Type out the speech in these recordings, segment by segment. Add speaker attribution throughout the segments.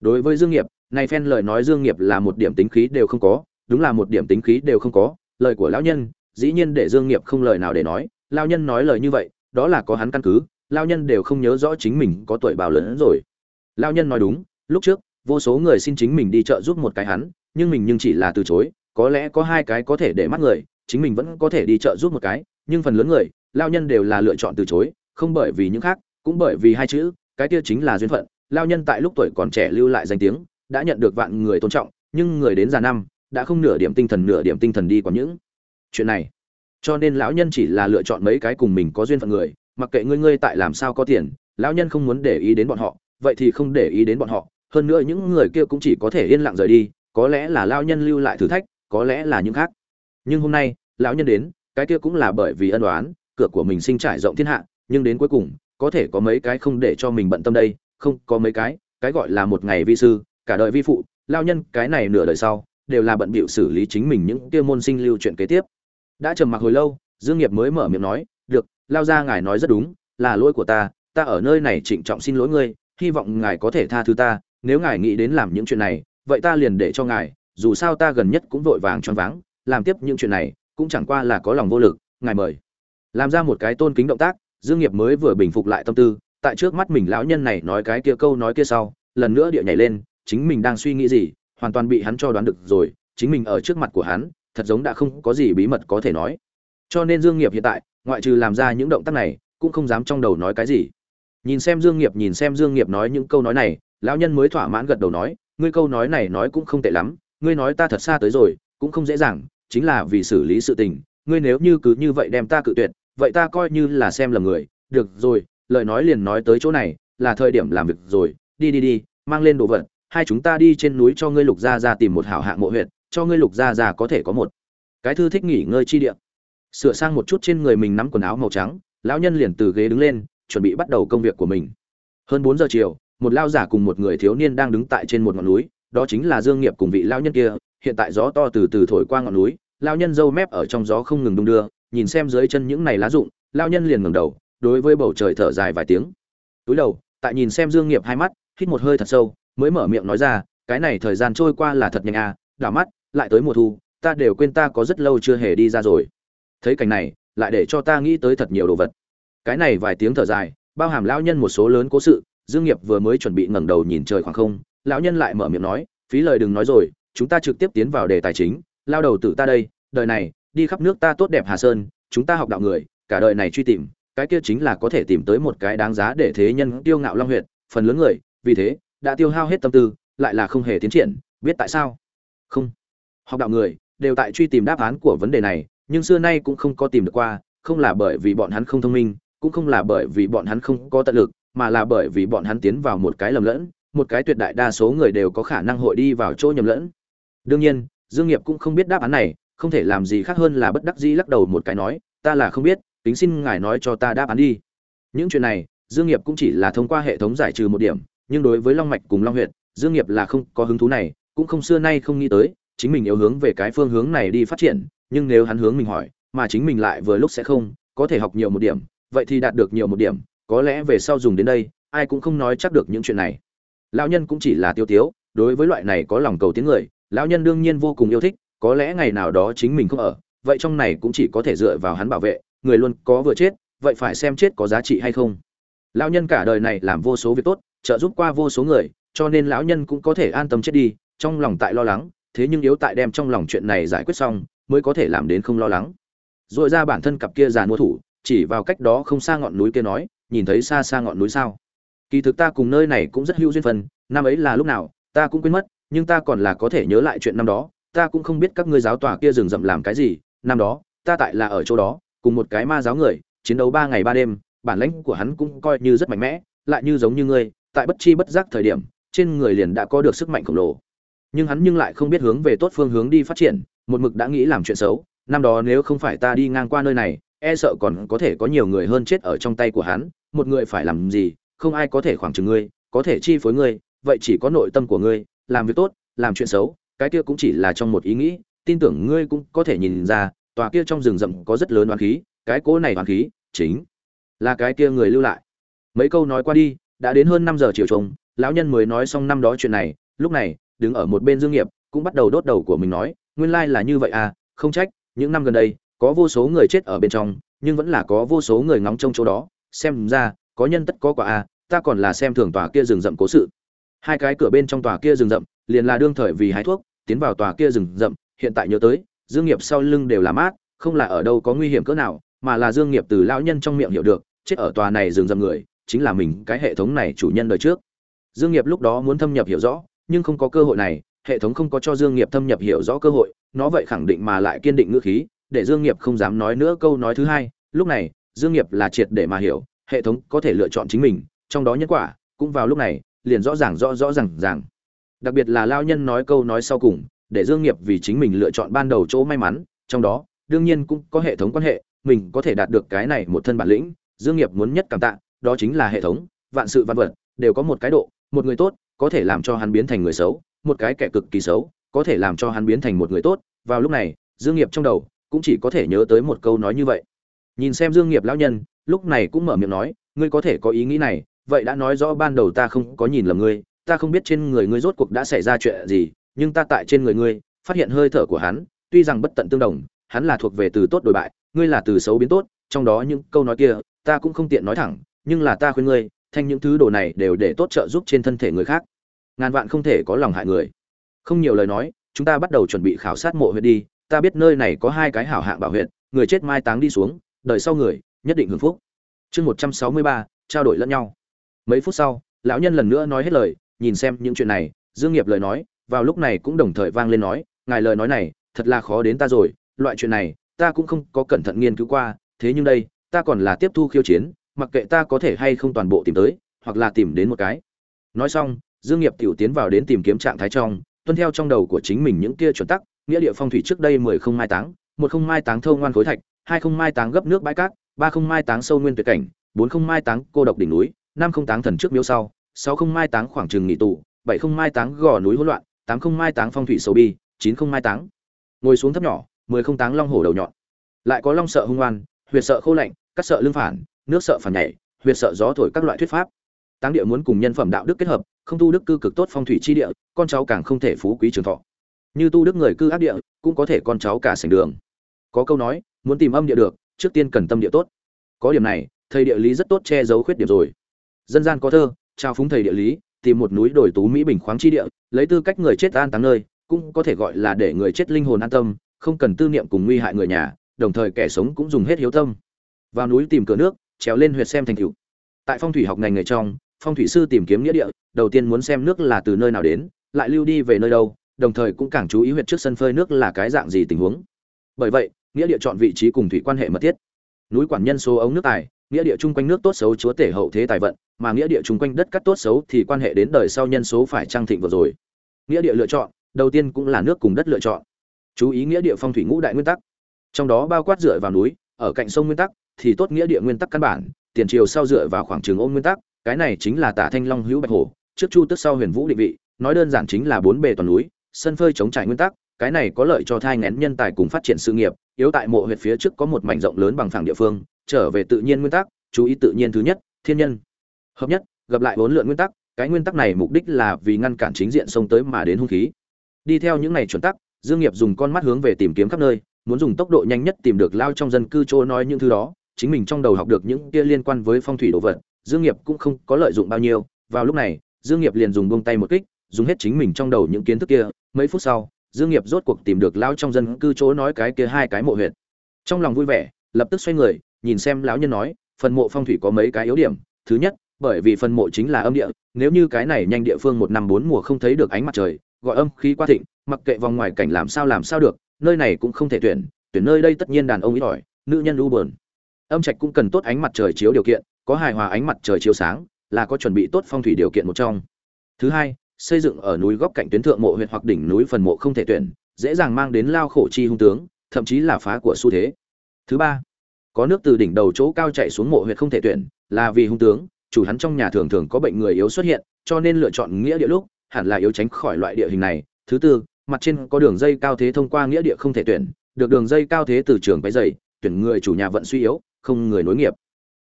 Speaker 1: đối với dương nghiệp này phen lời nói dương nghiệp là một điểm tính khí đều không có, đúng là một điểm tính khí đều không có. Lời của lão nhân, dĩ nhiên để dương nghiệp không lời nào để nói. Lão nhân nói lời như vậy, đó là có hắn căn cứ, lão nhân đều không nhớ rõ chính mình có tuổi bao lớn rồi. Lão nhân nói đúng, lúc trước, vô số người xin chính mình đi chợ giúp một cái hắn, nhưng mình nhưng chỉ là từ chối, có lẽ có hai cái có thể để mắt người, chính mình vẫn có thể đi chợ giúp một cái, nhưng phần lớn người, lão nhân đều là lựa chọn từ chối, không bởi vì những khác, cũng bởi vì hai chữ, cái kia chính là duyên phận lão nhân tại lúc tuổi còn trẻ lưu lại danh tiếng, đã nhận được vạn người tôn trọng, nhưng người đến già năm, đã không nửa điểm tinh thần, nửa điểm tinh thần đi còn những chuyện này. Cho nên lão nhân chỉ là lựa chọn mấy cái cùng mình có duyên phận người, mặc kệ ngươi ngươi tại làm sao có tiền, lão nhân không muốn để ý đến bọn họ, vậy thì không để ý đến bọn họ. Hơn nữa những người kia cũng chỉ có thể yên lặng rời đi, có lẽ là lão nhân lưu lại thử thách, có lẽ là những khác. Nhưng hôm nay, lão nhân đến, cái kia cũng là bởi vì ân oán, cửa của mình sinh trải rộng thiên hạ, nhưng đến cuối cùng, có thể có mấy cái không để cho mình bận tâm đây không có mấy cái cái gọi là một ngày vi sư, cả đời vi phụ, lao nhân, cái này nửa đời sau, đều là bận bịu xử lý chính mình những kia môn sinh lưu chuyện kế tiếp. Đã trầm mặc hồi lâu, dương nghiệp mới mở miệng nói, được, lao ra ngài nói rất đúng, là lỗi của ta ta ở nơi này trịnh trọng xin lỗi ngươi, hy vọng ngài có thể tha thứ ta, nếu ngài nghĩ đến làm những chuyện này, vậy ta liền để cho ngài, dù sao ta gần nhất cũng vội vàng choáng váng, làm tiếp những chuyện này, cũng chẳng qua là có lòng vô lực, ngài mời. Làm ra một cái tôn kính động tác, dương nghiệp mới vừa bình phục lại tâm tư tại trước mắt mình lão nhân này nói cái kia câu nói kia sau, lần nữa địa nhảy lên, chính mình đang suy nghĩ gì, hoàn toàn bị hắn cho đoán được rồi, chính mình ở trước mặt của hắn, thật giống đã không có gì bí mật có thể nói. Cho nên dương nghiệp hiện tại, ngoại trừ làm ra những động tác này, cũng không dám trong đầu nói cái gì. Nhìn xem dương nghiệp, nhìn xem dương nghiệp nói những câu nói này, lão nhân mới thỏa mãn gật đầu nói, ngươi câu nói này nói cũng không tệ lắm, ngươi nói ta thật xa tới rồi, cũng không dễ dàng, chính là vì xử lý sự tình, ngươi nếu như cứ như vậy đem ta cự tuyệt, vậy ta coi như là xem lầm người, được rồi lời nói liền nói tới chỗ này, là thời điểm làm việc rồi, đi đi đi, mang lên đồ vật, hai chúng ta đi trên núi cho ngươi lục gia gia tìm một hảo hạng mộ huyệt, cho ngươi lục gia gia có thể có một cái thư thích nghỉ ngơi chi địa. Sửa sang một chút trên người mình nắm quần áo màu trắng, lão nhân liền từ ghế đứng lên, chuẩn bị bắt đầu công việc của mình. Hơn bốn giờ chiều, một lao giả cùng một người thiếu niên đang đứng tại trên một ngọn núi, đó chính là dương nghiệp cùng vị lão nhân kia, hiện tại gió to từ từ thổi qua ngọn núi, lão nhân râu mép ở trong gió không ngừng đung đưa, nhìn xem dưới chân những này lá rụng, lão nhân liền ngẩng đầu đối với bầu trời thở dài vài tiếng. Túi đầu, tại nhìn xem dương nghiệp hai mắt, hít một hơi thật sâu, mới mở miệng nói ra, cái này thời gian trôi qua là thật nhanh à đảo mắt, lại tới mùa thu, ta đều quên ta có rất lâu chưa hề đi ra rồi. Thấy cảnh này, lại để cho ta nghĩ tới thật nhiều đồ vật. Cái này vài tiếng thở dài, bao hàm lão nhân một số lớn cố sự, dương nghiệp vừa mới chuẩn bị ngẩng đầu nhìn trời khoảng không, lão nhân lại mở miệng nói, phí lời đừng nói rồi, chúng ta trực tiếp tiến vào đề tài chính, lao đầu tử ta đây, đời này, đi khắp nước ta tốt đẹp hà sơn, chúng ta học đạo người, cả đời này truy tìm cái kia chính là có thể tìm tới một cái đáng giá để thế nhân tiêu ngạo long huyệt, phần lớn người, vì thế, đã tiêu hao hết tâm tư, lại là không hề tiến triển, biết tại sao? Không. Học đạo người, đều tại truy tìm đáp án của vấn đề này, nhưng xưa nay cũng không có tìm được qua, không là bởi vì bọn hắn không thông minh, cũng không là bởi vì bọn hắn không có tận lực, mà là bởi vì bọn hắn tiến vào một cái lầm lẫn, một cái tuyệt đại đa số người đều có khả năng hội đi vào chỗ nhầm lẫn. Đương nhiên, dương nghiệp cũng không biết đáp án này, không thể làm gì khác hơn là bất đắc dĩ lắc đầu một cái nói, ta là không biết kính xin ngài nói cho ta đáp án đi. Những chuyện này, dương nghiệp cũng chỉ là thông qua hệ thống giải trừ một điểm, nhưng đối với long mạch cùng long huyệt, dương nghiệp là không có hứng thú này, cũng không xưa nay không nghĩ tới, chính mình yếu hướng về cái phương hướng này đi phát triển, nhưng nếu hắn hướng mình hỏi, mà chính mình lại vừa lúc sẽ không, có thể học nhiều một điểm, vậy thì đạt được nhiều một điểm, có lẽ về sau dùng đến đây, ai cũng không nói chắc được những chuyện này. Lão nhân cũng chỉ là tiêu tiếu, đối với loại này có lòng cầu tiếng người, lão nhân đương nhiên vô cùng yêu thích, có lẽ ngày nào đó chính mình không ở, vậy trong này cũng chỉ có thể dựa vào hắn bảo vệ người luôn có vừa chết, vậy phải xem chết có giá trị hay không. Lão nhân cả đời này làm vô số việc tốt, trợ giúp qua vô số người, cho nên lão nhân cũng có thể an tâm chết đi, trong lòng tại lo lắng, thế nhưng yếu tại đem trong lòng chuyện này giải quyết xong, mới có thể làm đến không lo lắng. Rồi ra bản thân cặp kia già mua thủ, chỉ vào cách đó không xa ngọn núi kia nói, nhìn thấy xa xa ngọn núi sao? Kỳ thực ta cùng nơi này cũng rất hữu duyên phần, năm ấy là lúc nào, ta cũng quên mất, nhưng ta còn là có thể nhớ lại chuyện năm đó, ta cũng không biết các ngươi giáo tòa kia rừng rậm làm cái gì, năm đó, ta tại là ở chỗ đó cùng một cái ma giáo người, chiến đấu ba ngày ba đêm, bản lãnh của hắn cũng coi như rất mạnh mẽ, lại như giống như ngươi, tại bất chi bất giác thời điểm, trên người liền đã có được sức mạnh khổng lồ. Nhưng hắn nhưng lại không biết hướng về tốt phương hướng đi phát triển, một mực đã nghĩ làm chuyện xấu, năm đó nếu không phải ta đi ngang qua nơi này e sợ còn có thể có nhiều người hơn chết ở trong tay của hắn, một người phải làm gì, không ai có thể khoảng trừng ngươi, có thể chi phối ngươi, vậy chỉ có nội tâm của ngươi, làm việc tốt, làm chuyện xấu, cái kia cũng chỉ là trong một ý nghĩ, tin tưởng ngươi cũng có thể nhìn ra tòa kia trong rừng rậm có rất lớn oán khí cái cỗ này oán khí chính là cái kia người lưu lại. Mấy câu nói qua đi đã đến hơn năm giờ chiều trùng, lão nhân mới nói xong năm đó chuyện này lúc này đứng ở một bên dương nghiệp cũng bắt đầu đốt đầu của mình nói nguyên lai là như vậy à không trách những năm gần đây có vô số người chết ở bên trong nhưng vẫn là có vô số người ngóng trông chỗ đó xem ra có nhân tất có quả à ta còn là xem thường tòa kia rừng rậm cố sự. Hai cái cửa bên trong tòa kia rừng rậm liền là đương thời vì hái thuốc tiến vào tòa kia rừng rậm hiện tại nhớ tới dương nghiệp sau lưng đều là mát, không là ở đâu có nguy hiểm cỡ nào, mà là dương nghiệp từ lão nhân trong miệng hiểu được, chết ở tòa này rừng rậm người, chính là mình, cái hệ thống này chủ nhân đời trước. Dương nghiệp lúc đó muốn thâm nhập hiểu rõ, nhưng không có cơ hội này, hệ thống không có cho dương nghiệp thâm nhập hiểu rõ cơ hội, nó vậy khẳng định mà lại kiên định ngữ khí, để dương nghiệp không dám nói nữa câu nói thứ hai, lúc này, dương nghiệp là triệt để mà hiểu, hệ thống có thể lựa chọn chính mình, trong đó nhân quả, cũng vào lúc này, liền rõ ràng, rõ rõ ràng ràng. Đặc biệt là lao nhân nói câu nói sau cùng để dương nghiệp vì chính mình lựa chọn ban đầu chỗ may mắn, trong đó, đương nhiên cũng có hệ thống quan hệ, mình có thể đạt được cái này một thân bản lĩnh, dương nghiệp muốn nhất cảm tạ, đó chính là hệ thống, vạn sự vạn vật, đều có một cái độ, một người tốt, có thể làm cho hắn biến thành người xấu, một cái kẻ cực kỳ xấu, có thể làm cho hắn biến thành một người tốt, vào lúc này, dương nghiệp trong đầu, cũng chỉ có thể nhớ tới một câu nói như vậy. Nhìn xem dương nghiệp lão nhân, lúc này cũng mở miệng nói, ngươi có thể có ý nghĩ này, vậy đã nói rõ ban đầu ta không có nhìn lầm ngươi, ta không biết trên người ngươi rốt cuộc đã xảy ra chuyện gì nhưng ta tại trên người ngươi, phát hiện hơi thở của hắn, tuy rằng bất tận tương đồng, hắn là thuộc về từ tốt đổi bại, ngươi là từ xấu biến tốt, trong đó những câu nói kia, ta cũng không tiện nói thẳng, nhưng là ta khuyên ngươi, thanh những thứ đồ này đều để tốt trợ giúp trên thân thể người khác. Ngàn vạn không thể có lòng hại người. Không nhiều lời nói, chúng ta bắt đầu chuẩn bị khảo sát mộ huyệt đi, ta biết nơi này có hai cái hảo hạng bảo huyệt, người chết mai táng đi xuống đời sau người, nhất định hưởng phúc. Chương một trăm sáu mươi ba, trao đổi lẫn nhau. Mấy phút sau, lão nhân lần nữa nói hết lời, nhìn xem những chuyện này, dương nghiệp lời nói vào lúc này cũng đồng thời vang lên nói, ngài lời nói này, thật là khó đến ta rồi, loại chuyện này, ta cũng không có cẩn thận nghiên cứu qua, thế nhưng đây, ta còn là tiếp thu khiêu chiến, mặc kệ ta có thể hay không toàn bộ tìm tới, hoặc là tìm đến một cái. Nói xong, dương nghiệp tiểu tiến vào đến tìm kiếm trạng thái trong, tuân theo trong đầu của chính mình những kia chuẩn tắc, nghĩa địa phong thủy trước đây mười không mai táng, một không mai táng thâu ngoan khối thạch, hai không mai táng gấp nước bãi cát, ba không mai táng sâu nguyên tuyệt cảnh, bốn không mai táng cô độc đỉnh núi, năm không táng thần trước miếu sau, sáu không mai táng khoảng trường nghỉ tụ bảy không mai táng gò núi hỗn loạn tám không mai táng phong thủy sầu bi chín không mai táng. Ngồi xuống thấp nhỏ mười không táng long hổ đầu nhọn. Lại có long sợ hung oan, huyệt sợ khô lạnh cắt sợ lưng phản nước sợ phản nhảy huyệt sợ gió thổi các loại thuyết pháp. Táng địa muốn cùng nhân phẩm đạo đức kết hợp không tu đức cư cực tốt phong thủy chi địa con cháu càng không thể phú quý trường thọ. Như tu đức người cư ác địa cũng có thể con cháu cả sành đường. Có câu nói muốn tìm âm địa được trước tiên cần tâm địa tốt. Có điểm này thầy địa lý rất tốt che giấu khuyết điểm rồi. Dân gian có thơ trao phúng thầy địa lý tìm một núi đồi tú mỹ bình khoáng chi địa, lấy tư cách người chết an táng nơi, cũng có thể gọi là để người chết linh hồn an tâm, không cần tư niệm cùng nguy hại người nhà, đồng thời kẻ sống cũng dùng hết hiếu tâm. Vào núi tìm cửa nước, trèo lên huyệt xem thành tựu. tại phong thủy học ngành nghề trong, phong thủy sư tìm kiếm nghĩa địa, đầu tiên muốn xem nước là từ nơi nào đến, lại lưu đi về nơi đâu, đồng thời cũng càng chú ý huyệt trước sân phơi nước là cái dạng gì tình huống. Bởi vậy, nghĩa địa chọn vị trí cùng thủy quan hệ mật thiết. Núi quản nhân số ống nước tài nghĩa địa chung quanh nước tốt xấu chúa tể hậu thế tài vận, mà nghĩa địa chung quanh đất cắt tốt xấu thì quan hệ đến đời sau nhân số phải trang thịnh vừa rồi. Nghĩa địa lựa chọn, đầu tiên cũng là nước cùng đất lựa chọn. Chú ý nghĩa địa phong thủy ngũ đại nguyên tắc. Trong đó bao quát dựa vào núi, ở cạnh sông nguyên tắc, thì tốt nghĩa địa nguyên tắc căn bản, tiền triều sau dựa vào khoảng trường ôn nguyên tắc, cái này chính là tả thanh long hữu bạch hổ, trước chu tức sau huyền vũ định vị, nói đơn giản chính là bốn bề toàn núi, sân phơi chống trải nguyên tắc, cái này có lợi cho thai ngén nhân tài cùng phát triển sự nghiệp, yếu tại mộ huyệt phía trước có một mảnh rộng lớn bằng phẳng địa phương trở về tự nhiên nguyên tắc, chú ý tự nhiên thứ nhất, thiên nhân. Hợp nhất, gặp lại bốn lượn nguyên tắc, cái nguyên tắc này mục đích là vì ngăn cản chính diện xông tới mà đến hung khí. Đi theo những này chuẩn tắc, dương nghiệp dùng con mắt hướng về tìm kiếm khắp nơi, muốn dùng tốc độ nhanh nhất tìm được lao trong dân cư chỗ nói những thứ đó, chính mình trong đầu học được những kia liên quan với phong thủy đồ vật, dương nghiệp cũng không có lợi dụng bao nhiêu. Vào lúc này, dương nghiệp liền dùng buông tay một kích, dùng hết chính mình trong đầu những kiến thức kia. Mấy phút sau, dương nghiệp rốt cuộc tìm được lao trong dân cư chỗ nói cái kia hai cái mộ huyệt. Trong lòng vui vẻ, lập tức xoay người nhìn xem lão nhân nói, phần mộ phong thủy có mấy cái yếu điểm. Thứ nhất, bởi vì phần mộ chính là âm địa, nếu như cái này nhanh địa phương một năm bốn mùa không thấy được ánh mặt trời, gọi âm khí qua thịnh, mặc kệ vòng ngoài cảnh làm sao làm sao được, nơi này cũng không thể tuyển tuyển nơi đây tất nhiên đàn ông ít ỏi, nữ nhân u buồn. Âm trạch cũng cần tốt ánh mặt trời chiếu điều kiện, có hài hòa ánh mặt trời chiếu sáng, là có chuẩn bị tốt phong thủy điều kiện một trong. Thứ hai, xây dựng ở núi góc cạnh tuyến thượng mộ huyện hoặc đỉnh núi phần mộ không thể tuyển, dễ dàng mang đến lao khổ chi hung tướng, thậm chí là phá của xu thế. Thứ ba có nước từ đỉnh đầu chỗ cao chạy xuống mộ huyệt không thể tuyển, là vì hung tướng, chủ hắn trong nhà thường thường có bệnh người yếu xuất hiện, cho nên lựa chọn nghĩa địa lúc, hẳn là yếu tránh khỏi loại địa hình này. Thứ tư, mặt trên có đường dây cao thế thông qua nghĩa địa không thể tuyển, được đường dây cao thế từ trường cái dày tuyển người chủ nhà vận suy yếu, không người nối nghiệp.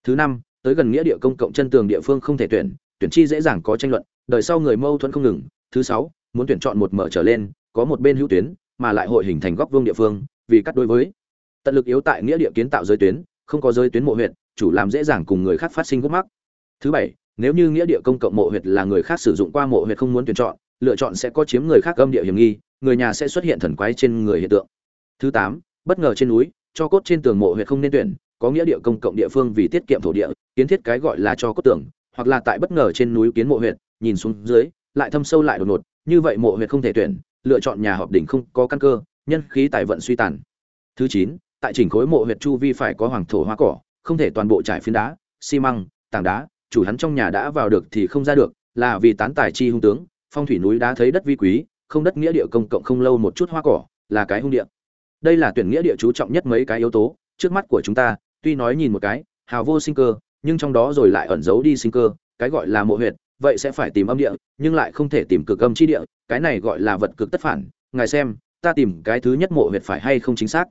Speaker 1: Thứ năm, tới gần nghĩa địa công cộng chân tường địa phương không thể tuyển tuyển chi dễ dàng có tranh luận đời sau người mâu thuẫn không ngừng. Thứ sáu, muốn tuyển chọn một mở trở lên, có một bên hữu tuyến, mà lại hội hình thành góc vương địa phương, vì cắt đối với tận lực yếu tại nghĩa địa kiến tạo giới tuyến, không có giới tuyến mộ huyện chủ làm dễ dàng cùng người khác phát sinh gốc mắc. Thứ bảy, nếu như nghĩa địa công cộng mộ huyệt là người khác sử dụng qua mộ huyệt không muốn tuyển chọn, lựa chọn sẽ có chiếm người khác âm địa hiểm nghi, người nhà sẽ xuất hiện thần quái trên người hiện tượng. Thứ tám, bất ngờ trên núi, cho cốt trên tường mộ huyệt không nên tuyển, có nghĩa địa công cộng địa phương vì tiết kiệm thổ địa, kiến thiết cái gọi là cho cốt tường, hoặc là tại bất ngờ trên núi kiến mộ huyệt, nhìn xuống dưới, lại thâm sâu lại đột ngột, như vậy mộ huyệt không thể tuyển, lựa chọn nhà họp đỉnh không có căn cơ, nhân khí tài vận suy tàn. Thứ chín tại chỉnh khối mộ huyệt chu vi phải có hoàng thổ hoa cỏ, không thể toàn bộ trải phiến đá, xi măng, tảng đá, chủ hắn trong nhà đã vào được thì không ra được, là vì tán tài chi hung tướng, phong thủy núi đá thấy đất vi quý, không đất nghĩa địa công cộng không lâu một chút hoa cỏ, là cái hung địa. Đây là tuyển nghĩa địa chú trọng nhất mấy cái yếu tố, trước mắt của chúng ta, tuy nói nhìn một cái, hào vô sinh cơ, nhưng trong đó rồi lại ẩn giấu đi sinh cơ, cái gọi là mộ huyệt, vậy sẽ phải tìm âm địa, nhưng lại không thể tìm cực âm chi địa, cái này gọi là vật cực tất phản. Ngài xem, ta tìm cái thứ nhất mộ huyệt phải hay không chính xác?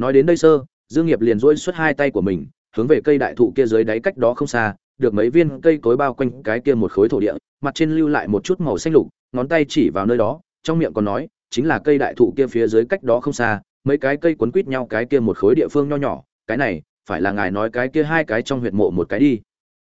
Speaker 1: Nói đến đây sơ, dương nghiệp liền duỗi xuất hai tay của mình, hướng về cây đại thụ kia dưới đáy cách đó không xa, được mấy viên cây cối bao quanh cái kia một khối thổ địa, mặt trên lưu lại một chút màu xanh lục, ngón tay chỉ vào nơi đó, trong miệng còn nói, chính là cây đại thụ kia phía dưới cách đó không xa, mấy cái cây quấn quít nhau cái kia một khối địa phương nho nhỏ, cái này, phải là ngài nói cái kia hai cái trong huyệt mộ một cái đi.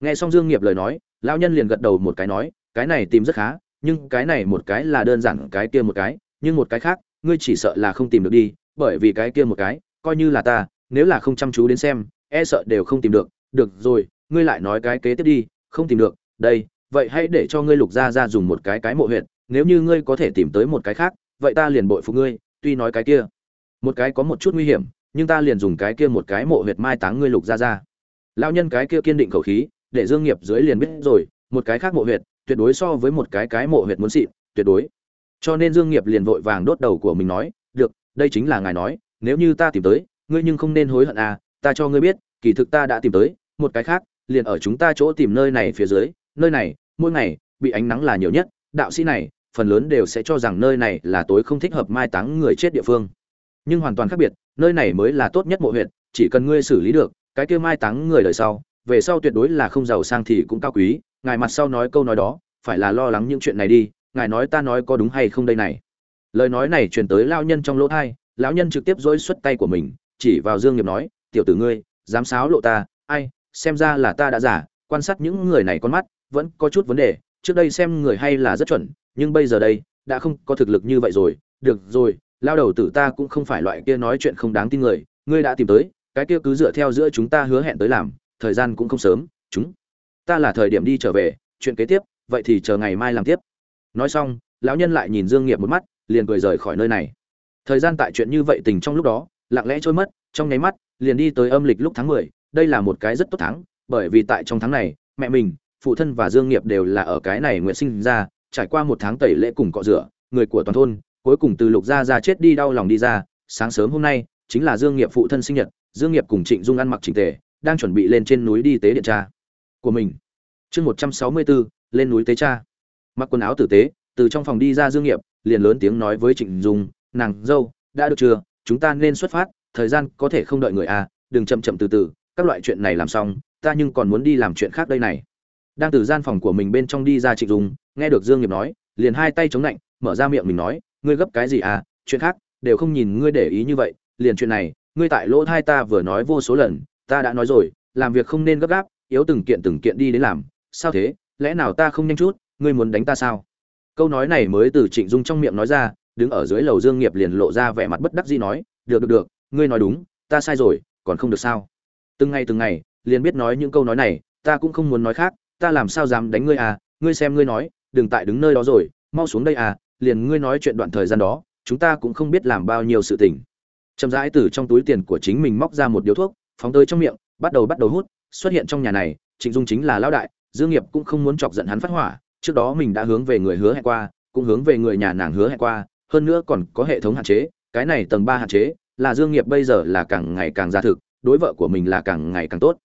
Speaker 1: Nghe xong dương nghiệp lời nói, lão nhân liền gật đầu một cái nói, cái này tìm rất khá, nhưng cái này một cái là đơn giản cái kia một cái, nhưng một cái khác, ngươi chỉ sợ là không tìm được đi, bởi vì cái kia một cái coi như là ta, nếu là không chăm chú đến xem e sợ đều không tìm được. Được rồi, ngươi lại nói cái kế tiếp đi. Không tìm được. Đây, vậy hãy để cho ngươi lục gia ra dùng một cái cái mộ huyệt. Nếu như ngươi có thể tìm tới một cái khác, vậy ta liền bội phục ngươi. Tuy nói cái kia, một cái có một chút nguy hiểm, nhưng ta liền dùng cái kia một cái mộ huyệt mai táng ngươi lục gia ra lão nhân cái kia kiên định khẩu khí, để dương nghiệp dưới liền biết rồi, một cái khác mộ huyệt, tuyệt đối so với một cái cái mộ huyệt muốn xịn, tuyệt đối. Cho nên dương nghiệp liền vội vàng đốt đầu của mình nói, được, đây chính là ngài nói nếu như ta tìm tới, ngươi nhưng không nên hối hận à ta cho ngươi biết, kỳ thực ta đã tìm tới, một cái khác, liền ở chúng ta chỗ tìm nơi này phía dưới, nơi này, mỗi ngày, bị ánh nắng là nhiều nhất, đạo sĩ này, phần lớn đều sẽ cho rằng nơi này là tối không thích hợp mai táng người chết địa phương. Nhưng hoàn toàn khác biệt, nơi này mới là tốt nhất mộ huyện chỉ cần ngươi xử lý được, cái kia mai táng người đời sau, về sau tuyệt đối là không giàu sang thì cũng cao quý, ngài mặt sau nói câu nói đó, phải là lo lắng những chuyện này đi, ngài nói ta nói có đúng hay không đây này. Lời nói này truyền tới lao nhân trong lỗ thai lão nhân trực tiếp dối xuất tay của mình, chỉ vào dương nghiệp nói, tiểu tử ngươi, dám sáo lộ ta, ai, xem ra là ta đã giả, quan sát những người này con mắt, vẫn có chút vấn đề, trước đây xem người hay là rất chuẩn, nhưng bây giờ đây, đã không có thực lực như vậy rồi, được rồi lao đầu tử ta cũng không phải loại kia nói chuyện không đáng tin người, ngươi đã tìm tới, cái kia cứ dựa theo giữa chúng ta hứa hẹn tới làm, thời gian cũng không sớm, chúng ta là thời điểm đi trở về, chuyện kế tiếp, vậy thì chờ ngày mai làm tiếp. Nói xong, lão nhân lại nhìn dương nghiệp một mắt, liền cười rời khỏi nơi này thời gian tại chuyện như vậy tình trong lúc đó, lặng lẽ trôi mất, trong nháy mắt, liền đi tới âm lịch lúc tháng mười, đây là một cái rất tốt tháng, bởi vì tại trong tháng này, mẹ mình, phụ thân và dương nghiệp đều là ở cái này nguyện sinh ra, trải qua một tháng tẩy lễ cùng cọ rửa, người của toàn thôn, cuối cùng từ lục gia ra chết đi đau lòng đi ra, sáng sớm hôm nay, chính là dương nghiệp phụ thân sinh nhật, dương nghiệp cùng trịnh dung ăn mặc chỉnh tề, đang chuẩn bị lên trên núi đi tế điện cha của mình. Chương một trăm sáu mươi bốn lên núi tế cha mặc quần áo tử tế, từ trong phòng đi ra dương nghiệp, liền lớn tiếng nói với trịnh dung nàng dâu, đã được chưa? Chúng ta nên xuất phát, thời gian có thể không đợi người à đừng chậm chậm từ từ, các loại chuyện này làm xong, ta nhưng còn muốn đi làm chuyện khác đây này. Đang từ gian phòng của mình bên trong đi ra trịnh dung, nghe được dương nghiệp nói, liền hai tay chống lạnh mở ra miệng mình nói, ngươi gấp cái gì à? Chuyện khác, đều không nhìn ngươi để ý như vậy, liền chuyện này, ngươi tại lỗ thai ta vừa nói vô số lần, ta đã nói rồi, làm việc không nên gấp gáp, yếu từng kiện từng kiện đi đến làm, sao thế? Lẽ nào ta không nhanh chút, ngươi muốn đánh ta sao? Câu nói này mới từ trịnh dung trong miệng nói ra đứng ở dưới lầu dương nghiệp liền lộ ra vẻ mặt bất đắc dĩ nói, được được được, ngươi nói đúng, ta sai rồi, còn không được sao? Từng ngày từng ngày, liền biết nói những câu nói này, ta cũng không muốn nói khác, ta làm sao dám đánh ngươi à ngươi xem ngươi nói, đừng tại đứng nơi đó rồi, mau xuống đây à liền ngươi nói chuyện đoạn thời gian đó, chúng ta cũng không biết làm bao nhiêu sự tình. Chậm rãi từ trong túi tiền của chính mình móc ra một điếu thuốc, phóng tới trong miệng, bắt đầu bắt đầu hút, xuất hiện trong nhà này, trịnh dung chính là lão đại, dương nghiệp cũng không muốn chọc giận hắn phát hỏa, trước đó mình đã hướng về người hứa hẹn qua, cũng hướng về người nhà nàng hứa hẹn qua hơn nữa còn có hệ thống hạn chế, cái này tầng ba hạn chế, là dương nghiệp bây giờ là càng ngày càng ra thực, đối vợ của mình là càng ngày càng tốt.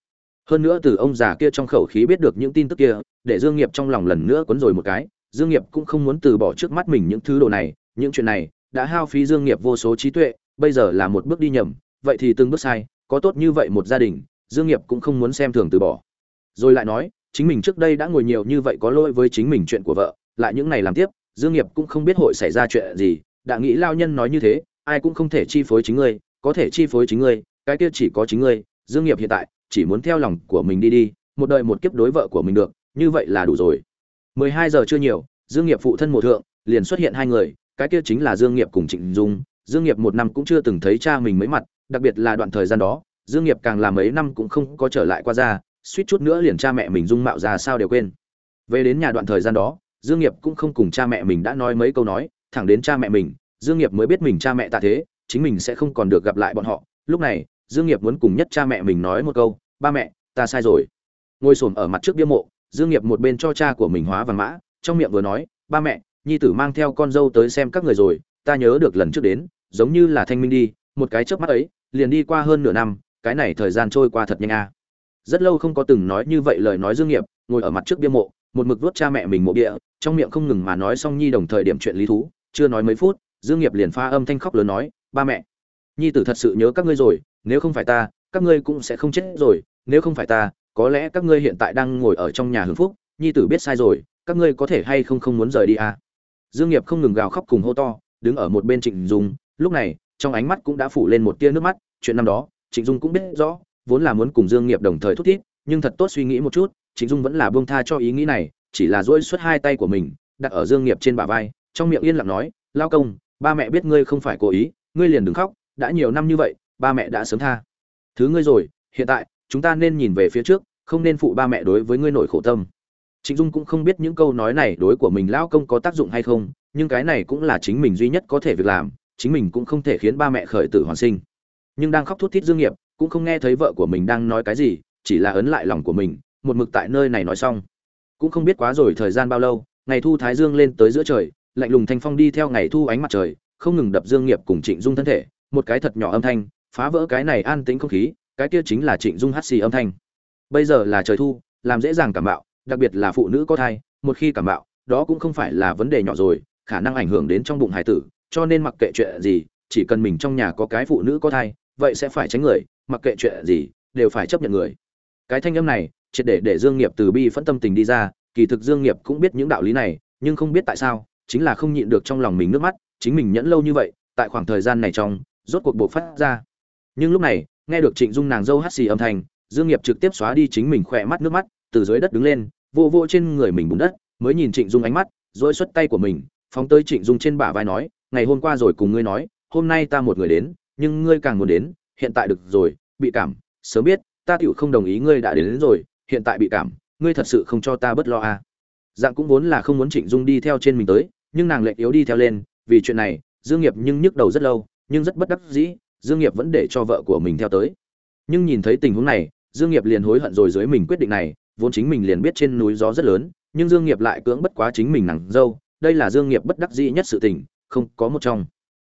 Speaker 1: Hơn nữa từ ông già kia trong khẩu khí biết được những tin tức kia, để dương nghiệp trong lòng lần nữa cuốn rồi một cái, dương nghiệp cũng không muốn từ bỏ trước mắt mình những thứ đồ này, những chuyện này đã hao phí dương nghiệp vô số trí tuệ, bây giờ là một bước đi nhầm, vậy thì từng bước sai, có tốt như vậy một gia đình, dương nghiệp cũng không muốn xem thường từ bỏ. Rồi lại nói, chính mình trước đây đã ngồi nhiều như vậy có lỗi với chính mình chuyện của vợ, lại những này làm tiếp dương nghiệp cũng không biết hội xảy ra chuyện gì, đã nghĩ lao nhân nói như thế, ai cũng không thể chi phối chính ngươi, có thể chi phối chính ngươi, cái kia chỉ có chính ngươi, dương nghiệp hiện tại chỉ muốn theo lòng của mình đi đi, một đời một kiếp đối vợ của mình được, như vậy là đủ rồi. 12 giờ chưa nhiều, dương nghiệp phụ thân mộ thượng, liền xuất hiện hai người, cái kia chính là dương nghiệp cùng trịnh dung. Dương nghiệp một năm cũng chưa từng thấy cha mình mấy mặt, đặc biệt là đoạn thời gian đó, dương nghiệp càng làm mấy năm cũng không có trở lại qua ra suýt chút nữa liền cha mẹ mình dung mạo ra sao đều quên. Về đến nhà đoạn thời gian đó dương nghiệp cũng không cùng cha mẹ mình đã nói mấy câu nói, thẳng đến cha mẹ mình, dương nghiệp mới biết mình cha mẹ tạ thế, chính mình sẽ không còn được gặp lại bọn họ. Lúc này, dương nghiệp muốn cùng nhất cha mẹ mình nói một câu, ba mẹ, ta sai rồi. Ngồi sồn ở mặt trước bia mộ, dương nghiệp một bên cho cha của mình hóa vàng mã, trong miệng vừa nói, ba mẹ, nhi tử mang theo con dâu tới xem các người rồi, ta nhớ được lần trước đến, giống như là thanh minh đi, một cái chớp mắt ấy, liền đi qua hơn nửa năm, cái này thời gian trôi qua thật nhanh a. Rất lâu không có từng nói như vậy lời nói dương nghiệp, ngồi ở mặt trước bia mộ một mực vuốt cha mẹ mình mộ địa, trong miệng không ngừng mà nói xong nhi đồng thời điểm chuyện lý thú, chưa nói mấy phút, dương nghiệp liền pha âm thanh khóc lớn nói, ba mẹ, nhi tử thật sự nhớ các ngươi rồi, nếu không phải ta, các ngươi cũng sẽ không chết rồi, nếu không phải ta, có lẽ các ngươi hiện tại đang ngồi ở trong nhà hưởng phúc, nhi tử biết sai rồi, các ngươi có thể hay không không muốn rời đi à? Dương nghiệp không ngừng gào khóc cùng hô to, đứng ở một bên trịnh dung, lúc này, trong ánh mắt cũng đã phủ lên một tia nước mắt, chuyện năm đó, trịnh dung cũng biết rõ, vốn là muốn cùng dương nghiệp đồng thời thúc thiết nhưng thật tốt suy nghĩ một chút trịnh dung vẫn là buông tha cho ý nghĩ này, chỉ là duỗi xuất hai tay của mình, đặt ở dương nghiệp trên bả vai, trong miệng yên lặng nói Lão công, ba mẹ biết ngươi không phải cố ý, ngươi liền đừng khóc, đã nhiều năm như vậy, ba mẹ đã sớm tha. Thứ ngươi rồi, hiện tại, chúng ta nên nhìn về phía trước, không nên phụ ba mẹ đối với ngươi nổi khổ tâm. Trịnh dung cũng không biết những câu nói này đối của mình lão công có tác dụng hay không, nhưng cái này cũng là chính mình duy nhất có thể việc làm, chính mình cũng không thể khiến ba mẹ khởi tử hoàn sinh. Nhưng đang khóc thút thít dương nghiệp, cũng không nghe thấy vợ của mình đang nói cái gì, chỉ là ấn lại lòng của mình một mực tại nơi này nói xong. Cũng không biết quá rồi thời gian bao lâu, ngày thu thái dương lên tới giữa trời, lạnh lùng thanh phong đi theo ngày thu ánh mặt trời, không ngừng đập dương nghiệp cùng trịnh dung thân thể, một cái thật nhỏ âm thanh, phá vỡ cái này an tĩnh không khí, cái kia chính là trịnh dung hắt xì âm thanh. Bây giờ là trời thu, làm dễ dàng cảm bạo, đặc biệt là phụ nữ có thai, một khi cảm bạo, đó cũng không phải là vấn đề nhỏ rồi, khả năng ảnh hưởng đến trong bụng hải tử, cho nên mặc kệ chuyện gì, chỉ cần mình trong nhà có cái phụ nữ có thai, vậy sẽ phải tránh người, mặc kệ chuyện gì, đều phải chấp nhận người. Cái thanh âm này triệt để để dương nghiệp từ bi phẫn tâm tình đi ra kỳ thực dương nghiệp cũng biết những đạo lý này nhưng không biết tại sao chính là không nhịn được trong lòng mình nước mắt chính mình nhẫn lâu như vậy tại khoảng thời gian này trong rốt cuộc bộc phát ra. Nhưng lúc này nghe được trịnh dung nàng dâu hắt xì âm thanh dương nghiệp trực tiếp xóa đi chính mình khỏe mắt nước mắt từ dưới đất đứng lên vô vô trên người mình bùn đất mới nhìn trịnh dung ánh mắt rồi xuất tay của mình phóng tới trịnh dung trên bả vai nói ngày hôm qua rồi cùng ngươi nói hôm nay ta một người đến nhưng ngươi càng muốn đến hiện tại được rồi bị cảm sớm biết ta tựu không đồng ý ngươi đã đến, đến rồi hiện tại bị cảm, ngươi thật sự không cho ta bất lo à. Dạng cũng vốn là không muốn trịnh dung đi theo trên mình tới, nhưng nàng lệnh yếu đi theo lên, vì chuyện này, dương nghiệp nhưng nhức đầu rất lâu, nhưng rất bất đắc dĩ, dương nghiệp vẫn để cho vợ của mình theo tới. Nhưng nhìn thấy tình huống này, dương nghiệp liền hối hận rồi dưới mình quyết định này, vốn chính mình liền biết trên núi gió rất lớn, nhưng dương nghiệp lại cưỡng bất quá chính mình nàng dâu, đây là dương nghiệp bất đắc dĩ nhất sự tình, không có một trong.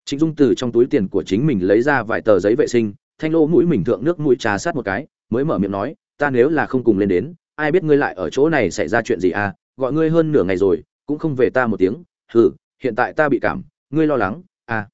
Speaker 1: Trịnh dung từ trong túi tiền của chính mình lấy ra vài tờ giấy vệ sinh, thanh lô mũi mình thượng nước mũi trà sát một cái, mới mở miệng nói ta nếu là không cùng lên đến, ai biết ngươi lại ở chỗ này xảy ra chuyện gì à gọi ngươi hơn nửa ngày rồi, cũng không về ta một tiếng, hừ, hiện tại ta bị cảm, ngươi lo lắng à.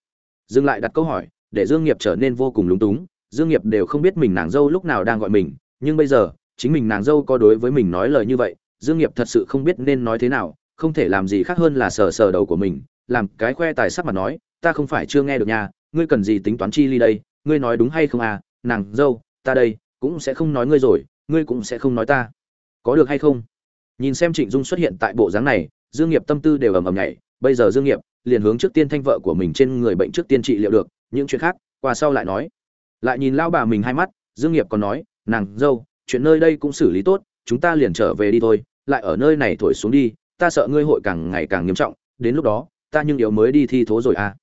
Speaker 1: Dừng lại đặt câu hỏi, để dương nghiệp trở nên vô cùng lúng túng, dương nghiệp đều không biết mình nàng dâu lúc nào đang gọi mình, nhưng bây giờ, chính mình nàng dâu có đối với mình nói lời như vậy, dương nghiệp thật sự không biết nên nói thế nào, không thể làm gì khác hơn là sờ sờ đầu của mình, làm cái khoe tài sắc mà nói, ta không phải chưa nghe được nha, ngươi cần gì tính toán chi ly đây, ngươi nói đúng hay không à nàng dâu, ta đây cũng sẽ không nói ngươi rồi, ngươi cũng sẽ không nói ta. Có được hay không? Nhìn xem trịnh dung xuất hiện tại bộ dáng này, dương nghiệp tâm tư đều ầm ầm nhảy. Bây giờ dương nghiệp liền hướng trước tiên thanh vợ của mình trên người bệnh trước tiên trị liệu được, những chuyện khác, qua sau lại nói. Lại nhìn lao bà mình hai mắt, dương nghiệp còn nói, nàng, dâu, chuyện nơi đây cũng xử lý tốt, chúng ta liền trở về đi thôi, lại ở nơi này thổi xuống đi, ta sợ ngươi hội càng ngày càng nghiêm trọng, đến lúc đó, ta nhưng yếu mới đi thi thố rồi à.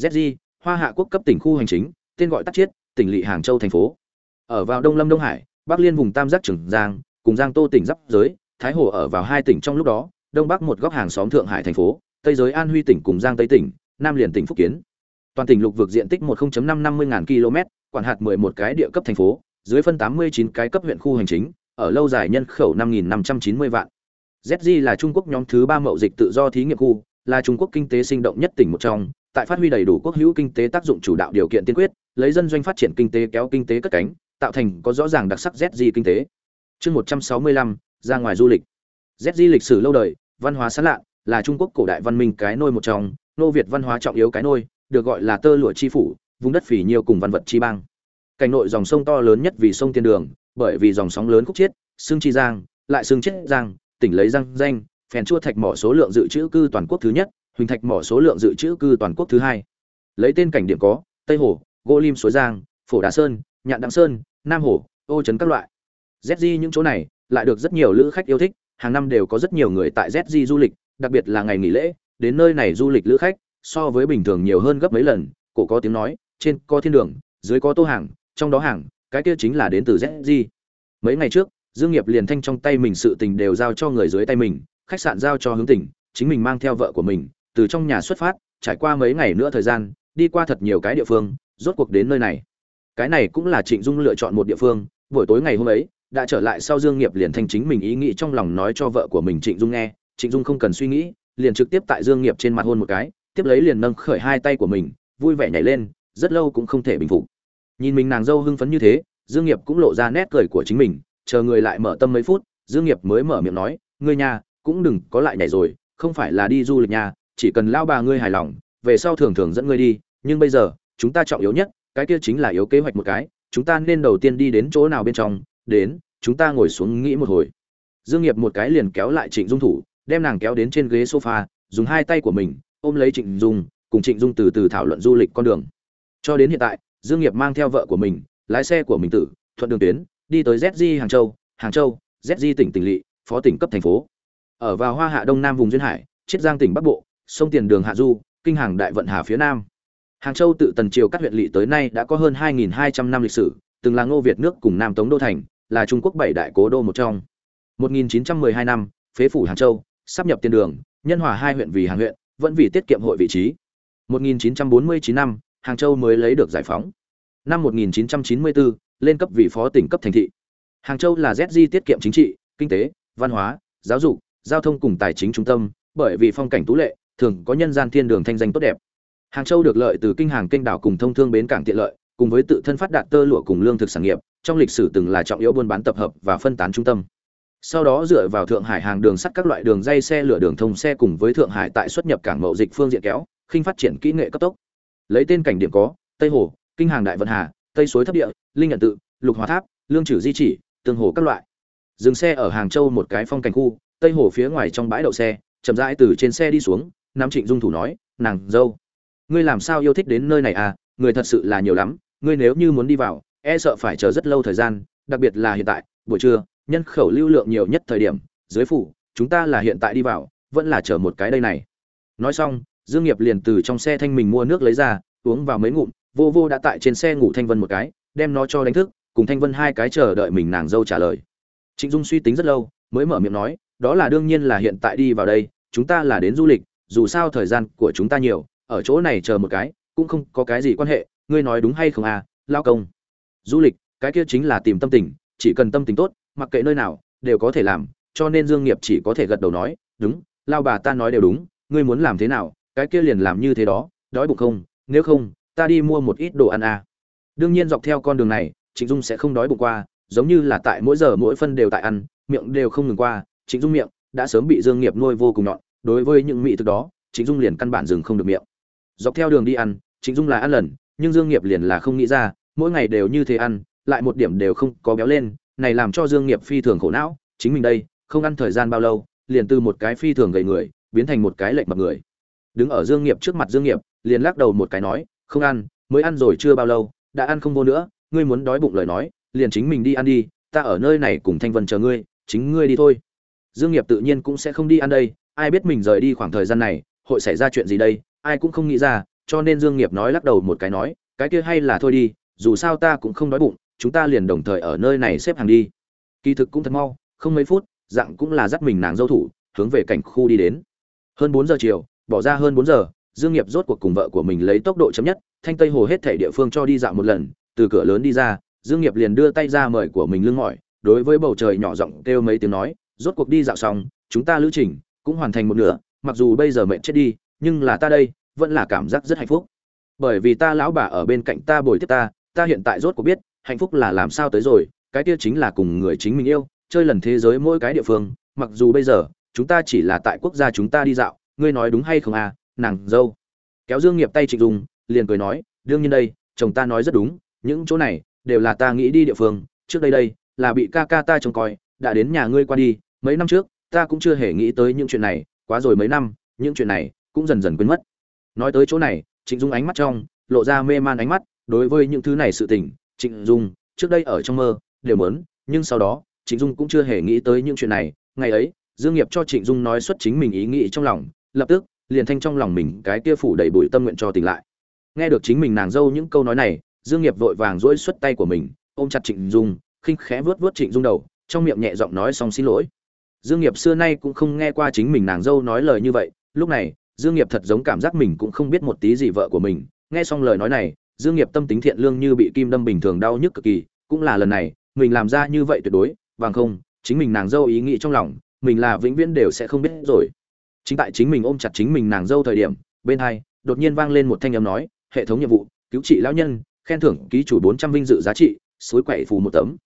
Speaker 1: Zg hoa hạ quốc cấp tỉnh khu hành chính, tên gọi tắt chiết, tỉnh lỵ hàng châu thành phố ở vào đông lâm đông hải bắc liên vùng tam giác trường giang cùng giang tô tỉnh giáp giới thái hồ ở vào hai tỉnh trong lúc đó đông bắc một góc hàng xóm thượng hải thành phố tây giới an huy tỉnh cùng giang tây tỉnh nam liền tỉnh phúc kiến. Toàn tỉnh lục vực diện tích 10.550 ngàn km quản hạt 11 cái địa cấp thành phố dưới phân 89 cái cấp huyện khu hành chính ở lâu dài nhân khẩu 5.590 vạn. ZG là Trung Quốc nhóm thứ ba mậu dịch tự do thí nghiệm khu, là Trung Quốc kinh tế sinh động nhất tỉnh một trong, tại phát huy đầy đủ quốc hữu kinh tế tác dụng chủ đạo điều kiện tiên quyết, lấy dân doanh phát triển kinh tế kéo kinh tế cất cánh, tạo thành có rõ ràng đặc sắc ZG kinh tế. chương một trăm sáu mươi lăm ra ngoài du lịch. ZG lịch sử lâu đời văn hóa sáng lạ là trung quốc cổ đại văn minh cái nôi một trong nô việt văn hóa trọng yếu cái nôi được gọi là tơ lụa chi phủ vùng đất phỉ nhiều cùng văn vật chi bang. Cảnh nội dòng sông to lớn nhất vì sông tiên đường bởi vì dòng sóng lớn khúc chết, xương chi giang lại xương chết giang tỉnh lấy răng danh phèn chua thạch mỏ số lượng dự trữ cư toàn quốc thứ nhất huỳnh thạch mỏ số lượng dự trữ cư toàn quốc thứ hai. Lấy tên cảnh điểm có tây hồ gỗ lim suối giang phổ đà sơn nhạn đặng sơn, nam hồ ô trấn các loại. Zg những chỗ này lại được rất nhiều lữ khách yêu thích, hàng năm đều có rất nhiều người tại zg du lịch, đặc biệt là ngày nghỉ lễ, đến nơi này du lịch lữ khách so với bình thường nhiều hơn gấp mấy lần, cổ có tiếng nói, trên có thiên đường, dưới có tô hàng, trong đó hàng, cái kia chính là đến từ zg mấy ngày trước, dương nghiệp liền thanh trong tay mình sự tình đều giao cho người dưới tay mình, khách sạn giao cho hướng tình chính mình mang theo vợ của mình, từ trong nhà xuất phát, trải qua mấy ngày nữa thời gian, đi qua thật nhiều cái địa phương, rốt cuộc đến nơi này cái này cũng là trịnh dung lựa chọn một địa phương, buổi tối ngày hôm ấy, đã trở lại sau dương nghiệp liền thanh chính mình ý nghĩ trong lòng nói cho vợ của mình trịnh dung nghe. Trịnh dung không cần suy nghĩ, liền trực tiếp tại dương nghiệp trên mặt hôn một cái, tiếp lấy liền nâng khởi hai tay của mình, vui vẻ nhảy lên, rất lâu cũng không thể bình phục. Nhìn mình nàng dâu hưng phấn như thế, dương nghiệp cũng lộ ra nét cười của chính mình, chờ người lại mở tâm mấy phút, dương nghiệp mới mở miệng nói, ngươi nhà cũng đừng có lại nhảy rồi, không phải là đi du lịch nhà chỉ cần lao bà ngươi hài lòng, về sau thường thường dẫn ngươi đi, nhưng bây giờ, chúng ta trọng yếu nhất cái kia chính là yếu kế hoạch một cái, chúng ta nên đầu tiên đi đến chỗ nào bên trong, đến, chúng ta ngồi xuống nghĩ một hồi. Dương nghiệp một cái liền kéo lại trịnh dung thủ, đem nàng kéo đến trên ghế sofa, dùng hai tay của mình, ôm lấy trịnh dung, cùng trịnh dung từ từ thảo luận du lịch con đường. Cho đến hiện tại, dương nghiệp mang theo vợ của mình, lái xe của mình tử, thuận đường tuyến, đi tới zg hàng châu hàng châu zg tỉnh tỉnh lỵ, phó tỉnh cấp thành phố. Ở vào hoa hạ đông nam vùng duyên hải, chiết giang tỉnh bắc bộ, sông tiền đường hạ du, kinh hàng đại vận hà phía nam hàng châu tự tần triều các huyện lỵ tới nay đã có hơn 2.200 năm lịch sử, từng là ngô việt nước cùng nam tống đô thành, là trung quốc bảy đại cố đô một trong. 1912 năm, phế phủ hàng châu, sắp nhập tiền đường, nhân hòa hai huyện vì hàng huyện, vẫn vì tiết kiệm hội vị trí. 1949 năm, hàng châu mới lấy được giải phóng. Năm 1994 lên cấp vị phó tỉnh cấp thành thị. Hàng châu là zg tiết kiệm chính trị, kinh tế, văn hóa, giáo dục, giao thông cùng tài chính trung tâm, bởi vì phong cảnh tú lệ, thường có nhân gian thiên đường thanh danh tốt đẹp hàng châu được lợi từ kinh hàng kênh đảo cùng thông thương bến cảng tiện lợi, cùng với tự thân phát đạt tơ lụa cùng lương thực sản nghiệp, trong lịch sử từng là trọng yếu buôn bán tập hợp và phân tán trung tâm. Sau đó dựa vào thượng hải hàng đường sắt các loại đường dây xe lửa đường thông xe cùng với thượng hải tại xuất nhập cảng mậu dịch phương diện kéo, khinh phát triển kỹ nghệ cấp tốc. Lấy tên cảnh điểm có, tây hồ, kinh hàng đại vận hà, tây suối thấp địa, linh nhận tự, lục hóa tháp, lương trừ di chỉ, tương hồ các loại. Dừng xe ở hàng châu một cái phong cảnh khu, tây hồ phía ngoài trong bãi đậu xe, chậm rãi từ trên xe đi xuống, nam trịnh dung thủ nói, nàng, dâu ngươi làm sao yêu thích đến nơi này à người thật sự là nhiều lắm, ngươi nếu như muốn đi vào e sợ phải chờ rất lâu thời gian, đặc biệt là hiện tại, buổi trưa, nhân khẩu lưu lượng nhiều nhất thời điểm, dưới phủ, chúng ta là hiện tại đi vào, vẫn là chờ một cái đây này. Nói xong, dương nghiệp liền từ trong xe thanh mình mua nước lấy ra, uống vào mấy ngụm, vô vô đã tại trên xe ngủ thanh vân một cái, đem nó cho đánh thức, cùng thanh vân hai cái chờ đợi mình nàng dâu trả lời. Trịnh dung suy tính rất lâu, mới mở miệng nói, đó là đương nhiên là hiện tại đi vào đây, chúng ta là đến du lịch, dù sao thời gian của chúng ta nhiều ở chỗ này chờ một cái, cũng không có cái gì quan hệ, ngươi nói đúng hay không à lao công du lịch, cái kia chính là tìm tâm tình, chỉ cần tâm tình tốt, mặc kệ nơi nào, đều có thể làm, cho nên dương nghiệp chỉ có thể gật đầu nói, đúng, lao bà ta nói đều đúng, ngươi muốn làm thế nào, cái kia liền làm như thế đó, đói bụng không, nếu không, ta đi mua một ít đồ ăn à. đương nhiên dọc theo con đường này, trịnh dung sẽ không đói bụng qua, giống như là tại mỗi giờ mỗi phân đều tại ăn, miệng đều không ngừng qua, trịnh dung miệng đã sớm bị dương nghiệp nuôi vô cùng nhọn, đối với những mỹ thực đó, trịnh dung liền căn bản dừng không được miệng dọc theo đường đi ăn, trịnh dung là ăn lần, nhưng dương nghiệp liền là không nghĩ ra, mỗi ngày đều như thế ăn, lại một điểm đều không có béo lên, này làm cho dương nghiệp phi thường khổ não, chính mình đây, không ăn thời gian bao lâu, liền từ một cái phi thường gầy người, biến thành một cái lệch mập người. Đứng ở dương nghiệp trước mặt dương nghiệp, liền lắc đầu một cái nói, không ăn, mới ăn rồi chưa bao lâu, đã ăn không vô nữa, ngươi muốn đói bụng lời nói, liền chính mình đi ăn đi, ta ở nơi này cùng thanh vân chờ ngươi, chính ngươi đi thôi. Dương nghiệp tự nhiên cũng sẽ không đi ăn đây, ai biết mình rời đi khoảng thời gian này, hội xảy ra chuyện gì đây ai cũng không nghĩ ra, cho nên dương nghiệp nói lắc đầu một cái nói, cái kia hay là thôi đi, dù sao ta cũng không đói bụng, chúng ta liền đồng thời ở nơi này xếp hàng đi. Kỳ thực cũng thật mau, không mấy phút, dạng cũng là dắt mình nàng dâu thủ, hướng về cảnh khu đi đến. Hơn bốn giờ chiều, bỏ ra hơn bốn giờ, dương nghiệp rốt cuộc cùng vợ của mình lấy tốc độ chậm nhất, thanh tây hồ hết thảy địa phương cho đi dạo một lần, từ cửa lớn đi ra, dương nghiệp liền đưa tay ra mời của mình lưng mỏi, đối với bầu trời nhỏ giọng kêu mấy tiếng nói, rốt cuộc đi dạo xong, chúng ta lữ trình cũng hoàn thành một nửa, mặc dù bây giờ mệt chết đi nhưng là ta đây vẫn là cảm giác rất hạnh phúc. Bởi vì ta lão bà ở bên cạnh ta bồi tiếp ta ta hiện tại rốt cuộc biết hạnh phúc là làm sao tới rồi cái kia chính là cùng người chính mình yêu chơi lần thế giới mỗi cái địa phương mặc dù bây giờ chúng ta chỉ là tại quốc gia chúng ta đi dạo ngươi nói đúng hay không à nàng dâu. Kéo dương nghiệp tay trịnh dùng, liền cười nói đương nhiên đây chồng ta nói rất đúng những chỗ này đều là ta nghĩ đi địa phương trước đây đây là bị ca ca ta trông coi đã đến nhà ngươi qua đi mấy năm trước ta cũng chưa hề nghĩ tới những chuyện này quá rồi mấy năm những chuyện này cũng dần dần quên mất. Nói tới chỗ này, trịnh dung ánh mắt trong, lộ ra mê man ánh mắt, đối với những thứ này sự tình, trịnh dung, trước đây ở trong mơ, đều mớn nhưng sau đó, trịnh dung cũng chưa hề nghĩ tới những chuyện này. Ngày ấy, dương nghiệp cho trịnh dung nói xuất chính mình ý nghĩ trong lòng, lập tức, liền thanh trong lòng mình cái kia phủ đầy bụi tâm nguyện cho tỉnh lại. Nghe được chính mình nàng dâu những câu nói này, dương nghiệp vội vàng duỗi xuất tay của mình, ôm chặt trịnh dung, khinh khẽ vuốt vuốt trịnh dung đầu, trong miệng nhẹ giọng nói xong xin lỗi. Dương nghiệp xưa nay cũng không nghe qua chính mình nàng dâu nói lời như vậy, lúc này dương nghiệp thật giống cảm giác mình cũng không biết một tí gì vợ của mình. Nghe xong lời nói này, dương nghiệp tâm tính thiện lương như bị kim đâm bình thường đau nhức cực kỳ. Cũng là lần này, mình làm ra như vậy tuyệt đối, bằng không, chính mình nàng dâu ý nghĩ trong lòng, mình là vĩnh viễn đều sẽ không biết rồi. Chính tại chính mình ôm chặt chính mình nàng dâu thời điểm, bên hai, đột nhiên vang lên một thanh âm nói, hệ thống nhiệm vụ, cứu trị lão nhân, khen thưởng ký chủ bốn trăm vinh dự giá trị, suối quậy phù một tấm.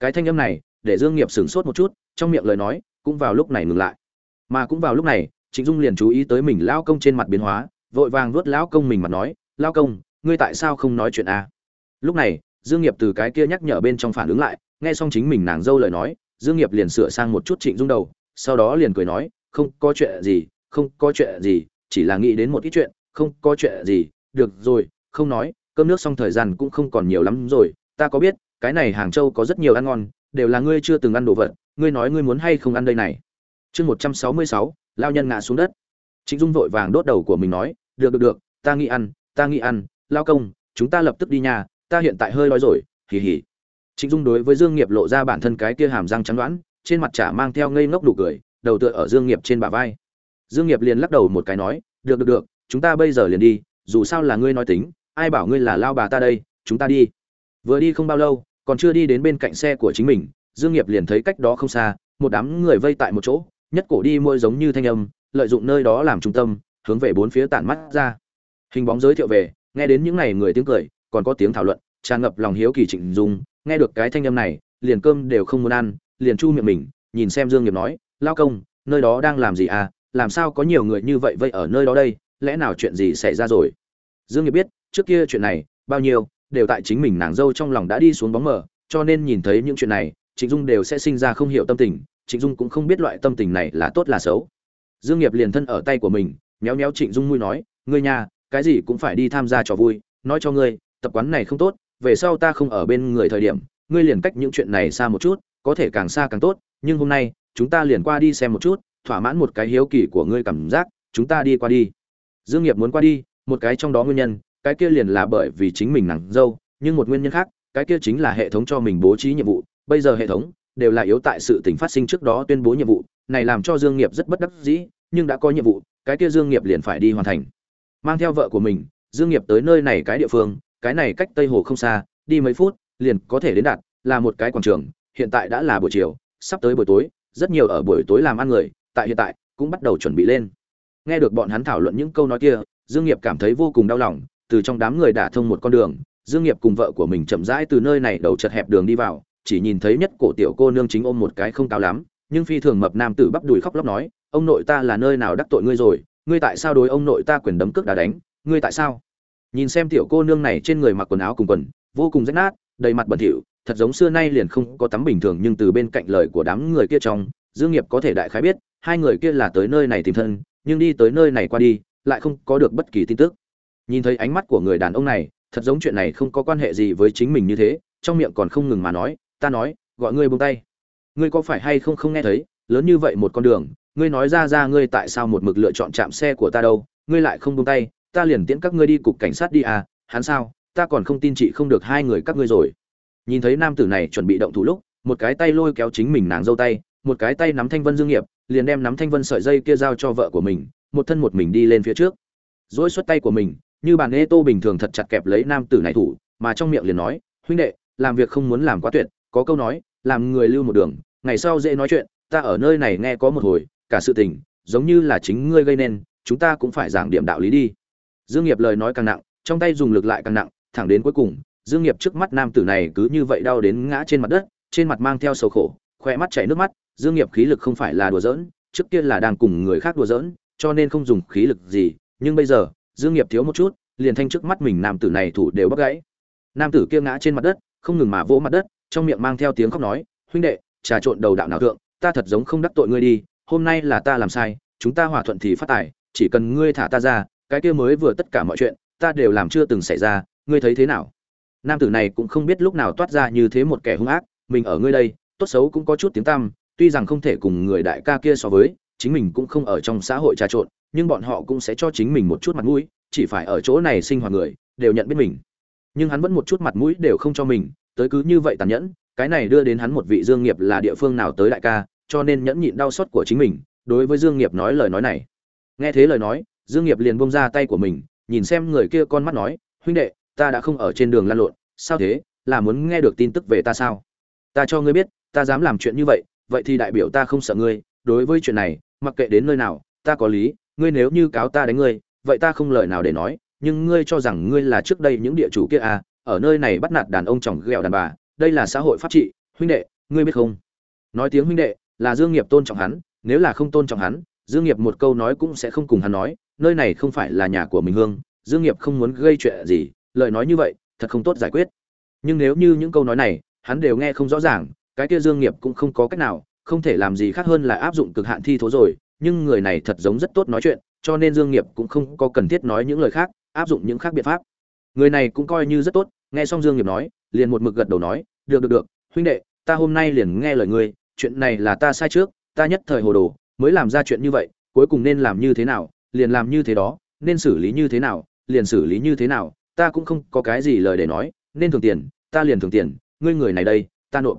Speaker 1: Cái thanh âm này, để dương nghiệp sửng sốt một chút, trong miệng lời nói cũng vào lúc này ngừng lại. Mà cũng vào lúc này trịnh dung liền chú ý tới mình lão công trên mặt biến hóa, vội vàng vuốt lão công mình mặt nói, lão công, ngươi tại sao không nói chuyện a lúc này, dương nghiệp từ cái kia nhắc nhở bên trong phản ứng lại, nghe xong chính mình nàng dâu lời nói, dương nghiệp liền sửa sang một chút trịnh dung đầu, sau đó liền cười nói, không có chuyện gì, không có chuyện gì, chỉ là nghĩ đến một ít chuyện, không có chuyện gì, được rồi, không nói, cơm nước xong thời gian cũng không còn nhiều lắm rồi, ta có biết, cái này hàng châu có rất nhiều ăn ngon, đều là ngươi chưa từng ăn đồ vật, ngươi nói ngươi muốn hay không ăn đây này? Chương một trăm sáu mươi sáu lao nhân ngã xuống đất. Trịnh dung vội vàng đốt đầu của mình nói, được được được, ta nghĩ ăn, ta nghĩ ăn, lao công, chúng ta lập tức đi nhà, ta hiện tại hơi đói rồi, hì hì. Trịnh dung đối với dương nghiệp lộ ra bản thân cái kia hàm răng trắng đoán, trên mặt chả mang theo ngây ngốc đủ cười, đầu tựa ở dương nghiệp trên bả vai. Dương nghiệp liền lắc đầu một cái nói, được được được, chúng ta bây giờ liền đi, dù sao là ngươi nói tính, ai bảo ngươi là lao bà ta đây, chúng ta đi. Vừa đi không bao lâu, còn chưa đi đến bên cạnh xe của chính mình, dương nghiệp liền thấy cách đó không xa, một đám người vây tại một chỗ nhất cổ đi môi giống như thanh âm, lợi dụng nơi đó làm trung tâm, hướng về bốn phía tản mắt ra. Hình bóng giới thiệu về, nghe đến những này người tiếng cười, còn có tiếng thảo luận, tràn ngập lòng hiếu kỳ trịnh dung, nghe được cái thanh âm này, liền cơm đều không muốn ăn, liền chu miệng mình, nhìn xem dương nghiệp nói, lao công, nơi đó đang làm gì à? Làm sao có nhiều người như vậy vậy ở nơi đó đây? Lẽ nào chuyện gì xảy ra rồi? Dương nghiệp biết, trước kia chuyện này, bao nhiêu, đều tại chính mình nàng dâu trong lòng đã đi xuống bóng mờ, cho nên nhìn thấy những chuyện này, trịnh dung đều sẽ sinh ra không hiểu tâm tình trịnh dung cũng không biết loại tâm tình này là tốt là xấu. Dương nghiệp liền thân ở tay của mình, méo méo trịnh dung mui nói, ngươi nhà cái gì cũng phải đi tham gia trò vui, nói cho ngươi, tập quán này không tốt, về sau ta không ở bên người thời điểm, ngươi liền cách những chuyện này xa một chút, có thể càng xa càng tốt, nhưng hôm nay, chúng ta liền qua đi xem một chút, thỏa mãn một cái hiếu kỳ của ngươi cảm giác, chúng ta đi qua đi. Dương nghiệp muốn qua đi, một cái trong đó nguyên nhân, cái kia liền là bởi vì chính mình nàng dâu, nhưng một nguyên nhân khác, cái kia chính là hệ thống cho mình bố trí nhiệm vụ, bây giờ hệ thống đều là yếu tại sự tình phát sinh trước đó tuyên bố nhiệm vụ, này làm cho dương nghiệp rất bất đắc dĩ, nhưng đã có nhiệm vụ, cái kia dương nghiệp liền phải đi hoàn thành. Mang theo vợ của mình, dương nghiệp tới nơi này cái địa phương, cái này cách tây hồ không xa, đi mấy phút, liền có thể đến đạt, là một cái quảng trường, hiện tại đã là buổi chiều, sắp tới buổi tối, rất nhiều ở buổi tối làm ăn người, tại hiện tại, cũng bắt đầu chuẩn bị lên. Nghe được bọn hắn thảo luận những câu nói kia, dương nghiệp cảm thấy vô cùng đau lòng, từ trong đám người đả thông một con đường, dương nghiệp cùng vợ của mình chậm rãi từ nơi này đầu chật hẹp đường đi vào chỉ nhìn thấy nhất cổ tiểu cô nương chính ôm một cái không cao lắm, nhưng phi thường mập nam tử bắp đùi khóc lóc nói, ông nội ta là nơi nào đắc tội ngươi rồi? Ngươi tại sao đối ông nội ta quyền đấm cước đá đánh? Ngươi tại sao? Nhìn xem tiểu cô nương này trên người mặc quần áo cùng quần, vô cùng rách nát, đầy mặt bẩn thỉu, thật giống xưa nay liền không có tắm bình thường, nhưng từ bên cạnh lời của đám người kia trong, dương nghiệp có thể đại khái biết, hai người kia là tới nơi này tìm thân, nhưng đi tới nơi này qua đi, lại không có được bất kỳ tin tức. Nhìn thấy ánh mắt của người đàn ông này, thật giống chuyện này không có quan hệ gì với chính mình như thế, trong miệng còn không ngừng mà nói ta nói, gọi ngươi buông tay. Ngươi có phải hay không không nghe thấy, lớn như vậy một con đường, ngươi nói ra ra ngươi tại sao một mực lựa chọn chạm xe của ta đâu, ngươi lại không buông tay, ta liền tiễn các ngươi đi cục cảnh sát đi à hắn sao, ta còn không tin chị không được hai người các ngươi rồi. Nhìn thấy nam tử này chuẩn bị động thủ lúc, một cái tay lôi kéo chính mình nàng dâu tay, một cái tay nắm thanh vân dương nghiệp, liền đem nắm thanh vân sợi dây kia giao cho vợ của mình, một thân một mình đi lên phía trước. Dỗi xuất tay của mình, như bàn ê tô bình thường thật chặt kẹp lấy nam tử này thủ, mà trong miệng liền nói, huynh đệ, làm việc không muốn làm quá tuyệt có câu nói, làm người lưu một đường, ngày sau dễ nói chuyện, ta ở nơi này nghe có một hồi, cả sự tình, giống như là chính ngươi gây nên, chúng ta cũng phải giảng điểm đạo lý đi. Dương nghiệp lời nói càng nặng, trong tay dùng lực lại càng nặng, thẳng đến cuối cùng, dương nghiệp trước mắt nam tử này cứ như vậy đau đến ngã trên mặt đất, trên mặt mang theo sầu khổ, khoe mắt chảy nước mắt, dương nghiệp khí lực không phải là đùa giỡn, trước kia là đang cùng người khác đùa giỡn, cho nên không dùng khí lực gì, nhưng bây giờ, dương nghiệp thiếu một chút, liền thanh trước mắt mình nam tử này thủ đều bắt gãy. Nam tử kia ngã trên mặt đất, không ngừng mà vỗ mặt đất trong miệng mang theo tiếng khóc nói, huynh đệ, trà trộn đầu đạo nào thượng, ta thật giống không đắc tội ngươi đi, hôm nay là ta làm sai, chúng ta hòa thuận thì phát tài, chỉ cần ngươi thả ta ra, cái kia mới vừa tất cả mọi chuyện, ta đều làm chưa từng xảy ra, ngươi thấy thế nào? Nam tử này cũng không biết lúc nào toát ra như thế một kẻ hung ác, mình ở ngươi đây, tốt xấu cũng có chút tiếng tăm, tuy rằng không thể cùng người đại ca kia so với, chính mình cũng không ở trong xã hội trà trộn, nhưng bọn họ cũng sẽ cho chính mình một chút mặt mũi, chỉ phải ở chỗ này sinh hoạt người, đều nhận biết mình. Nhưng hắn vẫn một chút mặt mũi đều không cho mình tới cứ như vậy tàn nhẫn, cái này đưa đến hắn một vị dương nghiệp là địa phương nào tới đại ca, cho nên nhẫn nhịn đau xót của chính mình, đối với dương nghiệp nói lời nói này. Nghe thế lời nói, dương nghiệp liền buông ra tay của mình, nhìn xem người kia con mắt nói, huynh đệ, ta đã không ở trên đường lăn lộn, sao thế? Là muốn nghe được tin tức về ta sao? Ta cho ngươi biết, ta dám làm chuyện như vậy vậy thì đại biểu ta không sợ ngươi. Đối với chuyện này, mặc kệ đến nơi nào, ta có lý, ngươi nếu như cáo ta đánh ngươi, vậy ta không lời nào để nói, nhưng ngươi cho rằng ngươi là trước đây những địa chủ kia à ở nơi này bắt nạt đàn ông chồng ghẹo đàn bà, đây là xã hội pháp trị, huynh đệ, ngươi biết không? Nói tiếng huynh đệ, là dương nghiệp tôn trọng hắn, nếu là không tôn trọng hắn, dương nghiệp một câu nói cũng sẽ không cùng hắn nói, nơi này không phải là nhà của mình hương, dương nghiệp không muốn gây chuyện gì, lời nói như vậy, thật không tốt giải quyết. Nhưng nếu như những câu nói này, hắn đều nghe không rõ ràng, cái kia dương nghiệp cũng không có cách nào, không thể làm gì khác hơn là áp dụng cực hạn thi thố rồi, nhưng người này thật giống rất tốt nói chuyện, cho nên dương nghiệp cũng không có cần thiết nói những lời khác, áp dụng những khác biện pháp người này cũng coi như rất tốt, nghe xong dương nghiệp nói, liền một mực gật đầu nói, được được được, huynh đệ, ta hôm nay liền nghe lời ngươi, chuyện này là ta sai trước, ta nhất thời hồ đồ, mới làm ra chuyện như vậy, cuối cùng nên làm như thế nào, liền làm như thế đó, nên xử lý như thế nào, liền xử lý như thế nào, ta cũng không có cái gì lời để nói, nên thường tiền, ta liền thường tiền, ngươi người này đây, ta nộp.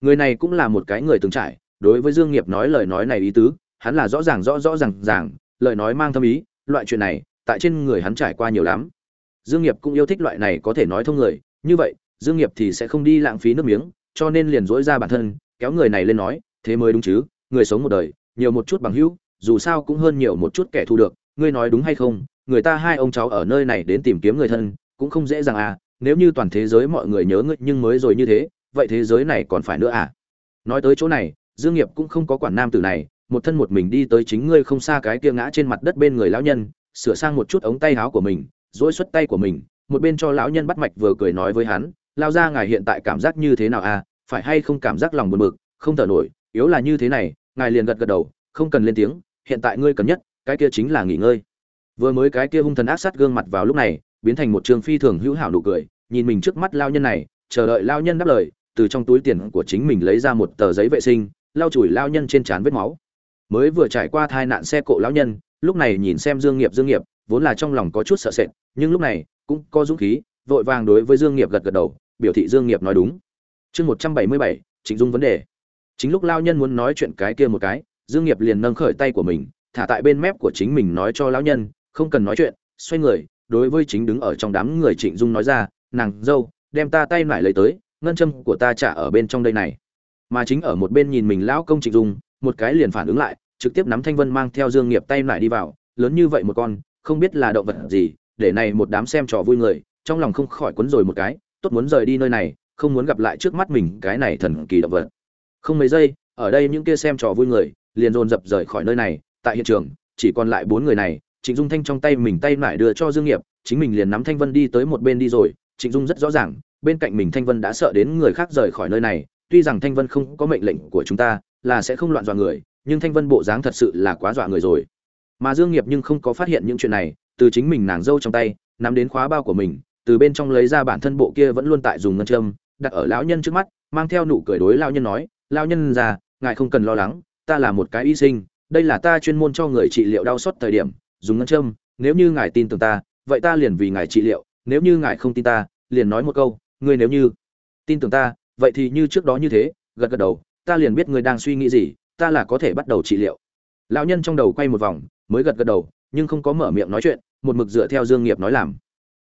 Speaker 1: Người này cũng là một cái người từng trải, đối với dương nghiệp nói lời nói này ý tứ, hắn là rõ ràng, rõ rõ ràng ràng, lời nói mang thâm ý, loại chuyện này, tại trên người hắn trải qua nhiều lắm dương nghiệp cũng yêu thích loại này có thể nói thông người, như vậy, dương nghiệp thì sẽ không đi lãng phí nước miếng, cho nên liền dỗi ra bản thân, kéo người này lên nói, thế mới đúng chứ, người sống một đời, nhiều một chút bằng hữu, dù sao cũng hơn nhiều một chút kẻ thù được, ngươi nói đúng hay không, người ta hai ông cháu ở nơi này đến tìm kiếm người thân, cũng không dễ dàng à nếu như toàn thế giới mọi người nhớ ngươi nhưng mới rồi như thế, vậy thế giới này còn phải nữa à? Nói tới chỗ này, dương nghiệp cũng không có quản nam tử này, một thân một mình đi tới chính ngươi không xa cái kia ngã trên mặt đất bên người lão nhân, sửa sang một chút ống tay áo của mình dỗi xuất tay của mình, một bên cho lão nhân bắt mạch vừa cười nói với hắn lao ra ngài hiện tại cảm giác như thế nào à? Phải hay không cảm giác lòng buồn bực, không thở nổi, yếu là như thế này, ngài liền gật gật đầu, không cần lên tiếng, hiện tại ngươi cần nhất, cái kia chính là nghỉ ngơi. Vừa mới cái kia hung thần ác sát gương mặt vào lúc này, biến thành một trường phi thường hữu hảo nụ cười, nhìn mình trước mắt lao nhân này, chờ đợi lao nhân đáp lời, từ trong túi tiền của chính mình lấy ra một tờ giấy vệ sinh, lau chùi lao nhân trên trán vết máu. Mới vừa trải qua tai nạn xe cộ lão nhân, lúc này nhìn xem dương nghiệp dương nghiệp vốn là trong lòng có chút sợ sệt, nhưng lúc này cũng có dũng khí, vội vàng đối với dương nghiệp gật gật đầu, biểu thị dương nghiệp nói đúng. Chương một trăm bảy mươi bảy, trịnh dung vấn đề. Chính lúc lao nhân muốn nói chuyện cái kia một cái, dương nghiệp liền nâng khởi tay của mình, thả tại bên mép của chính mình nói cho lão nhân, không cần nói chuyện, xoay người, đối với chính đứng ở trong đám người trịnh dung nói ra, nàng dâu, đem ta tay lại lấy tới, ngân châm của ta trả ở bên trong đây này. Mà chính ở một bên nhìn mình lão công trịnh dung, một cái liền phản ứng lại, trực tiếp nắm thanh vân mang theo dương nghiệp tay lại đi vào, lớn như vậy một con không biết là động vật gì, để này một đám xem trò vui người, trong lòng không khỏi cuốn rồi một cái, tốt muốn rời đi nơi này, không muốn gặp lại trước mắt mình cái này thần kỳ động vật. Không mấy giây, ở đây những kia xem trò vui người, liền dồn dập rời khỏi nơi này, tại hiện trường, chỉ còn lại bốn người này, trịnh dung thanh trong tay mình tay lại đưa cho dương nghiệp, chính mình liền nắm thanh vân đi tới một bên đi rồi, trịnh dung rất rõ ràng, bên cạnh mình thanh vân đã sợ đến người khác rời khỏi nơi này, tuy rằng thanh vân không có mệnh lệnh của chúng ta, là sẽ không loạn dọa người, nhưng thanh vân bộ dáng thật sự là quá dọa người rồi mà dương nghiệp nhưng không có phát hiện những chuyện này, từ chính mình nàng dâu trong tay, nắm đến khóa bao của mình, từ bên trong lấy ra bản thân bộ kia vẫn luôn tại dùng ngân châm, đặt ở lão nhân trước mắt, mang theo nụ cười đối lão nhân nói, lão nhân già, ngài không cần lo lắng, ta là một cái y sinh, đây là ta chuyên môn cho người trị liệu đau sốt thời điểm, dùng ngân châm, nếu như ngài tin tưởng ta, vậy ta liền vì ngài trị liệu, nếu như ngài không tin ta, liền nói một câu, ngươi nếu như tin tưởng ta, vậy thì như trước đó như thế, gật gật đầu, ta liền biết ngươi đang suy nghĩ gì, ta là có thể bắt đầu trị liệu. Lão nhân trong đầu quay một vòng mới gật gật đầu, nhưng không có mở miệng nói chuyện, một mực dựa theo dương nghiệp nói làm.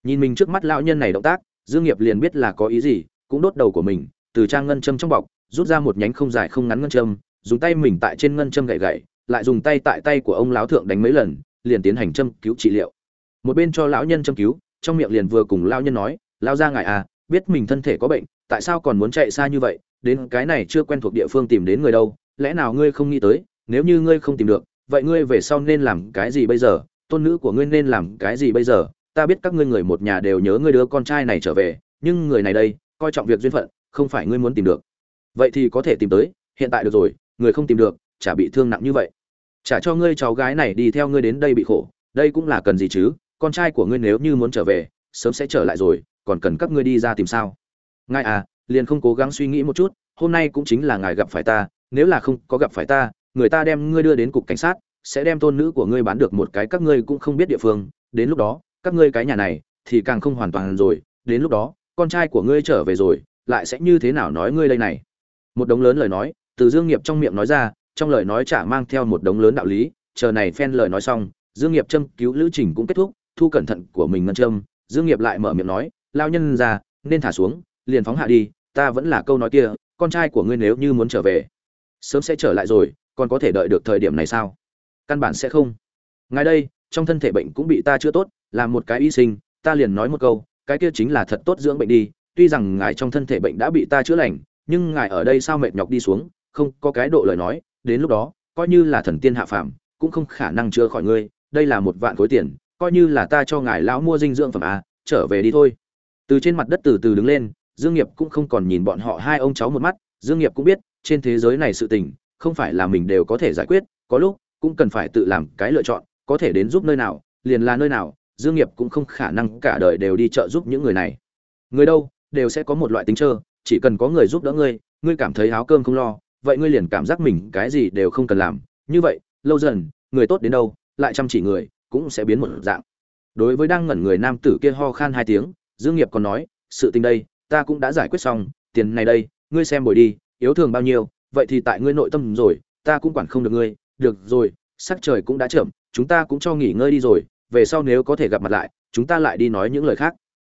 Speaker 1: Nhìn mình trước mắt lão nhân này động tác, dương nghiệp liền biết là có ý gì, cũng đốt đầu của mình, từ trang ngân châm trong bọc, rút ra một nhánh không dài không ngắn ngân châm, dùng tay mình tại trên ngân châm gậy gậy, lại dùng tay tại tay của ông lão thượng đánh mấy lần, liền tiến hành châm cứu trị liệu. Một bên cho lão nhân châm cứu, trong miệng liền vừa cùng lão nhân nói, lão gia ngài à biết mình thân thể có bệnh, tại sao còn muốn chạy xa như vậy? Đến cái này chưa quen thuộc địa phương tìm đến người đâu, lẽ nào ngươi không nghĩ tới, nếu như ngươi không tìm được vậy ngươi về sau nên làm cái gì bây giờ? Tôn nữ của ngươi nên làm cái gì bây giờ? Ta biết các ngươi người một nhà đều nhớ ngươi đứa con trai này trở về, nhưng người này đây, coi trọng việc duyên phận, không phải ngươi muốn tìm được. Vậy thì có thể tìm tới, hiện tại được rồi, người không tìm được, chả bị thương nặng như vậy. Chả cho ngươi cháu gái này đi theo ngươi đến đây bị khổ, đây cũng là cần gì chứ? Con trai của ngươi nếu như muốn trở về, sớm sẽ trở lại rồi, còn cần các ngươi đi ra tìm sao? Ngài à liền không cố gắng suy nghĩ một chút, hôm nay cũng chính là ngài gặp phải ta, nếu là không có gặp phải ta người ta đem ngươi đưa đến cục cảnh sát, sẽ đem tôn nữ của ngươi bán được một cái các ngươi cũng không biết địa phương, đến lúc đó, các ngươi cái nhà này thì càng không hoàn toàn rồi, đến lúc đó, con trai của ngươi trở về rồi, lại sẽ như thế nào nói ngươi đây này? Một đống lớn lời nói, từ dương nghiệp trong miệng nói ra, trong lời nói chả mang theo một đống lớn đạo lý, chờ này phen lời nói xong, dương nghiệp châm cứu lữ trình cũng kết thúc, thu cẩn thận của mình ngân châm, dương nghiệp lại mở miệng nói lao nhân ra nên thả xuống, liền phóng hạ đi, ta vẫn là câu nói kia, con trai của ngươi nếu như muốn trở về, sớm sẽ trở lại rồi còn có thể đợi được thời điểm này sao? Căn bản sẽ không. Ngài đây, trong thân thể bệnh cũng bị ta chữa tốt làm một cái y sinh, ta liền nói một câu, cái kia chính là thật tốt dưỡng bệnh đi, tuy rằng ngài trong thân thể bệnh đã bị ta chữa lành, nhưng ngài ở đây sao mệt nhọc đi xuống, không có cái độ lời nói, đến lúc đó, coi như là thần tiên hạ phàm, cũng không khả năng chữa khỏi ngươi, đây là một vạn khối tiền, coi như là ta cho ngài lão mua dinh dưỡng phẩm à trở về đi thôi. Từ trên mặt đất từ từ đứng lên, dương nghiệp cũng không còn nhìn bọn họ hai ông cháu một mắt, dương nghiệp cũng biết, trên thế giới này sự tình không phải là mình đều có thể giải quyết, có lúc cũng cần phải tự làm cái lựa chọn, có thể đến giúp nơi nào, liền là nơi nào, dương nghiệp cũng không khả năng cả đời đều đi trợ giúp những người này. Người đâu, đều sẽ có một loại tính trơ, chỉ cần có người giúp đỡ ngươi ngươi cảm thấy áo cơm không lo, vậy ngươi liền cảm giác mình cái gì đều không cần làm. Như vậy, lâu dần, người tốt đến đâu, lại chăm chỉ người, cũng sẽ biến một dạng. Đối với đang ngẩn người nam tử kia ho khan hai tiếng, dương nghiệp còn nói, sự tình đây, ta cũng đã giải quyết xong, tiền này đây, ngươi xem bồi đi, yếu thường bao nhiêu vậy thì tại ngươi nội tâm rồi, ta cũng quản không được ngươi. Được rồi, sắc trời cũng đã chậm, chúng ta cũng cho nghỉ ngơi đi rồi, về sau nếu có thể gặp mặt lại, chúng ta lại đi nói những lời khác.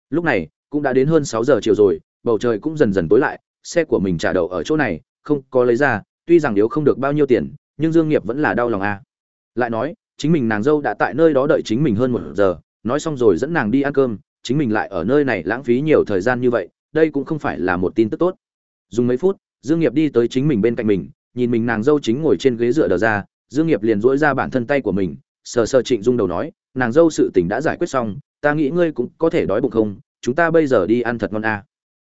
Speaker 1: Lúc này, cũng đã đến hơn sáu giờ chiều rồi, bầu trời cũng dần dần tối lại, xe của mình trả đậu ở chỗ này, không có lấy ra, tuy rằng yếu không được bao nhiêu tiền, nhưng dương nghiệp vẫn là đau lòng a à. lại nói, chính mình nàng dâu đã tại nơi đó đợi chính mình hơn một giờ, nói xong rồi dẫn nàng đi ăn cơm, chính mình lại ở nơi này lãng phí nhiều thời gian như vậy, đây cũng không phải là một tin tức tốt. Dùng mấy phút dương nghiệp đi tới chính mình bên cạnh mình nhìn mình nàng dâu chính ngồi trên ghế dựa đờ ra dương nghiệp liền duỗi ra bản thân tay của mình sờ sờ trịnh dung đầu nói nàng dâu sự tình đã giải quyết xong ta nghĩ ngươi cũng có thể đói bụng không chúng ta bây giờ đi ăn thật ngon à.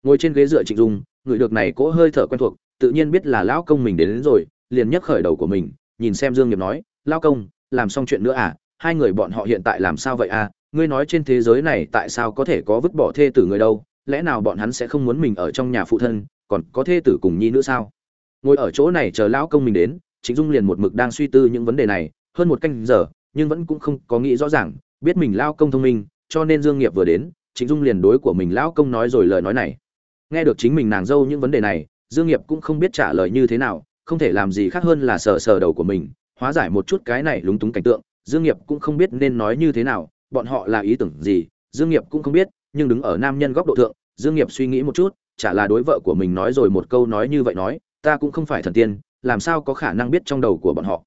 Speaker 1: ngồi trên ghế dựa trịnh dung người được này cỗ hơi thở quen thuộc tự nhiên biết là lão công mình đến, đến rồi liền nhấc khởi đầu của mình nhìn xem dương nghiệp nói lão công làm xong chuyện nữa à? Hai người bọn họ hiện tại làm sao vậy à? Ngươi nói trên thế giới này tại sao có thể có vứt bỏ thê tử người đâu? Lẽ nào bọn hắn sẽ không muốn mình ở trong nhà phụ thân còn có thê tử cùng nhi nữa sao? Ngồi ở chỗ này chờ lão công mình đến, trịnh dung liền một mực đang suy tư những vấn đề này, hơn một canh giờ, nhưng vẫn cũng không có nghĩ rõ ràng, biết mình lão công thông minh, cho nên dương nghiệp vừa đến, trịnh dung liền đối của mình lão công nói rồi lời nói này. Nghe được chính mình nàng dâu những vấn đề này, dương nghiệp cũng không biết trả lời như thế nào, không thể làm gì khác hơn là sờ sờ đầu của mình, hóa giải một chút cái này lúng túng cảnh tượng, dương nghiệp cũng không biết nên nói như thế nào, bọn họ là ý tưởng gì, dương nghiệp cũng không biết, nhưng đứng ở nam nhân góc độ thượng, dương nghiệp suy nghĩ một chút chả là đối vợ của mình nói rồi một câu nói như vậy nói, ta cũng không phải thần tiên, làm sao có khả năng biết trong đầu của bọn họ?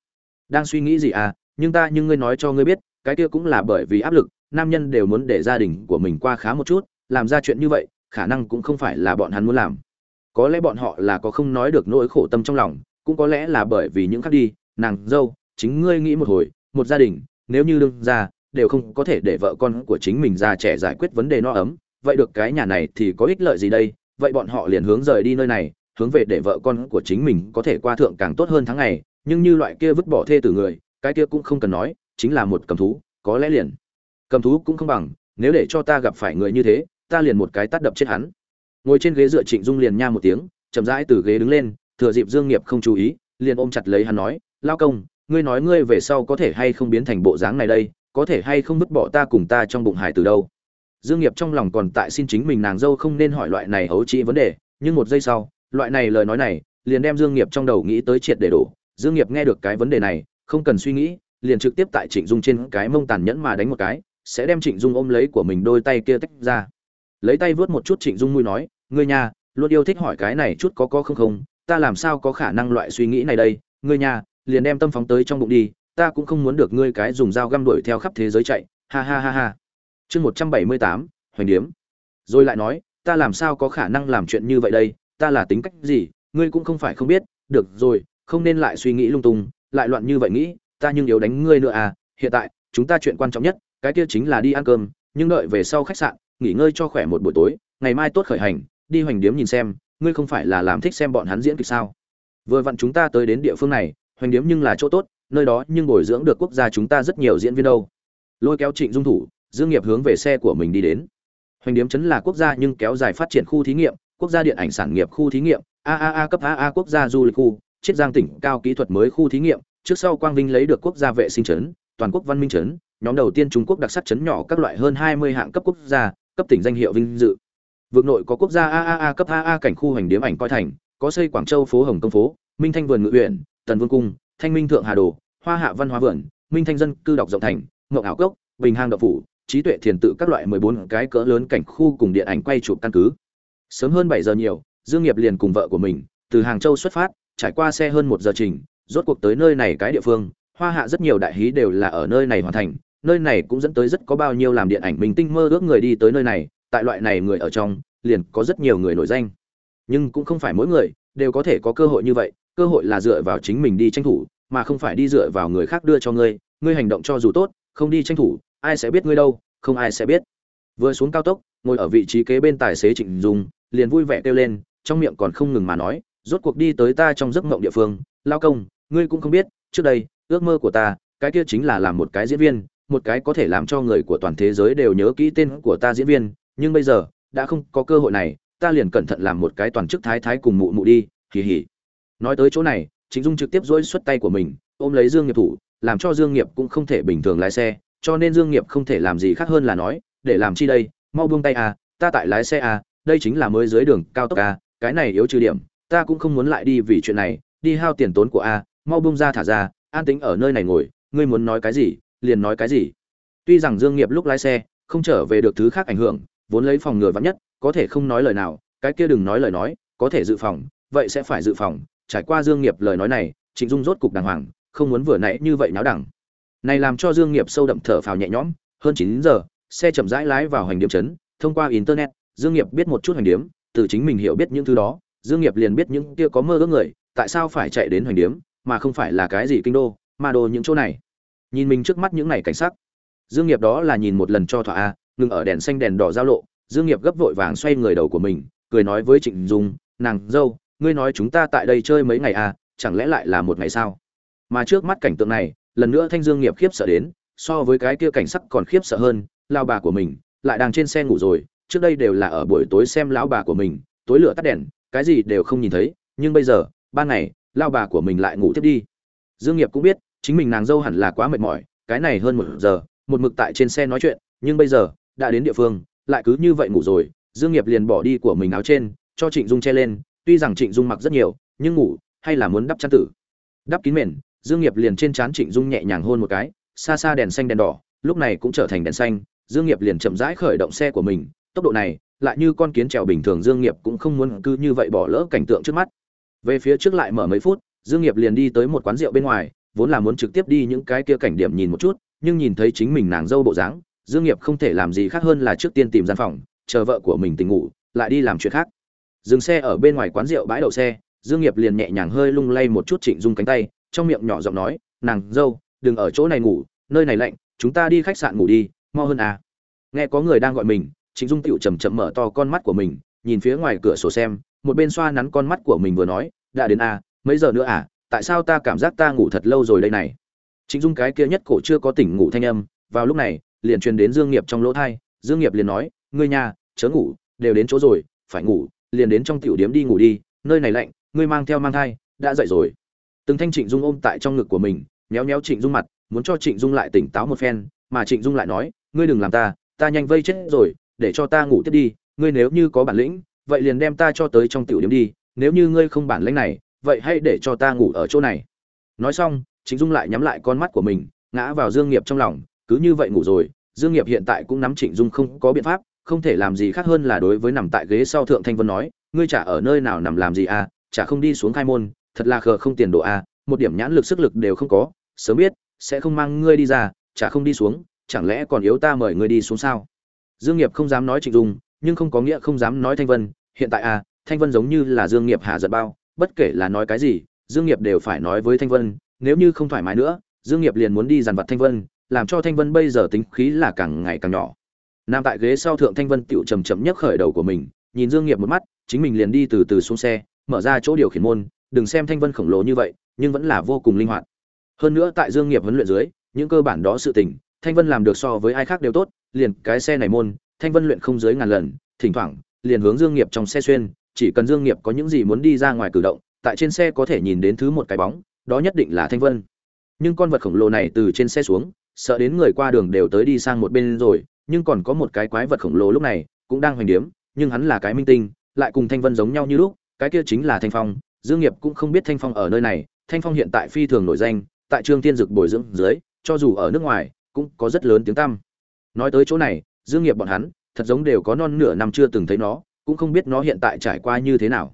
Speaker 1: Đang suy nghĩ gì à nhưng ta, nhưng ngươi nói cho ngươi biết, cái kia cũng là bởi vì áp lực, nam nhân đều muốn để gia đình của mình qua khá một chút, làm ra chuyện như vậy, khả năng cũng không phải là bọn hắn muốn làm. Có lẽ bọn họ là có không nói được nỗi khổ tâm trong lòng, cũng có lẽ là bởi vì những khác đi, nàng, dâu, chính ngươi nghĩ một hồi, một gia đình, nếu như đương ra đều không có thể để vợ con của chính mình già trẻ giải quyết vấn đề no ấm, vậy được cái nhà này thì có ích lợi gì đây? Vậy bọn họ liền hướng rời đi nơi này, hướng về để vợ con của chính mình có thể qua thượng càng tốt hơn tháng ngày, nhưng như loại kia vứt bỏ thê từ người, cái kia cũng không cần nói, chính là một cầm thú, có lẽ liền. Cầm thú cũng không bằng, nếu để cho ta gặp phải người như thế, ta liền một cái tát đập chết hắn. Ngồi trên ghế dựa trịnh dung liền nha một tiếng, chậm rãi từ ghế đứng lên, thừa dịp dương nghiệp không chú ý, liền ôm chặt lấy hắn nói, lao công, ngươi nói ngươi về sau có thể hay không biến thành bộ dáng này đây, có thể hay không vứt bỏ ta cùng ta trong bụng hải từ đâu? Dương nghiệp trong lòng còn tại xin chính mình nàng dâu không nên hỏi loại này hấu trị vấn đề, nhưng một giây sau, loại này lời nói này liền đem dương nghiệp trong đầu nghĩ tới triệt để đổ. Dương nghiệp nghe được cái vấn đề này, không cần suy nghĩ, liền trực tiếp tại trịnh dung trên cái mông tàn nhẫn mà đánh một cái, sẽ đem trịnh dung ôm lấy của mình đôi tay kia tách ra. Lấy tay vớt một chút trịnh dung mui nói, ngươi nhà luôn yêu thích hỏi cái này chút có có không không, ta làm sao có khả năng loại suy nghĩ này đây? Ngươi nhà liền đem tâm phóng tới trong bụng đi, ta cũng không muốn được ngươi cái dùng dao găm đuổi theo khắp thế giới chạy. Ha ha ha ha chương một trăm bảy mươi tám, hoành điếm. Rồi lại nói, ta làm sao có khả năng làm chuyện như vậy đây? Ta là tính cách gì? Ngươi cũng không phải không biết. Được rồi, không nên lại suy nghĩ lung tung. Lại loạn như vậy nghĩ, ta nhưng yếu đánh ngươi nữa à? Hiện tại, chúng ta chuyện quan trọng nhất, cái kia chính là đi ăn cơm. Nhưng đợi về sau khách sạn, nghỉ ngơi cho khỏe một buổi tối. Ngày mai tốt khởi hành, đi hoành điếm nhìn xem. Ngươi không phải là làm thích xem bọn hắn diễn kịch sao? Vừa vặn chúng ta tới đến địa phương này, hoành điếm nhưng là chỗ tốt. Nơi đó nhưng bồi dưỡng được quốc gia chúng ta rất nhiều diễn viên đâu. Lôi kéo trịnh dung thủ dương nghiệp hướng về xe của mình đi đến. Hoành điếm chấn là quốc gia nhưng kéo dài phát triển khu thí nghiệm, quốc gia điện ảnh sản nghiệp khu thí nghiệm aaa cấp aa quốc gia du lịch khu, chiết giang tỉnh cao kỹ thuật mới khu thí nghiệm, trước sau quang vinh lấy được quốc gia vệ sinh chấn, toàn quốc văn minh chấn, nhóm đầu tiên trung quốc đặc sắc chấn nhỏ các loại hơn 20 hạng cấp quốc gia, cấp tỉnh danh hiệu vinh dự. Vực nội có quốc gia aaa cấp aa cảnh khu hoành điếm ảnh coi thành, có xây quảng châu phố hồng công phố, minh thanh vườn ngự huyện, tần vương cung, thanh minh thượng hà đồ, hoa hạ văn hóa vườn, minh thanh dân cư đọc rộng thành, ngọc ảo cốc, bình hang đậu phủ trí tuệ thiền tự các loại 14 cái cỡ lớn cảnh khu cùng điện ảnh quay chụp căn cứ. Sớm hơn 7 giờ nhiều, dương nghiệp liền cùng vợ của mình, từ hàng châu xuất phát, trải qua xe hơn một giờ trình, rốt cuộc tới nơi này cái địa phương, hoa hạ rất nhiều đại hí đều là ở nơi này hoàn thành, nơi này cũng dẫn tới rất có bao nhiêu làm điện ảnh minh tinh mơ ước người đi tới nơi này, tại loại này người ở trong, liền có rất nhiều người nổi danh. Nhưng cũng không phải mỗi người đều có thể có cơ hội như vậy, cơ hội là dựa vào chính mình đi tranh thủ, mà không phải đi dựa vào người khác đưa cho ngươi ngươi hành động cho dù tốt, không đi tranh thủ ai sẽ biết ngươi đâu, không ai sẽ biết. Vừa xuống cao tốc, ngồi ở vị trí kế bên tài xế trịnh dung, liền vui vẻ kêu lên, trong miệng còn không ngừng mà nói, rốt cuộc đi tới ta trong giấc mộng địa phương, lao công, ngươi cũng không biết, trước đây, ước mơ của ta, cái kia chính là làm một cái diễn viên, một cái có thể làm cho người của toàn thế giới đều nhớ kỹ tên của ta diễn viên, nhưng bây giờ, đã không có cơ hội này, ta liền cẩn thận làm một cái toàn chức thái thái cùng mụ mụ đi, hì hì. Nói tới chỗ này chính dung trực tiếp dỗi xuất tay của mình, ôm lấy dương nghiệp thủ, làm cho dương nghiệp cũng không thể bình thường lái xe cho nên dương nghiệp không thể làm gì khác hơn là nói, để làm chi đây? Mau buông tay à ta tại lái xe à đây chính là mới dưới đường cao tốc à cái này yếu trừ điểm, ta cũng không muốn lại đi vì chuyện này, đi hao tiền tốn của a, mau buông ra thả ra, an tính ở nơi này ngồi, ngươi muốn nói cái gì, liền nói cái gì. Tuy rằng dương nghiệp lúc lái xe không trở về được thứ khác ảnh hưởng, vốn lấy phòng ngừa vắng nhất, có thể không nói lời nào, cái kia đừng nói lời nói, có thể dự phòng, vậy sẽ phải dự phòng, trải qua dương nghiệp lời nói này, trịnh dung rốt cục đàng hoàng, không muốn vừa nãy như vậy náo đẳng này làm cho dương nghiệp sâu đậm thở phào nhẹ nhõm, hơn 9 giờ, xe chậm rãi lái vào hành điểm Trấn. thông qua internet, dương nghiệp biết một chút hành điểm từ chính mình hiểu biết những thứ đó, dương nghiệp liền biết những kia có mơ ước người, tại sao phải chạy đến hành điểm mà không phải là cái gì kinh đô, mà đồ những chỗ này nhìn mình trước mắt những này cảnh sắc, dương nghiệp đó là nhìn một lần cho thỏa a, ngừng ở đèn xanh đèn đỏ giao lộ, dương nghiệp gấp vội vàng xoay người đầu của mình, cười nói với trịnh dung, nàng dâu, ngươi nói chúng ta tại đây chơi mấy ngày à chẳng lẽ lại là một ngày sao mà trước mắt cảnh tượng này lần nữa thanh dương nghiệp khiếp sợ đến, so với cái kia cảnh sắc còn khiếp sợ hơn, lao bà của mình, lại đang trên xe ngủ rồi, trước đây đều là ở buổi tối xem lão bà của mình, tối lửa tắt đèn, cái gì đều không nhìn thấy, nhưng bây giờ, ban ngày, lao bà của mình lại ngủ tiếp đi. Dương nghiệp cũng biết, chính mình nàng dâu hẳn là quá mệt mỏi, cái này hơn một giờ, một mực tại trên xe nói chuyện, nhưng bây giờ, đã đến địa phương, lại cứ như vậy ngủ rồi, dương nghiệp liền bỏ đi của mình áo trên, cho trịnh dung che lên, tuy rằng trịnh dung mặc rất nhiều, nhưng ngủ, hay là muốn đắp chăn tử. Đắp kín mền dương nghiệp liền trên trán trịnh dung nhẹ nhàng hôn một cái, xa xa đèn xanh đèn đỏ, lúc này cũng trở thành đèn xanh, dương nghiệp liền chậm rãi khởi động xe của mình, tốc độ này, lại như con kiến trèo bình thường dương nghiệp cũng không muốn cứ như vậy bỏ lỡ cảnh tượng trước mắt. Về phía trước lại mở mấy phút, dương nghiệp liền đi tới một quán rượu bên ngoài, vốn là muốn trực tiếp đi những cái kia cảnh điểm nhìn một chút, nhưng nhìn thấy chính mình nàng dâu bộ dáng, dương nghiệp không thể làm gì khác hơn là trước tiên tìm gian phòng, chờ vợ của mình tỉnh ngủ, lại đi làm chuyện khác. Dừng xe ở bên ngoài quán rượu bãi đậu xe, dương nghiệp liền nhẹ nhàng hơi lung lay một chút trịnh dung cánh tay trong miệng nhỏ giọng nói, nàng dâu, đừng ở chỗ này ngủ, nơi này lạnh, chúng ta đi khách sạn ngủ đi, mau hơn à. Nghe có người đang gọi mình, trịnh dung tựu chầm chậm mở to con mắt của mình, nhìn phía ngoài cửa sổ xem, một bên xoa nắn con mắt của mình vừa nói, đã đến à mấy giờ nữa à tại sao ta cảm giác ta ngủ thật lâu rồi đây này? Trịnh dung cái kia nhất cổ chưa có tỉnh ngủ thanh âm, vào lúc này, liền truyền đến dương nghiệp trong lỗ thai, dương nghiệp liền nói, ngươi nhà, chớ ngủ, đều đến chỗ rồi, phải ngủ, liền đến trong tiểu điếm đi ngủ đi, nơi này lạnh, ngươi mang theo mang thai, đã dậy rồi từng thanh trịnh dung ôm tại trong ngực của mình, méo méo trịnh dung mặt, muốn cho trịnh dung lại tỉnh táo một phen, mà trịnh dung lại nói, ngươi đừng làm ta ta nhanh vây chết rồi, để cho ta ngủ tiếp đi, ngươi nếu như có bản lĩnh, vậy liền đem ta cho tới trong tiểu điểm đi, nếu như ngươi không bản lĩnh này, vậy hãy để cho ta ngủ ở chỗ này. Nói xong, trịnh dung lại nhắm lại con mắt của mình, ngã vào dương nghiệp trong lòng, cứ như vậy ngủ rồi, dương nghiệp hiện tại cũng nắm trịnh dung không có biện pháp, không thể làm gì khác hơn là đối với nằm tại ghế sau thượng thanh vân nói, ngươi chả ở nơi nào nằm làm gì à chả không đi xuống khai môn thật là khờ không tiền đồ a, một điểm nhãn lực sức lực đều không có, sớm biết, sẽ không mang ngươi đi ra, chả không đi xuống, chẳng lẽ còn yếu ta mời ngươi đi xuống sao? Dương nghiệp không dám nói trịnh dung, nhưng không có nghĩa không dám nói thanh vân, hiện tại à thanh vân giống như là dương nghiệp hạ giận bao, bất kể là nói cái gì, dương nghiệp đều phải nói với thanh vân, nếu như không thoải mái nữa, dương nghiệp liền muốn đi dàn vật thanh vân, làm cho thanh vân bây giờ tính khí là càng ngày càng nhỏ. Nam tại ghế sau thượng thanh vân tiểu chậm chậm nhấc khởi đầu của mình, nhìn dương nghiệp một mắt, chính mình liền đi từ từ xuống xe, mở ra chỗ điều khiển môn đừng xem thanh vân khổng lồ như vậy, nhưng vẫn là vô cùng linh hoạt. Hơn nữa tại dương nghiệp huấn luyện dưới, những cơ bản đó sự tình, thanh vân làm được so với ai khác đều tốt, liền cái xe này môn, thanh vân luyện không dưới ngàn lần, thỉnh thoảng, liền hướng dương nghiệp trong xe xuyên, chỉ cần dương nghiệp có những gì muốn đi ra ngoài cử động, tại trên xe có thể nhìn đến thứ một cái bóng, đó nhất định là thanh vân. Nhưng con vật khổng lồ này từ trên xe xuống, sợ đến người qua đường đều tới đi sang một bên rồi, nhưng còn có một cái quái vật khổng lồ lúc này cũng đang hoành điếm, nhưng hắn là cái minh tinh, lại cùng thanh vân giống nhau như lúc, cái kia chính là thanh phong dương nghiệp cũng không biết thanh phong ở nơi này, thanh phong hiện tại phi thường nổi danh, tại trương thiên dực bồi dưỡng dưới, cho dù ở nước ngoài, cũng có rất lớn tiếng tăm. Nói tới chỗ này, dương nghiệp bọn hắn, thật giống đều có non nửa năm chưa từng thấy nó, cũng không biết nó hiện tại trải qua như thế nào.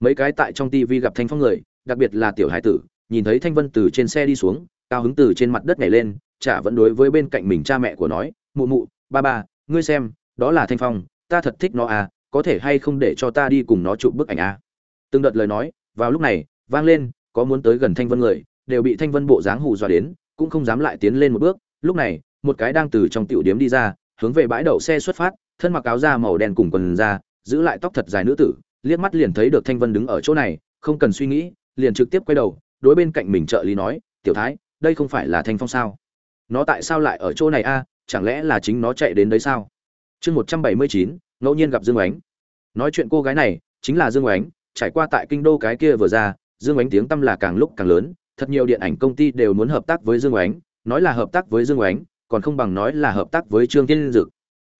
Speaker 1: Mấy cái tại trong tivi gặp thanh phong người, đặc biệt là tiểu hải tử, nhìn thấy thanh vân từ trên xe đi xuống, cao hứng từ trên mặt đất nhảy lên, chả vẫn đối với bên cạnh mình cha mẹ của nói, mụ mụ, ba ba, ngươi xem, đó là thanh phong, ta thật thích nó à có thể hay không để cho ta đi cùng nó chụp bức ảnh à? Từng đợt lời nói vào lúc này, vang lên, có muốn tới gần thanh vân người, đều bị thanh vân bộ dáng hù dọa đến, cũng không dám lại tiến lên một bước. Lúc này, một cái đang từ trong tiểu điếm đi ra, hướng về bãi đậu xe xuất phát, thân mặc áo da màu đen cùng quần da, giữ lại tóc thật dài nữ tử, liếc mắt liền thấy được thanh vân đứng ở chỗ này, không cần suy nghĩ, liền trực tiếp quay đầu, đối bên cạnh mình trợ lý nói, tiểu thái, đây không phải là thanh phong sao? Nó tại sao lại ở chỗ này a? Chẳng lẽ là chính nó chạy đến đấy sao? Chương một trăm bảy mươi chín, ngẫu nhiên gặp dương ánh nói chuyện cô gái này, chính là dương ánh trải qua tại kinh đô cái kia vừa ra, dương oánh tiếng tăm là càng lúc càng lớn, thật nhiều điện ảnh công ty đều muốn hợp tác với dương oánh, nói là hợp tác với dương oánh, còn không bằng nói là hợp tác với trương tiên dực.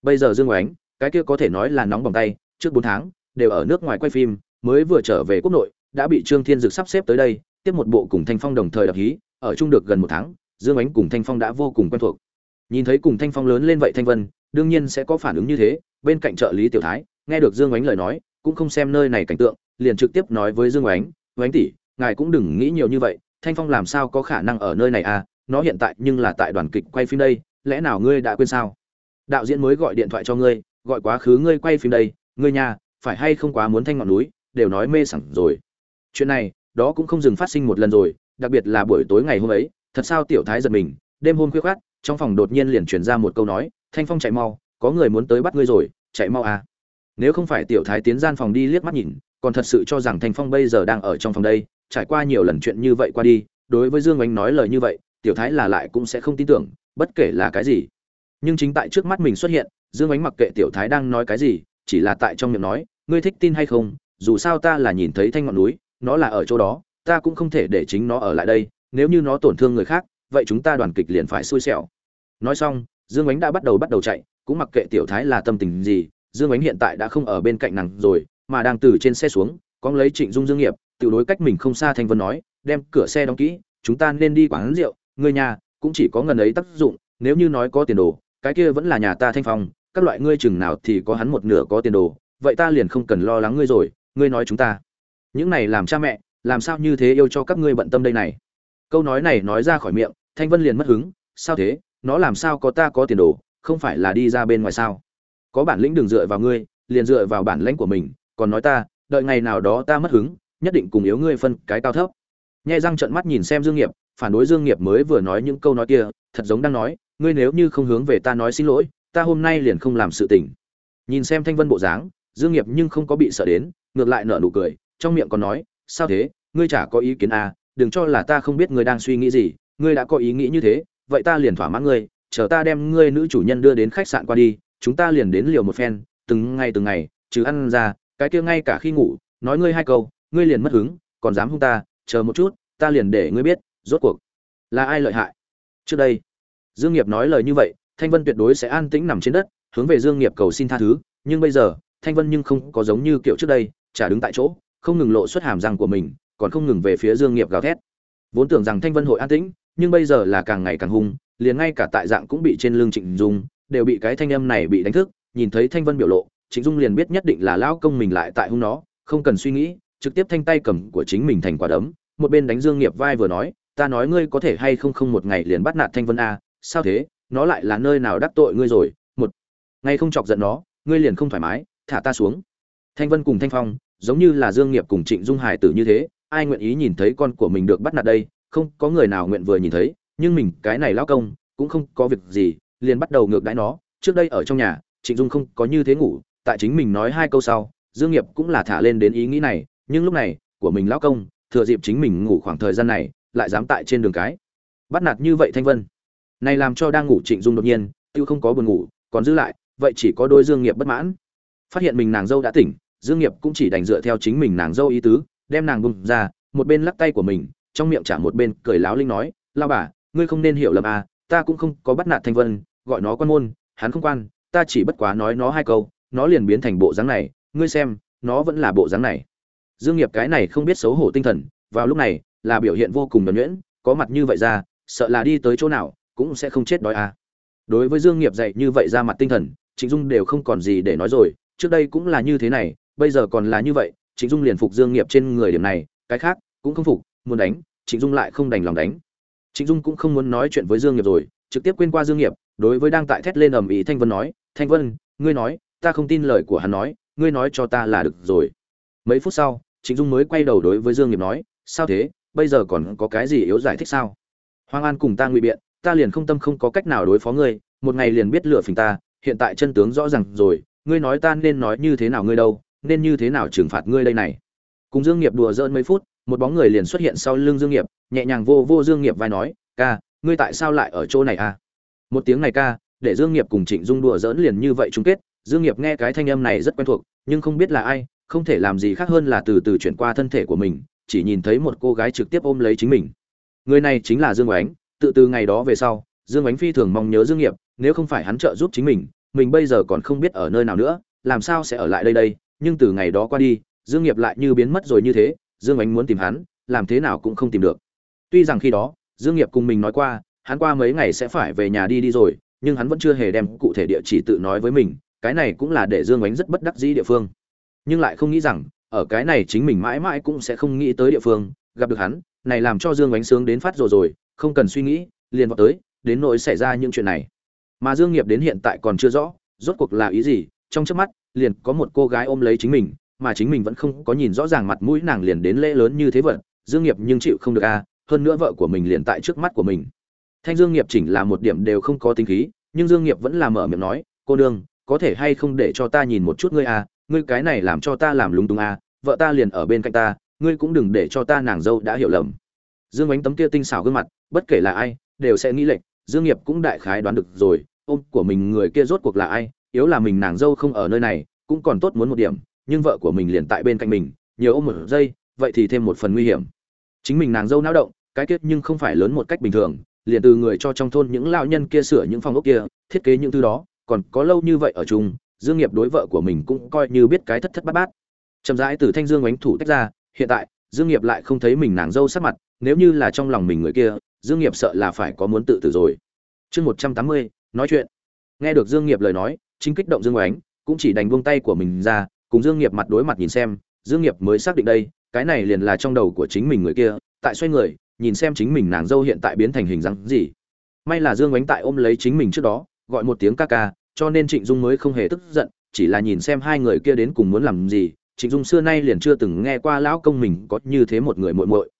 Speaker 1: Bây giờ dương oánh, cái kia có thể nói là nóng bỏng tay, trước bốn tháng, đều ở nước ngoài quay phim, mới vừa trở về quốc nội, đã bị trương thiên dực sắp xếp tới đây, tiếp một bộ cùng thanh phong đồng thời đập hí, ở chung được gần một tháng, dương ánh cùng thanh phong đã vô cùng quen thuộc. Nhìn thấy cùng thanh phong lớn lên vậy thanh vân, đương nhiên sẽ có phản ứng như thế, bên cạnh trợ lý tiểu thái, nghe được dương ánh lời nói, cũng không xem nơi này cảnh tượng liền trực tiếp nói với dương Oánh, "Oánh tỷ ngài cũng đừng nghĩ nhiều như vậy thanh phong làm sao có khả năng ở nơi này à? Nó hiện tại nhưng là tại đoàn kịch quay phim đây lẽ nào ngươi đã quên sao? Đạo diễn mới gọi điện thoại cho ngươi gọi quá khứ ngươi quay phim đây ngươi nhà phải hay không quá muốn thanh ngọn núi đều nói mê sảng rồi. Chuyện này đó cũng không dừng phát sinh một lần rồi đặc biệt là buổi tối ngày hôm ấy thật sao tiểu thái giật mình đêm hôm khuya khoắt, trong phòng đột nhiên liền truyền ra một câu nói thanh phong chạy mau có người muốn tới bắt ngươi rồi chạy mau à. Nếu không phải tiểu thái tiến gian phòng đi liếc mắt nhìn còn thật sự cho rằng thanh phong bây giờ đang ở trong phòng đây, trải qua nhiều lần chuyện như vậy qua đi, đối với dương ánh nói lời như vậy, tiểu thái là lại cũng sẽ không tin tưởng, bất kể là cái gì. Nhưng chính tại trước mắt mình xuất hiện, dương ánh mặc kệ tiểu thái đang nói cái gì, chỉ là tại trong miệng nói, ngươi thích tin hay không? Dù sao ta là nhìn thấy thanh ngọn núi, nó là ở chỗ đó, ta cũng không thể để chính nó ở lại đây, nếu như nó tổn thương người khác, vậy chúng ta đoàn kịch liền phải xui xẻo. Nói xong, dương ánh đã bắt đầu bắt đầu chạy, cũng mặc kệ tiểu thái là tâm tình gì, dương ánh hiện tại đã không ở bên cạnh nàng rồi mà đang từ trên xe xuống con lấy trịnh dung dương nghiệp, tự đối cách mình không xa thanh vân nói, đem cửa xe đóng kỹ, chúng ta nên đi quán rượu, người nhà cũng chỉ có ngần ấy tác dụng, nếu như nói có tiền đồ, cái kia vẫn là nhà ta thanh phong, các loại ngươi chừng nào thì có hắn một nửa có tiền đồ, vậy ta liền không cần lo lắng ngươi rồi, ngươi nói chúng ta. Những này làm cha mẹ, làm sao như thế yêu cho các ngươi bận tâm đây này? Câu nói này nói ra khỏi miệng, thanh vân liền mất hứng, sao thế? Nó làm sao có ta có tiền đồ, không phải là đi ra bên ngoài sao? Có bản lĩnh đừng dựa vào ngươi, liền dựa vào bản lãnh của mình còn nói ta, đợi ngày nào đó ta mất hứng, nhất định cùng yếu ngươi phân cái cao thấp. Nhai răng trợn mắt nhìn xem dương nghiệp, phản đối dương nghiệp mới vừa nói những câu nói kia, thật giống đang nói, ngươi nếu như không hướng về ta nói xin lỗi, ta hôm nay liền không làm sự tình. Nhìn xem thanh vân bộ dáng, dương nghiệp nhưng không có bị sợ đến, ngược lại nở nụ cười, trong miệng còn nói, sao thế, ngươi chả có ý kiến à đừng cho là ta không biết ngươi đang suy nghĩ gì, ngươi đã có ý nghĩ như thế, vậy ta liền thỏa mãn ngươi, chờ ta đem ngươi nữ chủ nhân đưa đến khách sạn qua đi, chúng ta liền đến liều một phen, từng ngày từng ngày chứ ăn ra cái kia ngay cả khi ngủ, nói ngươi hai câu, ngươi liền mất hứng, còn dám hung ta, chờ một chút, ta liền để ngươi biết, rốt cuộc là ai lợi hại. Trước đây, dương nghiệp nói lời như vậy, thanh vân tuyệt đối sẽ an tĩnh nằm trên đất, hướng về dương nghiệp cầu xin tha thứ, nhưng bây giờ, thanh vân nhưng không có giống như kiểu trước đây, chả đứng tại chỗ, không ngừng lộ xuất hàm răng của mình, còn không ngừng về phía dương nghiệp gào thét. Vốn tưởng rằng thanh vân hội an tĩnh, nhưng bây giờ là càng ngày càng hung, liền ngay cả tại dạng cũng bị trên lưng trịnh dung, đều bị cái thanh âm này bị đánh thức, nhìn thấy thanh vân biểu lộ trịnh dung liền biết nhất định là lão công mình lại tại hung nó, không cần suy nghĩ, trực tiếp thanh tay cầm của chính mình thành quả đấm, một bên đánh dương nghiệp vai vừa nói, ta nói ngươi có thể hay không không một ngày liền bắt nạt thanh vân a, sao thế? Nó lại là nơi nào đắc tội ngươi rồi? Một ngày không chọc giận nó, ngươi liền không thoải mái, thả ta xuống. Thanh vân cùng thanh phong, giống như là dương nghiệp cùng trịnh dung hải tử như thế, ai nguyện ý nhìn thấy con của mình được bắt nạt đây? Không có người nào nguyện vừa nhìn thấy, nhưng mình, cái này lão công, cũng không có việc gì, liền bắt đầu ngược đãi nó. Trước đây ở trong nhà, trịnh dung không có như thế ngủ tại chính mình nói hai câu sau, dương nghiệp cũng là thả lên đến ý nghĩ này, nhưng lúc này, của mình lão công, thừa dịp chính mình ngủ khoảng thời gian này, lại dám tại trên đường cái. Bắt nạt như vậy thanh vân. Này làm cho đang ngủ trịnh dung đột nhiên, tiêu không có buồn ngủ, còn giữ lại, vậy chỉ có đôi dương nghiệp bất mãn. Phát hiện mình nàng dâu đã tỉnh, dương nghiệp cũng chỉ đành dựa theo chính mình nàng dâu ý tứ, đem nàng bung ra, một bên lắc tay của mình, trong miệng trả một bên cười láo linh nói lao bà, ngươi không nên hiểu lầm à ta cũng không có bắt nạt thanh vân, gọi nó quan môn, hắn không quan, ta chỉ bất quá nói nó hai câu nó liền biến thành bộ dáng này, ngươi xem, nó vẫn là bộ dáng này. Dương nghiệp cái này không biết xấu hổ tinh thần, vào lúc này, là biểu hiện vô cùng nhuần nhuyễn, có mặt như vậy ra, sợ là đi tới chỗ nào, cũng sẽ không chết đói à. Đối với dương nghiệp dạy như vậy ra mặt tinh thần, trịnh dung đều không còn gì để nói rồi, trước đây cũng là như thế này, bây giờ còn là như vậy, trịnh dung liền phục dương nghiệp trên người điểm này, cái khác cũng không phục, muốn đánh, trịnh dung lại không đành lòng đánh. Trịnh dung cũng không muốn nói chuyện với dương nghiệp rồi, trực tiếp quên qua dương nghiệp, đối với đang tại thét lên ầm ĩ thanh vân nói, thanh vân, ngươi nói ta không tin lời của hắn nói, ngươi nói cho ta là được rồi. Mấy phút sau, trịnh dung mới quay đầu đối với dương nghiệp nói, sao thế, bây giờ còn có cái gì yếu giải thích sao? Hoàng an cùng ta ngụy biện, ta liền không tâm không có cách nào đối phó ngươi, một ngày liền biết lựa phình ta, hiện tại chân tướng rõ ràng rồi, ngươi nói ta nên nói như thế nào ngươi đâu, nên như thế nào trừng phạt ngươi đây này? Cùng dương nghiệp đùa giỡn mấy phút, một bóng người liền xuất hiện sau lưng dương nghiệp, nhẹ nhàng vô vô dương nghiệp vai nói, ca, ngươi tại sao lại ở chỗ này à? Một tiếng này ca, để dương nghiệp cùng trịnh dung đùa giỡn liền như vậy chung kết dương nghiệp nghe cái thanh âm này rất quen thuộc, nhưng không biết là ai, không thể làm gì khác hơn là từ từ chuyển qua thân thể của mình, chỉ nhìn thấy một cô gái trực tiếp ôm lấy chính mình. Người này chính là dương oánh tự từ ngày đó về sau, dương oánh phi thường mong nhớ dương nghiệp, nếu không phải hắn trợ giúp chính mình mình bây giờ còn không biết ở nơi nào nữa, làm sao sẽ ở lại đây đây, nhưng từ ngày đó qua đi, dương nghiệp lại như biến mất rồi như thế, dương ánh muốn tìm hắn, làm thế nào cũng không tìm được. Tuy rằng khi đó, dương nghiệp cùng mình nói qua, hắn qua mấy ngày sẽ phải về nhà đi đi rồi, nhưng hắn vẫn chưa hề đem cụ thể địa chỉ tự nói với mình cái này cũng là để dương ánh rất bất đắc dĩ địa phương. Nhưng lại không nghĩ rằng, ở cái này chính mình mãi mãi cũng sẽ không nghĩ tới địa phương, gặp được hắn, này làm cho dương ánh sướng đến phát rồi rồi, không cần suy nghĩ, liền vào tới, đến nỗi xảy ra những chuyện này. Mà dương nghiệp đến hiện tại còn chưa rõ, rốt cuộc là ý gì, trong chớp mắt, liền có một cô gái ôm lấy chính mình, mà chính mình vẫn không có nhìn rõ ràng mặt mũi nàng liền đến lễ lớn như thế vật, dương nghiệp nhưng chịu không được a hơn nữa vợ của mình liền tại trước mắt của mình. Thanh dương nghiệp chỉnh là một điểm đều không có tính khí, nhưng dương nghiệp vẫn là mở miệng nói, cô đương có thể hay không để cho ta nhìn một chút ngươi à? ngươi cái này làm cho ta làm lúng túng à? vợ ta liền ở bên cạnh ta, ngươi cũng đừng để cho ta nàng dâu đã hiểu lầm dương ánh tấm kia tinh xảo gương mặt, bất kể là ai, đều sẽ nghĩ lệch, dương nghiệp cũng đại khái đoán được rồi, ôm của mình người kia rốt cuộc là ai, yếu là mình nàng dâu không ở nơi này, cũng còn tốt muốn một điểm, nhưng vợ của mình liền tại bên cạnh mình, nhiều ôm một giây, vậy thì thêm một phần nguy hiểm chính mình nàng dâu náo động, cái kết nhưng không phải lớn một cách bình thường, liền từ người cho trong thôn những lão nhân kia sửa những phòng ốc kia, thiết kế những thứ đó còn có lâu như vậy ở chung, dương nghiệp đối vợ của mình cũng coi như biết cái thất thất bát bát. Chậm rãi từ thanh dương ánh thủ tách ra, hiện tại, dương nghiệp lại không thấy mình nàng dâu sắc mặt, nếu như là trong lòng mình người kia, dương nghiệp sợ là phải có muốn tự tử rồi. Chương một trăm tám mươi, nói chuyện. Nghe được dương nghiệp lời nói, chính kích động dương oánh, cũng chỉ đành buông tay của mình ra, cùng dương nghiệp mặt đối mặt nhìn xem, dương nghiệp mới xác định đây, cái này liền là trong đầu của chính mình người kia, tại xoay người, nhìn xem chính mình nàng dâu hiện tại biến thành hình dáng gì. May là dương oánh tại ôm lấy chính mình trước đó gọi một tiếng ca ca, cho nên trịnh dung mới không hề tức giận, chỉ là nhìn xem hai người kia đến cùng muốn làm gì. Trịnh dung xưa nay liền chưa từng nghe qua lão công mình có như thế một người muội muội.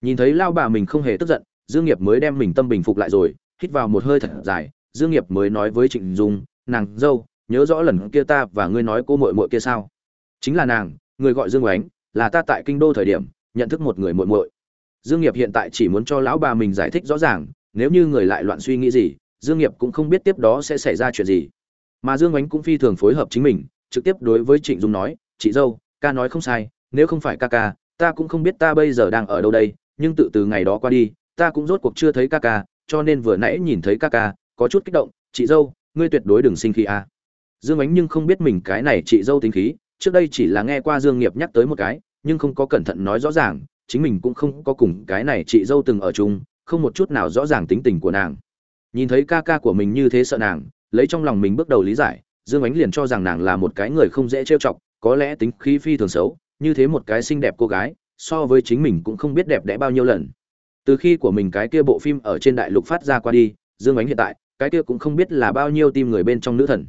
Speaker 1: Nhìn thấy lão bà mình không hề tức giận, dương nghiệp mới đem mình tâm bình phục lại rồi, hít vào một hơi thật dài. Dương nghiệp mới nói với trịnh dung, nàng dâu, nhớ rõ lần kia ta và ngươi nói cô muội muội kia sao? Chính là nàng, người gọi dương oánh là ta tại kinh đô thời điểm, nhận thức một người muội muội. Dương nghiệp hiện tại chỉ muốn cho lão bà mình giải thích rõ ràng, nếu như người lại loạn suy nghĩ gì dương nghiệp cũng không biết tiếp đó sẽ xảy ra chuyện gì mà dương oánh cũng phi thường phối hợp chính mình, trực tiếp đối với trịnh dung nói, chị dâu, ca nói không sai, nếu không phải ca ca, ta cũng không biết ta bây giờ đang ở đâu đây, nhưng tự từ ngày đó qua đi, ta cũng rốt cuộc chưa thấy ca ca, cho nên vừa nãy nhìn thấy ca ca, có chút kích động, chị dâu, ngươi tuyệt đối đừng sinh khí a à. dương ánh nhưng không biết mình cái này chị dâu tính khí, trước đây chỉ là nghe qua dương nghiệp nhắc tới một cái, nhưng không có cẩn thận nói rõ ràng, chính mình cũng không có cùng cái này chị dâu từng ở chung, không một chút nào rõ ràng tính tình của nàng nhìn thấy ca ca của mình như thế sợ nàng, lấy trong lòng mình bước đầu lý giải, dương ánh liền cho rằng nàng là một cái người không dễ trêu chọc, có lẽ tính khí phi thường xấu, như thế một cái xinh đẹp cô gái, so với chính mình cũng không biết đẹp đẽ bao nhiêu lần. Từ khi của mình cái kia bộ phim ở trên đại lục phát ra qua đi, dương ánh hiện tại, cái kia cũng không biết là bao nhiêu tim người bên trong nữ thần.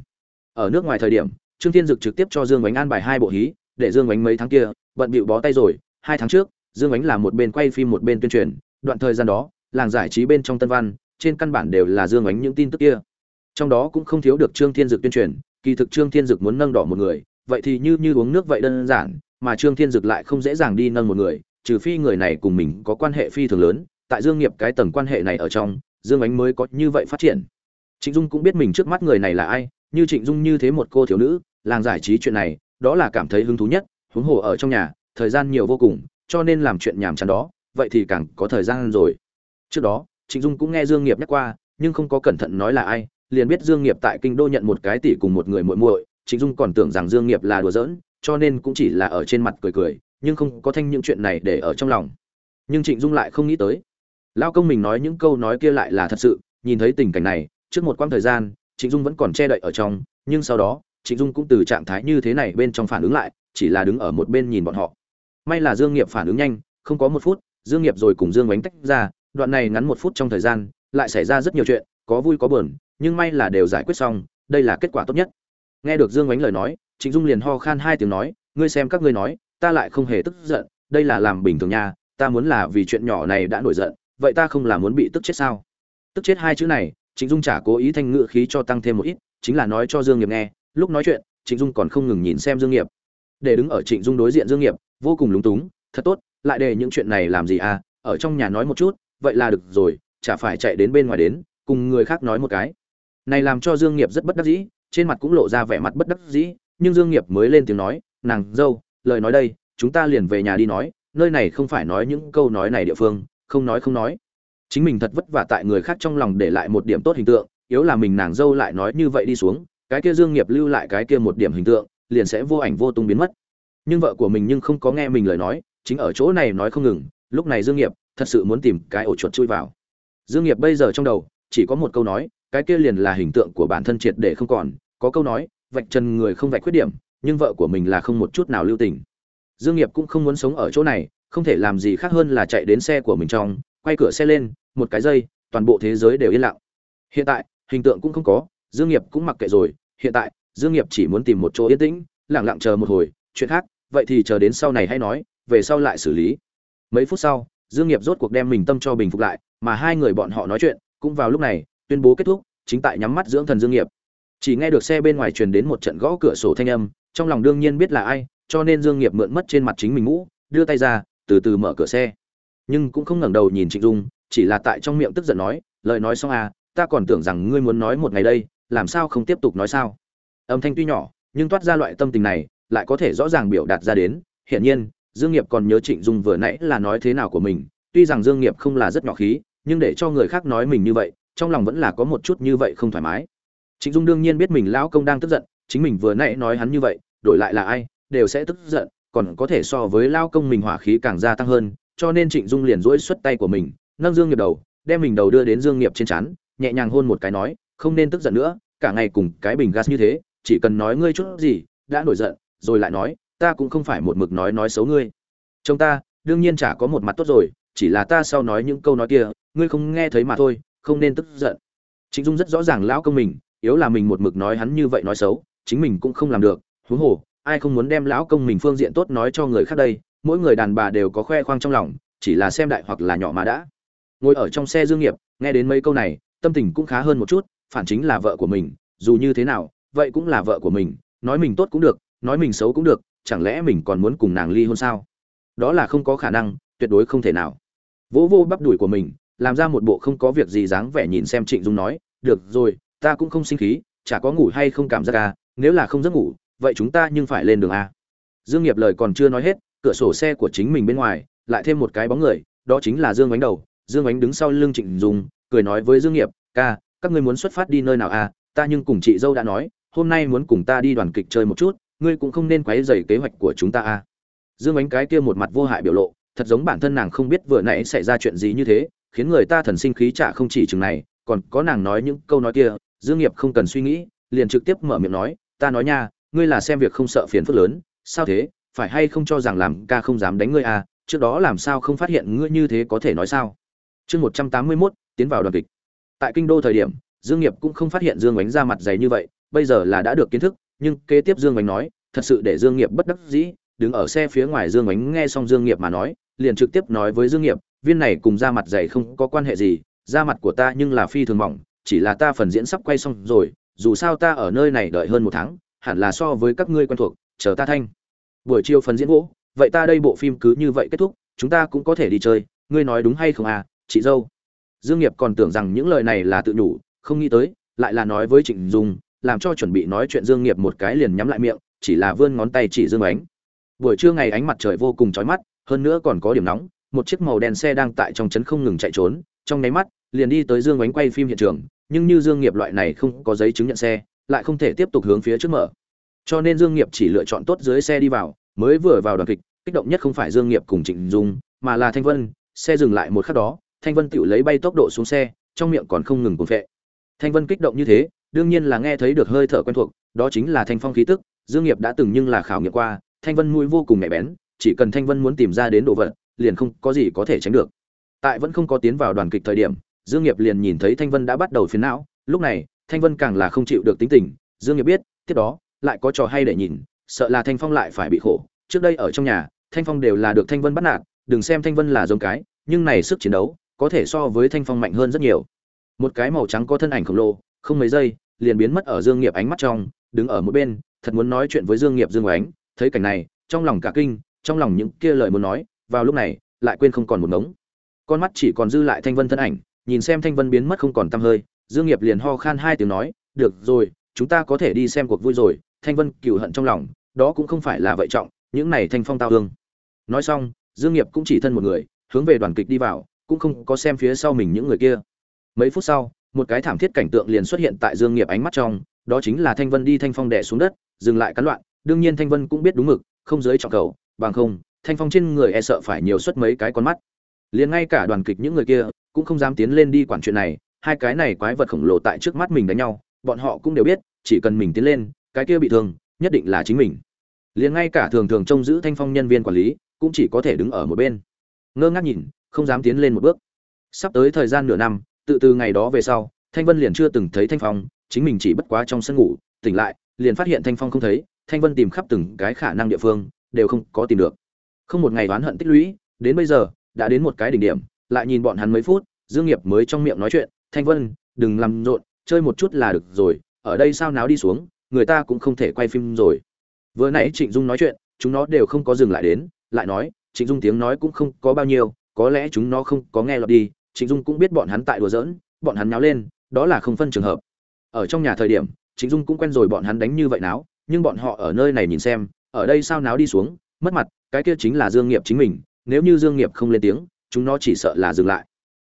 Speaker 1: Ở nước ngoài thời điểm, trương thiên dực trực tiếp cho dương ánh an bài hai bộ hí, để dương ánh mấy tháng kia, bận bịu bó tay rồi. Hai tháng trước, dương ánh là một bên quay phim một bên tuyên truyền, đoạn thời gian đó, làng giải trí bên trong tân văn trên căn bản đều là dương ánh những tin tức kia. Trong đó cũng không thiếu được trương thiên dực tuyên truyền, kỳ thực trương thiên dực muốn nâng đỏ một người, vậy thì như như uống nước vậy đơn giản, mà trương thiên dực lại không dễ dàng đi nâng một người, trừ phi người này cùng mình có quan hệ phi thường lớn, tại dương nghiệp cái tầng quan hệ này ở trong, dương ánh mới có như vậy phát triển. Trịnh dung cũng biết mình trước mắt người này là ai, như trịnh dung như thế một cô thiếu nữ, làng giải trí chuyện này, đó là cảm thấy hứng thú nhất, huống hồ ở trong nhà, thời gian nhiều vô cùng, cho nên làm chuyện nhàm chán đó, vậy thì càng có thời gian rồi. Trước đó trịnh dung cũng nghe dương nghiệp nhắc qua, nhưng không có cẩn thận nói là ai, liền biết dương nghiệp tại kinh đô nhận một cái tỷ cùng một người muội muội. Trịnh dung còn tưởng rằng dương nghiệp là đùa giỡn, cho nên cũng chỉ là ở trên mặt cười cười, nhưng không có thanh những chuyện này để ở trong lòng. Nhưng trịnh dung lại không nghĩ tới. Lão công mình nói những câu nói kia lại là thật sự, nhìn thấy tình cảnh này, trước một quãng thời gian, trịnh dung vẫn còn che đậy ở trong, nhưng sau đó, trịnh dung cũng từ trạng thái như thế này bên trong phản ứng lại, chỉ là đứng ở một bên nhìn bọn họ. May là dương nghiệp phản ứng nhanh, không có một phút, dương nghiệp rồi cùng dương Oánh tách ra đoạn này ngắn một phút trong thời gian, lại xảy ra rất nhiều chuyện, có vui có buồn, nhưng may là đều giải quyết xong, đây là kết quả tốt nhất. Nghe được dương ánh lời nói, trịnh dung liền ho khan hai tiếng nói, ngươi xem các ngươi nói, ta lại không hề tức giận, đây là làm bình thường nha, ta muốn là vì chuyện nhỏ này đã nổi giận, vậy ta không là muốn bị tức chết sao? Tức chết hai chữ này, trịnh dung chả cố ý thanh ngự khí cho tăng thêm một ít, chính là nói cho dương nghiệp nghe, lúc nói chuyện, trịnh dung còn không ngừng nhìn xem dương nghiệp. Để đứng ở trịnh dung đối diện dương nghiệp, vô cùng lúng túng, thật tốt, lại để những chuyện này làm gì à ở trong nhà nói một chút vậy là được rồi, chả phải chạy đến bên ngoài đến, cùng người khác nói một cái. Này làm cho dương nghiệp rất bất đắc dĩ, trên mặt cũng lộ ra vẻ mặt bất đắc dĩ, nhưng dương nghiệp mới lên tiếng nói, nàng, dâu, lời nói đây, chúng ta liền về nhà đi nói, nơi này không phải nói những câu nói này địa phương, không nói không nói. Chính mình thật vất vả tại người khác trong lòng để lại một điểm tốt hình tượng, yếu là mình nàng dâu lại nói như vậy đi xuống, cái kia dương nghiệp lưu lại cái kia một điểm hình tượng, liền sẽ vô ảnh vô tung biến mất. Nhưng vợ của mình nhưng không có nghe mình lời nói, chính ở chỗ này nói không ngừng, lúc này dương nghiệp thật sự muốn tìm cái ổ chuột chui vào. Dương nghiệp bây giờ trong đầu, chỉ có một câu nói, cái kia liền là hình tượng của bản thân triệt để không còn. Có câu nói, vạch trần người không vạch khuyết điểm, nhưng vợ của mình là không một chút nào lưu tình. Dương nghiệp cũng không muốn sống ở chỗ này, không thể làm gì khác hơn là chạy đến xe của mình trong, quay cửa xe lên, một cái giây toàn bộ thế giới đều yên lặng. Hiện tại, hình tượng cũng không có, dương nghiệp cũng mặc kệ rồi. Hiện tại, dương nghiệp chỉ muốn tìm một chỗ yên tĩnh, lặng lặng chờ một hồi, chuyện khác, vậy thì chờ đến sau này hãy nói, về sau lại xử lý. Mấy phút sau dương nghiệp rốt cuộc đem mình tâm cho bình phục lại, mà hai người bọn họ nói chuyện, cũng vào lúc này, tuyên bố kết thúc, chính tại nhắm mắt dưỡng thần dương nghiệp. Chỉ nghe được xe bên ngoài truyền đến một trận gõ cửa sổ thanh âm, trong lòng đương nhiên biết là ai, cho nên dương nghiệp mượn mất trên mặt chính mình mũ, đưa tay ra, từ từ mở cửa xe. Nhưng cũng không ngẩng đầu nhìn trịnh dung, chỉ là tại trong miệng tức giận nói, lời nói xong à ta còn tưởng rằng ngươi muốn nói một ngày đây, làm sao không tiếp tục nói sao? Âm thanh tuy nhỏ, nhưng toát ra loại tâm tình này, lại có thể rõ ràng biểu đạt ra đến. Hiển nhiên dương nghiệp còn nhớ trịnh dung vừa nãy là nói thế nào của mình, tuy rằng dương nghiệp không là rất nhỏ khí, nhưng để cho người khác nói mình như vậy, trong lòng vẫn là có một chút như vậy không thoải mái. Trịnh dung đương nhiên biết mình lão công đang tức giận, chính mình vừa nãy nói hắn như vậy, đổi lại là ai, đều sẽ tức giận, còn có thể so với Lão công mình hỏa khí càng gia tăng hơn, cho nên trịnh dung liền duỗi xuất tay của mình, nâng dương nghiệp đầu, đem mình đầu đưa đến dương nghiệp trên chán nhẹ nhàng hôn một cái nói, không nên tức giận nữa, cả ngày cùng cái bình gas như thế, chỉ cần nói ngươi chút gì, đã nổi giận, rồi lại nói ta cũng không phải một mực nói nói xấu ngươi. Chồng ta, đương nhiên chả có một mặt tốt rồi, chỉ là ta sau nói những câu nói kia, ngươi không nghe thấy mà thôi, không nên tức giận. Trịnh dung rất rõ ràng lão công mình, yếu là mình một mực nói hắn như vậy nói xấu, chính mình cũng không làm được, huống hồ, ai không muốn đem lão công mình phương diện tốt nói cho người khác đây, mỗi người đàn bà đều có khoe khoang trong lòng, chỉ là xem đại hoặc là nhỏ mà đã. Ngồi ở trong xe dương nghiệp, nghe đến mấy câu này, tâm tình cũng khá hơn một chút, phản chính là vợ của mình, dù như thế nào, vậy cũng là vợ của mình, nói mình tốt cũng được, nói mình xấu cũng được chẳng lẽ mình còn muốn cùng nàng ly hôn sao? Đó là không có khả năng, tuyệt đối không thể nào. Vỗ vô bắp đùi của mình, làm ra một bộ không có việc gì dáng vẻ nhìn xem trịnh dung nói, được rồi, ta cũng không sinh khí, chả có ngủ hay không cảm giác à nếu là không giấc ngủ, vậy chúng ta nhưng phải lên đường a dương nghiệp lời còn chưa nói hết, cửa sổ xe của chính mình bên ngoài, lại thêm một cái bóng người, đó chính là dương ánh đầu. Dương ánh đứng sau lưng trịnh dung, cười nói với dương nghiệp, ca, các ngươi muốn xuất phát đi nơi nào à? Ta nhưng cùng chị dâu đã nói, hôm nay muốn cùng ta đi đoàn kịch chơi một chút ngươi cũng không nên quấy rầy kế hoạch của chúng ta à. Dương ánh cái kia một mặt vô hại biểu lộ thật giống bản thân nàng không biết vừa nãy xảy ra chuyện gì như thế khiến người ta thần sinh khí trả không chỉ chừng này còn có nàng nói những câu nói kia dương nghiệp không cần suy nghĩ liền trực tiếp mở miệng nói ta nói nha ngươi là xem việc không sợ phiền phức lớn sao thế phải hay không cho rằng làm ca không dám đánh ngươi à trước đó làm sao không phát hiện ngươi như thế có thể nói sao? Chương một trăm tám mươi 181, tiến vào đoàn kịch. Tại kinh đô thời điểm dương nghiệp cũng không phát hiện dương ánh ra mặt dày như vậy bây giờ là đã được kiến thức nhưng kế tiếp dương bánh nói thật sự để dương nghiệp bất đắc dĩ đứng ở xe phía ngoài dương bánh nghe xong dương nghiệp mà nói liền trực tiếp nói với dương nghiệp viên này cùng da mặt dày không có quan hệ gì da mặt của ta nhưng là phi thường mỏng chỉ là ta phần diễn sắp quay xong rồi dù sao ta ở nơi này đợi hơn một tháng hẳn là so với các ngươi quen thuộc chờ ta thanh. Buổi chiều phần diễn vỗ, vậy ta đây bộ phim cứ như vậy kết thúc chúng ta cũng có thể đi chơi ngươi nói đúng hay không à chị dâu? Dương nghiệp còn tưởng rằng những lời này là tự nhủ không nghĩ tới lại là nói với trịnh dung làm cho chuẩn bị nói chuyện dương nghiệp một cái liền nhắm lại miệng, chỉ là vươn ngón tay chỉ dương ánh. Buổi trưa ngày ánh mặt trời vô cùng chói mắt, hơn nữa còn có điểm nóng, một chiếc màu đen xe đang tại trong trấn không ngừng chạy trốn, trong nháy mắt, liền đi tới dương ánh quay phim hiện trường, nhưng như dương nghiệp loại này không có giấy chứng nhận xe, lại không thể tiếp tục hướng phía trước mở. Cho nên dương nghiệp chỉ lựa chọn tốt dưới xe đi vào, mới vừa vào đoàn kịch, kích động nhất không phải dương nghiệp cùng trịnh dung, mà là thanh vân, xe dừng lại một khắc đó, thanh vân tự lấy bay tốc độ xuống xe, trong miệng còn không ngừng cuồng phệ. Thanh vân kích động như thế đương nhiên là nghe thấy được hơi thở quen thuộc, đó chính là thanh phong khí tức, dương nghiệp đã từng nhưng là khảo nghiệm qua, thanh vân mũi vô cùng nhạy bén, chỉ cần thanh vân muốn tìm ra đến đồ vật, liền không có gì có thể tránh được. Tại vẫn không có tiến vào đoàn kịch thời điểm, dương nghiệp liền nhìn thấy thanh vân đã bắt đầu phiền não, lúc này, thanh vân càng là không chịu được tính tình, dương nghiệp biết, tiếp đó, lại có trò hay để nhìn, sợ là thanh phong lại phải bị khổ. Trước đây ở trong nhà, thanh phong đều là được thanh vân bắt nạt, đừng xem thanh vân là giống cái, nhưng này sức chiến đấu, có thể so với thanh phong mạnh hơn rất nhiều. Một cái màu trắng có thân ảnh khổng lồ, không mấy giây liền biến mất ở dương nghiệp ánh mắt trong, đứng ở một bên, thật muốn nói chuyện với dương nghiệp dương ánh. Thấy cảnh này, trong lòng cả kinh, trong lòng những kia lời muốn nói, vào lúc này, lại quên không còn một ngống. Con mắt chỉ còn dư lại thanh vân thân ảnh, nhìn xem thanh vân biến mất không còn tăm hơi, dương nghiệp liền ho khan hai tiếng nói, được rồi, chúng ta có thể đi xem cuộc vui rồi. Thanh vân cừu hận trong lòng, đó cũng không phải là vậy trọng, những này thanh phong tao hương nói xong, dương nghiệp cũng chỉ thân một người, hướng về đoàn kịch đi vào, cũng không có xem phía sau mình những người kia. Mấy phút sau một cái thảm thiết cảnh tượng liền xuất hiện tại dương nghiệp ánh mắt trong, đó chính là thanh vân đi thanh phong đè xuống đất, dừng lại cắn loạn. Đương nhiên thanh vân cũng biết đúng mực, không giới trọng cầu, bằng không, thanh phong trên người e sợ phải nhiều suất mấy cái con mắt. Liền ngay cả đoàn kịch những người kia cũng không dám tiến lên đi quản chuyện này, hai cái này quái vật khổng lồ tại trước mắt mình đánh nhau, bọn họ cũng đều biết, chỉ cần mình tiến lên, cái kia bị thương, nhất định là chính mình. Liền ngay cả thường thường trông giữ thanh phong nhân viên quản lý, cũng chỉ có thể đứng ở một bên. Ngơ ngác nhìn, không dám tiến lên một bước. Sắp tới thời gian nửa năm tự từ ngày đó về sau, thanh vân liền chưa từng thấy thanh phong, chính mình chỉ bất quá trong sân ngủ, tỉnh lại, liền phát hiện thanh phong không thấy, thanh vân tìm khắp từng cái khả năng địa phương, đều không có tìm được. Không một ngày oán hận tích lũy, đến bây giờ, đã đến một cái đỉnh điểm, lại nhìn bọn hắn mấy phút, dương nghiệp mới trong miệng nói chuyện, thanh vân, đừng làm rộn, chơi một chút là được rồi, ở đây sao náo đi xuống, người ta cũng không thể quay phim rồi. Vừa nãy trịnh dung nói chuyện, chúng nó đều không có dừng lại đến, lại nói, trịnh dung tiếng nói cũng không có bao nhiêu, có lẽ chúng nó không có nghe lọt đi trịnh dung cũng biết bọn hắn tại đùa giỡn, bọn hắn náo lên, đó là không phân trường hợp. Ở trong nhà thời điểm, trịnh dung cũng quen rồi bọn hắn đánh như vậy náo, nhưng bọn họ ở nơi này nhìn xem, ở đây sao náo đi xuống, mất mặt, cái kia chính là dương nghiệp chính mình, nếu như dương nghiệp không lên tiếng, chúng nó chỉ sợ là dừng lại.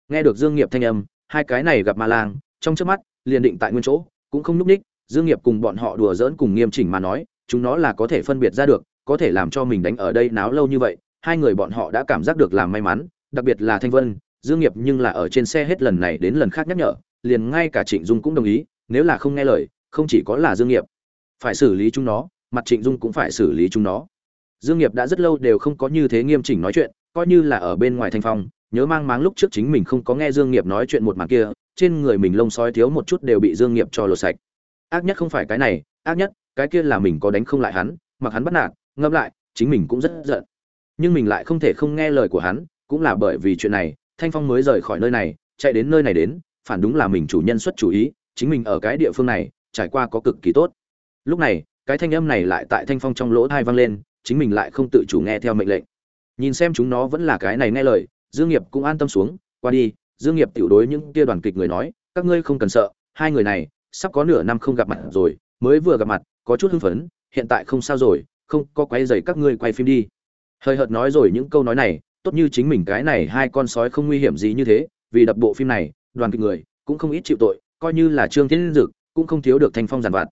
Speaker 1: Nghe được dương nghiệp thanh âm, hai cái này gặp ma lang, trong chớp mắt, liền định tại nguyên chỗ, cũng không núp ních, dương nghiệp cùng bọn họ đùa giỡn cùng nghiêm chỉnh mà nói, chúng nó là có thể phân biệt ra được, có thể làm cho mình đánh ở đây náo lâu như vậy, hai người bọn họ đã cảm giác được làm may mắn, đặc biệt là thanh vân dương nghiệp nhưng là ở trên xe hết lần này đến lần khác nhắc nhở, liền ngay cả trịnh dung cũng đồng ý, nếu là không nghe lời, không chỉ có là dương nghiệp. Phải xử lý chúng nó, mặt trịnh dung cũng phải xử lý chúng nó. Dương nghiệp đã rất lâu đều không có như thế nghiêm chỉnh nói chuyện, coi như là ở bên ngoài thanh phong nhớ mang máng lúc trước chính mình không có nghe dương nghiệp nói chuyện một màn kia, trên người mình lông sói thiếu một chút đều bị dương nghiệp cho lột sạch. Ác nhất không phải cái này, ác nhất, cái kia là mình có đánh không lại hắn, mặc hắn bắt nạt ngâm lại, chính mình cũng rất giận. Nhưng mình lại không thể không nghe lời của hắn, cũng là bởi vì chuyện này thanh phong mới rời khỏi nơi này, chạy đến nơi này đến, phản đúng là mình chủ nhân xuất chủ ý, chính mình ở cái địa phương này, trải qua có cực kỳ tốt. Lúc này, cái thanh âm này lại tại thanh phong trong lỗ thai vang lên, chính mình lại không tự chủ nghe theo mệnh lệnh. Nhìn xem chúng nó vẫn là cái này nghe lời, dương nghiệp cũng an tâm xuống, qua đi, dương nghiệp tiểu đối những kia đoàn kịch người nói, các ngươi không cần sợ, hai người này, sắp có nửa năm không gặp mặt rồi, mới vừa gặp mặt, có chút hưng phấn, hiện tại không sao rồi, không có quay giày các ngươi quay phim đi. Hơi hợt nói rồi những câu nói này tốt như chính mình cái này hai con sói không nguy hiểm gì như thế, vì đập bộ phim này, đoàn kịch người cũng không ít chịu tội, coi như là trương thiên dực cũng không thiếu được thanh phong giàn vặt.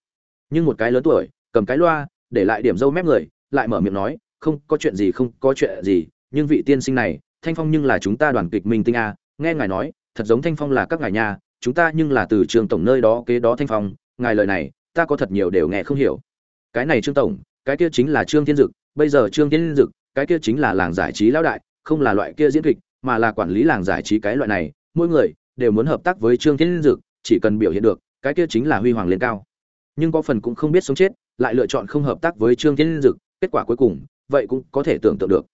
Speaker 1: Nhưng một cái lớn tuổi, cầm cái loa, để lại điểm dâu mép người, lại mở miệng nói, không, có chuyện gì, không có chuyện gì, nhưng vị tiên sinh này, thanh phong nhưng là chúng ta đoàn kịch minh tinh a, nghe ngài nói, thật giống thanh phong là các ngài nhà, chúng ta nhưng là từ trường tổng nơi đó kế đó thanh phong, ngài lời này, ta có thật nhiều đều nghe không hiểu. Cái này trương tổng, cái kia chính là trương thiên dực, bây giờ trương thiên dực, cái kia chính là làng giải trí lão đại không là loại kia diễn kịch, mà là quản lý làng giải trí cái loại này, mỗi người đều muốn hợp tác với trương thiên dực, chỉ cần biểu hiện được, cái kia chính là huy hoàng lên cao. Nhưng có phần cũng không biết sống chết, lại lựa chọn không hợp tác với trương thiên dực, kết quả cuối cùng, vậy cũng có thể tưởng tượng được.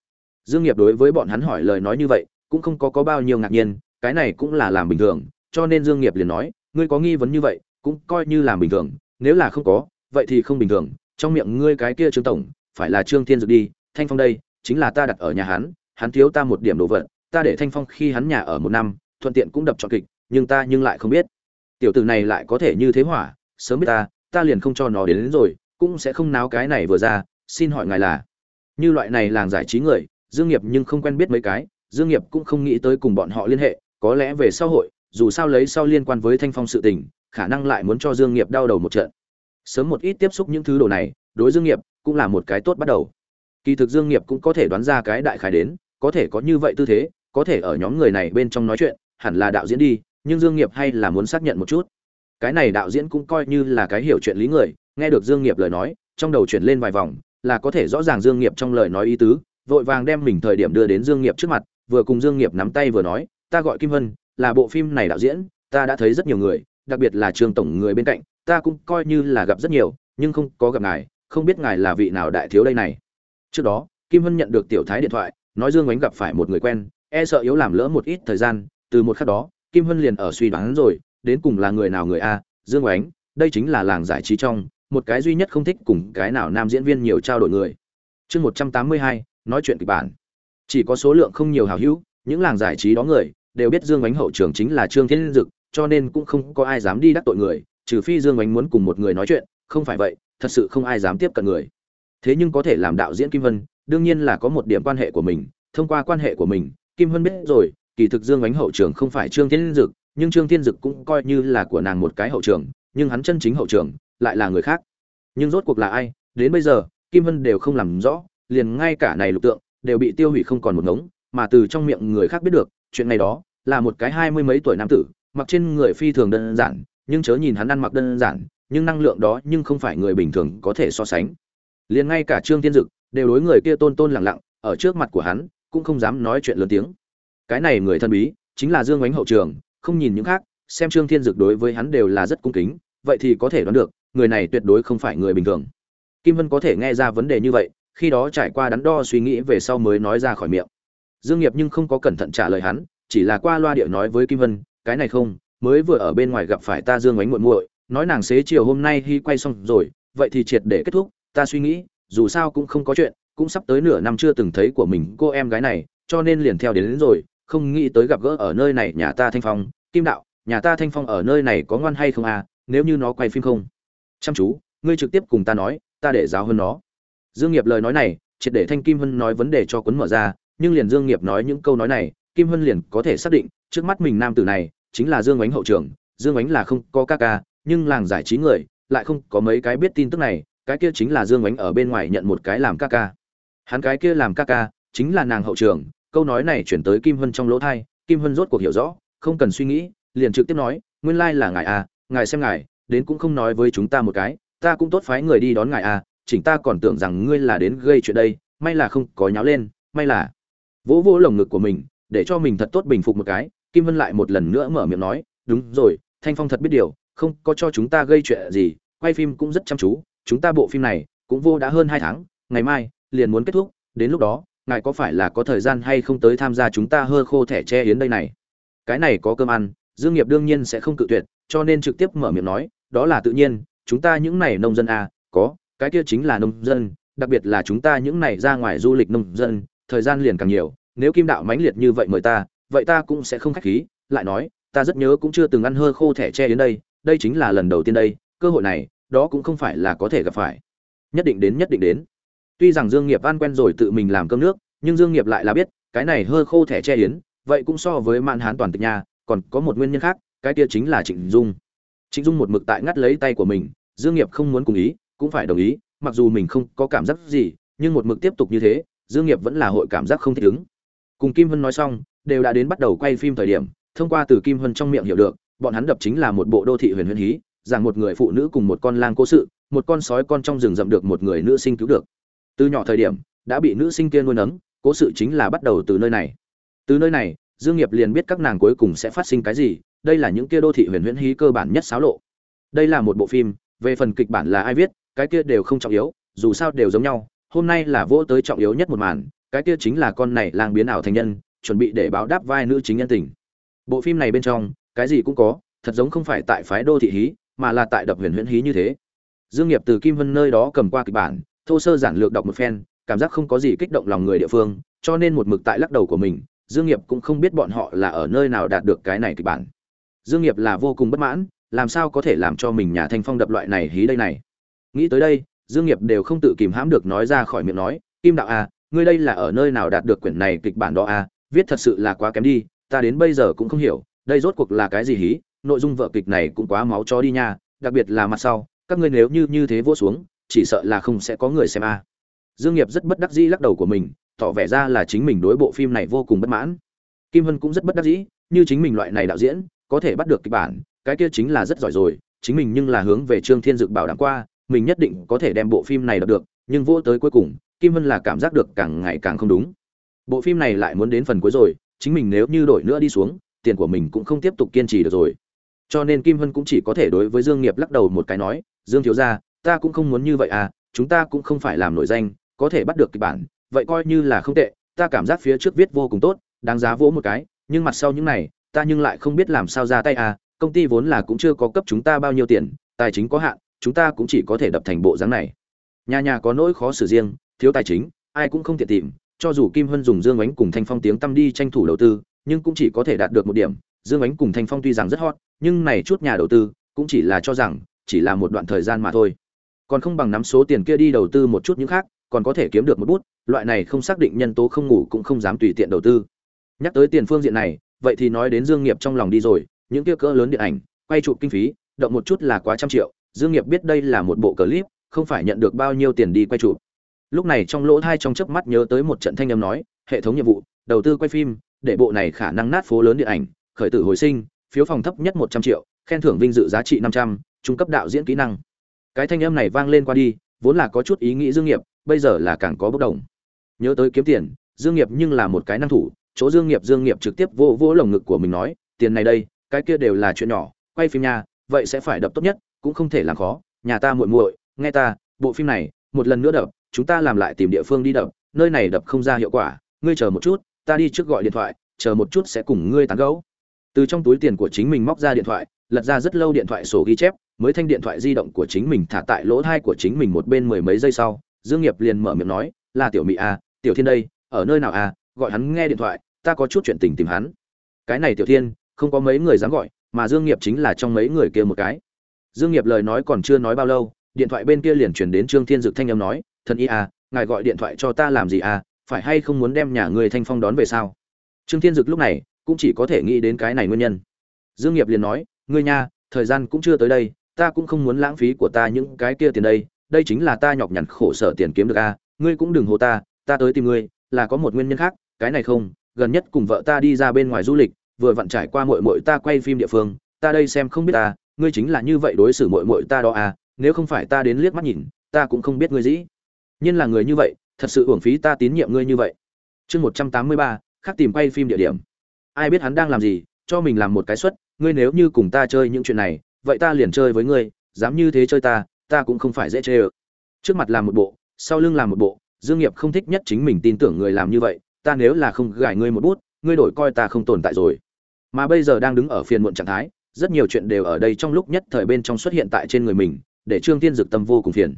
Speaker 1: Dương nghiệp đối với bọn hắn hỏi lời nói như vậy, cũng không có có bao nhiêu ngạc nhiên, cái này cũng là làm bình thường, cho nên dương nghiệp liền nói, ngươi có nghi vấn như vậy, cũng coi như làm bình thường, nếu là không có, vậy thì không bình thường, trong miệng ngươi cái kia trương tổng, phải là trương thiên dực đi, thanh phong đây, chính là ta đặt ở nhà hắn hắn thiếu ta một điểm đồ vật ta để thanh phong khi hắn nhà ở một năm thuận tiện cũng đập trọn kịch nhưng ta nhưng lại không biết. Tiểu tử này lại có thể như thế hỏa sớm biết ta ta liền không cho nó đến, đến rồi cũng sẽ không náo cái này vừa ra xin hỏi ngài là? Như loại này làng giải trí người dương nghiệp nhưng không quen biết mấy cái dương nghiệp cũng không nghĩ tới cùng bọn họ liên hệ có lẽ về sau hội dù sao lấy sau liên quan với thanh phong sự tình khả năng lại muốn cho dương nghiệp đau đầu một trận. Sớm một ít tiếp xúc những thứ đồ này đối dương nghiệp cũng là một cái tốt bắt đầu. Kỳ thực dương nghiệp cũng có thể đoán ra cái đại khái đến có thể có như vậy tư thế, có thể ở nhóm người này bên trong nói chuyện, hẳn là đạo diễn đi, nhưng dương nghiệp hay là muốn xác nhận một chút? Cái này đạo diễn cũng coi như là cái hiểu chuyện lý người, nghe được dương nghiệp lời nói, trong đầu chuyển lên vài vòng, là có thể rõ ràng dương nghiệp trong lời nói ý tứ, vội vàng đem mình thời điểm đưa đến dương nghiệp trước mặt, vừa cùng dương nghiệp nắm tay vừa nói, ta gọi kim vân, là bộ phim này đạo diễn, ta đã thấy rất nhiều người, đặc biệt là Trường tổng người bên cạnh, ta cũng coi như là gặp rất nhiều, nhưng không có gặp ngài, không biết ngài là vị nào đại thiếu đây này. Trước đó, kim vân nhận được tiểu thái điện thoại nói dương ánh gặp phải một người quen e sợ yếu làm lỡ một ít thời gian, từ một khắc đó, kim vân liền ở suy đoán rồi, đến cùng là người nào người a, dương ánh, đây chính là làng giải trí trong, một cái duy nhất không thích cùng cái nào nam diễn viên nhiều trao đổi người. Chương một trăm tám mươi hai, nói chuyện kịch bản. Chỉ có số lượng không nhiều hào hữu, những làng giải trí đó người, đều biết dương ánh hậu trường chính là trương thiên dực, cho nên cũng không có ai dám đi đắc tội người, trừ phi dương ánh muốn cùng một người nói chuyện, không phải vậy, thật sự không ai dám tiếp cận người. Thế nhưng có thể làm đạo diễn kim vân đương nhiên là có một điểm quan hệ của mình, thông qua quan hệ của mình, kim vân biết rồi, kỳ thực dương ánh hậu trường không phải trương thiên dực, nhưng trương thiên dực cũng coi như là của nàng một cái hậu trường, nhưng hắn chân chính hậu trường lại là người khác. Nhưng rốt cuộc là ai? Đến bây giờ, kim Hân đều không làm rõ, liền ngay cả này lục tượng đều bị tiêu hủy không còn một ngống, mà từ trong miệng người khác biết được, chuyện này đó là một cái hai mươi mấy tuổi nam tử, mặc trên người phi thường đơn giản, nhưng chớ nhìn hắn ăn mặc đơn giản, nhưng năng lượng đó nhưng không phải người bình thường có thể so sánh. Liền ngay cả trương thiên dực đều đối người kia tôn tôn lặng lặng, ở trước mặt của hắn, cũng không dám nói chuyện lớn tiếng. Cái này người thân bí, chính là dương ánh hậu trường, không nhìn những khác, xem trương thiên dực đối với hắn đều là rất cung kính, vậy thì có thể đoán được, người này tuyệt đối không phải người bình thường. Kim vân có thể nghe ra vấn đề như vậy, khi đó trải qua đắn đo suy nghĩ về sau mới nói ra khỏi miệng. Dương nghiệp nhưng không có cẩn thận trả lời hắn, chỉ là qua loa địa nói với kim vân, cái này không, mới vừa ở bên ngoài gặp phải ta dương ánh muội muội, nói nàng xế chiều hôm nay hy quay xong rồi, vậy thì triệt để kết thúc, ta suy nghĩ dù sao cũng không có chuyện cũng sắp tới nửa năm chưa từng thấy của mình cô em gái này cho nên liền theo đến, đến rồi không nghĩ tới gặp gỡ ở nơi này nhà ta thanh phong. Kim đạo nhà ta thanh phong ở nơi này có ngoan hay không à nếu như nó quay phim không? Chăm chú ngươi trực tiếp cùng ta nói ta để giáo hơn nó. Dương nghiệp lời nói này triệt để thanh kim hân nói vấn đề cho cuốn mở ra nhưng liền dương nghiệp nói những câu nói này kim hân liền có thể xác định trước mắt mình nam tử này chính là dương ánh hậu trưởng dương ánh là không có ca ca nhưng làng giải trí người lại không có mấy cái biết tin tức này cái kia chính là dương ánh ở bên ngoài nhận một cái làm ca ca. Hắn cái kia làm ca ca chính là nàng hậu trường, câu nói này chuyển tới kim hân trong lỗ thai kim hân rốt cuộc hiểu rõ, không cần suy nghĩ, liền trực tiếp nói, nguyên lai là ngài à ngài xem ngài, đến cũng không nói với chúng ta một cái, ta cũng tốt phái người đi đón ngài à chỉnh ta còn tưởng rằng ngươi là đến gây chuyện đây, may là không có nháo lên, may là. Vỗ vỗ lồng ngực của mình, để cho mình thật tốt bình phục một cái, kim vân lại một lần nữa mở miệng nói, đúng rồi, thanh phong thật biết điều, không có cho chúng ta gây chuyện gì, quay phim cũng rất chăm chú chúng ta bộ phim này cũng vô đã hơn hai tháng, ngày mai liền muốn kết thúc, đến lúc đó, ngài có phải là có thời gian hay không tới tham gia chúng ta hơ khô thẻ che yến đây này? Cái này có cơm ăn, dương nghiệp đương nhiên sẽ không cự tuyệt, cho nên trực tiếp mở miệng nói, đó là tự nhiên, chúng ta những này nông dân à có, cái kia chính là nông dân, đặc biệt là chúng ta những này ra ngoài du lịch nông dân, thời gian liền càng nhiều, nếu kim đạo mãnh liệt như vậy mời ta, vậy ta cũng sẽ không khách khí, lại nói, ta rất nhớ cũng chưa từng ăn hơ khô thẻ che đến đây đây chính là lần đầu tiên đây, cơ hội này đó cũng không phải là có thể gặp phải. Nhất định đến, nhất định đến. Tuy rằng dương nghiệp ăn quen rồi tự mình làm cơm nước, nhưng dương nghiệp lại là biết, cái này hơi khô thẻ che yến, vậy cũng so với mạn hán toàn tịch nhà, còn có một nguyên nhân khác, cái kia chính là trịnh dung. Trịnh dung một mực tại ngắt lấy tay của mình, dương nghiệp không muốn cùng ý, cũng phải đồng ý, mặc dù mình không có cảm giác gì, nhưng một mực tiếp tục như thế, dương nghiệp vẫn là hội cảm giác không thích ứng. Cùng kim vân nói xong, đều đã đến bắt đầu quay phim thời điểm, thông qua từ kim vân trong miệng hiểu được, bọn hắn đập chính là một bộ đô thị huyền huyền hí rằng một người phụ nữ cùng một con lang cố sự, một con sói con trong rừng rậm được một người nữ sinh cứu được. Từ nhỏ thời điểm, đã bị nữ sinh kia nuôi nấng, cố sự chính là bắt đầu từ nơi này. Từ nơi này, dương nghiệp liền biết các nàng cuối cùng sẽ phát sinh cái gì, đây là những kia đô thị huyền huyễn hí cơ bản nhất xáo lộ. Đây là một bộ phim, về phần kịch bản là ai viết, cái kia đều không trọng yếu, dù sao đều giống nhau, hôm nay là vô tới trọng yếu nhất một màn, cái kia chính là con này lang biến ảo thành nhân, chuẩn bị để báo đáp vai nữ chính nhân tình. Bộ phim này bên trong, cái gì cũng có, thật giống không phải tại phái đô thị hí mà là tại đập huyền huyễn hí như thế. Dương nghiệp từ kim vân nơi đó cầm qua kịch bản, thô sơ giản lược đọc một phen, cảm giác không có gì kích động lòng người địa phương, cho nên một mực tại lắc đầu của mình, dương nghiệp cũng không biết bọn họ là ở nơi nào đạt được cái này kịch bản. Dương nghiệp là vô cùng bất mãn, làm sao có thể làm cho mình nhà thanh phong đập loại này hí đây này? Nghĩ tới đây, dương nghiệp đều không tự kìm hãm được nói ra khỏi miệng nói, kim đạo a ngươi đây là ở nơi nào đạt được quyển này kịch bản đó a viết thật sự là quá kém đi, ta đến bây giờ cũng không hiểu, đây rốt cuộc là cái gì hí? Nội dung vở kịch này cũng quá máu chó đi nha, đặc biệt là mặt sau, các ngươi nếu như như thế vỗ xuống, chỉ sợ là không sẽ có người xem a. Dương nghiệp rất bất đắc dĩ lắc đầu của mình, tỏ vẻ ra là chính mình đối bộ phim này vô cùng bất mãn. Kim hân cũng rất bất đắc dĩ, như chính mình loại này đạo diễn, có thể bắt được kịch bản, cái kia chính là rất giỏi rồi, chính mình nhưng là hướng về trương thiên dực bảo đảm qua, mình nhất định có thể đem bộ phim này đọc được, nhưng vô tới cuối cùng, kim hân là cảm giác được càng ngày càng không đúng. Bộ phim này lại muốn đến phần cuối rồi, chính mình nếu như đổi nữa đi xuống, tiền của mình cũng không tiếp tục kiên trì được rồi cho nên kim hân cũng chỉ có thể đối với dương nghiệp lắc đầu một cái nói, dương thiếu gia, ta cũng không muốn như vậy à chúng ta cũng không phải làm nổi danh, có thể bắt được kịch bản, vậy coi như là không tệ, ta cảm giác phía trước viết vô cùng tốt, đáng giá vỗ một cái, nhưng mặt sau những này, ta nhưng lại không biết làm sao ra tay à công ty vốn là cũng chưa có cấp chúng ta bao nhiêu tiền, tài chính có hạn, chúng ta cũng chỉ có thể đập thành bộ dáng này. Nhà nhà có nỗi khó xử riêng, thiếu tài chính, ai cũng không tiện tìm, cho dù kim hân dùng dương ánh cùng thanh phong tiếng tâm đi tranh thủ đầu tư, nhưng cũng chỉ có thể đạt được một điểm, dương ánh cùng thanh phong tuy rằng rất hot nhưng này chút nhà đầu tư cũng chỉ là cho rằng chỉ là một đoạn thời gian mà thôi. Còn không bằng nắm số tiền kia đi đầu tư một chút những khác, còn có thể kiếm được một bút, loại này không xác định nhân tố không ngủ cũng không dám tùy tiện đầu tư. Nhắc tới tiền phương diện này, vậy thì nói đến dương nghiệp trong lòng đi rồi, những kia cỡ lớn điện ảnh, quay chụp kinh phí, động một chút là quá trăm triệu, dương nghiệp biết đây là một bộ clip, không phải nhận được bao nhiêu tiền đi quay chụp. Lúc này trong lỗ thai trong chớp mắt nhớ tới một trận thanh âm nói, hệ thống nhiệm vụ, đầu tư quay phim, để bộ này khả năng nát phố lớn điện ảnh, khởi tử hồi sinh phiếu phòng thấp nhất một trăm triệu, khen thưởng vinh dự giá trị năm trăm, trung cấp đạo diễn kỹ năng. Cái thanh âm này vang lên qua đi, vốn là có chút ý nghĩ dương nghiệp, bây giờ là càng có bất động nhớ tới kiếm tiền, dương nghiệp nhưng là một cái năng thủ, chỗ dương nghiệp dương nghiệp trực tiếp vô vô lồng ngực của mình nói, tiền này đây, cái kia đều là chuyện nhỏ, quay phim nha, vậy sẽ phải đập tốt nhất, cũng không thể làm khó, nhà ta muội muội, nghe ta, bộ phim này, một lần nữa đập, chúng ta làm lại tìm địa phương đi đập, nơi này đập không ra hiệu quả, ngươi chờ một chút, ta đi trước gọi điện thoại, chờ một chút sẽ cùng ngươi tán gẫu từ trong túi tiền của chính mình móc ra điện thoại lật ra rất lâu điện thoại sổ ghi chép mới thanh điện thoại di động của chính mình thả tại lỗ thai của chính mình một bên mười mấy giây sau dương nghiệp liền mở miệng nói là tiểu mỹ à tiểu thiên đây ở nơi nào à? Gọi hắn nghe điện thoại ta có chút chuyện tình tìm hắn. Cái này tiểu thiên không có mấy người dám gọi mà dương nghiệp chính là trong mấy người kia một cái. Dương nghiệp lời nói còn chưa nói bao lâu điện thoại bên kia liền truyền đến trương thiên dực thanh âm nói thần y à ngài gọi điện thoại cho ta làm gì a, phải hay không muốn đem nhà người thanh phong đón về sao? Trương thiên dực lúc này cũng chỉ có thể nghĩ đến cái này nguyên nhân dương nghiệp liền nói, ngươi nha, thời gian cũng chưa tới đây, ta cũng không muốn lãng phí của ta những cái kia tiền đây đây chính là ta nhọc nhằn khổ sở tiền kiếm được a à. ngươi cũng đừng hồ ta ta tới tìm ngươi, là có một nguyên nhân khác, cái này không, gần nhất cùng vợ ta đi ra bên ngoài du lịch, vừa vặn trải qua muội muội ta quay phim địa phương, ta đây xem không biết ta, ngươi chính là như vậy đối xử muội muội ta đó à nếu không phải ta đến liếc mắt nhìn, ta cũng không biết ngươi dĩ nhiên là người như vậy, thật sự uổng phí ta tín nhiệm ngươi như vậy chương một trăm tám mươi ba, khác tìm quay phim địa điểm ai biết hắn đang làm gì, cho mình làm một cái suất, ngươi nếu như cùng ta chơi những chuyện này, vậy ta liền chơi với ngươi, dám như thế chơi ta ta cũng không phải dễ chơi ở trước mặt làm một bộ, sau lưng làm một bộ, dương nghiệp không thích nhất chính mình tin tưởng người làm như vậy, ta nếu là không gài ngươi một bút, ngươi đổi coi ta không tồn tại rồi. Mà bây giờ đang đứng ở phiền muộn trạng thái, rất nhiều chuyện đều ở đây trong lúc nhất thời bên trong xuất hiện tại trên người mình, để trương thiên dực tâm vô cùng phiền.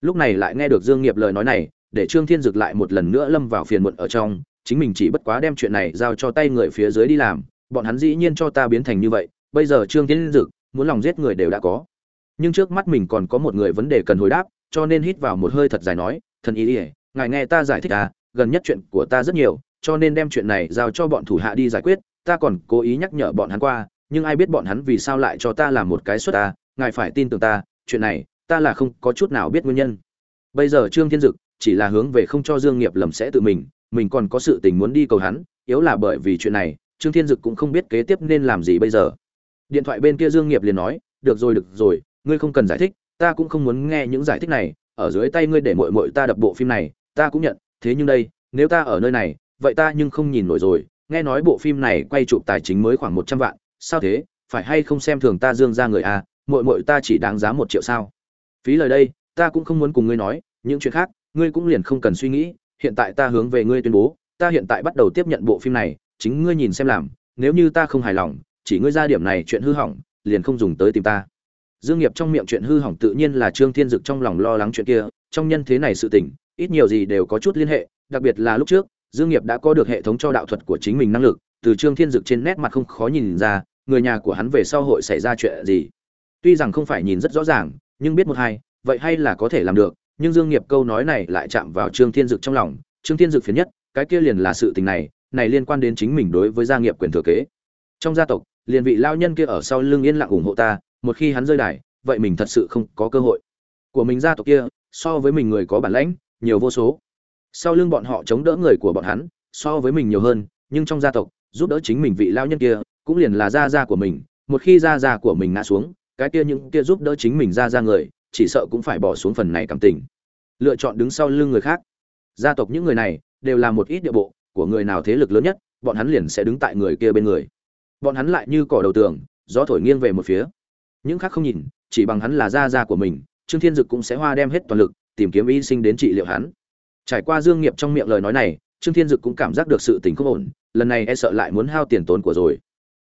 Speaker 1: Lúc này lại nghe được dương nghiệp lời nói này, để trương thiên dực lại một lần nữa lâm vào phiền muộn ở trong chính mình chỉ bất quá đem chuyện này giao cho tay người phía dưới đi làm, bọn hắn dĩ nhiên cho ta biến thành như vậy, bây giờ trương thiên dực, muốn lòng giết người đều đã có. Nhưng trước mắt mình còn có một người vấn đề cần hồi đáp, cho nên hít vào một hơi thật dài nói, thần ý ỉa ngài nghe ta giải thích à gần nhất chuyện của ta rất nhiều, cho nên đem chuyện này giao cho bọn thủ hạ đi giải quyết, ta còn cố ý nhắc nhở bọn hắn qua, nhưng ai biết bọn hắn vì sao lại cho ta làm một cái suất ta ngài phải tin tưởng ta, chuyện này, ta là không có chút nào biết nguyên nhân. Bây giờ trương thiên dực chỉ là hướng về không cho dương nghiệp lầm sẽ tự mình mình còn có sự tình muốn đi cầu hắn, yếu là bởi vì chuyện này, trương thiên dực cũng không biết kế tiếp nên làm gì bây giờ. Điện thoại bên kia dương nghiệp liền nói, được rồi được rồi, ngươi không cần giải thích, ta cũng không muốn nghe những giải thích này, ở dưới tay ngươi để muội muội ta đập bộ phim này, ta cũng nhận, thế nhưng đây, nếu ta ở nơi này, vậy ta nhưng không nhìn nổi rồi, nghe nói bộ phim này quay chụp tài chính mới khoảng một trăm vạn, sao thế, phải hay không xem thường ta dương ra người a muội muội ta chỉ đáng giá một triệu sao? Phí lời đây, ta cũng không muốn cùng ngươi nói, những chuyện khác, ngươi cũng liền không cần suy nghĩ hiện tại ta hướng về ngươi tuyên bố, ta hiện tại bắt đầu tiếp nhận bộ phim này, chính ngươi nhìn xem làm, nếu như ta không hài lòng, chỉ ngươi ra điểm này chuyện hư hỏng, liền không dùng tới tìm ta. Dương nghiệp trong miệng chuyện hư hỏng tự nhiên là trương thiên dực trong lòng lo lắng chuyện kia, trong nhân thế này sự tình, ít nhiều gì đều có chút liên hệ, đặc biệt là lúc trước, dương nghiệp đã có được hệ thống cho đạo thuật của chính mình năng lực, từ trương thiên dực trên nét mặt không khó nhìn ra, người nhà của hắn về sau hội xảy ra chuyện gì. Tuy rằng không phải nhìn rất rõ ràng, nhưng biết một hai, vậy hay là có thể làm được nhưng dương nghiệp câu nói này lại chạm vào trương thiên dực trong lòng, trương thiên dực phiền nhất, cái kia liền là sự tình này này liên quan đến chính mình đối với gia nghiệp quyền thừa kế. Trong gia tộc, liền vị lao nhân kia ở sau lưng yên lặng ủng hộ ta, một khi hắn rơi đài, vậy mình thật sự không có cơ hội. Của mình gia tộc kia, so với mình người có bản lãnh, nhiều vô số. Sau lưng bọn họ chống đỡ người của bọn hắn, so với mình nhiều hơn, nhưng trong gia tộc, giúp đỡ chính mình vị lao nhân kia, cũng liền là gia gia của mình, một khi gia gia của mình ngã xuống, cái kia những kia giúp đỡ chính mình gia gia người chỉ sợ cũng phải bỏ xuống phần này cảm tình. Lựa chọn đứng sau lưng người khác. Gia tộc những người này đều là một ít địa bộ, của người nào thế lực lớn nhất, bọn hắn liền sẽ đứng tại người kia bên người. Bọn hắn lại như cỏ đầu tường, gió thổi nghiêng về một phía. Những khác không nhìn, chỉ bằng hắn là gia gia của mình, trương thiên dực cũng sẽ hoa đem hết toàn lực, tìm kiếm y sinh đến trị liệu hắn. Trải qua dương nghiệp trong miệng lời nói này, trương thiên dực cũng cảm giác được sự tình không ổn, lần này e sợ lại muốn hao tiền tốn của rồi.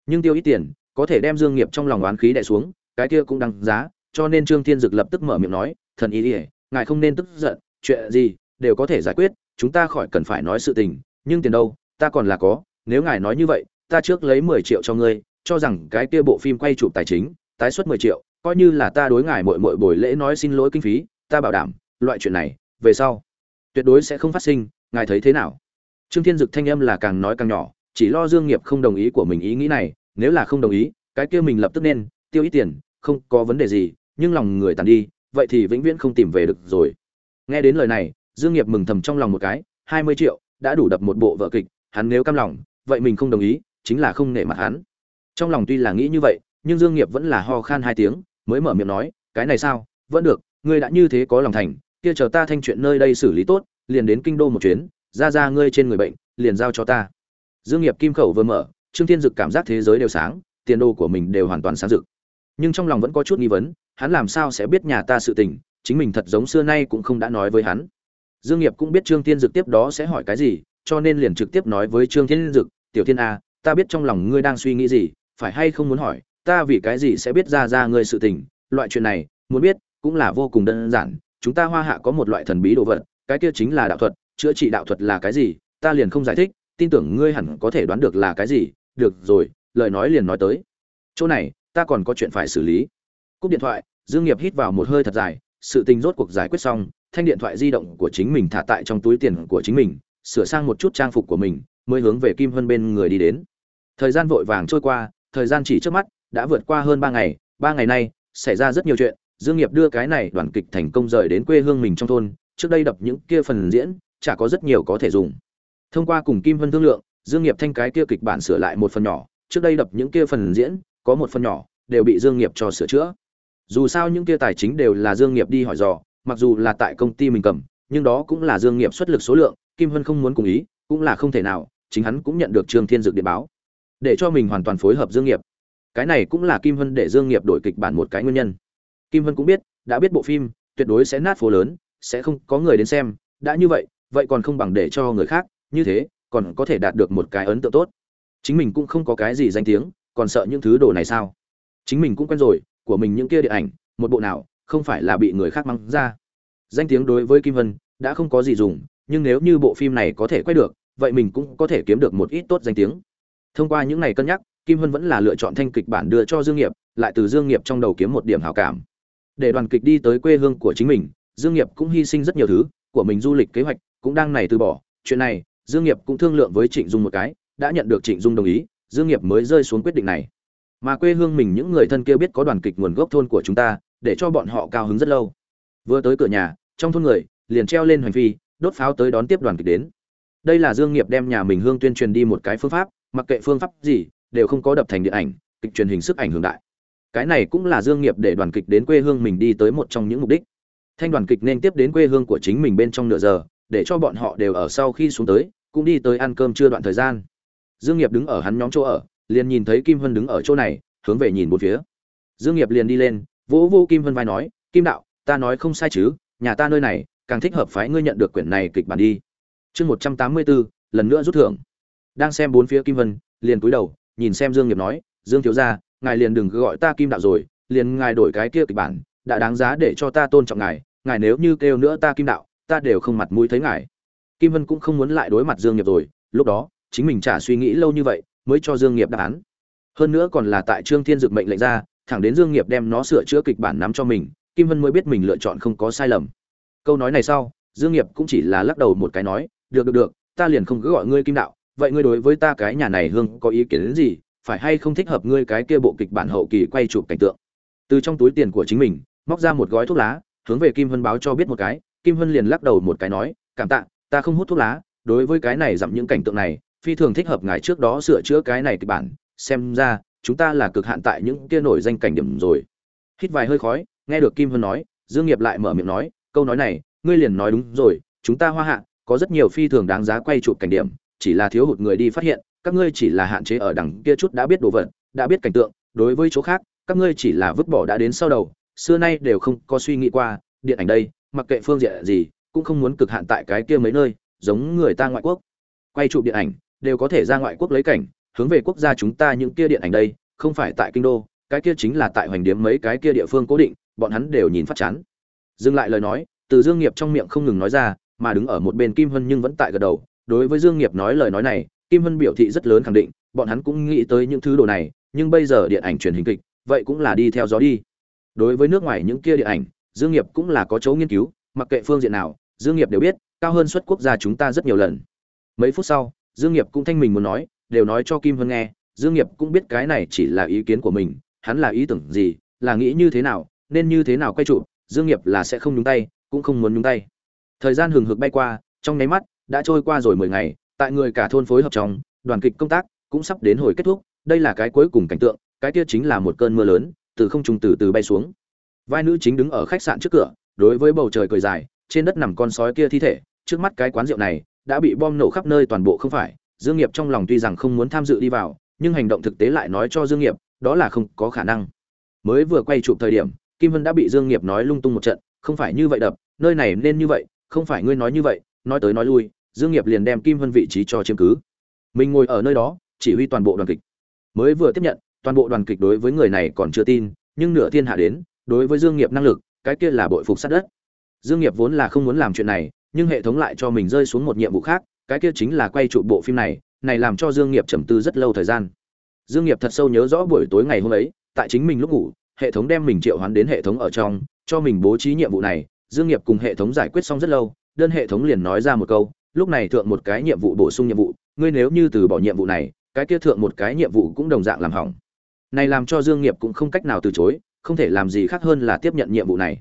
Speaker 1: Nhưng tiêu ít tiền, có thể đem dương nghiệp trong lòng oán khí đè xuống, cái kia cũng đáng giá cho nên trương thiên dực lập tức mở miệng nói, thần ý ỉa ngài không nên tức giận, chuyện gì đều có thể giải quyết, chúng ta khỏi cần phải nói sự tình, nhưng tiền đâu, ta còn là có, nếu ngài nói như vậy, ta trước lấy mười triệu cho ngươi, cho rằng cái kia bộ phim quay chụp tài chính, tái suất mười triệu, coi như là ta đối ngài muội muội buổi lễ nói xin lỗi kinh phí, ta bảo đảm, loại chuyện này, về sau, tuyệt đối sẽ không phát sinh, ngài thấy thế nào? Trương thiên dực thanh âm là càng nói càng nhỏ, chỉ lo dương nghiệp không đồng ý của mình ý nghĩ này, nếu là không đồng ý, cái kia mình lập tức nên, tiêu ít tiền, không có vấn đề gì nhưng lòng người tàn đi, vậy thì vĩnh viễn không tìm về được rồi. Nghe đến lời này, dương nghiệp mừng thầm trong lòng một cái, hai mươi triệu, đã đủ đập một bộ vở kịch, hắn nếu cam lòng, vậy mình không đồng ý, chính là không nể mặt hắn. Trong lòng tuy là nghĩ như vậy, nhưng dương nghiệp vẫn là ho khan hai tiếng, mới mở miệng nói, cái này sao? Vẫn được, ngươi đã như thế có lòng thành, kia chờ ta thanh chuyện nơi đây xử lý tốt, liền đến kinh đô một chuyến, ra ra ngươi trên người bệnh, liền giao cho ta. Dương nghiệp kim khẩu vừa mở, trương thiên dực cảm giác thế giới đều sáng, tiền đồ của mình đều hoàn toàn sáng rực. Nhưng trong lòng vẫn có chút nghi vấn hắn làm sao sẽ biết nhà ta sự tình, chính mình thật giống xưa nay cũng không đã nói với hắn. Dương nghiệp cũng biết trương thiên dực tiếp đó sẽ hỏi cái gì, cho nên liền trực tiếp nói với trương thiên dực, tiểu thiên a, ta biết trong lòng ngươi đang suy nghĩ gì, phải hay không muốn hỏi, ta vì cái gì sẽ biết ra ra ngươi sự tình, loại chuyện này, muốn biết, cũng là vô cùng đơn giản, chúng ta hoa hạ có một loại thần bí đồ vật, cái kia chính là đạo thuật, chữa trị đạo thuật là cái gì, ta liền không giải thích, tin tưởng ngươi hẳn có thể đoán được là cái gì, được rồi, lời nói liền nói tới. Chỗ này, ta còn có chuyện phải xử lý. Cúp điện thoại dương nghiệp hít vào một hơi thật dài, sự tình rốt cuộc giải quyết xong, thanh điện thoại di động của chính mình thả tại trong túi tiền của chính mình, sửa sang một chút trang phục của mình, mới hướng về kim vân bên người đi đến. Thời gian vội vàng trôi qua, thời gian chỉ trước mắt, đã vượt qua hơn ba ngày ba ngày nay, xảy ra rất nhiều chuyện, dương nghiệp đưa cái này đoàn kịch thành công rời đến quê hương mình trong thôn, trước đây đập những kia phần diễn, chả có rất nhiều có thể dùng. Thông qua cùng kim vân thương lượng, dương nghiệp thanh cái kia kịch bản sửa lại một phần nhỏ, trước đây đập những kia phần diễn, có một phần nhỏ, đều bị dương nghiệp cho sửa chữa dù sao những kia tài chính đều là dương nghiệp đi hỏi dò, mặc dù là tại công ty mình cầm, nhưng đó cũng là dương nghiệp xuất lực số lượng, kim vân không muốn cùng ý, cũng là không thể nào, chính hắn cũng nhận được trương thiên dược điện báo, để cho mình hoàn toàn phối hợp dương nghiệp. Cái này cũng là kim vân để dương nghiệp đổi kịch bản một cái nguyên nhân. Kim vân cũng biết, đã biết bộ phim, tuyệt đối sẽ nát phố lớn, sẽ không có người đến xem, đã như vậy vậy còn không bằng để cho người khác, như thế, còn có thể đạt được một cái ấn tượng tốt. Chính mình cũng không có cái gì danh tiếng, còn sợ những thứ đồ này sao? Chính mình cũng quen rồi của mình những kia điện ảnh, một bộ nào, không phải là bị người khác mắng ra. Danh tiếng đối với kim vân đã không có gì dùng, nhưng nếu như bộ phim này có thể quay được, vậy mình cũng có thể kiếm được một ít tốt danh tiếng. Thông qua những này cân nhắc, kim vân vẫn là lựa chọn thanh kịch bản đưa cho dương nghiệp, lại từ dương nghiệp trong đầu kiếm một điểm hảo cảm. Để đoàn kịch đi tới quê hương của chính mình, dương nghiệp cũng hy sinh rất nhiều thứ, của mình du lịch kế hoạch cũng đang này từ bỏ. Chuyện này, dương nghiệp cũng thương lượng với trịnh dung một cái, đã nhận được trịnh dung đồng ý, dương nghiệp mới rơi xuống quyết định này mà quê hương mình những người thân kia biết có đoàn kịch nguồn gốc thôn của chúng ta, để cho bọn họ cao hứng rất lâu. Vừa tới cửa nhà, trong thôn người, liền treo lên hoành phi, đốt pháo tới đón tiếp đoàn kịch đến. Đây là dương nghiệp đem nhà mình hương tuyên truyền đi một cái phương pháp, mặc kệ phương pháp gì, đều không có đập thành điện ảnh, kịch truyền hình sức ảnh hưởng đại. Cái này cũng là dương nghiệp để đoàn kịch đến quê hương mình đi tới một trong những mục đích. Thanh đoàn kịch nên tiếp đến quê hương của chính mình bên trong nửa giờ, để cho bọn họ đều ở sau khi xuống tới, cũng đi tới ăn cơm chưa đoạn thời gian. Dương nghiệp đứng ở hắn nhóm chỗ ở liền nhìn thấy kim vân đứng ở chỗ này, hướng về nhìn một phía. Dương nghiệp liền đi lên, vỗ vô kim vân vai nói, kim đạo, ta nói không sai chứ, nhà ta nơi này, càng thích hợp phái ngươi nhận được quyển này kịch bản đi. Chương một trăm tám mươi bốn, lần nữa rút thưởng. Đang xem bốn phía kim vân liền cúi đầu, nhìn xem dương nghiệp nói, dương thiếu gia, ngài liền đừng gọi ta kim đạo rồi, liền ngài đổi cái kia kịch bản, đã đáng giá để cho ta tôn trọng ngài ngài nếu như kêu nữa ta kim đạo, ta đều không mặt mũi thấy ngài. Kim vân cũng không muốn lại đối mặt dương nghiệp rồi, lúc đó, chính mình chả suy nghĩ lâu như vậy mới cho dương nghiệp đáp án. Hơn nữa còn là tại trương thiên dực mệnh lệnh ra, thẳng đến dương nghiệp đem nó sửa chữa kịch bản nắm cho mình, kim vân mới biết mình lựa chọn không có sai lầm. Câu nói này sau, dương nghiệp cũng chỉ là lắc đầu một cái nói, được được được, ta liền không cứ gọi ngươi kim đạo, vậy ngươi đối với ta cái nhà này hương có ý kiến đến gì, phải hay không thích hợp ngươi cái kia bộ kịch bản hậu kỳ quay chụp cảnh tượng? Từ trong túi tiền của chính mình, móc ra một gói thuốc lá, hướng về kim vân báo cho biết một cái, kim vân liền lắc đầu một cái nói, cảm tạ, ta không hút thuốc lá, đối với cái này giảm những cảnh tượng này phi thường thích hợp ngài trước đó sửa chữa cái này kịch bản, xem ra, chúng ta là cực hạn tại những kia nổi danh cảnh điểm rồi. Hít vài hơi khói, nghe được kim vân nói, dương nghiệp lại mở miệng nói, câu nói này, ngươi liền nói đúng rồi, chúng ta hoa hạ, có rất nhiều phi thường đáng giá quay chụp cảnh điểm, chỉ là thiếu hụt người đi phát hiện, các ngươi chỉ là hạn chế ở đằng kia chút đã biết đồ vật, đã biết cảnh tượng, đối với chỗ khác, các ngươi chỉ là vứt bỏ đã đến sau đầu, xưa nay đều không có suy nghĩ qua, điện ảnh đây, mặc kệ phương diện gì, cũng không muốn cực hạn tại cái kia mấy nơi, giống người ta ngoại quốc. Quay chụp điện ảnh đều có thể ra ngoại quốc lấy cảnh, hướng về quốc gia chúng ta những kia điện ảnh đây, không phải tại kinh đô, cái kia chính là tại hoành điếm mấy cái kia địa phương cố định, bọn hắn đều nhìn phát chán. Dừng lại lời nói, từ dương nghiệp trong miệng không ngừng nói ra, mà đứng ở một bên kim hân nhưng vẫn tại gật đầu. Đối với dương nghiệp nói lời nói này, kim hân biểu thị rất lớn khẳng định, bọn hắn cũng nghĩ tới những thứ đồ này, nhưng bây giờ điện ảnh truyền hình kịch, vậy cũng là đi theo gió đi. Đối với nước ngoài những kia điện ảnh, dương nghiệp cũng là có chỗ nghiên cứu, mặc kệ phương diện nào, dương nghiệp đều biết, cao hơn suất quốc gia chúng ta rất nhiều lần. Mấy phút sau dương nghiệp cũng thanh mình muốn nói, đều nói cho kim hân nghe, dương nghiệp cũng biết cái này chỉ là ý kiến của mình, hắn là ý tưởng gì, là nghĩ như thế nào, nên như thế nào quay trụ, dương nghiệp là sẽ không nhúng tay, cũng không muốn nhúng tay. Thời gian hừng hực bay qua, trong nháy mắt, đã trôi qua rồi mười ngày, tại người cả thôn phối hợp trong, đoàn kịch công tác cũng sắp đến hồi kết thúc, đây là cái cuối cùng cảnh tượng, cái kia chính là một cơn mưa lớn, từ không trung từ từ bay xuống. Vai nữ chính đứng ở khách sạn trước cửa, đối với bầu trời cười dài, trên đất nằm con sói kia thi thể, trước mắt cái quán rượu này đã bị bom nổ khắp nơi toàn bộ không phải. Dương nghiệp trong lòng tuy rằng không muốn tham dự đi vào, nhưng hành động thực tế lại nói cho dương nghiệp, đó là không có khả năng. Mới vừa quay chụp thời điểm, kim vân đã bị dương nghiệp nói lung tung một trận, không phải như vậy đập, nơi này nên như vậy, không phải ngươi nói như vậy, nói tới nói lui. Dương nghiệp liền đem kim vân vị trí cho chiếm cứ. Mình ngồi ở nơi đó, chỉ huy toàn bộ đoàn kịch. Mới vừa tiếp nhận, toàn bộ đoàn kịch đối với người này còn chưa tin, nhưng nửa thiên hạ đến, đối với dương nghiệp năng lực, cái kia là bội phục sát đất. Dương nghiệp vốn là không muốn làm chuyện này nhưng hệ thống lại cho mình rơi xuống một nhiệm vụ khác, cái kia chính là quay trụ bộ phim này này làm cho dương nghiệp trầm tư rất lâu thời gian. Dương nghiệp thật sâu nhớ rõ buổi tối ngày hôm ấy, tại chính mình lúc ngủ, hệ thống đem mình triệu hoán đến hệ thống ở trong, cho mình bố trí nhiệm vụ này, dương nghiệp cùng hệ thống giải quyết xong rất lâu, đơn hệ thống liền nói ra một câu, lúc này thượng một cái nhiệm vụ bổ sung nhiệm vụ, ngươi nếu như từ bỏ nhiệm vụ này, cái kia thượng một cái nhiệm vụ cũng đồng dạng làm hỏng. Này làm cho dương nghiệp cũng không cách nào từ chối, không thể làm gì khác hơn là tiếp nhận nhiệm vụ này.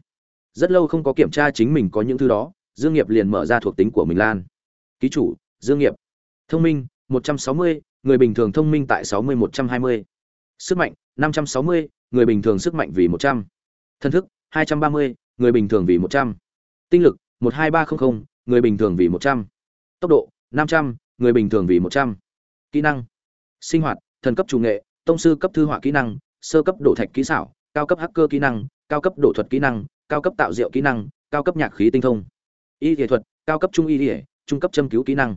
Speaker 1: Rất lâu không có kiểm tra chính mình có những thứ đó dương nghiệp liền mở ra thuộc tính của mình lan ký chủ dương nghiệp thông minh 160, người bình thường thông minh tại 60 120. sức mạnh 560, người bình thường sức mạnh vì 100. thân thức 230, người bình thường vì 100. tinh lực 12300, người bình thường vì 100. tốc độ 500, người bình thường vì 100. kỹ năng sinh hoạt thần cấp chủ nghệ tông sư cấp thư họa kỹ năng sơ cấp đổ thạch kỹ xảo cao cấp hacker kỹ năng cao cấp đổ thuật kỹ năng cao cấp tạo diệu kỹ năng cao cấp nhạc khí tinh thông y nghệ thuật cao cấp trung y y, trung cấp châm cứu kỹ năng.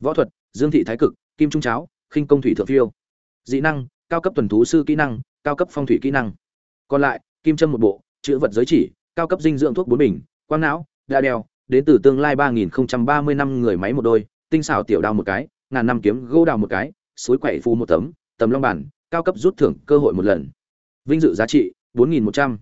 Speaker 1: Võ thuật dương thị thái cực kim trung cháo khinh công thủy thượng phiêu. Dị năng cao cấp tuần thú sư kỹ năng cao cấp phong thủy kỹ năng. Còn lại kim châm một bộ chữ vật giới chỉ cao cấp dinh dưỡng thuốc bốn bình quang não đa đeo đến từ tương lai ba nghìn ba mươi năm người máy một đôi tinh xảo tiểu đao một cái ngàn năm kiếm gỗ đào một cái suối quậy phu một tấm tầm long bản cao cấp rút thưởng cơ hội một lần. Vinh dự giá trị bốn nghìn một trăm.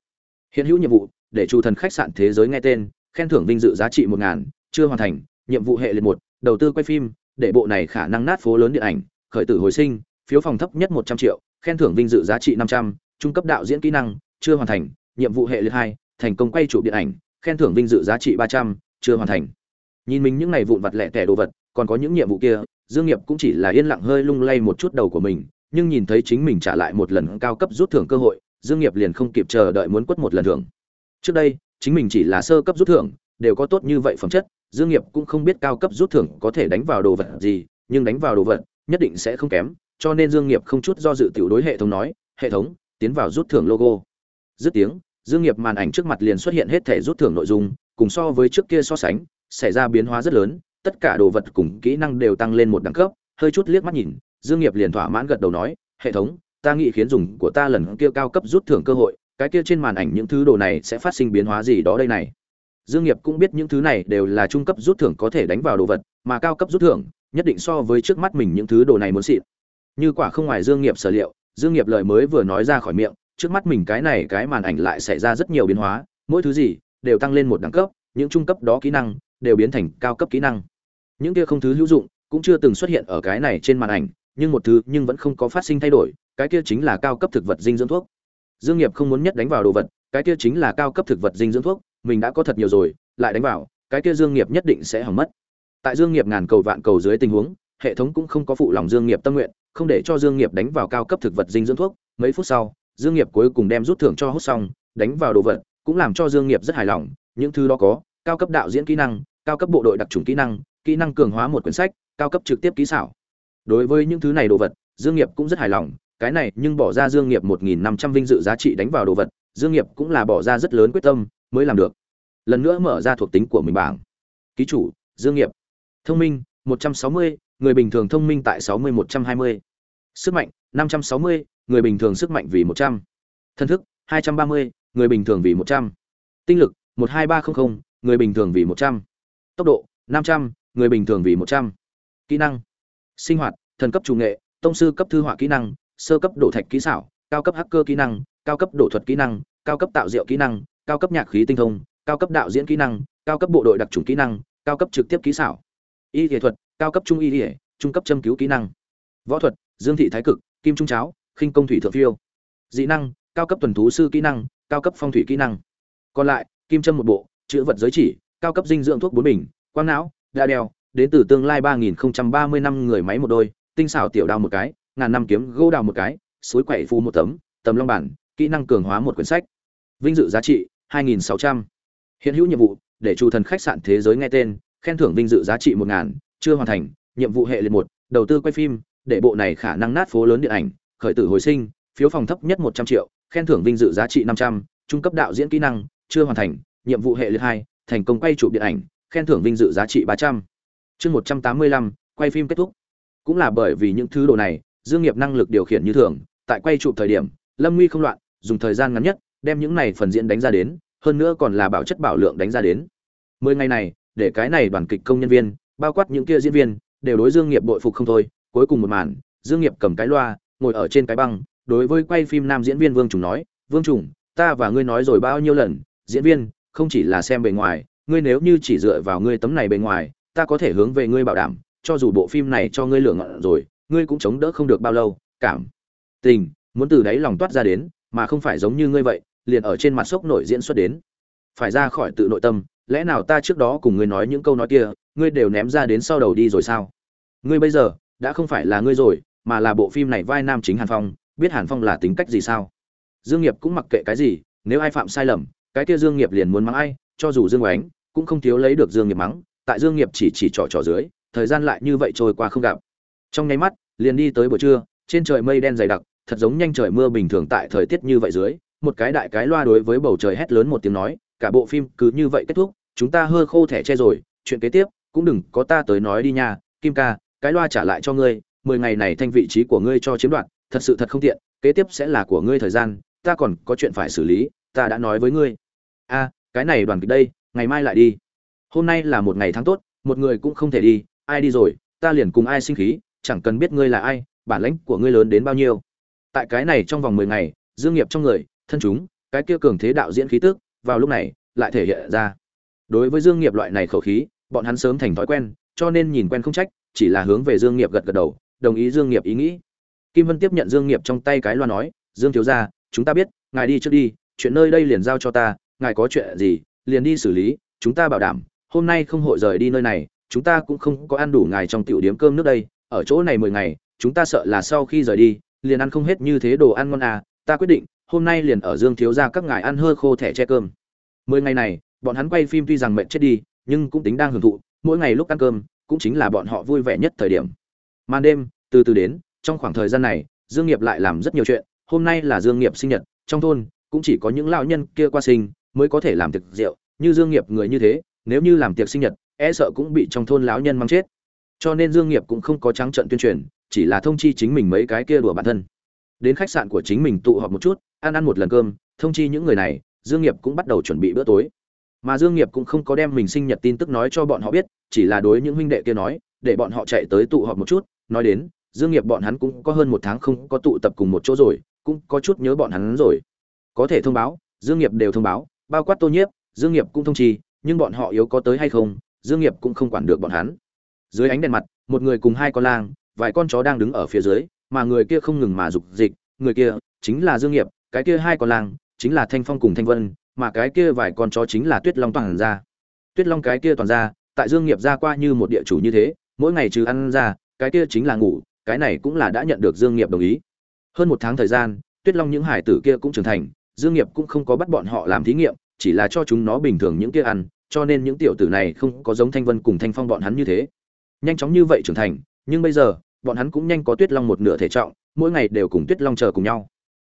Speaker 1: Hiện hữu nhiệm vụ để chủ thần khách sạn thế giới nghe tên khen thưởng vinh dự giá trị một ngàn, chưa hoàn thành, nhiệm vụ hệ liệt một, đầu tư quay phim, để bộ này khả năng nát phố lớn điện ảnh, khởi tử hồi sinh, phiếu phòng thấp nhất một trăm triệu, khen thưởng vinh dự giá trị năm trăm, trung cấp đạo diễn kỹ năng, chưa hoàn thành, nhiệm vụ hệ liệt hai, thành công quay chụp điện ảnh, khen thưởng vinh dự giá trị ba trăm, chưa hoàn thành. Nhìn mình những ngày vụn vặt lẻ tẻ đồ vật, còn có những nhiệm vụ kia, dương nghiệp cũng chỉ là yên lặng hơi lung lay một chút đầu của mình, nhưng nhìn thấy chính mình trả lại một lần cao cấp rút thưởng cơ hội, dương nghiệp liền không kịp chờ đợi muốn quất một lần thưởng. Trước đây chính mình chỉ là sơ cấp rút thưởng, đều có tốt như vậy phẩm chất, dương nghiệp cũng không biết cao cấp rút thưởng có thể đánh vào đồ vật gì, nhưng đánh vào đồ vật, nhất định sẽ không kém, cho nên dương nghiệp không chút do dự tiểu đối hệ thống nói, hệ thống, tiến vào rút thưởng logo. Dứt tiếng, dương nghiệp màn ảnh trước mặt liền xuất hiện hết thể rút thưởng nội dung, cùng so với trước kia so sánh, xảy ra biến hóa rất lớn, tất cả đồ vật cùng kỹ năng đều tăng lên một đẳng cấp, hơi chút liếc mắt nhìn, dương nghiệp liền thỏa mãn gật đầu nói, hệ thống, ta nghĩ khiến dùng của ta lần kia cao cấp rút thưởng cơ hội cái kia trên màn ảnh những thứ đồ này sẽ phát sinh biến hóa gì đó đây này. Dương nghiệp cũng biết những thứ này đều là trung cấp rút thưởng có thể đánh vào đồ vật, mà cao cấp rút thưởng, nhất định so với trước mắt mình những thứ đồ này muốn xịn. Như quả không ngoài dương nghiệp sở liệu, dương nghiệp lời mới vừa nói ra khỏi miệng, trước mắt mình cái này cái màn ảnh lại xảy ra rất nhiều biến hóa, mỗi thứ gì đều tăng lên một đẳng cấp, những trung cấp đó kỹ năng đều biến thành cao cấp kỹ năng. Những kia không thứ hữu dụng cũng chưa từng xuất hiện ở cái này trên màn ảnh, nhưng một thứ nhưng vẫn không có phát sinh thay đổi, cái kia chính là cao cấp thực vật dinh dưỡng thuốc dương nghiệp không muốn nhất đánh vào đồ vật, cái kia chính là cao cấp thực vật dinh dưỡng thuốc, mình đã có thật nhiều rồi, lại đánh vào, cái kia dương nghiệp nhất định sẽ hỏng mất. Tại dương nghiệp ngàn cầu vạn cầu dưới tình huống, hệ thống cũng không có phụ lòng dương nghiệp tâm nguyện, không để cho dương nghiệp đánh vào cao cấp thực vật dinh dưỡng thuốc. Mấy phút sau, dương nghiệp cuối cùng đem rút thưởng cho hút xong, đánh vào đồ vật, cũng làm cho dương nghiệp rất hài lòng. Những thứ đó có, cao cấp đạo diễn kỹ năng, cao cấp bộ đội đặc chủng kỹ năng kỹ năng cường hóa một quyển sách, cao cấp trực tiếp kỹ xảo. Đối với những thứ này đồ vật, dương nghiệp cũng rất hài lòng cái này nhưng bỏ ra dương nghiệp một nghìn năm trăm vinh dự giá trị đánh vào đồ vật, dương nghiệp cũng là bỏ ra rất lớn quyết tâm mới làm được. Lần nữa mở ra thuộc tính của mình bảng. Ký chủ, dương nghiệp. Thông minh, một trăm sáu mươi, người bình thường thông minh tại sáu mươi, một trăm hai mươi. Sức mạnh, năm trăm sáu mươi, người bình thường sức mạnh vì một trăm. Thân thức, hai trăm ba mươi, người bình thường vì một trăm. Tinh lực, một hai ba trăm linh người bình thường vì một trăm. Tốc độ, năm trăm, người bình thường vì một trăm. Kỹ năng. Sinh hoạt, thần cấp chủ nghệ, tông sư cấp thư họa kỹ năng sơ cấp đổ thạch kỹ xảo cao cấp hacker kỹ năng cao cấp đổ thuật kỹ năng cao cấp tạo diệu kỹ năng cao cấp nhạc khí tinh thông cao cấp đạo diễn kỹ năng cao cấp bộ đội đặc trùng kỹ năng cao cấp trực tiếp kỹ xảo y y thuật cao cấp trung y y, trung cấp châm cứu kỹ năng võ thuật dương thị thái cực kim trung cháo khinh công thủy thượng phiêu dị năng cao cấp tuần thú sư kỹ năng cao cấp phong thủy kỹ năng còn lại kim châm một bộ chữ vật giới chỉ cao cấp dinh dưỡng thuốc bốn bình quang não đa đeo đến từ tương lai ba nghìn ba mươi năm người máy một đôi tinh xảo tiểu đao một cái ngàn năm kiếm gỗ đào một cái suối quậy phù một tấm tấm long bản kỹ năng cường hóa một quyển sách. Vinh dự giá trị hai nghìn sáu trăm. Hiện hữu nhiệm vụ để chủ thần khách sạn thế giới nghe tên khen thưởng vinh dự giá trị 1.000, chưa hoàn thành nhiệm vụ hệ liệt một đầu tư quay phim để bộ này khả năng nát phố lớn điện ảnh khởi tử hồi sinh phiếu phòng thấp nhất một trăm triệu khen thưởng vinh dự giá trị năm trăm trung cấp đạo diễn kỹ năng chưa hoàn thành nhiệm vụ hệ liệt hai thành công quay chụp điện ảnh khen thưởng vinh dự giá trị ba trăm. Chương một trăm tám mươi lăm quay phim kết thúc. Cũng là bởi vì những thứ đồ này dương nghiệp năng lực điều khiển như thường, tại quay chụp thời điểm, lâm nguy không loạn, dùng thời gian ngắn nhất, đem những này phần diễn đánh ra đến, hơn nữa còn là bảo chất bảo lượng đánh ra đến. Mười ngày này, để cái này đoàn kịch công nhân viên, bao quát những kia diễn viên, đều đối dương nghiệp bội phục không thôi. Cuối cùng một màn, dương nghiệp cầm cái loa, ngồi ở trên cái băng, đối với quay phim nam diễn viên vương trùng nói, vương trùng, ta và ngươi nói rồi bao nhiêu lần, diễn viên, không chỉ là xem bề ngoài, ngươi nếu như chỉ dựa vào ngươi tấm này bề ngoài, ta có thể hướng về ngươi bảo đảm, cho dù bộ phim này cho ngươi lựa ngọn rồi ngươi cũng chống đỡ không được bao lâu, cảm, tình, muốn từ đáy lòng toát ra đến, mà không phải giống như ngươi vậy, liền ở trên mặt sốc nổi diễn xuất đến. Phải ra khỏi tự nội tâm, lẽ nào ta trước đó cùng ngươi nói những câu nói kia, ngươi đều ném ra đến sau đầu đi rồi sao? Ngươi bây giờ, đã không phải là ngươi rồi, mà là bộ phim này vai nam chính hàn phong, biết hàn phong là tính cách gì sao? Dương nghiệp cũng mặc kệ cái gì, nếu ai phạm sai lầm, cái kia dương nghiệp liền muốn mắng ai, cho dù dương oánh cũng không thiếu lấy được dương nghiệp mắng, tại dương nghiệp chỉ chỉ trỏ trỏ dưới, thời gian lại như vậy trôi qua không gặp trong nháy mắt, liền đi tới buổi trưa, trên trời mây đen dày đặc, thật giống nhanh trời mưa bình thường tại thời tiết như vậy dưới, một cái đại cái loa đối với bầu trời hét lớn một tiếng nói, cả bộ phim cứ như vậy kết thúc, chúng ta hơ khô thẻ che rồi, chuyện kế tiếp cũng đừng có ta tới nói đi nha, kim ca, cái loa trả lại cho ngươi, mười ngày này thanh vị trí của ngươi cho chiếm đoạt, thật sự thật không tiện, kế tiếp sẽ là của ngươi thời gian, ta còn có chuyện phải xử lý, ta đã nói với ngươi. A, cái này đoàn kịch đây, ngày mai lại đi. Hôm nay là một ngày tháng tốt, một người cũng không thể đi, ai đi rồi, ta liền cùng ai sinh khí chẳng cần biết ngươi là ai, bản lãnh của ngươi lớn đến bao nhiêu. Tại cái này trong vòng mười ngày, dương nghiệp trong người, thân chúng, cái kia cường thế đạo diễn khí tức, vào lúc này, lại thể hiện ra. Đối với dương nghiệp loại này khẩu khí, bọn hắn sớm thành thói quen, cho nên nhìn quen không trách, chỉ là hướng về dương nghiệp gật gật đầu, đồng ý dương nghiệp ý nghĩ. Kim vân tiếp nhận dương nghiệp trong tay cái loa nói, dương thiếu gia, chúng ta biết, ngài đi trước đi, chuyện nơi đây liền giao cho ta, ngài có chuyện gì, liền đi xử lý, chúng ta bảo đảm, hôm nay không hội rời đi nơi này, chúng ta cũng không có ăn đủ ngài trong tiểu điếm cơm nước đây ở chỗ này mười ngày, chúng ta sợ là sau khi rời đi, liền ăn không hết như thế đồ ăn ngon à ta quyết định, hôm nay liền ở dương thiếu gia các ngài ăn hơ khô thẻ che cơm. Mười ngày này, bọn hắn quay phim tuy rằng mệt chết đi, nhưng cũng tính đang hưởng thụ, mỗi ngày lúc ăn cơm, cũng chính là bọn họ vui vẻ nhất thời điểm. Màn đêm, từ từ đến, trong khoảng thời gian này, dương nghiệp lại làm rất nhiều chuyện, hôm nay là dương nghiệp sinh nhật, trong thôn, cũng chỉ có những lão nhân kia qua sinh, mới có thể làm tiệc rượu, như dương nghiệp người như thế, nếu như làm tiệc sinh nhật e sợ cũng bị trong thôn lão nhân mang chết cho nên dương nghiệp cũng không có trắng trận tuyên truyền, chỉ là thông chi chính mình mấy cái kia đùa bản thân. Đến khách sạn của chính mình tụ họp một chút, ăn ăn một lần cơm, thông chi những người này, dương nghiệp cũng bắt đầu chuẩn bị bữa tối. Mà dương nghiệp cũng không có đem mình sinh nhật tin tức nói cho bọn họ biết, chỉ là đối những huynh đệ kia nói, để bọn họ chạy tới tụ họp một chút. Nói đến, dương nghiệp bọn hắn cũng có hơn một tháng không có tụ tập cùng một chỗ rồi, cũng có chút nhớ bọn hắn rồi. Có thể thông báo, dương nghiệp đều thông báo, bao quát tô nhiếp, dương nghiệp cũng thông chi, nhưng bọn họ yếu có tới hay không, dương nghiệp cũng không quản được bọn hắn dưới ánh đèn mặt, một người cùng hai con lang, vài con chó đang đứng ở phía dưới, mà người kia không ngừng mà dục dịch, người kia chính là dương nghiệp, cái kia hai con lang chính là thanh phong cùng thanh vân, mà cái kia vài con chó chính là tuyết long toàn ra. Tuyết long cái kia toàn ra, tại dương nghiệp ra qua như một địa chủ như thế, mỗi ngày trừ ăn ra, cái kia chính là ngủ, cái này cũng là đã nhận được dương nghiệp đồng ý. Hơn một tháng thời gian, tuyết long những hải tử kia cũng trưởng thành, dương nghiệp cũng không có bắt bọn họ làm thí nghiệm, chỉ là cho chúng nó bình thường những kia ăn, cho nên những tiểu tử này không có giống thanh vân cùng thanh phong bọn hắn như thế nhanh chóng như vậy trưởng thành, nhưng bây giờ, bọn hắn cũng nhanh có tuyết long một nửa thể trọng, mỗi ngày đều cùng tuyết long chờ cùng nhau.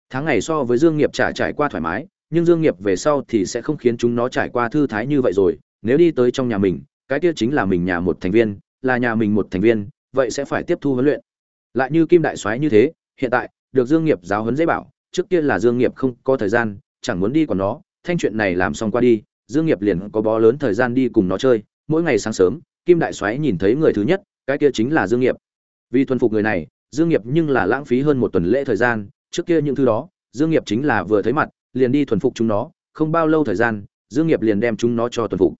Speaker 1: Tháng ngày so với dương nghiệp trả trải qua thoải mái, nhưng dương nghiệp về sau thì sẽ không khiến chúng nó trải qua thư thái như vậy rồi. Nếu đi tới trong nhà mình, cái kia chính là mình nhà một thành viên, là nhà mình một thành viên, vậy sẽ phải tiếp thu huấn luyện. Lại như kim đại soái như thế, hiện tại, được dương nghiệp giáo huấn dễ bảo, trước kia là dương nghiệp không có thời gian, chẳng muốn đi còn nó, thanh chuyện này làm xong qua đi, dương nghiệp liền có bó lớn thời gian đi cùng nó chơi, mỗi ngày sáng sớm kim đại soái nhìn thấy người thứ nhất, cái kia chính là dương nghiệp. Vì thuần phục người này, dương nghiệp nhưng là lãng phí hơn một tuần lễ thời gian, trước kia những thứ đó, dương nghiệp chính là vừa thấy mặt, liền đi thuần phục chúng nó, không bao lâu thời gian, dương nghiệp liền đem chúng nó cho thuần phục.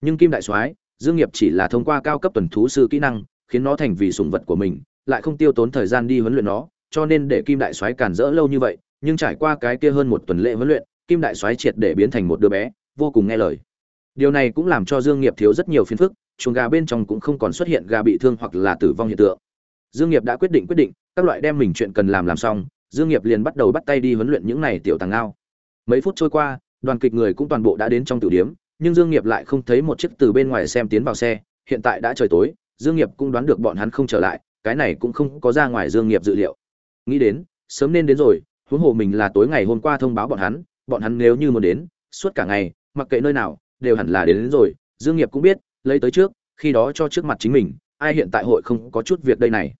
Speaker 1: Nhưng kim đại soái, dương nghiệp chỉ là thông qua cao cấp tuần thú sư kỹ năng, khiến nó thành vì sủng vật của mình, lại không tiêu tốn thời gian đi huấn luyện nó, cho nên để kim đại soái cản rỡ lâu như vậy, nhưng trải qua cái kia hơn một tuần lễ huấn luyện, kim đại soái triệt để biến thành một đứa bé, vô cùng nghe lời điều này cũng làm cho dương nghiệp thiếu rất nhiều phiền phức, chuồng gà bên trong cũng không còn xuất hiện gà bị thương hoặc là tử vong hiện tượng. Dương nghiệp đã quyết định quyết định, các loại đem mình chuyện cần làm làm xong, dương nghiệp liền bắt đầu bắt tay đi huấn luyện những này tiểu tàng ngao mấy phút trôi qua, đoàn kịch người cũng toàn bộ đã đến trong tiểu điếm nhưng dương nghiệp lại không thấy một chiếc từ bên ngoài xem tiến vào xe, hiện tại đã trời tối, dương nghiệp cũng đoán được bọn hắn không trở lại, cái này cũng không có ra ngoài dương nghiệp dự liệu. Nghĩ đến, sớm nên đến rồi, huống hồ mình là tối ngày hôm qua thông báo bọn hắn bọn hắn nếu như muốn đến, suốt cả ngày, mặc kệ nơi nào đều hẳn là đến, đến rồi dương nghiệp cũng biết lấy tới trước khi đó cho trước mặt chính mình ai hiện tại hội không có chút việc đây này.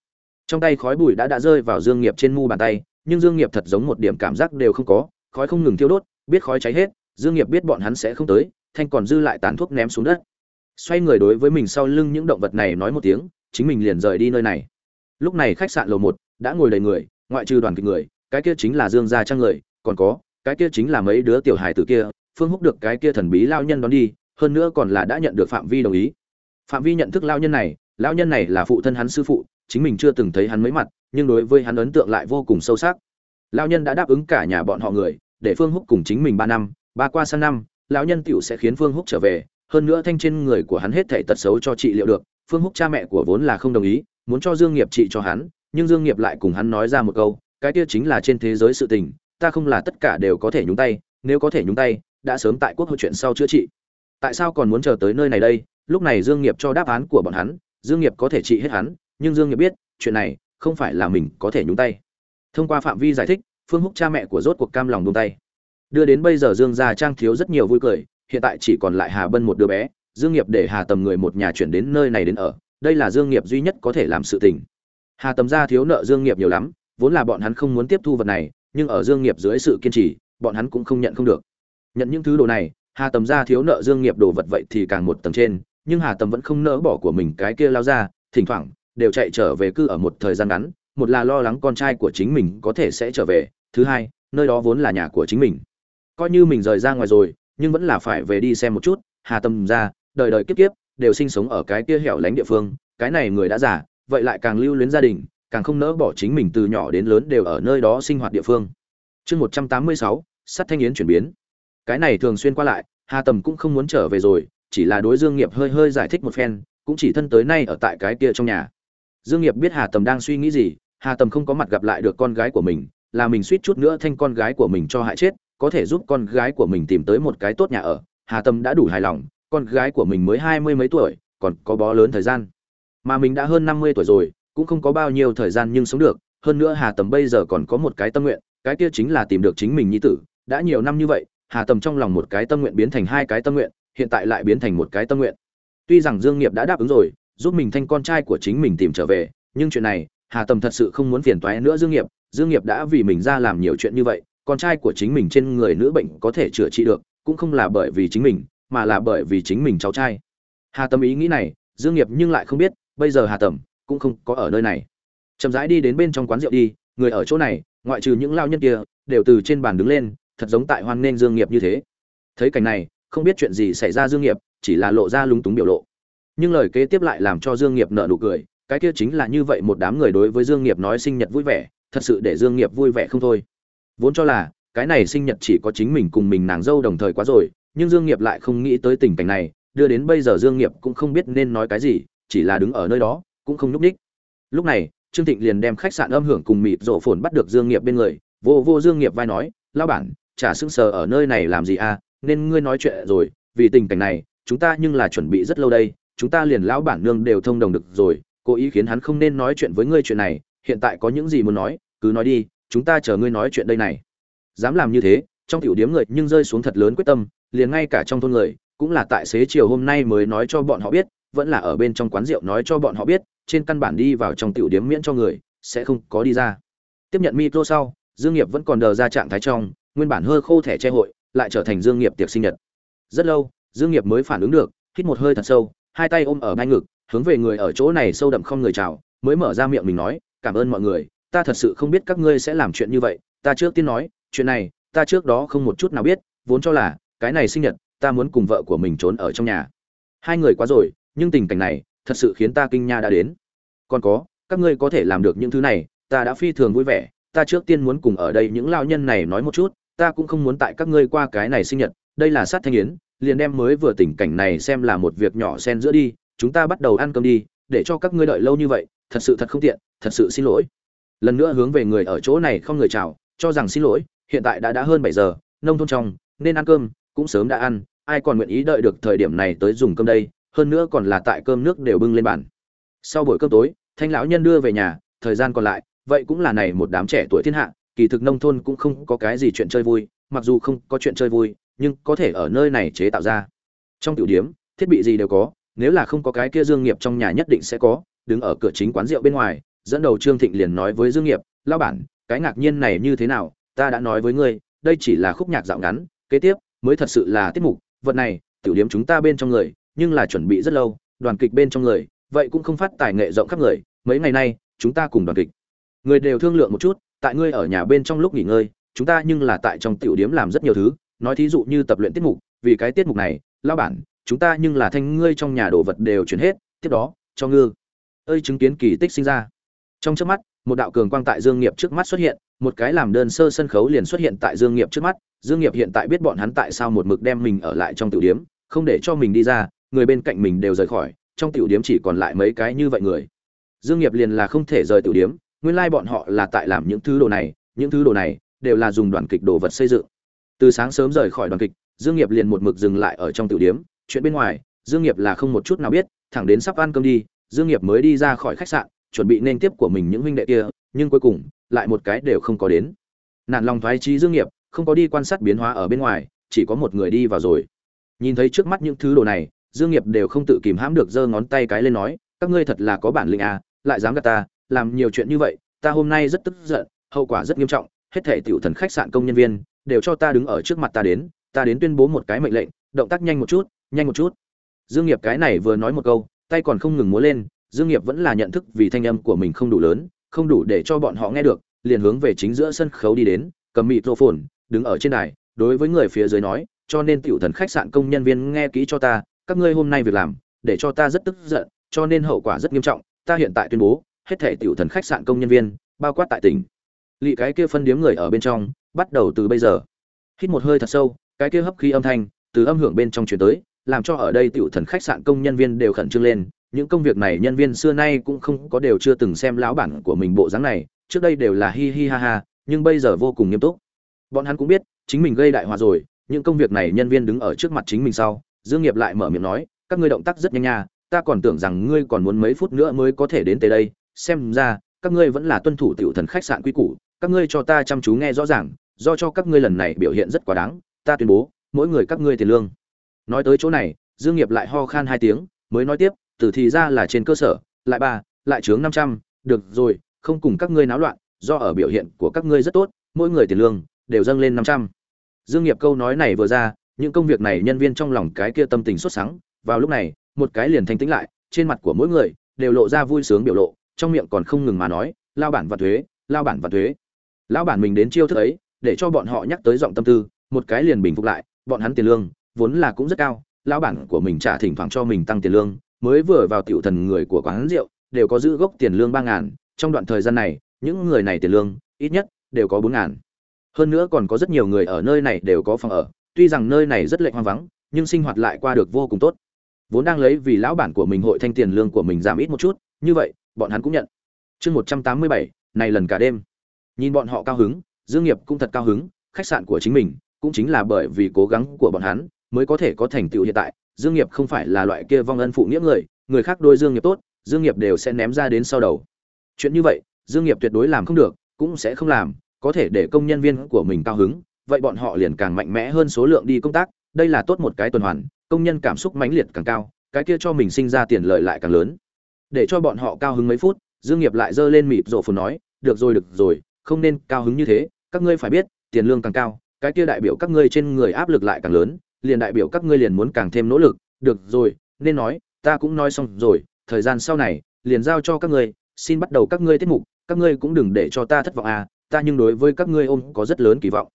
Speaker 1: Trong tay khói bụi đã đã rơi vào dương nghiệp trên mu bàn tay nhưng dương nghiệp thật giống một điểm cảm giác đều không có khói không ngừng thiêu đốt biết khói cháy hết dương nghiệp biết bọn hắn sẽ không tới thanh còn dư lại tàn thuốc ném xuống đất. Xoay người đối với mình sau lưng những động vật này nói một tiếng chính mình liền rời đi nơi này. Lúc này khách sạn lầu một đã ngồi đầy người ngoại trừ đoàn kịch người cái kia chính là dương gia trang người còn có cái kia chính là mấy đứa tiểu hài tử kia phương húc được cái kia thần bí lao nhân đón đi, hơn nữa còn là đã nhận được phạm vi đồng ý. Phạm vi nhận thức lao nhân này, lao nhân này là phụ thân hắn sư phụ, chính mình chưa từng thấy hắn mấy mặt, nhưng đối với hắn ấn tượng lại vô cùng sâu sắc. Lao nhân đã đáp ứng cả nhà bọn họ người, để phương húc cùng chính mình ba năm, ba qua sang năm, lão nhân tiểu sẽ khiến phương húc trở về, hơn nữa thanh trên người của hắn hết thể tật xấu cho trị liệu được, phương húc cha mẹ của vốn là không đồng ý, muốn cho dương nghiệp trị cho hắn, nhưng dương nghiệp lại cùng hắn nói ra một câu, cái kia chính là trên thế giới sự tình, ta không là tất cả đều có thể nhúng tay, nếu có thể nhúng tay đã sớm tại quốc hội chuyện sau chữa trị. Tại sao còn muốn chờ tới nơi này đây? Lúc này dương nghiệp cho đáp án của bọn hắn. Dương nghiệp có thể trị hết hắn, nhưng dương nghiệp biết, chuyện này không phải là mình có thể nhúng tay. Thông qua phạm vi giải thích, phương húc cha mẹ của rốt cuộc cam lòng buông tay. Đưa đến bây giờ dương gia trang thiếu rất nhiều vui cười, hiện tại chỉ còn lại hà bân một đứa bé. Dương nghiệp để hà tầm người một nhà chuyển đến nơi này đến ở. Đây là dương nghiệp duy nhất có thể làm sự tình. Hà tầm gia thiếu nợ dương nghiệp nhiều lắm, vốn là bọn hắn không muốn tiếp thu vật này, nhưng ở dương nghiệp dưới sự kiên trì, bọn hắn cũng không nhận không được nhận những thứ đồ này, hà tầm gia thiếu nợ dương nghiệp đồ vật vậy thì càng một tầng trên, nhưng hà tầm vẫn không nỡ bỏ của mình cái kia lao ra, thỉnh thoảng, đều chạy trở về cư ở một thời gian ngắn, một là lo lắng con trai của chính mình có thể sẽ trở về, thứ hai, nơi đó vốn là nhà của chính mình. Coi như mình rời ra ngoài rồi, nhưng vẫn là phải về đi xem một chút, hà tâm ra, đời đời kiếp kiếp, đều sinh sống ở cái kia hẻo lánh địa phương, cái này người đã già, vậy lại càng lưu luyến gia đình, càng không nỡ bỏ chính mình từ nhỏ đến lớn đều ở nơi đó sinh hoạt địa phương. Chương một trăm tám mươi sáu, sắt thanh yến chuyển biến cái này thường xuyên qua lại, hà tầm cũng không muốn trở về rồi, chỉ là đối dương nghiệp hơi hơi giải thích một phen, cũng chỉ thân tới nay ở tại cái kia trong nhà. Dương nghiệp biết hà tầm đang suy nghĩ gì, hà tầm không có mặt gặp lại được con gái của mình, là mình suýt chút nữa thanh con gái của mình cho hại chết, có thể giúp con gái của mình tìm tới một cái tốt nhà ở. Hà Tầm đã đủ hài lòng, con gái của mình mới hai mươi mấy tuổi, còn có bó lớn thời gian. Mà mình đã hơn năm mươi tuổi rồi, cũng không có bao nhiêu thời gian nhưng sống được. Hơn nữa hà tầm bây giờ còn có một cái tâm nguyện, cái kia chính là tìm được chính mình nhi tử. Đã nhiều năm như vậy hà tầm trong lòng một cái tâm nguyện biến thành hai cái tâm nguyện, hiện tại lại biến thành một cái tâm nguyện. Tuy rằng dương nghiệp đã đáp ứng rồi, giúp mình thanh con trai của chính mình tìm trở về, nhưng chuyện này, hà tầm thật sự không muốn phiền toái nữa dương nghiệp. Dương nghiệp đã vì mình ra làm nhiều chuyện như vậy, con trai của chính mình trên người nữ bệnh có thể chữa trị được, cũng không là bởi vì chính mình, mà là bởi vì chính mình cháu trai. Hà tầm ý nghĩ này, dương nghiệp nhưng lại không biết, bây giờ hà tầm cũng không có ở nơi này. Chậm rãi đi đến bên trong quán rượu đi, người ở chỗ này, ngoại trừ những lao nhân kia, đều từ trên bàn đứng lên thật giống tại hoan nên dương nghiệp như thế. Thấy cảnh này, không biết chuyện gì xảy ra dương nghiệp, chỉ là lộ ra lúng túng biểu lộ. Nhưng lời kế tiếp lại làm cho dương nghiệp nở nụ cười, cái kia chính là như vậy một đám người đối với dương nghiệp nói sinh nhật vui vẻ, thật sự để dương nghiệp vui vẻ không thôi. Vốn cho là, cái này sinh nhật chỉ có chính mình cùng mình nàng dâu đồng thời quá rồi, nhưng dương nghiệp lại không nghĩ tới tình cảnh này, đưa đến bây giờ dương nghiệp cũng không biết nên nói cái gì, chỉ là đứng ở nơi đó, cũng không nhúc nhích. Lúc này, trương thịnh liền đem khách sạn âm hưởng cùng mịt rộ phồn bắt được dương nghiệp bên người, vô vô dương nghiệp vai nói, lão bản chả sững sờ ở nơi này làm gì à nên ngươi nói chuyện rồi, vì tình cảnh này, chúng ta nhưng là chuẩn bị rất lâu đây, chúng ta liền lão bản nương đều thông đồng được rồi, cố ý khiến hắn không nên nói chuyện với ngươi chuyện này, hiện tại có những gì muốn nói, cứ nói đi, chúng ta chờ ngươi nói chuyện đây này. Dám làm như thế, trong tiểu điếm người nhưng rơi xuống thật lớn quyết tâm, liền ngay cả trong thôn người, cũng là tại xế chiều hôm nay mới nói cho bọn họ biết, vẫn là ở bên trong quán rượu nói cho bọn họ biết, trên căn bản đi vào trong tiểu điếm miễn cho người, sẽ không có đi ra. Tiếp nhận micro sau, dương nghiệp vẫn còn đờ ra trạng thái trong nguyên bản hơi khô thẻ che hội, lại trở thành dương nghiệp tiệc sinh nhật. Rất lâu, dương nghiệp mới phản ứng được, hít một hơi thật sâu, hai tay ôm ở ngay ngực, hướng về người ở chỗ này sâu đậm không người chào, mới mở ra miệng mình nói, cảm ơn mọi người, ta thật sự không biết các ngươi sẽ làm chuyện như vậy, ta trước tiên nói, chuyện này, ta trước đó không một chút nào biết, vốn cho là, cái này sinh nhật, ta muốn cùng vợ của mình trốn ở trong nhà. Hai người quá rồi, nhưng tình cảnh này, thật sự khiến ta kinh nha đã đến. Còn có, các ngươi có thể làm được những thứ này, ta đã phi thường vui vẻ, ta trước tiên muốn cùng ở đây những lao nhân này nói một chút ta cũng không muốn tại các ngươi qua cái này sinh nhật, đây là sát thanh yến, liền đem mới vừa tình cảnh này xem là một việc nhỏ xen giữa đi, chúng ta bắt đầu ăn cơm đi, để cho các ngươi đợi lâu như vậy, thật sự thật không tiện, thật sự xin lỗi. Lần nữa hướng về người ở chỗ này không người chào, cho rằng xin lỗi, hiện tại đã đã hơn bảy giờ, nông thôn trong, nên ăn cơm, cũng sớm đã ăn, ai còn nguyện ý đợi được thời điểm này tới dùng cơm đây, hơn nữa còn là tại cơm nước đều bưng lên bàn. Sau buổi cơm tối, thanh lão nhân đưa về nhà, thời gian còn lại, vậy cũng là này một đám trẻ tuổi thiên hạ kỳ thực nông thôn cũng không có cái gì chuyện chơi vui, mặc dù không có chuyện chơi vui, nhưng có thể ở nơi này chế tạo ra. Trong tiểu điếm thiết bị gì đều có, nếu là không có cái kia dương nghiệp trong nhà nhất định sẽ có, đứng ở cửa chính quán rượu bên ngoài, dẫn đầu trương thịnh liền nói với dương nghiệp lao bản, cái ngạc nhiên này như thế nào, ta đã nói với ngươi, đây chỉ là khúc nhạc dạo ngắn, kế tiếp mới thật sự là tiết mục, vật này, tiểu điếm chúng ta bên trong người, nhưng là chuẩn bị rất lâu, đoàn kịch bên trong người, vậy cũng không phát tài nghệ rộng khắp người, mấy ngày nay, chúng ta cùng đoàn kịch. Người đều thương lượng một chút tại ngươi ở nhà bên trong lúc nghỉ ngơi, chúng ta nhưng là tại trong tiểu điếm làm rất nhiều thứ, nói thí dụ như tập luyện tiết mục, vì cái tiết mục này lao bản, chúng ta nhưng là thanh ngươi trong nhà đồ vật đều chuyển hết, tiếp đó, cho ngư. Ơi chứng kiến kỳ tích sinh ra. Trong trước mắt, một đạo cường quang tại dương nghiệp trước mắt xuất hiện, một cái làm đơn sơ sân khấu liền xuất hiện tại dương nghiệp trước mắt. Dương nghiệp hiện tại biết bọn hắn tại sao một mực đem mình ở lại trong tiểu điếm, không để cho mình đi ra, người bên cạnh mình đều rời khỏi, trong tiểu điếm chỉ còn lại mấy cái như vậy người. Dương nghiệp liền là không thể rời tiểu điếm nguyên lai like bọn họ là tại làm những thứ đồ này, những thứ đồ này đều là dùng đoàn kịch đồ vật xây dựng. Từ sáng sớm rời khỏi đoàn kịch, dương nghiệp liền một mực dừng lại ở trong tiểu điếm, chuyện bên ngoài, dương nghiệp là không một chút nào biết, thẳng đến sắp ăn cơm đi, dương nghiệp mới đi ra khỏi khách sạn, chuẩn bị nên tiếp của mình những huynh đệ kia, nhưng cuối cùng, lại một cái đều không có đến. Nản lòng thoái trí dương nghiệp, không có đi quan sát biến hóa ở bên ngoài, chỉ có một người đi vào rồi. Nhìn thấy trước mắt những thứ đồ này, dương nghiệp đều không tự kìm hãm được giơ ngón tay cái lên nói, các ngươi thật là có bản lĩnh à lại dám gạt ta làm nhiều chuyện như vậy, ta hôm nay rất tức giận, hậu quả rất nghiêm trọng, hết thảy tiểu thần khách sạn công nhân viên, đều cho ta đứng ở trước mặt ta đến ta đến tuyên bố một cái mệnh lệnh, động tác nhanh một chút, nhanh một chút. Dương nghiệp cái này vừa nói một câu, tay còn không ngừng múa lên, dương nghiệp vẫn là nhận thức vì thanh âm của mình không đủ lớn, không đủ để cho bọn họ nghe được, liền hướng về chính giữa sân khấu đi đến, cầm microphone, đứng ở trên đài, đối với người phía dưới nói, cho nên tiểu thần khách sạn công nhân viên nghe kỹ cho ta, các ngươi hôm nay việc làm, để cho ta rất tức giận, cho nên hậu quả rất nghiêm trọng, ta hiện tại tuyên bố hết thể tiểu thần khách sạn công nhân viên, bao quát tại tỉnh. Lị cái kia phân điếm người ở bên trong, bắt đầu từ bây giờ. Hít một hơi thật sâu, cái kia hấp khí âm thanh, từ âm hưởng bên trong truyền tới, làm cho ở đây tiểu thần khách sạn công nhân viên đều khẩn trương lên. Những công việc này nhân viên xưa nay cũng không có đều chưa từng xem lão bản của mình bộ dáng này, trước đây đều là hi hi ha ha, nhưng bây giờ vô cùng nghiêm túc. Bọn hắn cũng biết, chính mình gây đại hòa rồi, những công việc này nhân viên đứng ở trước mặt chính mình sau, dương nghiệp lại mở miệng nói, các ngươi động tác rất nhanh nha, ta còn tưởng rằng ngươi còn muốn mấy phút nữa mới có thể đến tới đây xem ra, các ngươi vẫn là tuân thủ tiểu thần khách sạn quy củ, các ngươi cho ta chăm chú nghe rõ ràng, do cho các ngươi lần này biểu hiện rất quá đáng, ta tuyên bố, mỗi người các ngươi tiền lương. Nói tới chỗ này, dương nghiệp lại ho khan hai tiếng, mới nói tiếp từ thì ra là trên cơ sở, lại ba, lại chướng năm trăm, được rồi, không cùng các ngươi náo loạn, do ở biểu hiện của các ngươi rất tốt, mỗi người tiền lương đều dâng lên năm trăm. Dương nghiệp câu nói này vừa ra, những công việc này nhân viên trong lòng cái kia tâm tình xuất sáng vào lúc này, một cái liền thanh tĩnh lại, trên mặt của mỗi người đều lộ ra vui sướng biểu lộ trong miệng còn không ngừng mà nói, lao bản và thuế, lao bản và thuế. Lão bản mình đến chiêu thức ấy, để cho bọn họ nhắc tới giọng tâm tư, một cái liền bình phục lại, bọn hắn tiền lương vốn là cũng rất cao, lão bản của mình trả thỉnh thoảng cho mình tăng tiền lương, mới vừa vào tiểu thần người của quán rượu, đều có giữ gốc tiền lương ba ngàn, trong đoạn thời gian này, những người này tiền lương ít nhất đều có bốn ngàn. Hơn nữa còn có rất nhiều người ở nơi này đều có phòng ở, tuy rằng nơi này rất lệch hoang vắng, nhưng sinh hoạt lại qua được vô cùng tốt. Vốn đang lấy vì lão bản của mình hội thanh tiền lương của mình giảm ít một chút, như vậy bọn hắn cũng nhận. Chương một trăm tám mươi bảy, này lần cả đêm. Nhìn bọn họ cao hứng, dương nghiệp cũng thật cao hứng, khách sạn của chính mình cũng chính là bởi vì cố gắng của bọn hắn mới có thể có thành tựu hiện tại. Dương nghiệp không phải là loại kia vong ân phụ nghĩa người người khác đôi dương nghiệp tốt, dương nghiệp đều sẽ ném ra đến sau đầu. Chuyện như vậy, dương nghiệp tuyệt đối làm không được, cũng sẽ không làm, có thể để công nhân viên của mình cao hứng, vậy bọn họ liền càng mạnh mẽ hơn số lượng đi công tác, đây là tốt một cái tuần hoàn, công nhân cảm xúc mãnh liệt càng cao, cái kia cho mình sinh ra tiền lợi lại càng lớn để cho bọn họ cao hứng mấy phút, dương nghiệp lại giơ lên mịp rộ phồn nói, được rồi được rồi, không nên cao hứng như thế, các ngươi phải biết, tiền lương càng cao, cái kia đại biểu các ngươi trên người áp lực lại càng lớn, liền đại biểu các ngươi liền muốn càng thêm nỗ lực, được rồi, nên nói, ta cũng nói xong rồi, thời gian sau này, liền giao cho các ngươi, xin bắt đầu các ngươi tiết mục, các ngươi cũng đừng để cho ta thất vọng à ta nhưng đối với các ngươi ôm có rất lớn kỳ vọng.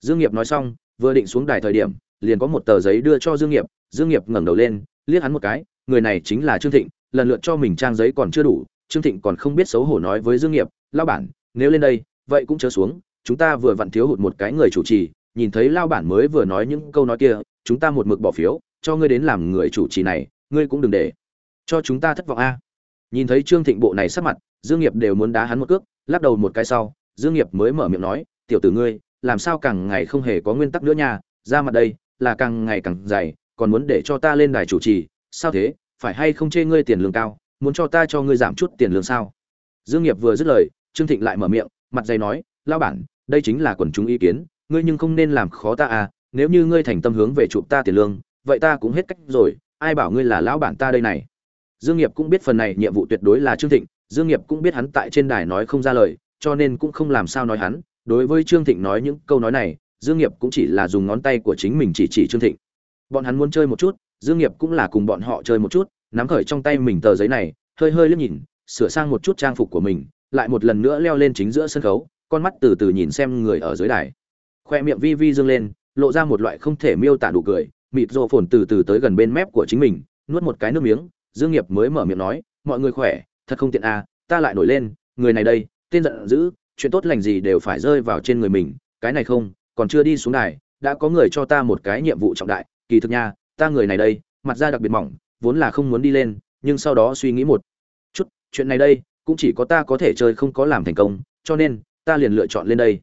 Speaker 1: Dương nghiệp nói xong, vừa định xuống đài thời điểm, liền có một tờ giấy đưa cho dương nghiệp dương nghiệp ngẩng đầu lên, liếc hắn một cái, người này chính là trương thịnh lần lượt cho mình trang giấy còn chưa đủ, trương thịnh còn không biết xấu hổ nói với dương nghiệp, lao bản, nếu lên đây, vậy cũng chớ xuống, chúng ta vừa vặn thiếu hụt một cái người chủ trì, nhìn thấy lao bản mới vừa nói những câu nói kia, chúng ta một mực bỏ phiếu, cho ngươi đến làm người chủ trì này, ngươi cũng đừng để cho chúng ta thất vọng a. Nhìn thấy trương thịnh bộ này sắc mặt, dương nghiệp đều muốn đá hắn một cước, lắc đầu một cái sau, dương nghiệp mới mở miệng nói, tiểu tử ngươi, làm sao càng ngày không hề có nguyên tắc nữa nha, ra mặt đây, là càng ngày càng dày, còn muốn để cho ta lên đài chủ trì, sao thế? Phải hay không chê ngươi tiền lương cao, muốn cho ta cho ngươi giảm chút tiền lương sao? Dương nghiệp vừa dứt lời, trương thịnh lại mở miệng, mặt dày nói lao bản, đây chính là quần chúng ý kiến, ngươi nhưng không nên làm khó ta à nếu như ngươi thành tâm hướng về chụp ta tiền lương, vậy ta cũng hết cách rồi, ai bảo ngươi là lão bản ta đây này? Dương nghiệp cũng biết phần này nhiệm vụ tuyệt đối là trương thịnh, dương nghiệp cũng biết hắn tại trên đài nói không ra lời, cho nên cũng không làm sao nói hắn. Đối với trương thịnh nói những câu nói này, dương nghiệp cũng chỉ là dùng ngón tay của chính mình chỉ chỉ trương thịnh. Bọn hắn muốn chơi một chút dương nghiệp cũng là cùng bọn họ chơi một chút, nắm khởi trong tay mình tờ giấy này, hơi hơi liếc nhìn, sửa sang một chút trang phục của mình, lại một lần nữa leo lên chính giữa sân khấu, con mắt từ từ nhìn xem người ở dưới đài. Khoe miệng vi vi dương lên, lộ ra một loại không thể miêu tả đủ cười, mịt rộ phồn từ từ tới gần bên mép của chính mình, nuốt một cái nước miếng, dương nghiệp mới mở miệng nói, mọi người khỏe, thật không tiện à ta lại nổi lên, người này đây, tên giận dữ, chuyện tốt lành gì đều phải rơi vào trên người mình, cái này không, còn chưa đi xuống đài, đã có người cho ta một cái nhiệm vụ trọng đại, kỳ thực nha ta người này đây, mặt da đặc biệt mỏng, vốn là không muốn đi lên, nhưng sau đó suy nghĩ một chút, chuyện này đây, cũng chỉ có ta có thể chơi không có làm thành công, cho nên, ta liền lựa chọn lên đây.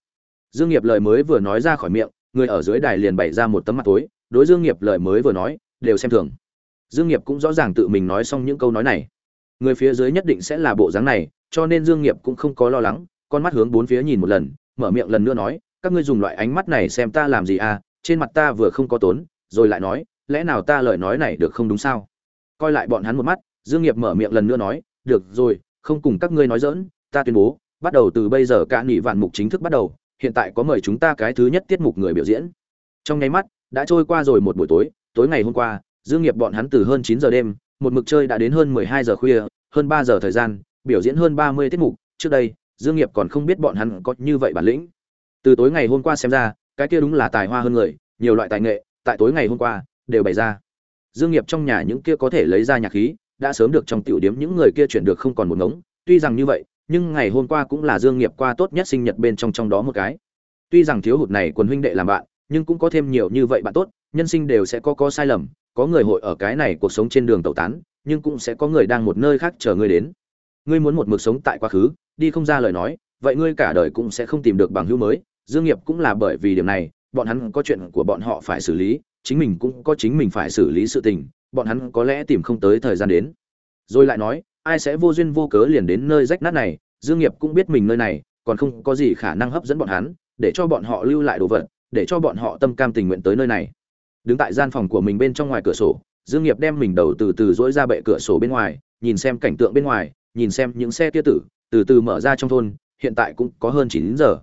Speaker 1: Dương nghiệp lời mới vừa nói ra khỏi miệng, người ở dưới đài liền bày ra một tấm mặt tối, đối dương nghiệp lời mới vừa nói, đều xem thường. Dương nghiệp cũng rõ ràng tự mình nói xong những câu nói này. Người phía dưới nhất định sẽ là bộ dáng này, cho nên dương nghiệp cũng không có lo lắng, con mắt hướng bốn phía nhìn một lần, mở miệng lần nữa nói, các ngươi dùng loại ánh mắt này xem ta làm gì à trên mặt ta vừa không có tốn, rồi lại nói lẽ nào ta lời nói này được không đúng sao? Coi lại bọn hắn một mắt, dương nghiệp mở miệng lần nữa nói, được rồi, không cùng các ngươi nói dỡn ta tuyên bố, bắt đầu từ bây giờ cả nghị vạn mục chính thức bắt đầu, hiện tại có mời chúng ta cái thứ nhất tiết mục người biểu diễn. Trong nháy mắt, đã trôi qua rồi một buổi tối tối ngày hôm qua, dương nghiệp bọn hắn từ hơn chín giờ đêm, một mực chơi đã đến hơn mười hai giờ khuya, hơn ba giờ thời gian, biểu diễn hơn ba mươi tiết mục, trước đây, dương nghiệp còn không biết bọn hắn có như vậy bản lĩnh. Từ tối ngày hôm qua xem ra, cái kia đúng là tài hoa hơn người, nhiều loại tài nghệ, tại tối ngày hôm qua đều bày ra. Dương nghiệp trong nhà những kia có thể lấy ra nhạc khí, đã sớm được trong tiểu điểm những người kia chuyển được không còn một ngống. Tuy rằng như vậy, nhưng ngày hôm qua cũng là dương nghiệp qua tốt nhất sinh nhật bên trong trong đó một cái. Tuy rằng thiếu hụt này quần huynh đệ làm bạn, nhưng cũng có thêm nhiều như vậy bạn tốt, nhân sinh đều sẽ có có sai lầm, có người hội ở cái này cuộc sống trên đường tẩu tán, nhưng cũng sẽ có người đang một nơi khác chờ ngươi đến. Ngươi muốn một mực sống tại quá khứ, đi không ra lời nói, vậy ngươi cả đời cũng sẽ không tìm được bằng hữu mới. Dương nghiệp cũng là bởi vì điểm này, bọn hắn có chuyện của bọn họ phải xử lý chính mình cũng có chính mình phải xử lý sự tình, bọn hắn có lẽ tìm không tới thời gian đến. Rồi lại nói, ai sẽ vô duyên vô cớ liền đến nơi rách nát này, dương nghiệp cũng biết mình nơi này, còn không có gì khả năng hấp dẫn bọn hắn, để cho bọn họ lưu lại đồ vật, để cho bọn họ tâm cam tình nguyện tới nơi này. Đứng tại gian phòng của mình bên trong ngoài cửa sổ, dương nghiệp đem mình đầu từ từ dỗi ra bệ cửa sổ bên ngoài, nhìn xem cảnh tượng bên ngoài, nhìn xem những xe kia tử, từ từ mở ra trong thôn, hiện tại cũng có hơn chín giờ.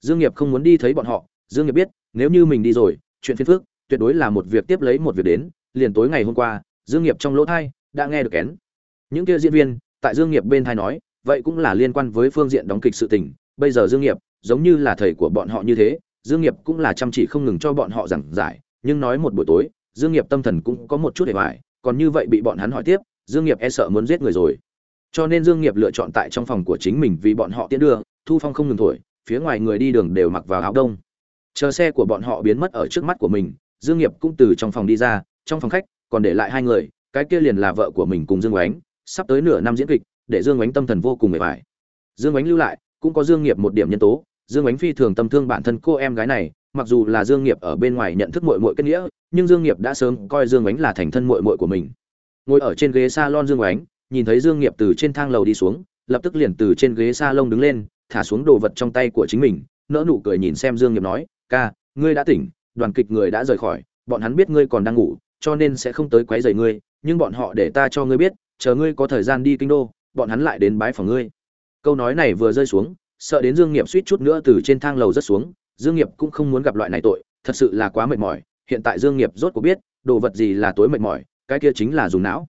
Speaker 1: Dương nghiệp không muốn đi thấy bọn họ, dương nghiệp biết, nếu như mình đi rồi, chuyện phiền phức tuyệt đối là một việc tiếp lấy một việc đến, liền tối ngày hôm qua, dương nghiệp trong lỗ thay đã nghe được kén. Những kia diễn viên, tại dương nghiệp bên thay nói, vậy cũng là liên quan với phương diện đóng kịch sự tình. Bây giờ dương nghiệp, giống như là thầy của bọn họ như thế, dương nghiệp cũng là chăm chỉ không ngừng cho bọn họ giảng giải. Nhưng nói một buổi tối, dương nghiệp tâm thần cũng có một chút để hoài, còn như vậy bị bọn hắn hỏi tiếp, dương nghiệp e sợ muốn giết người rồi. Cho nên dương nghiệp lựa chọn tại trong phòng của chính mình vì bọn họ tiễn đưa, thu phong không ngừng thổi, phía ngoài người đi đường đều mặc vào áo đông. Chờ xe của bọn họ biến mất ở trước mắt của mình dương nghiệp cũng từ trong phòng đi ra, trong phòng khách, còn để lại hai người, cái kia liền là vợ của mình cùng dương oánh sắp tới nửa năm diễn kịch, để dương oánh tâm thần vô cùng mệt mỏi. Dương oánh lưu lại, cũng có dương nghiệp một điểm nhân tố, dương oánh phi thường tâm thương bản thân cô em gái này, mặc dù là dương nghiệp ở bên ngoài nhận thức muội muội kết nghĩa, nhưng dương nghiệp đã sớm coi dương oánh là thành thân muội muội của mình. Ngồi ở trên ghế salon dương oánh nhìn thấy dương nghiệp từ trên thang lầu đi xuống, lập tức liền từ trên ghế salon đứng lên, thả xuống đồ vật trong tay của chính mình nỡ nụ cười nhìn xem dương nghiệp nói, ca, ngươi đã tỉnh đoàn kịch người đã rời khỏi, bọn hắn biết ngươi còn đang ngủ, cho nên sẽ không tới quấy rầy ngươi, nhưng bọn họ để ta cho ngươi biết, chờ ngươi có thời gian đi kinh đô, bọn hắn lại đến bái phòng ngươi. Câu nói này vừa rơi xuống, sợ đến dương nghiệp suýt chút nữa từ trên thang lầu rất xuống, dương nghiệp cũng không muốn gặp loại này tội, thật sự là quá mệt mỏi, hiện tại dương nghiệp rốt cuộc biết, đồ vật gì là tối mệt mỏi, cái kia chính là dùng não.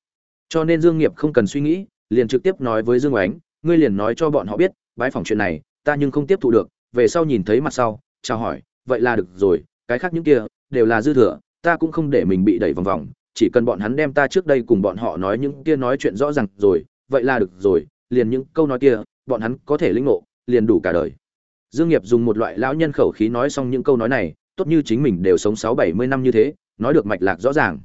Speaker 1: Cho nên dương nghiệp không cần suy nghĩ, liền trực tiếp nói với dương oánh, ngươi liền nói cho bọn họ biết, bái phòng chuyện này, ta nhưng không tiếp thu được, về sau nhìn thấy mặt sau, chào hỏi, vậy là được rồi cái khác những kia, đều là dư thừa, ta cũng không để mình bị đẩy vòng vòng, chỉ cần bọn hắn đem ta trước đây cùng bọn họ nói những kia nói chuyện rõ ràng rồi, vậy là được rồi, liền những câu nói kia, bọn hắn có thể lĩnh ngộ, liền đủ cả đời. Dương nghiệp dùng một loại lão nhân khẩu khí nói xong những câu nói này, tốt như chính mình đều sống sáu bảy mươi năm như thế, nói được mạch lạc rõ ràng.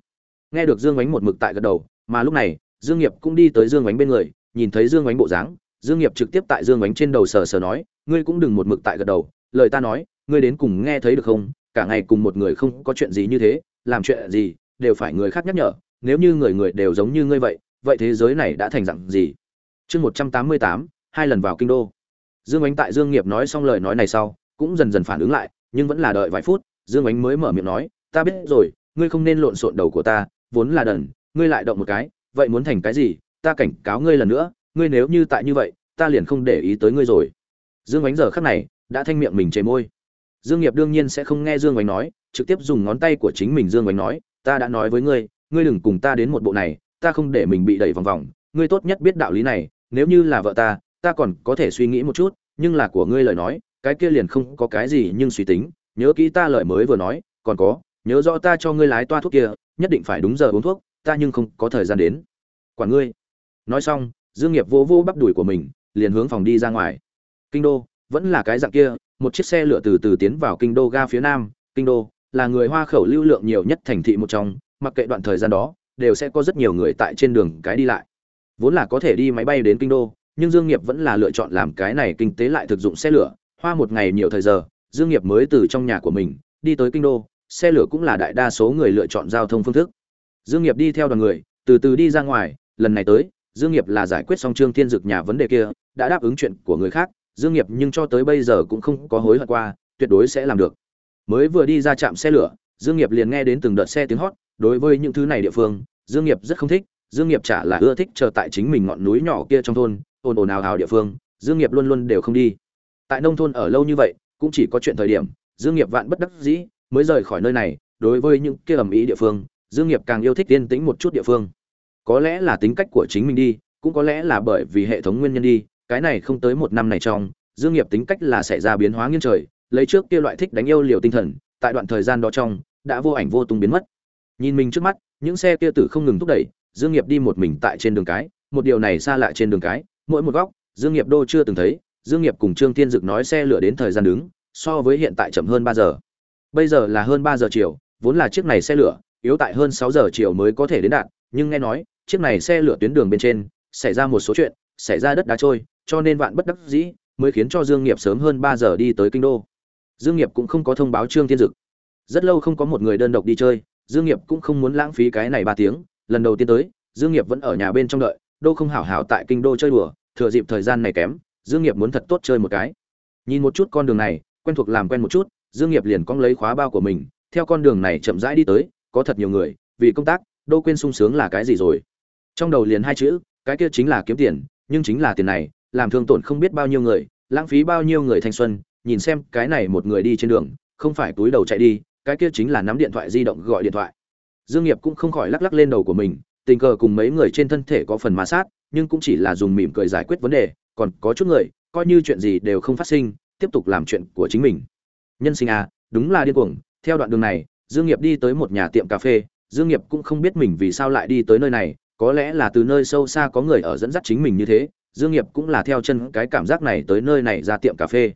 Speaker 1: Nghe được dương ánh một mực tại gật đầu, mà lúc này, dương nghiệp cũng đi tới dương ánh bên người, nhìn thấy dương ánh bộ dáng, dương nghiệp trực tiếp tại dương ánh trên đầu sờ sờ nói, ngươi cũng đừng một mực tại gật đầu, lời ta nói, ngươi đến cùng nghe thấy được không? Cả ngày cùng một người không có chuyện gì như thế, làm chuyện gì đều phải người khác nhắc nhở, nếu như người người đều giống như ngươi vậy vậy thế giới này đã thành dạng gì? Chương một trăm tám mươi tám, hai lần vào kinh đô. Dương ánh tại dương nghiệp nói xong lời nói này sau, cũng dần dần phản ứng lại, nhưng vẫn là đợi vài phút, dương ánh mới mở miệng nói, ta biết rồi, ngươi không nên lộn xộn đầu của ta, vốn là đần, ngươi lại động một cái, vậy muốn thành cái gì, ta cảnh cáo ngươi lần nữa, ngươi nếu như tại như vậy, ta liền không để ý tới ngươi rồi. Dương ánh giờ khắc này, đã thanh miệng mình chề môi dương nghiệp đương nhiên sẽ không nghe dương Oánh nói, trực tiếp dùng ngón tay của chính mình dương Oánh nói, ta đã nói với ngươi ngươi đừng cùng ta đến một bộ này, ta không để mình bị đẩy vòng vòng. Ngươi tốt nhất biết đạo lý này, nếu như là vợ ta ta còn có thể suy nghĩ một chút, nhưng là của ngươi lời nói, cái kia liền không có cái gì nhưng suy tính. Nhớ kỹ ta lời mới vừa nói, còn có, nhớ rõ ta cho ngươi lái toa thuốc kia, nhất định phải đúng giờ uống thuốc, ta nhưng không có thời gian đến. Quản ngươi. Nói xong, dương nghiệp vô vô bắp đùi của mình, liền hướng phòng đi ra ngoài. Kinh đô, vẫn là cái dạng kia một chiếc xe lửa từ từ tiến vào kinh đô ga phía nam. Kinh đô là người hoa khẩu lưu lượng nhiều nhất thành thị một trong, mặc kệ đoạn thời gian đó, đều sẽ có rất nhiều người tại trên đường cái đi lại. Vốn là có thể đi máy bay đến kinh đô, nhưng dương nghiệp vẫn là lựa chọn làm cái này kinh tế lại thực dụng xe lửa, hoa một ngày nhiều thời giờ, dương nghiệp mới từ trong nhà của mình đi tới kinh đô. Xe lửa cũng là đại đa số người lựa chọn giao thông phương thức. Dương nghiệp đi theo đoàn người, từ từ đi ra ngoài. Lần này tới, dương nghiệp là giải quyết xong trương thiên dực nhà vấn đề kia, đã đáp ứng chuyện của người khác dương nghiệp nhưng cho tới bây giờ cũng không có hối hận qua, tuyệt đối sẽ làm được. Mới vừa đi ra trạm xe lửa, dương nghiệp liền nghe đến từng đợt xe tiếng hót. Đối với những thứ này địa phương, dương nghiệp rất không thích. Dương nghiệp chả là ưa thích chờ tại chính mình ngọn núi nhỏ kia trong thôn, ồn ồn ào ào địa phương, dương nghiệp luôn luôn đều không đi. Tại nông thôn ở lâu như vậy, cũng chỉ có chuyện thời điểm, dương nghiệp vạn bất đắc dĩ mới rời khỏi nơi này. Đối với những kia ẩm ý địa phương, dương nghiệp càng yêu thích yên tĩnh một chút địa phương. Có lẽ là tính cách của chính mình đi, cũng có lẽ là bởi vì hệ thống nguyên nhân đi cái này không tới một năm này trong, dương nghiệp tính cách là xảy ra biến hóa nghiêng trời, lấy trước kia loại thích đánh yêu liều tinh thần, tại đoạn thời gian đó trong, đã vô ảnh vô tung biến mất. Nhìn mình trước mắt, những xe kia tử không ngừng thúc đẩy, dương nghiệp đi một mình tại trên đường cái, một điều này xa lạ trên đường cái, mỗi một góc, dương nghiệp đô chưa từng thấy, dương nghiệp cùng trương thiên dực nói xe lửa đến thời gian đứng, so với hiện tại chậm hơn ba giờ. Bây giờ là hơn ba giờ chiều, vốn là chiếc này xe lửa, yếu tại hơn sáu giờ chiều mới có thể đến đạt, nhưng nghe nói, chiếc này xe lửa tuyến đường bên trên, xảy ra một số chuyện, xảy ra đất đá trôi cho nên vạn bất đắc dĩ mới khiến cho dương nghiệp sớm hơn ba giờ đi tới kinh đô. Dương nghiệp cũng không có thông báo trương thiên dực. Rất lâu không có một người đơn độc đi chơi, dương nghiệp cũng không muốn lãng phí cái này ba tiếng. Lần đầu tiên tới, dương nghiệp vẫn ở nhà bên trong đợi, đô không hảo hảo tại kinh đô chơi đùa, thừa dịp thời gian này kém, dương nghiệp muốn thật tốt chơi một cái. Nhìn một chút con đường này, quen thuộc làm quen một chút, dương nghiệp liền cong lấy khóa bao của mình, theo con đường này chậm rãi đi tới, có thật nhiều người, vì công tác, Đô quên sung sướng là cái gì rồi. Trong đầu liền hai chữ, cái kia chính là kiếm tiền, nhưng chính là tiền này làm thương tổn không biết bao nhiêu người, lãng phí bao nhiêu người thanh xuân, nhìn xem cái này một người đi trên đường, không phải túi đầu chạy đi, cái kia chính là nắm điện thoại di động gọi điện thoại. Dương nghiệp cũng không khỏi lắc lắc lên đầu của mình, tình cờ cùng mấy người trên thân thể có phần ma sát, nhưng cũng chỉ là dùng mỉm cười giải quyết vấn đề, còn có chút người, coi như chuyện gì đều không phát sinh, tiếp tục làm chuyện của chính mình. Nhân sinh à đúng là điên cuồng, theo đoạn đường này, dương nghiệp đi tới một nhà tiệm cà phê, dương nghiệp cũng không biết mình vì sao lại đi tới nơi này, có lẽ là từ nơi sâu xa có người ở dẫn dắt chính mình như thế dương nghiệp cũng là theo chân cái cảm giác này tới nơi này ra tiệm cà phê.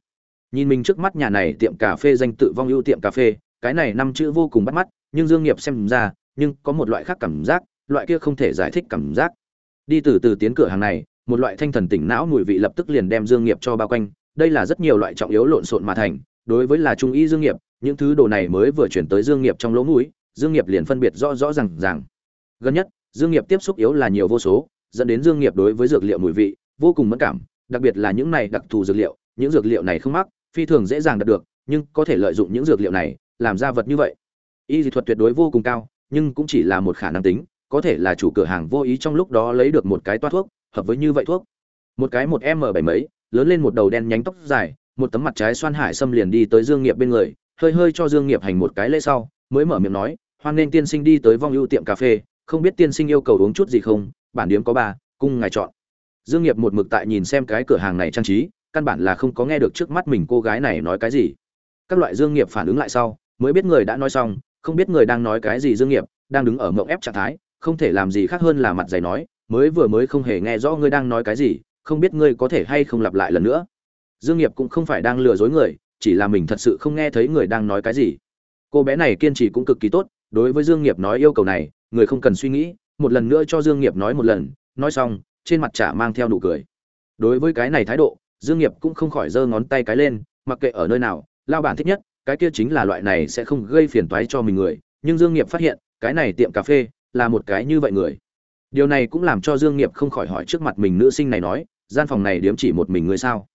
Speaker 1: Nhìn mình trước mắt nhà này tiệm cà phê danh tự vong ưu tiệm cà phê, cái này năm chữ vô cùng bắt mắt, nhưng dương nghiệp xem ra, nhưng có một loại khác cảm giác, loại kia không thể giải thích cảm giác. Đi từ từ tiến cửa hàng này, một loại thanh thần tỉnh não mùi vị lập tức liền đem dương nghiệp cho bao quanh, đây là rất nhiều loại trọng yếu lộn xộn mà thành, đối với là trung y dương nghiệp, những thứ đồ này mới vừa chuyển tới dương nghiệp trong lỗ mũi, dương nghiệp liền phân biệt rõ rõ ràng ràng. Gần nhất, dương nghiệp tiếp xúc yếu là nhiều vô số, dẫn đến dương nghiệp đối với dược liệu mùi vị vô cùng mẫn cảm, đặc biệt là những này đặc thù dược liệu, những dược liệu này không mắc, phi thường dễ dàng đạt được, nhưng có thể lợi dụng những dược liệu này làm ra vật như vậy. Y dị thuật tuyệt đối vô cùng cao, nhưng cũng chỉ là một khả năng tính, có thể là chủ cửa hàng vô ý trong lúc đó lấy được một cái toa thuốc, hợp với như vậy thuốc. Một cái một m bảy mấy, lớn lên một đầu đen nhánh tóc dài, một tấm mặt trái xoan hải xâm liền đi tới dương nghiệp bên người, hơi hơi cho dương nghiệp hành một cái lễ sau, mới mở miệng nói, hoan nên tiên sinh đi tới vong ưu tiệm cà phê, không biết tiên sinh yêu cầu uống chút gì không? Bản điếm có ba, cung ngài chọn dương nghiệp một mực tại nhìn xem cái cửa hàng này trang trí, căn bản là không có nghe được trước mắt mình cô gái này nói cái gì. Các loại dương nghiệp phản ứng lại sau, mới biết người đã nói xong, không biết người đang nói cái gì dương nghiệp, đang đứng ở mộng ép trạng thái, không thể làm gì khác hơn là mặt dày nói, mới vừa mới không hề nghe rõ ngươi đang nói cái gì, không biết ngươi có thể hay không lặp lại lần nữa. Dương nghiệp cũng không phải đang lừa dối người, chỉ là mình thật sự không nghe thấy người đang nói cái gì. Cô bé này kiên trì cũng cực kỳ tốt, đối với dương nghiệp nói yêu cầu này, người không cần suy nghĩ, một lần nữa cho dương nghiệp nói một lần, nói xong trên mặt chả mang theo nụ cười. Đối với cái này thái độ, dương nghiệp cũng không khỏi giơ ngón tay cái lên, mặc kệ ở nơi nào, lao bản thích nhất, cái kia chính là loại này sẽ không gây phiền toái cho mình người. Nhưng dương nghiệp phát hiện, cái này tiệm cà phê, là một cái như vậy người. Điều này cũng làm cho dương nghiệp không khỏi hỏi trước mặt mình nữ sinh này nói, gian phòng này điếm chỉ một mình ngươi sao?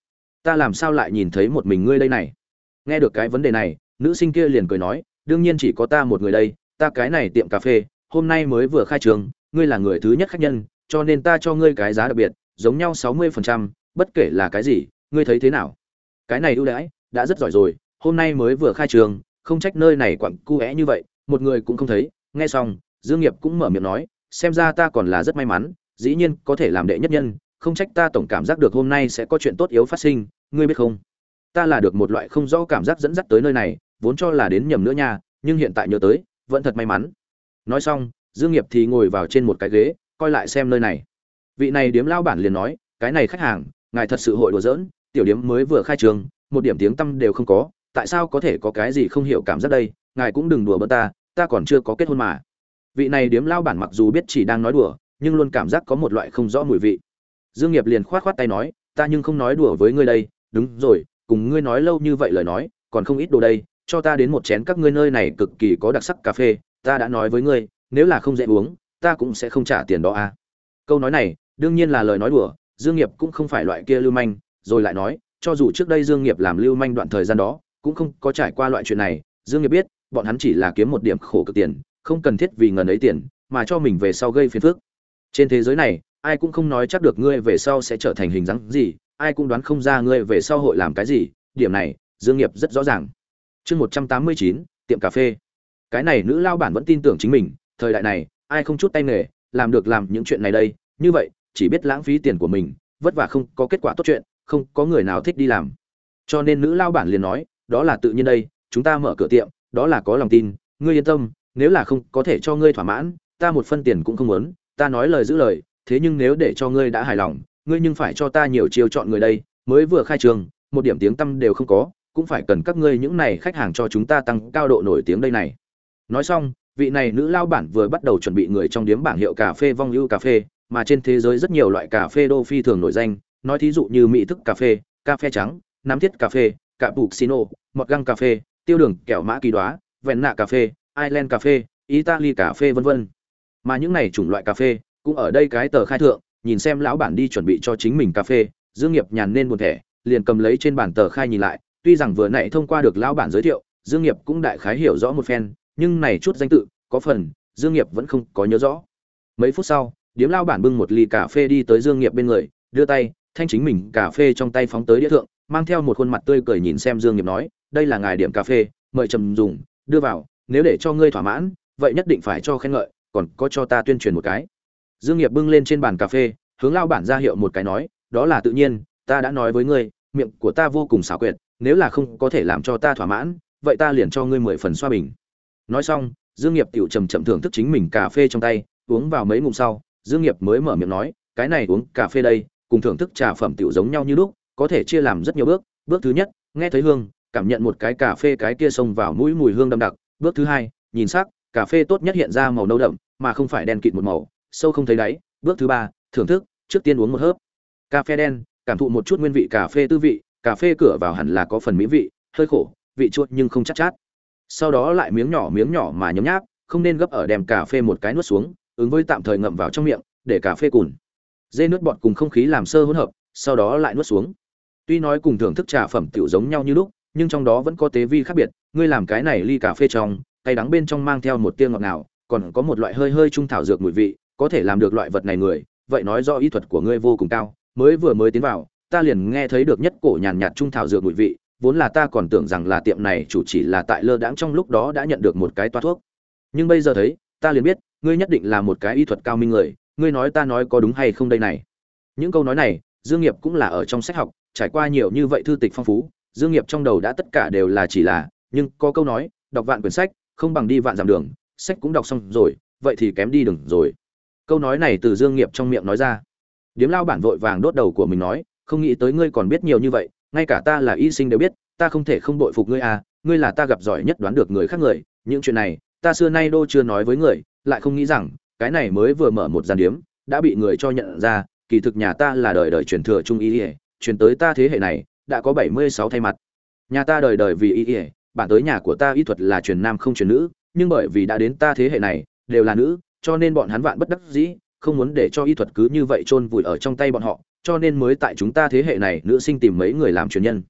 Speaker 1: Ta làm sao lại nhìn thấy một mình ngươi đây này? Nghe được cái vấn đề này, nữ sinh kia liền cười nói, đương nhiên chỉ có ta một người đây, ta cái này tiệm cà phê, hôm nay mới vừa khai trường, ngươi là người thứ nhất khách nhân cho nên ta cho ngươi cái giá đặc biệt giống nhau sáu mươi phần trăm, bất kể là cái gì ngươi thấy thế nào? Cái này ưu đãi đã rất giỏi rồi hôm nay mới vừa khai trường không trách nơi này quặng cu é như vậy một người cũng không thấy. Nghe xong dương nghiệp cũng mở miệng nói xem ra ta còn là rất may mắn dĩ nhiên có thể làm đệ nhất nhân không trách ta tổng cảm giác được hôm nay sẽ có chuyện tốt yếu phát sinh ngươi biết không? Ta là được một loại không rõ cảm giác dẫn dắt tới nơi này vốn cho là đến nhầm nữa nha nhưng hiện tại nhớ tới vẫn thật may mắn. Nói xong dương nghiệp thì ngồi vào trên một cái ghế coi lại xem nơi này. Vị này điếm lao bản liền nói, cái này khách hàng, ngài thật sự hội đùa giỡn, tiểu điếm mới vừa khai trường, một điểm tiếng tâm đều không có, tại sao có thể có cái gì không hiểu cảm giác đây, ngài cũng đừng đùa bỡ ta ta còn chưa có kết hôn mà. Vị này điếm lao bản mặc dù biết chỉ đang nói đùa, nhưng luôn cảm giác có một loại không rõ mùi vị. Dương nghiệp liền khoát khoát tay nói, ta nhưng không nói đùa với ngươi đây, đúng rồi, cùng ngươi nói lâu như vậy lời nói, còn không ít đồ đây, cho ta đến một chén các ngươi nơi này cực kỳ có đặc sắc cà phê, ta đã nói với ngươi, nếu là không dễ uống ta cũng sẽ không trả tiền đó à. Câu nói này, đương nhiên là lời nói đùa, dương nghiệp cũng không phải loại kia lưu manh, rồi lại nói, cho dù trước đây dương nghiệp làm lưu manh đoạn thời gian đó, cũng không có trải qua loại chuyện này. Dương nghiệp biết, bọn hắn chỉ là kiếm một điểm khổ cực tiền, không cần thiết vì ngần ấy tiền, mà cho mình về sau gây phiền phức. Trên thế giới này, ai cũng không nói chắc được ngươi về sau sẽ trở thành hình dáng gì, ai cũng đoán không ra ngươi về sau hội làm cái gì. Điểm này, dương nghiệp rất rõ ràng. Chương một trăm tám mươi chín, tiệm cà phê. Cái này nữ lao bản vẫn tin tưởng chính mình, thời đại này ai không chút tay nghề, làm được làm những chuyện này đây, như vậy, chỉ biết lãng phí tiền của mình, vất vả không có kết quả tốt chuyện, không có người nào thích đi làm. Cho nên nữ lao bản liền nói, đó là tự nhiên đây, chúng ta mở cửa tiệm, đó là có lòng tin, ngươi yên tâm, nếu là không có thể cho ngươi thỏa mãn, ta một phân tiền cũng không muốn, ta nói lời giữ lời, thế nhưng nếu để cho ngươi đã hài lòng, ngươi nhưng phải cho ta nhiều chiêu chọn người đây, mới vừa khai trường, một điểm tiếng tâm đều không có, cũng phải cần các ngươi những này khách hàng cho chúng ta tăng cao độ nổi tiếng đây này. Nói xong vị này nữ lao bản vừa bắt đầu chuẩn bị người trong điếm bảng hiệu cà phê vong ưu cà phê, mà trên thế giới rất nhiều loại cà phê đô phi thường nổi danh, nói thí dụ như mỹ thức cà phê cà phê trắng nắm thiết cà phê cà bục xino mọt găng cà phê, tiêu đường, kẹo mã kỳ đoá, vẹn nạ cà phê, ireland cà phê, italy cà phê vân vân. Mà những này chủng loại cà phê cũng ở đây cái tờ khai thượng, nhìn xem lão bản đi chuẩn bị cho chính mình cà phê, dương nghiệp nhàn nên buồn thẻ, liền cầm lấy trên bàn tờ khai nhìn lại, tuy rằng vừa nãy thông qua được lão bản giới thiệu, dương nghiệp cũng đại khái hiểu rõ một phen nhưng này chút danh tự, có phần, dương nghiệp vẫn không có nhớ rõ. Mấy phút sau, điếm lao bản bưng một ly cà phê đi tới dương nghiệp bên người, đưa tay, thanh chính mình cà phê trong tay phóng tới đĩa thượng, mang theo một khuôn mặt tươi cười nhìn xem dương nghiệp nói, đây là ngài điểm cà phê, mời trầm dùng, đưa vào, nếu để cho ngươi thỏa mãn, vậy nhất định phải cho khen ngợi, còn có cho ta tuyên truyền một cái. Dương nghiệp bưng lên trên bàn cà phê, hướng lao bản ra hiệu một cái nói, đó là tự nhiên, ta đã nói với ngươi, miệng của ta vô cùng xảo quyệt, nếu là không có thể làm cho ta thỏa mãn, vậy ta liền cho ngươi mười phần xoa bình nói xong dương nghiệp tiểu trầm chậm thưởng thức chính mình cà phê trong tay uống vào mấy ngụm sau dương nghiệp mới mở miệng nói cái này uống cà phê đây cùng thưởng thức trà phẩm tiểu giống nhau như lúc có thể chia làm rất nhiều bước. Bước thứ nhất nghe thấy hương cảm nhận một cái cà phê cái kia xông vào mũi mùi hương đậm đặc. Bước thứ hai nhìn sắc cà phê tốt nhất hiện ra màu nâu đậm mà không phải đen kịt một màu sâu không thấy đáy. Bước thứ ba thưởng thức trước tiên uống một hớp. Cà phê đen cảm thụ một chút nguyên vị cà phê tư vị cà phê cửa vào hẳn là có phần mỹ vị hơi khổ vị chua nhưng không chắc chát, chát sau đó lại miếng nhỏ miếng nhỏ mà nhấm nháp, không nên gấp ở đem cà phê một cái nuốt xuống, ứng với tạm thời ngậm vào trong miệng, để cà phê cùn. Dê nước bọt cùng không khí làm sơ hỗn hợp, sau đó lại nuốt xuống. Tuy nói cùng thưởng thức trà phẩm tiểu giống nhau như lúc, nhưng trong đó vẫn có tế vi khác biệt, ngươi làm cái này ly cà phê trong tay đắng bên trong mang theo một tia ngọt ngào, còn có một loại hơi hơi trung thảo dược mùi vị, có thể làm được loại vật này người, vậy nói do ý thuật của ngươi vô cùng cao, mới vừa mới tiến vào, ta liền nghe thấy được nhất cổ nhàn nhạt trung thảo dược mùi vị vốn là ta còn tưởng rằng là tiệm này chủ chỉ là tại lơ đãng trong lúc đó đã nhận được một cái toa thuốc. Nhưng bây giờ thấy, ta liền biết, ngươi nhất định là một cái y thuật cao minh người, ngươi nói ta nói có đúng hay không đây này. Những câu nói này, dương nghiệp cũng là ở trong sách học, trải qua nhiều như vậy thư tịch phong phú, dương nghiệp trong đầu đã tất cả đều là chỉ là, nhưng có câu nói, đọc vạn quyển sách, không bằng đi vạn dặm đường, sách cũng đọc xong rồi, vậy thì kém đi đừng rồi. Câu nói này từ dương nghiệp trong miệng nói ra. Điếm lao bản vội vàng đốt đầu của mình nói, không nghĩ tới ngươi còn biết nhiều như vậy ngay cả ta là y sinh đều biết, ta không thể không đội phục ngươi à ngươi là ta gặp giỏi nhất đoán được người khác người, những chuyện này, ta xưa nay đô chưa nói với người, lại không nghĩ rằng, cái này mới vừa mở một gian điếm, đã bị người cho nhận ra, kỳ thực nhà ta là đời đời truyền thừa trung y ỉa truyền tới ta thế hệ này, đã có bảy mươi sáu thay mặt. Nhà ta đời đời vì y ỉa bản tới nhà của ta y thuật là truyền nam không truyền nữ, nhưng bởi vì đã đến ta thế hệ này, đều là nữ, cho nên bọn hắn vạn bất đắc dĩ, không muốn để cho y thuật cứ như vậy chôn vùi ở trong tay bọn họ cho nên mới tại chúng ta thế hệ này nữ sinh tìm mấy người làm truyền nhân.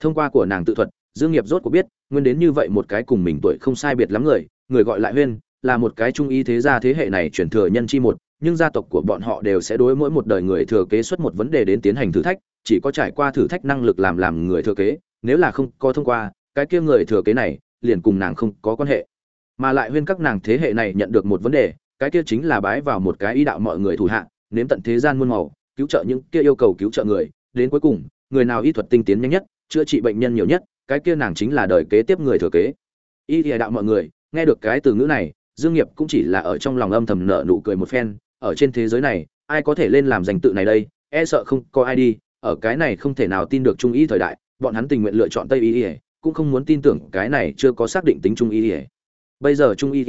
Speaker 1: Thông qua của nàng tự thuật, dương nghiệp rốt cuộc biết, nguyên đến như vậy một cái cùng mình tuổi không sai biệt lắm người người gọi lại huyên, là một cái trung y thế gia thế hệ này truyền thừa nhân chi một, nhưng gia tộc của bọn họ đều sẽ đối mỗi một đời người thừa kế xuất một vấn đề đến tiến hành thử thách, chỉ có trải qua thử thách năng lực làm làm người thừa kế, nếu là không có thông qua, cái kia người thừa kế này, liền cùng nàng không có quan hệ. Mà lại huyên các nàng thế hệ này nhận được một vấn đề, cái kia chính là bái vào một cái ý đạo mọi người thủ hạ, nếm tận thế gian muôn màu cứu trợ những kia yêu cầu cứu trợ người. Đến cuối cùng, người nào y thuật tinh tiến nhanh nhất, chữa trị bệnh nhân nhiều nhất, cái kia nàng chính là đời kế tiếp người thừa kế. Y địa đạo mọi người, nghe được cái từ ngữ này, dương nghiệp cũng chỉ là ở trong lòng âm thầm nở nụ cười một phen. Ở trên thế giới này, ai có thể lên làm danh tự này đây? E sợ không có ai đi. Ở cái này không thể nào tin được trung y thời đại, bọn hắn tình nguyện lựa chọn tây y cũng không muốn tin tưởng cái này chưa có xác định tính trung y bây giờ trung y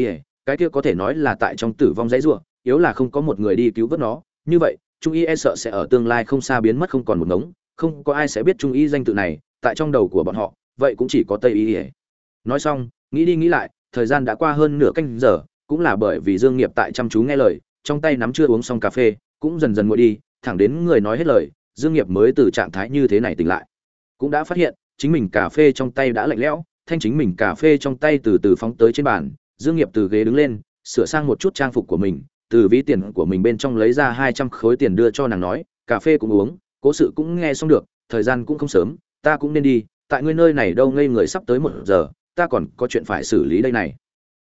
Speaker 1: cái kia có thể nói là tại trong tử vong dãy rủa, yếu là không có một người đi cứu vớt nó. Như vậy trung y e sợ sẽ ở tương lai không xa biến mất không còn một ngống, không có ai sẽ biết trung y danh tự này, tại trong đầu của bọn họ, vậy cũng chỉ có tây y nói xong, nghĩ đi nghĩ lại, thời gian đã qua hơn nửa canh giờ, cũng là bởi vì dương nghiệp tại chăm chú nghe lời, trong tay nắm chưa uống xong cà phê, cũng dần dần nguội đi, thẳng đến người nói hết lời, dương nghiệp mới từ trạng thái như thế này tỉnh lại. Cũng đã phát hiện, chính mình cà phê trong tay đã lạnh lẽo, thanh chính mình cà phê trong tay từ từ phóng tới trên bàn, dương nghiệp từ ghế đứng lên, sửa sang một chút trang phục của mình từ ví tiền của mình bên trong lấy ra hai trăm khối tiền đưa cho nàng nói, cà phê cũng uống, cố sự cũng nghe xong được, thời gian cũng không sớm, ta cũng nên đi, tại ngươi nơi này đâu ngây người sắp tới một giờ, ta còn có chuyện phải xử lý đây này.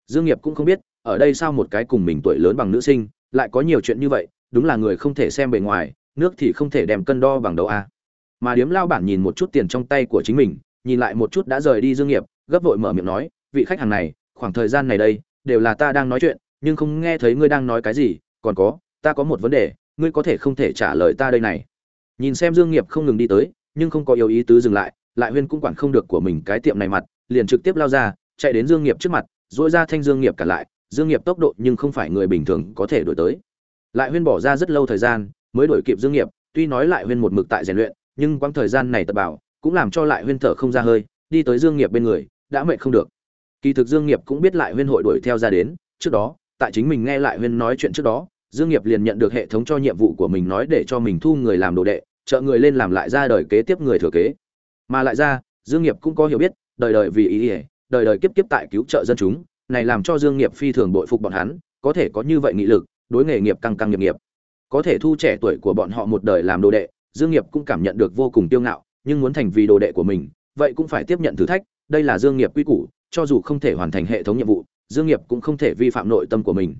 Speaker 1: Dương nghiệp cũng không biết, ở đây sao một cái cùng mình tuổi lớn bằng nữ sinh, lại có nhiều chuyện như vậy, đúng là người không thể xem bề ngoài, nước thì không thể đem cân đo bằng đầu a. Mà điếm lao bản nhìn một chút tiền trong tay của chính mình, nhìn lại một chút đã rời đi dương nghiệp, gấp vội mở miệng nói, vị khách hàng này, khoảng thời gian này đây, đều là ta đang nói chuyện nhưng không nghe thấy ngươi đang nói cái gì, còn có, ta có một vấn đề, ngươi có thể không thể trả lời ta đây này. Nhìn xem dương nghiệp không ngừng đi tới, nhưng không có yêu ý tứ dừng lại lại huyên cũng quản không được của mình cái tiệm này mặt, liền trực tiếp lao ra, chạy đến dương nghiệp trước mặt dỗi ra thanh dương nghiệp cả lại, dương nghiệp tốc độ nhưng không phải người bình thường có thể đuổi tới. Lại huyên bỏ ra rất lâu thời gian, mới đuổi kịp dương nghiệp, tuy nói lại huyên một mực tại rèn luyện, nhưng quãng thời gian này tập bảo, cũng làm cho lại huyên thở không ra hơi, đi tới dương nghiệp bên người, đã mệt không được. Kỳ thực dương nghiệp cũng biết lại huyên hội đuổi theo ra đến, trước đó tại chính mình nghe lại huyên nói chuyện trước đó, dương nghiệp liền nhận được hệ thống cho nhiệm vụ của mình nói để cho mình thu người làm đồ đệ, trợ người lên làm lại ra đời kế tiếp người thừa kế. Mà lại ra, dương nghiệp cũng có hiểu biết, đời đời vì ý ỉa đời đời kiếp kiếp tại cứu trợ dân chúng, này làm cho dương nghiệp phi thường bội phục bọn hắn, có thể có như vậy nghị lực, đối nghề nghiệp căng căng nghiệp nghiệp. Có thể thu trẻ tuổi của bọn họ một đời làm đồ đệ, dương nghiệp cũng cảm nhận được vô cùng tiêu ngạo, nhưng muốn thành vì đồ đệ của mình, vậy cũng phải tiếp nhận thử thách, đây là dương nghiệp quy củ, cho dù không thể hoàn thành hệ thống nhiệm vụ dương nghiệp cũng không thể vi phạm nội tâm của mình.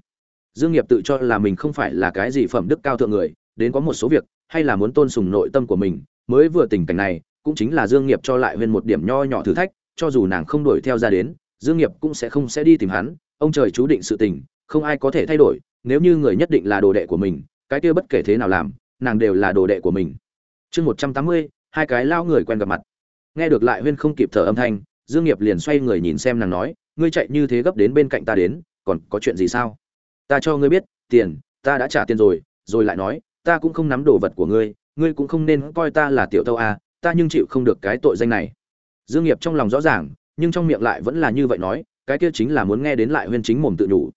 Speaker 1: Dương nghiệp tự cho là mình không phải là cái gì phẩm đức cao thượng người, đến có một số việc, hay là muốn tôn sùng nội tâm của mình, mới vừa tình cảnh này, cũng chính là dương nghiệp cho lại huyên một điểm nho nhỏ thử thách, cho dù nàng không đuổi theo ra đến, dương nghiệp cũng sẽ không sẽ đi tìm hắn, ông trời chú định sự tình, không ai có thể thay đổi, nếu như người nhất định là đồ đệ của mình, cái kia bất kể thế nào làm, nàng đều là đồ đệ của mình. Chương một trăm tám mươi, hai cái lao người quen gặp mặt. Nghe được lại huyên không kịp thở âm thanh, dương nghiệp liền xoay người nhìn xem nàng nói ngươi chạy như thế gấp đến bên cạnh ta đến, còn có chuyện gì sao? Ta cho ngươi biết, tiền, ta đã trả tiền rồi rồi lại nói, ta cũng không nắm đồ vật của ngươi ngươi cũng không nên coi ta là tiểu tâu à? ta nhưng chịu không được cái tội danh này. Dương nghiệp trong lòng rõ ràng, nhưng trong miệng lại vẫn là như vậy nói, cái kia chính là muốn nghe đến lại huyên chính mồm tự nhủ.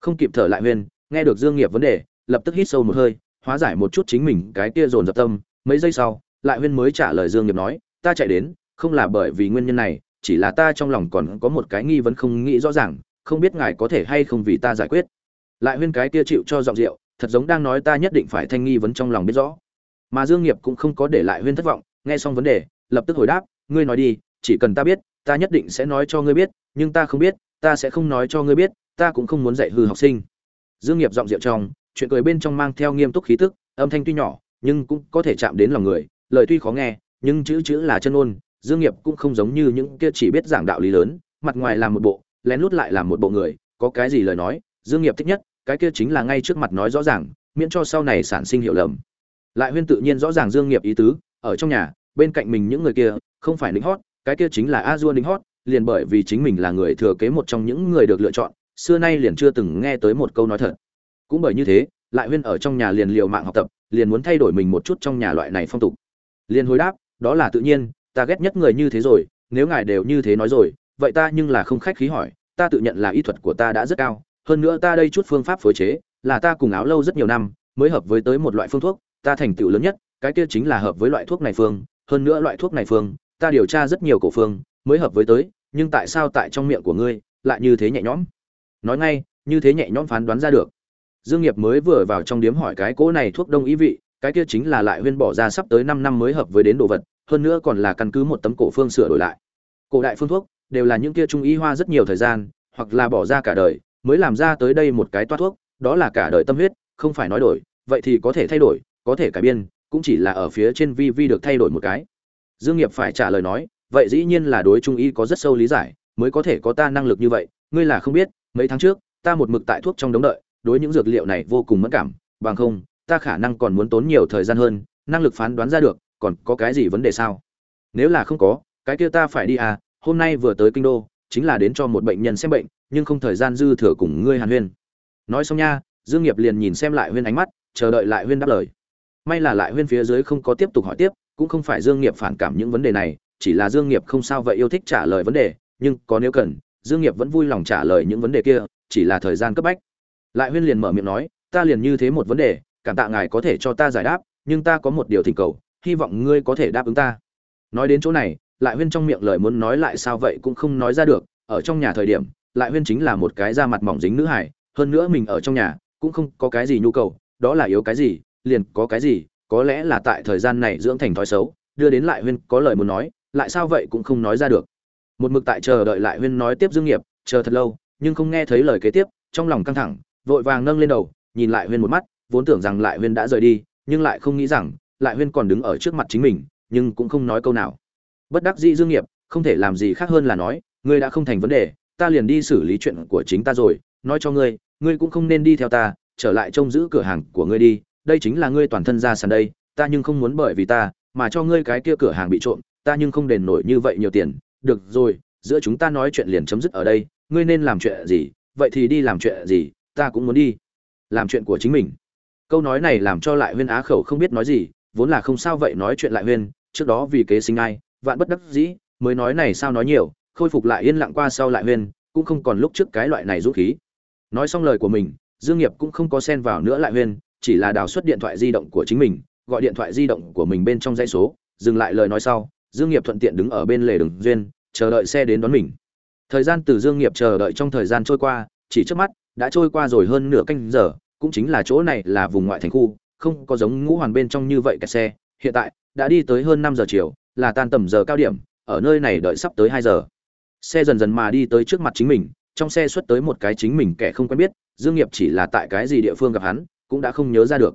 Speaker 1: Không kịp thở lại huyên, nghe được dương nghiệp vấn đề, lập tức hít sâu một hơi, hóa giải một chút chính mình cái kia dồn dập tâm. Mấy giây sau, lại huyên mới trả lời dương nghiệp nói, ta chạy đến, không là bởi vì nguyên nhân này chỉ là ta trong lòng còn có một cái nghi vấn không nghĩ rõ ràng, không biết ngài có thể hay không vì ta giải quyết. Lại huyên cái kia chịu cho giọng rượu, thật giống đang nói ta nhất định phải thanh nghi vấn trong lòng biết rõ. Mà dương nghiệp cũng không có để lại huyên thất vọng, nghe xong vấn đề, lập tức hồi đáp, ngươi nói đi, chỉ cần ta biết, ta nhất định sẽ nói cho ngươi biết, nhưng ta không biết, ta sẽ không nói cho ngươi biết, ta cũng không muốn dạy hư học sinh. Dương nghiệp giọng rượu trong, chuyện cười bên trong mang theo nghiêm túc khí tức, âm thanh tuy nhỏ, nhưng cũng có thể chạm đến lòng người, lời tuy khó nghe, nhưng chữ chữ là chân ôn dương nghiệp cũng không giống như những kia chỉ biết giảng đạo lý lớn, mặt ngoài làm một bộ, lén lút lại làm một bộ người, có cái gì lời nói, dương nghiệp thích nhất, cái kia chính là ngay trước mặt nói rõ ràng, miễn cho sau này sản sinh hiểu lầm. Lại huyên tự nhiên rõ ràng dương nghiệp ý tứ, ở trong nhà, bên cạnh mình những người kia, không phải lính hót, cái kia chính là a dua lính hót, liền bởi vì chính mình là người thừa kế một trong những người được lựa chọn, xưa nay liền chưa từng nghe tới một câu nói thật. Cũng bởi như thế, lại huyên ở trong nhà liền liều mạng học tập, liền muốn thay đổi mình một chút trong nhà loại này phong tục. Liền hồi đáp, đó là tự nhiên ta ghét nhất người như thế rồi, nếu ngài đều như thế nói rồi, vậy ta nhưng là không khách khí hỏi, ta tự nhận là y thuật của ta đã rất cao, hơn nữa ta đây chút phương pháp phối chế, là ta cùng áo lâu rất nhiều năm, mới hợp với tới một loại phương thuốc, ta thành tựu lớn nhất, cái kia chính là hợp với loại thuốc này phương, hơn nữa loại thuốc này phương, ta điều tra rất nhiều cổ phương, mới hợp với tới, nhưng tại sao tại trong miệng của ngươi, lại như thế nhẹ nhõm? Nói ngay, như thế nhẹ nhõm phán đoán ra được. Dương nghiệp mới vừa vào trong điếm hỏi cái cỗ này thuốc đông ý vị, cái kia chính là lại huyên bỏ ra sắp tới 5 năm mới hợp với đến đồ vật hơn nữa còn là căn cứ một tấm cổ phương sửa đổi lại. Cổ đại phương thuốc đều là những kia trung y hoa rất nhiều thời gian, hoặc là bỏ ra cả đời, mới làm ra tới đây một cái toát thuốc, đó là cả đời tâm huyết, không phải nói đổi, vậy thì có thể thay đổi, có thể cải biên, cũng chỉ là ở phía trên vi vi được thay đổi một cái. Dương nghiệp phải trả lời nói, vậy dĩ nhiên là đối trung y có rất sâu lý giải, mới có thể có ta năng lực như vậy, ngươi là không biết, mấy tháng trước, ta một mực tại thuốc trong đống đợi, đối những dược liệu này vô cùng mẫn cảm, bằng không, ta khả năng còn muốn tốn nhiều thời gian hơn, năng lực phán đoán ra được còn có cái gì vấn đề sao? Nếu là không có, cái kia ta phải đi à hôm nay vừa tới kinh đô, chính là đến cho một bệnh nhân xem bệnh, nhưng không thời gian dư thừa cùng ngươi hàn huyên. Nói xong nha, dương nghiệp liền nhìn xem lại huyên ánh mắt, chờ đợi lại huyên đáp lời. May là lại huyên phía dưới không có tiếp tục hỏi tiếp, cũng không phải dương nghiệp phản cảm những vấn đề này, chỉ là dương nghiệp không sao vậy yêu thích trả lời vấn đề, nhưng có nếu cần, dương nghiệp vẫn vui lòng trả lời những vấn đề kia, chỉ là thời gian cấp bách. Lại huyên liền mở miệng nói, ta liền như thế một vấn đề, cảm tạ ngài có thể cho ta giải đáp, nhưng ta có một điều thỉnh cầu hy vọng ngươi có thể đáp ứng ta. Nói đến chỗ này, lại huyên trong miệng lời muốn nói lại sao vậy cũng không nói ra được, ở trong nhà thời điểm, lại huyên chính là một cái da mặt mỏng dính nữ hải hơn nữa mình ở trong nhà, cũng không có cái gì nhu cầu, đó là yếu cái gì, liền có cái gì, có lẽ là tại thời gian này dưỡng thành thói xấu, đưa đến lại huyên có lời muốn nói, lại sao vậy cũng không nói ra được. Một mực tại chờ đợi lại huyên nói tiếp dương nghiệp, chờ thật lâu, nhưng không nghe thấy lời kế tiếp, trong lòng căng thẳng, vội vàng nâng lên đầu, nhìn lại huyên một mắt, vốn tưởng rằng lại huyên đã rời đi, nhưng lại không nghĩ rằng lại huyên còn đứng ở trước mặt chính mình, nhưng cũng không nói câu nào. Bất đắc dĩ dương nghiệp, không thể làm gì khác hơn là nói, ngươi đã không thành vấn đề, ta liền đi xử lý chuyện của chính ta rồi, nói cho ngươi ngươi cũng không nên đi theo ta, trở lại trông giữ cửa hàng của ngươi đi, đây chính là ngươi toàn thân ra sàn đây, ta nhưng không muốn bởi vì ta, mà cho ngươi cái kia cửa hàng bị trộm, ta nhưng không đền nổi như vậy nhiều tiền. Được rồi, giữa chúng ta nói chuyện liền chấm dứt ở đây, ngươi nên làm chuyện gì, vậy thì đi làm chuyện gì, ta cũng muốn đi. Làm chuyện của chính mình. Câu nói này làm cho lại huyên á khẩu không biết nói gì vốn là không sao vậy nói chuyện lại huyên, trước đó vì kế sinh ai, vạn bất đắc dĩ, mới nói này sao nói nhiều, khôi phục lại yên lặng qua sau lại huyên, cũng không còn lúc trước cái loại này rút khí. Nói xong lời của mình, dương nghiệp cũng không có xen vào nữa lại huyên, chỉ là đào xuất điện thoại di động của chính mình, gọi điện thoại di động của mình bên trong dãy số, dừng lại lời nói sau, dương nghiệp thuận tiện đứng ở bên lề đường duyên, chờ đợi xe đến đón mình. Thời gian từ dương nghiệp chờ đợi trong thời gian trôi qua, chỉ trước mắt, đã trôi qua rồi hơn nửa canh giờ, cũng chính là chỗ này là vùng ngoại thành khu không có giống ngũ hoàn bên trong như vậy kẹt xe, hiện tại, đã đi tới hơn năm giờ chiều, là tan tầm giờ cao điểm, ở nơi này đợi sắp tới hai giờ. Xe dần dần mà đi tới trước mặt chính mình, trong xe xuất tới một cái chính mình kẻ không quen biết, dương nghiệp chỉ là tại cái gì địa phương gặp hắn, cũng đã không nhớ ra được.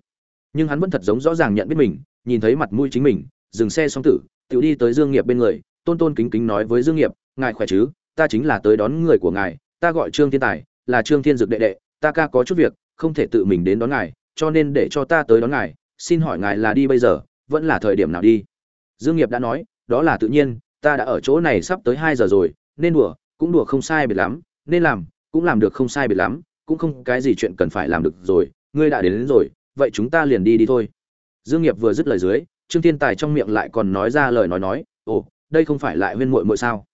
Speaker 1: Nhưng hắn vẫn thật giống rõ ràng nhận biết mình, nhìn thấy mặt mũi chính mình, dừng xe xong tử tự đi tới dương nghiệp bên người, tôn tôn kính kính nói với dương nghiệp, ngài khỏe chứ? Ta chính là tới đón người của ngài, ta gọi trương thiên tài, là trương thiên dực đệ đệ, ta ca có chút việc, không thể tự mình đến đón ngài cho nên để cho ta tới đón ngài xin hỏi ngài là đi bây giờ vẫn là thời điểm nào đi? Dương nghiệp đã nói đó là tự nhiên ta đã ở chỗ này sắp tới hai giờ rồi nên đùa cũng đùa không sai biệt lắm nên làm cũng làm được không sai biệt lắm cũng không cái gì chuyện cần phải làm được rồi ngươi đã đến, đến rồi vậy chúng ta liền đi đi thôi. Dương nghiệp vừa dứt lời dưới trương thiên tài trong miệng lại còn nói ra lời nói nói ồ đây không phải lại huyên muội muội sao?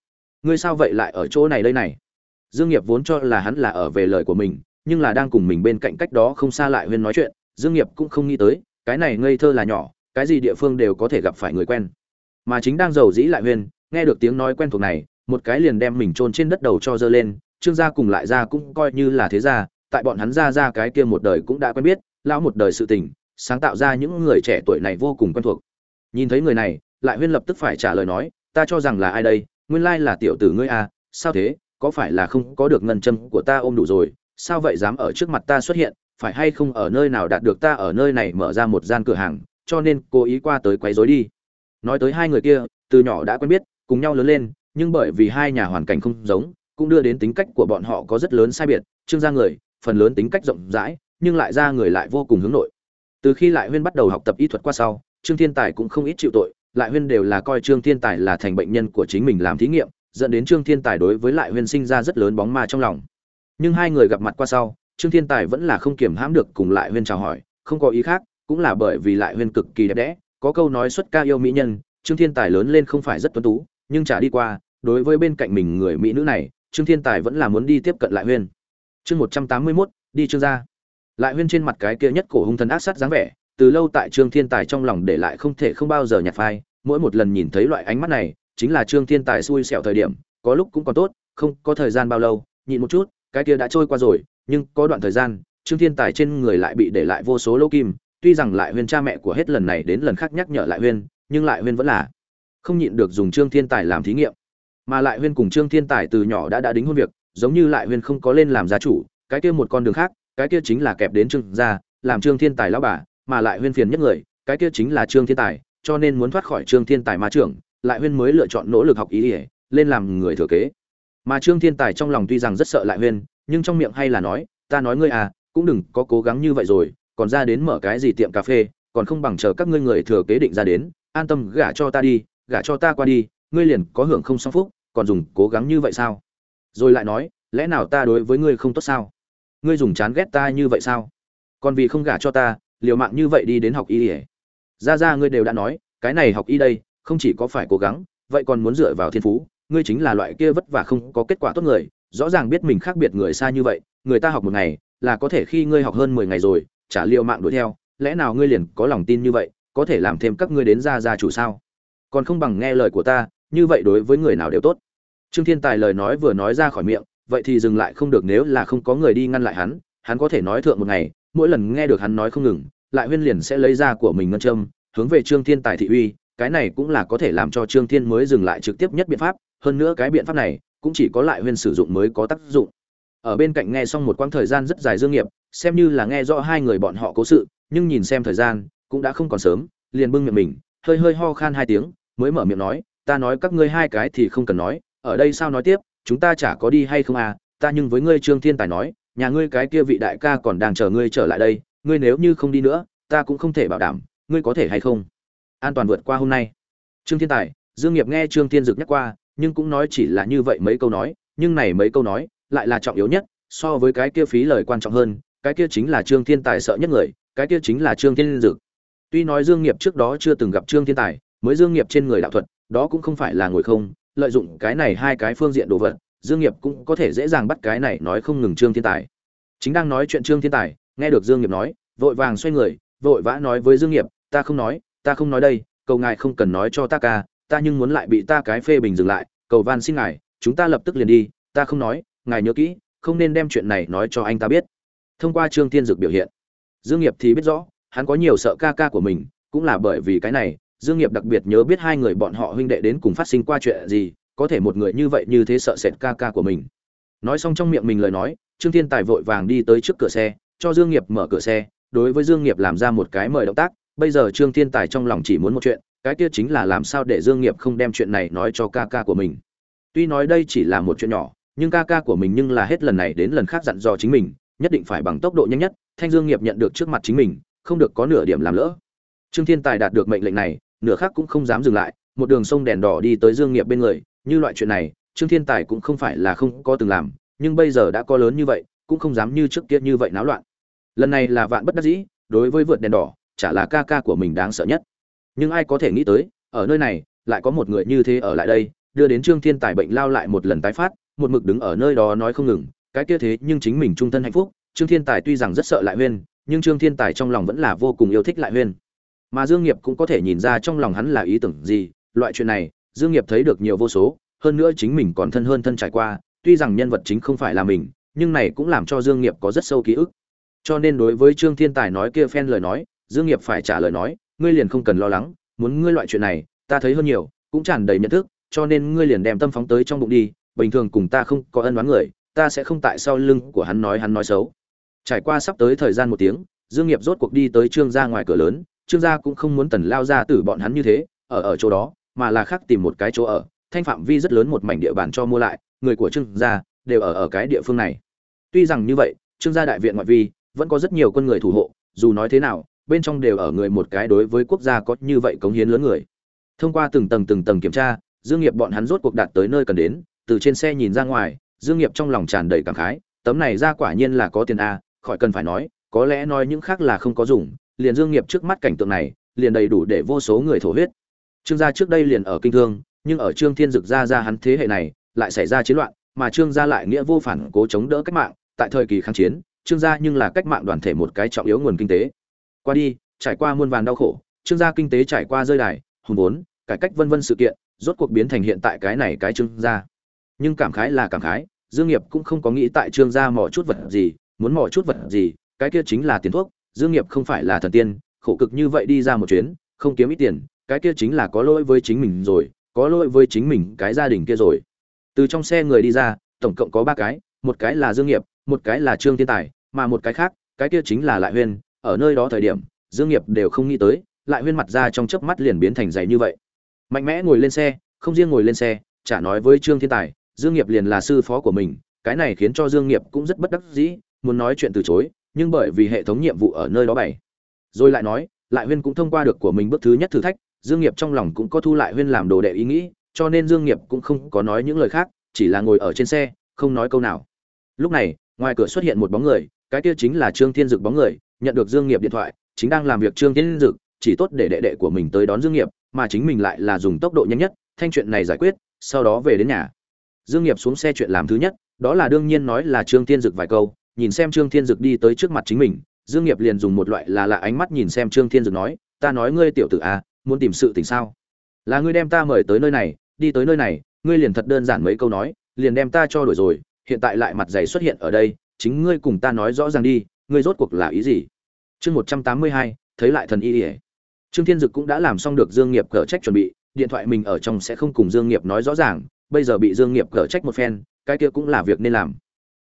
Speaker 1: Ngươi sao vậy lại ở chỗ này đây này? Dương nghiệp vốn cho là hắn là ở về lời của mình nhưng là đang cùng mình bên cạnh cách đó không xa lại huyên nói chuyện, dương nghiệp cũng không nghĩ tới, cái này ngây thơ là nhỏ, cái gì địa phương đều có thể gặp phải người quen. Mà chính đang giàu dĩ lại huyên, nghe được tiếng nói quen thuộc này, một cái liền đem mình trôn trên đất đầu cho dơ lên, trương gia cùng lại gia cũng coi như là thế gia, tại bọn hắn gia gia cái kia một đời cũng đã quen biết, lão một đời sự tình, sáng tạo ra những người trẻ tuổi này vô cùng quen thuộc. Nhìn thấy người này, lại huyên lập tức phải trả lời nói, ta cho rằng là ai đây? Nguyên lai là tiểu tử ngươi à sao thế? Có phải là không có được ngân châm của ta ôm đủ rồi sao vậy dám ở trước mặt ta xuất hiện, phải hay không ở nơi nào đạt được ta ở nơi này mở ra một gian cửa hàng, cho nên cố ý qua tới quấy rối đi. Nói tới hai người kia, từ nhỏ đã quen biết, cùng nhau lớn lên, nhưng bởi vì hai nhà hoàn cảnh không giống, cũng đưa đến tính cách của bọn họ có rất lớn sai biệt, trương gia người, phần lớn tính cách rộng rãi, nhưng lại ra người lại vô cùng hướng nội. Từ khi lại huyên bắt đầu học tập y thuật qua sau, trương thiên tài cũng không ít chịu tội, lại huyên đều là coi trương thiên tài là thành bệnh nhân của chính mình làm thí nghiệm, dẫn đến trương thiên tài đối với lại huyên sinh ra rất lớn bóng ma trong lòng nhưng hai người gặp mặt qua sau, trương thiên tài vẫn là không kiềm hãm được cùng lại huyên chào hỏi, không có ý khác, cũng là bởi vì lại huyên cực kỳ đẹp đẽ, có câu nói xuất ca yêu mỹ nhân, trương thiên tài lớn lên không phải rất tuấn tú, nhưng trả đi qua, đối với bên cạnh mình người mỹ nữ này, trương thiên tài vẫn là muốn đi tiếp cận lại huyên. Chương một trăm tám mươi mốt, đi trương gia. Lại huyên trên mặt cái kia nhất cổ hung thần ác sát dáng vẻ, từ lâu tại trương thiên tài trong lòng để lại không thể không bao giờ nhạt phai, mỗi một lần nhìn thấy loại ánh mắt này, chính là trương thiên tài xui xẻo thời điểm, có lúc cũng còn tốt, không có thời gian bao lâu, nhịn một chút cái kia đã trôi qua rồi, nhưng có đoạn thời gian, trương thiên tài trên người lại bị để lại vô số lỗ kim, tuy rằng lại huyên cha mẹ của hết lần này đến lần khác nhắc nhở lại huyên, nhưng lại huyên vẫn là không nhịn được dùng trương thiên tài làm thí nghiệm. Mà lại huyên cùng trương thiên tài từ nhỏ đã đã đính hôn việc, giống như lại huyên không có lên làm gia chủ, cái kia một con đường khác, cái kia chính là kẹp đến trương gia, làm trương thiên tài lão bà, mà lại huyên phiền nhất người, cái kia chính là trương thiên tài, cho nên muốn thoát khỏi trương thiên tài ma trưởng, lại huyên mới lựa chọn nỗ lực học ý ỉa lên làm người thừa kế mà trương thiên tài trong lòng tuy rằng rất sợ lại huyên, nhưng trong miệng hay là nói, ta nói ngươi à cũng đừng có cố gắng như vậy rồi, còn ra đến mở cái gì tiệm cà phê, còn không bằng chờ các ngươi người thừa kế định ra đến, an tâm gả cho ta đi, gả cho ta qua đi, ngươi liền có hưởng không song phúc, còn dùng cố gắng như vậy sao? Rồi lại nói, lẽ nào ta đối với ngươi không tốt sao? Ngươi dùng chán ghét ta như vậy sao? Còn vì không gả cho ta, liều mạng như vậy đi đến học y ỉa ra ra, ngươi đều đã nói, cái này học y đây, không chỉ có phải cố gắng, vậy còn muốn dựa vào thiên phú ngươi chính là loại kia vất vả không có kết quả tốt người, rõ ràng biết mình khác biệt người xa như vậy, người ta học một ngày, là có thể khi ngươi học hơn mười ngày rồi trả liệu mạng đuổi theo, lẽ nào ngươi liền có lòng tin như vậy, có thể làm thêm các ngươi đến ra gia chủ sao? Còn không bằng nghe lời của ta, như vậy đối với người nào đều tốt. Trương thiên tài lời nói vừa nói ra khỏi miệng, vậy thì dừng lại không được nếu là không có người đi ngăn lại hắn hắn có thể nói thượng một ngày, mỗi lần nghe được hắn nói không ngừng, lại huyên liền sẽ lấy ra của mình ngân châm, hướng về trương thiên tài thị uy, cái này cũng là có thể làm cho trương thiên mới dừng lại trực tiếp nhất biện pháp hơn nữa cái biện pháp này cũng chỉ có lại huyên sử dụng mới có tác dụng. Ở bên cạnh nghe xong một quãng thời gian rất dài dương nghiệp, xem như là nghe rõ hai người bọn họ cố sự, nhưng nhìn xem thời gian, cũng đã không còn sớm, liền bưng miệng mình, hơi hơi ho khan hai tiếng, mới mở miệng nói, ta nói các ngươi hai cái thì không cần nói, ở đây sao nói tiếp, chúng ta chả có đi hay không à ta nhưng với ngươi trương thiên tài nói, nhà ngươi cái kia vị đại ca còn đang chờ ngươi trở lại đây, ngươi nếu như không đi nữa, ta cũng không thể bảo đảm, ngươi có thể hay không? An toàn vượt qua hôm nay. Trương thiên tài, dương nghiệp nghe trương thiên dực nhắc qua nhưng cũng nói chỉ là như vậy mấy câu nói, nhưng này mấy câu nói lại là trọng yếu nhất, so với cái kia phí lời quan trọng hơn, cái kia chính là trương thiên tài sợ nhất người, cái kia chính là trương thiên dực. Tuy nói dương nghiệp trước đó chưa từng gặp trương thiên tài, mới dương nghiệp trên người đạo thuật, đó cũng không phải là ngồi không, lợi dụng cái này hai cái phương diện đồ vật, dương nghiệp cũng có thể dễ dàng bắt cái này nói không ngừng trương thiên tài. Chính đang nói chuyện trương thiên tài, nghe được dương nghiệp nói, vội vàng xoay người, vội vã nói với dương nghiệp, ta không nói, ta không nói đây, cầu ngài không cần nói cho ta ca ta nhưng muốn lại bị ta cái phê bình dừng lại, cầu van xin ngài, chúng ta lập tức liền đi, ta không nói, ngài nhớ kỹ, không nên đem chuyện này nói cho anh ta biết. Thông qua trương thiên dực biểu hiện, dương nghiệp thì biết rõ, hắn có nhiều sợ ca ca của mình, cũng là bởi vì cái này, dương nghiệp đặc biệt nhớ biết hai người bọn họ huynh đệ đến cùng phát sinh qua chuyện gì, có thể một người như vậy như thế sợ sệt ca ca của mình. Nói xong trong miệng mình lời nói, trương thiên tài vội vàng đi tới trước cửa xe, cho dương nghiệp mở cửa xe, đối với dương nghiệp làm ra một cái mời động tác, bây giờ trương thiên tài trong lòng chỉ muốn một chuyện cái kia chính là làm sao để dương nghiệp không đem chuyện này nói cho ca ca của mình. Tuy nói đây chỉ là một chuyện nhỏ, nhưng ca ca của mình nhưng là hết lần này đến lần khác dặn dò chính mình, nhất định phải bằng tốc độ nhanh nhất, thanh dương nghiệp nhận được trước mặt chính mình, không được có nửa điểm làm lỡ. Trương thiên tài đạt được mệnh lệnh này, nửa khác cũng không dám dừng lại, một đường sông đèn đỏ đi tới dương nghiệp bên người, như loại chuyện này, trương thiên tài cũng không phải là không có từng làm, nhưng bây giờ đã có lớn như vậy, cũng không dám như trước kia như vậy náo loạn. Lần này là vạn bất đắc dĩ, đối với vượt đèn đỏ, chả là ca ca của mình đáng sợ nhất nhưng ai có thể nghĩ tới, ở nơi này, lại có một người như thế ở lại đây, đưa đến trương thiên tài bệnh lao lại một lần tái phát, một mực đứng ở nơi đó nói không ngừng, cái kia thế nhưng chính mình trung thân hạnh phúc, trương thiên tài tuy rằng rất sợ lại huyên, nhưng trương thiên tài trong lòng vẫn là vô cùng yêu thích lại huyên. Mà dương nghiệp cũng có thể nhìn ra trong lòng hắn là ý tưởng gì, loại chuyện này, dương nghiệp thấy được nhiều vô số, hơn nữa chính mình còn thân hơn thân trải qua, tuy rằng nhân vật chính không phải là mình, nhưng này cũng làm cho dương nghiệp có rất sâu ký ức. Cho nên đối với trương thiên tài nói kia phen lời nói, dương nghiệp phải trả lời nói ngươi liền không cần lo lắng, muốn ngươi loại chuyện này, ta thấy hơn nhiều, cũng tràn đầy nhận thức, cho nên ngươi liền đem tâm phóng tới trong bụng đi, bình thường cùng ta không có ân oán người, ta sẽ không tại sau lưng của hắn nói hắn nói xấu. Trải qua sắp tới thời gian một tiếng, dương nghiệp rốt cuộc đi tới trương gia ngoài cửa lớn, trương gia cũng không muốn tần lao ra tử bọn hắn như thế, ở ở chỗ đó, mà là khác tìm một cái chỗ ở, thanh phạm vi rất lớn một mảnh địa bàn cho mua lại, người của trương gia đều ở ở cái địa phương này. Tuy rằng như vậy, trương gia đại viện ngoại vi, vẫn có rất nhiều quân người thủ hộ, dù nói thế nào bên trong đều ở người một cái đối với quốc gia có như vậy cống hiến lớn người. Thông qua từng tầng từng tầng kiểm tra, dương nghiệp bọn hắn rốt cuộc đạt tới nơi cần đến, từ trên xe nhìn ra ngoài, dương nghiệp trong lòng tràn đầy cảm khái, tấm này ra quả nhiên là có tiền a, khỏi cần phải nói, có lẽ nói những khác là không có dùng, liền dương nghiệp trước mắt cảnh tượng này, liền đầy đủ để vô số người thổ huyết. Trương gia trước đây liền ở kinh thương, nhưng ở trương thiên dực gia gia hắn thế hệ này, lại xảy ra chiến loạn, mà trương gia lại nghĩa vô phản cố chống đỡ cách mạng, tại thời kỳ kháng chiến, trương gia nhưng là cách mạng đoàn thể một cái trọng yếu nguồn kinh tế qua đi, trải qua muôn vàn đau khổ, trương gia kinh tế trải qua rơi đài hùng vốn, cải cách vân vân sự kiện, rốt cuộc biến thành hiện tại cái này cái trương gia. Nhưng cảm khái là cảm khái, dương nghiệp cũng không có nghĩ tại trương gia mò chút vật gì, muốn mò chút vật gì, cái kia chính là tiền thuốc, dương nghiệp không phải là thần tiên, khổ cực như vậy đi ra một chuyến, không kiếm ít tiền, cái kia chính là có lỗi với chính mình rồi, có lỗi với chính mình cái gia đình kia rồi. Từ trong xe người đi ra, tổng cộng có ba cái, một cái là dương nghiệp, một cái là trương thiên tài, mà một cái khác, cái kia chính là lại huyên ở nơi đó thời điểm, dương nghiệp đều không nghĩ tới, lại huyên mặt ra trong chớp mắt liền biến thành dày như vậy. Mạnh mẽ ngồi lên xe, không riêng ngồi lên xe, chả nói với trương thiên tài, dương nghiệp liền là sư phó của mình, cái này khiến cho dương nghiệp cũng rất bất đắc dĩ, muốn nói chuyện từ chối, nhưng bởi vì hệ thống nhiệm vụ ở nơi đó bày. Rồi lại nói, lại huyên cũng thông qua được của mình bước thứ nhất thử thách, dương nghiệp trong lòng cũng có thu lại huyên làm đồ đệ ý nghĩ, cho nên dương nghiệp cũng không có nói những lời khác, chỉ là ngồi ở trên xe, không nói câu nào. Lúc này, ngoài cửa xuất hiện một bóng người, cái kia chính là trương thiên dực bóng người nhận được dương nghiệp điện thoại, chính đang làm việc trương thiên dực, chỉ tốt để đệ đệ của mình tới đón dương nghiệp, mà chính mình lại là dùng tốc độ nhanh nhất, thanh chuyện này giải quyết, sau đó về đến nhà. Dương nghiệp xuống xe chuyện làm thứ nhất, đó là đương nhiên nói là trương thiên dực vài câu, nhìn xem trương thiên dực đi tới trước mặt chính mình, dương nghiệp liền dùng một loại là lạ ánh mắt nhìn xem trương thiên dực nói, ta nói ngươi tiểu tử à muốn tìm sự tình sao? Là ngươi đem ta mời tới nơi này, đi tới nơi này, ngươi liền thật đơn giản mấy câu nói, liền đem ta cho đuổi rồi, hiện tại lại mặt dày xuất hiện ở đây, chính ngươi cùng ta nói rõ ràng đi ngươi rốt cuộc là ý gì? Chương một trăm tám mươi hai, thấy lại thần y ỉa trương thiên dực cũng đã làm xong được dương nghiệp cở trách chuẩn bị, điện thoại mình ở trong sẽ không cùng dương nghiệp nói rõ ràng, bây giờ bị dương nghiệp cở trách một phen, cái kia cũng là việc nên làm.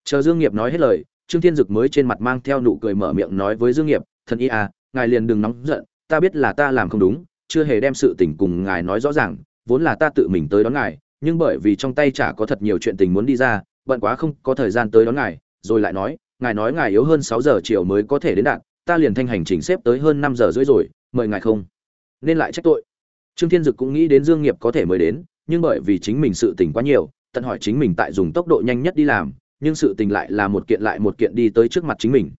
Speaker 1: Chờ dương nghiệp nói hết lời, trương thiên dực mới trên mặt mang theo nụ cười mở miệng nói với dương nghiệp, thần y à ngài liền đừng nóng giận, ta biết là ta làm không đúng, chưa hề đem sự tình cùng ngài nói rõ ràng, vốn là ta tự mình tới đón ngài, nhưng bởi vì trong tay chả có thật nhiều chuyện tình muốn đi ra, bận quá không có thời gian tới đón ngài, rồi lại nói ngài nói ngài yếu hơn sáu giờ chiều mới có thể đến đạt, ta liền thanh hành trình xếp tới hơn năm giờ rưỡi rồi, mời ngài không? Nên lại trách tội. Trương thiên dực cũng nghĩ đến dương nghiệp có thể mới đến, nhưng bởi vì chính mình sự tình quá nhiều, tận hỏi chính mình tại dùng tốc độ nhanh nhất đi làm, nhưng sự tình lại là một kiện lại một kiện đi tới trước mặt chính mình.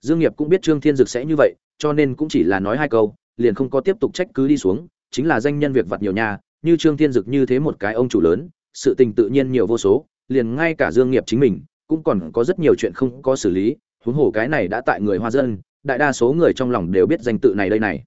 Speaker 1: Dương nghiệp cũng biết trương thiên dực sẽ như vậy, cho nên cũng chỉ là nói hai câu, liền không có tiếp tục trách cứ đi xuống, chính là danh nhân việc vặt nhiều nhà như trương thiên dực như thế một cái ông chủ lớn, sự tình tự nhiên nhiều vô số, liền ngay cả dương nghiệp chính mình cũng còn có rất nhiều chuyện không có xử lý, huống hồ cái này đã tại người hoa dân, đại đa số người trong lòng đều biết danh tự này đây này.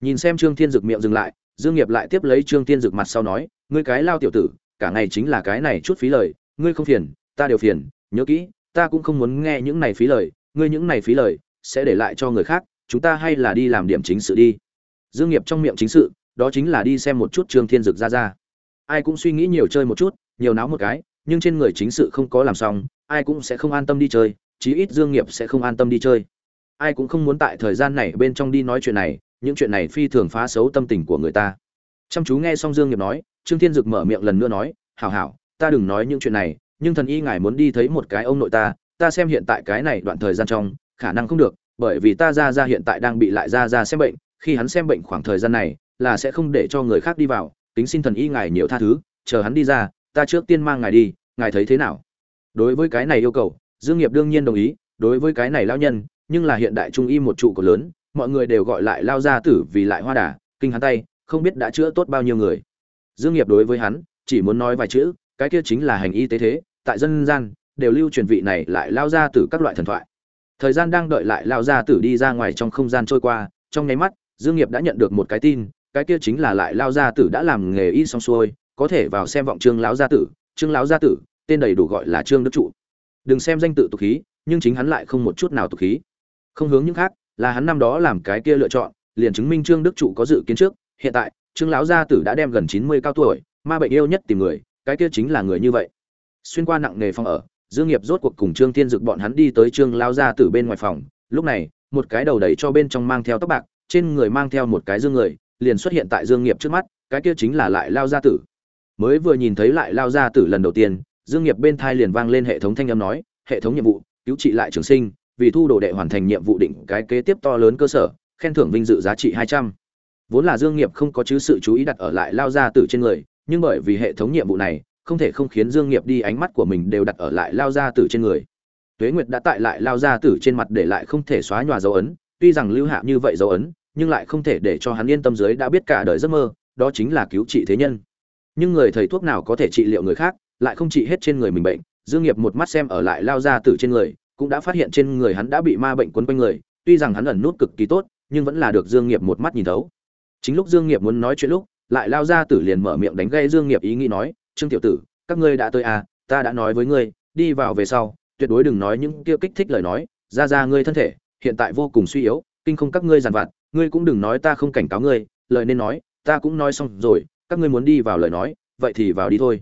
Speaker 1: Nhìn xem trương thiên dực miệng dừng lại, dương nghiệp lại tiếp lấy trương thiên dực mặt sau nói, ngươi cái lao tiểu tử, cả ngày chính là cái này chút phí lời, ngươi không phiền, ta đều phiền, nhớ kỹ, ta cũng không muốn nghe những này phí lời, ngươi những này phí lời sẽ để lại cho người khác, chúng ta hay là đi làm điểm chính sự đi. Dương nghiệp trong miệng chính sự, đó chính là đi xem một chút trương thiên dực ra ra. Ai cũng suy nghĩ nhiều chơi một chút, nhiều náo một cái, nhưng trên người chính sự không có làm xong ai cũng sẽ không an tâm đi chơi, chí ít dương nghiệp sẽ không an tâm đi chơi. Ai cũng không muốn tại thời gian này bên trong đi nói chuyện này, những chuyện này phi thường phá xấu tâm tình của người ta. Chăm chú nghe xong dương nghiệp nói, trương thiên dực mở miệng lần nữa nói, hảo hảo, ta đừng nói những chuyện này, nhưng thần y ngài muốn đi thấy một cái ông nội ta ta xem hiện tại cái này đoạn thời gian trong, khả năng không được, bởi vì ta ra ra hiện tại đang bị lại ra ra xem bệnh, khi hắn xem bệnh khoảng thời gian này, là sẽ không để cho người khác đi vào tính xin thần y ngài nhiều tha thứ, chờ hắn đi ra, ta trước tiên mang ngài đi, ngài thấy thế nào? Đối với cái này yêu cầu, dương nghiệp đương nhiên đồng ý, đối với cái này lão nhân, nhưng là hiện đại trung y một trụ cột lớn, mọi người đều gọi lại lao gia tử vì lại hoa đà, kinh hắn tay, không biết đã chữa tốt bao nhiêu người. Dương nghiệp đối với hắn, chỉ muốn nói vài chữ, cái kia chính là hành y tế thế, tại dân gian, đều lưu truyền vị này lại lao gia tử các loại thần thoại. Thời gian đang đợi lại lao gia tử đi ra ngoài trong không gian trôi qua, trong nháy mắt, dương nghiệp đã nhận được một cái tin, cái kia chính là lại lao gia tử đã làm nghề y xong xuôi, có thể vào xem vọng trương lão gia tử, trương lão gia tử tên đầy đủ gọi là trương đức trụ. Đừng xem danh tự tục khí, nhưng chính hắn lại không một chút nào tục khí. Không hướng những khác, là hắn năm đó làm cái kia lựa chọn, liền chứng minh trương đức trụ có dự kiến trước. Hiện tại, trương lão gia tử đã đem gần chín mươi cao tuổi, ma bệnh yêu nhất tìm người, cái kia chính là người như vậy. Xuyên qua nặng nghề phòng ở dương nghiệp rốt cuộc cùng trương thiên dực bọn hắn đi tới trương lão gia tử bên ngoài phòng. Lúc này, một cái đầu đẩy cho bên trong mang theo tóc bạc, trên người mang theo một cái dương người, liền xuất hiện tại dương nghiệp trước mắt, cái kia chính là lại lao gia tử. Mới vừa nhìn thấy lại lao gia tử lần đầu tiên dương nghiệp bên thai liền vang lên hệ thống thanh âm nói, hệ thống nhiệm vụ, cứu trị lại trường sinh, vì thu đồ đệ hoàn thành nhiệm vụ định cái kế tiếp to lớn cơ sở, khen thưởng vinh dự giá trị hai trăm. Vốn là dương nghiệp không có chứ sự chú ý đặt ở lại lao gia tử trên người, nhưng bởi vì hệ thống nhiệm vụ này, không thể không khiến dương nghiệp đi ánh mắt của mình đều đặt ở lại lao gia tử trên người. Tuế nguyệt đã tại lại lao gia tử trên mặt để lại không thể xóa nhòa dấu ấn, tuy rằng lưu hạ như vậy dấu ấn, nhưng lại không thể để cho hắn yên tâm dưới đã biết cả đời giấc mơ, đó chính là cứu trị thế nhân. Nhưng người thầy thuốc nào có thể trị liệu người khác lại không trị hết trên người mình bệnh, dương nghiệp một mắt xem ở lại lao gia tử trên người, cũng đã phát hiện trên người hắn đã bị ma bệnh quấn quanh người, tuy rằng hắn ẩn nút cực kỳ tốt, nhưng vẫn là được dương nghiệp một mắt nhìn thấu. Chính lúc dương nghiệp muốn nói chuyện lúc, lại lao ra tử liền mở miệng đánh gây dương nghiệp ý nghĩ nói, trương tiểu tử, các ngươi đã tới à ta đã nói với ngươi, đi vào về sau, tuyệt đối đừng nói những kia kích thích lời nói, ra ra ngươi thân thể, hiện tại vô cùng suy yếu, kinh không các ngươi giàn vặt, ngươi cũng đừng nói ta không cảnh cáo ngươi, lời nên nói, ta cũng nói xong rồi, các ngươi muốn đi vào lời nói, vậy thì vào đi thôi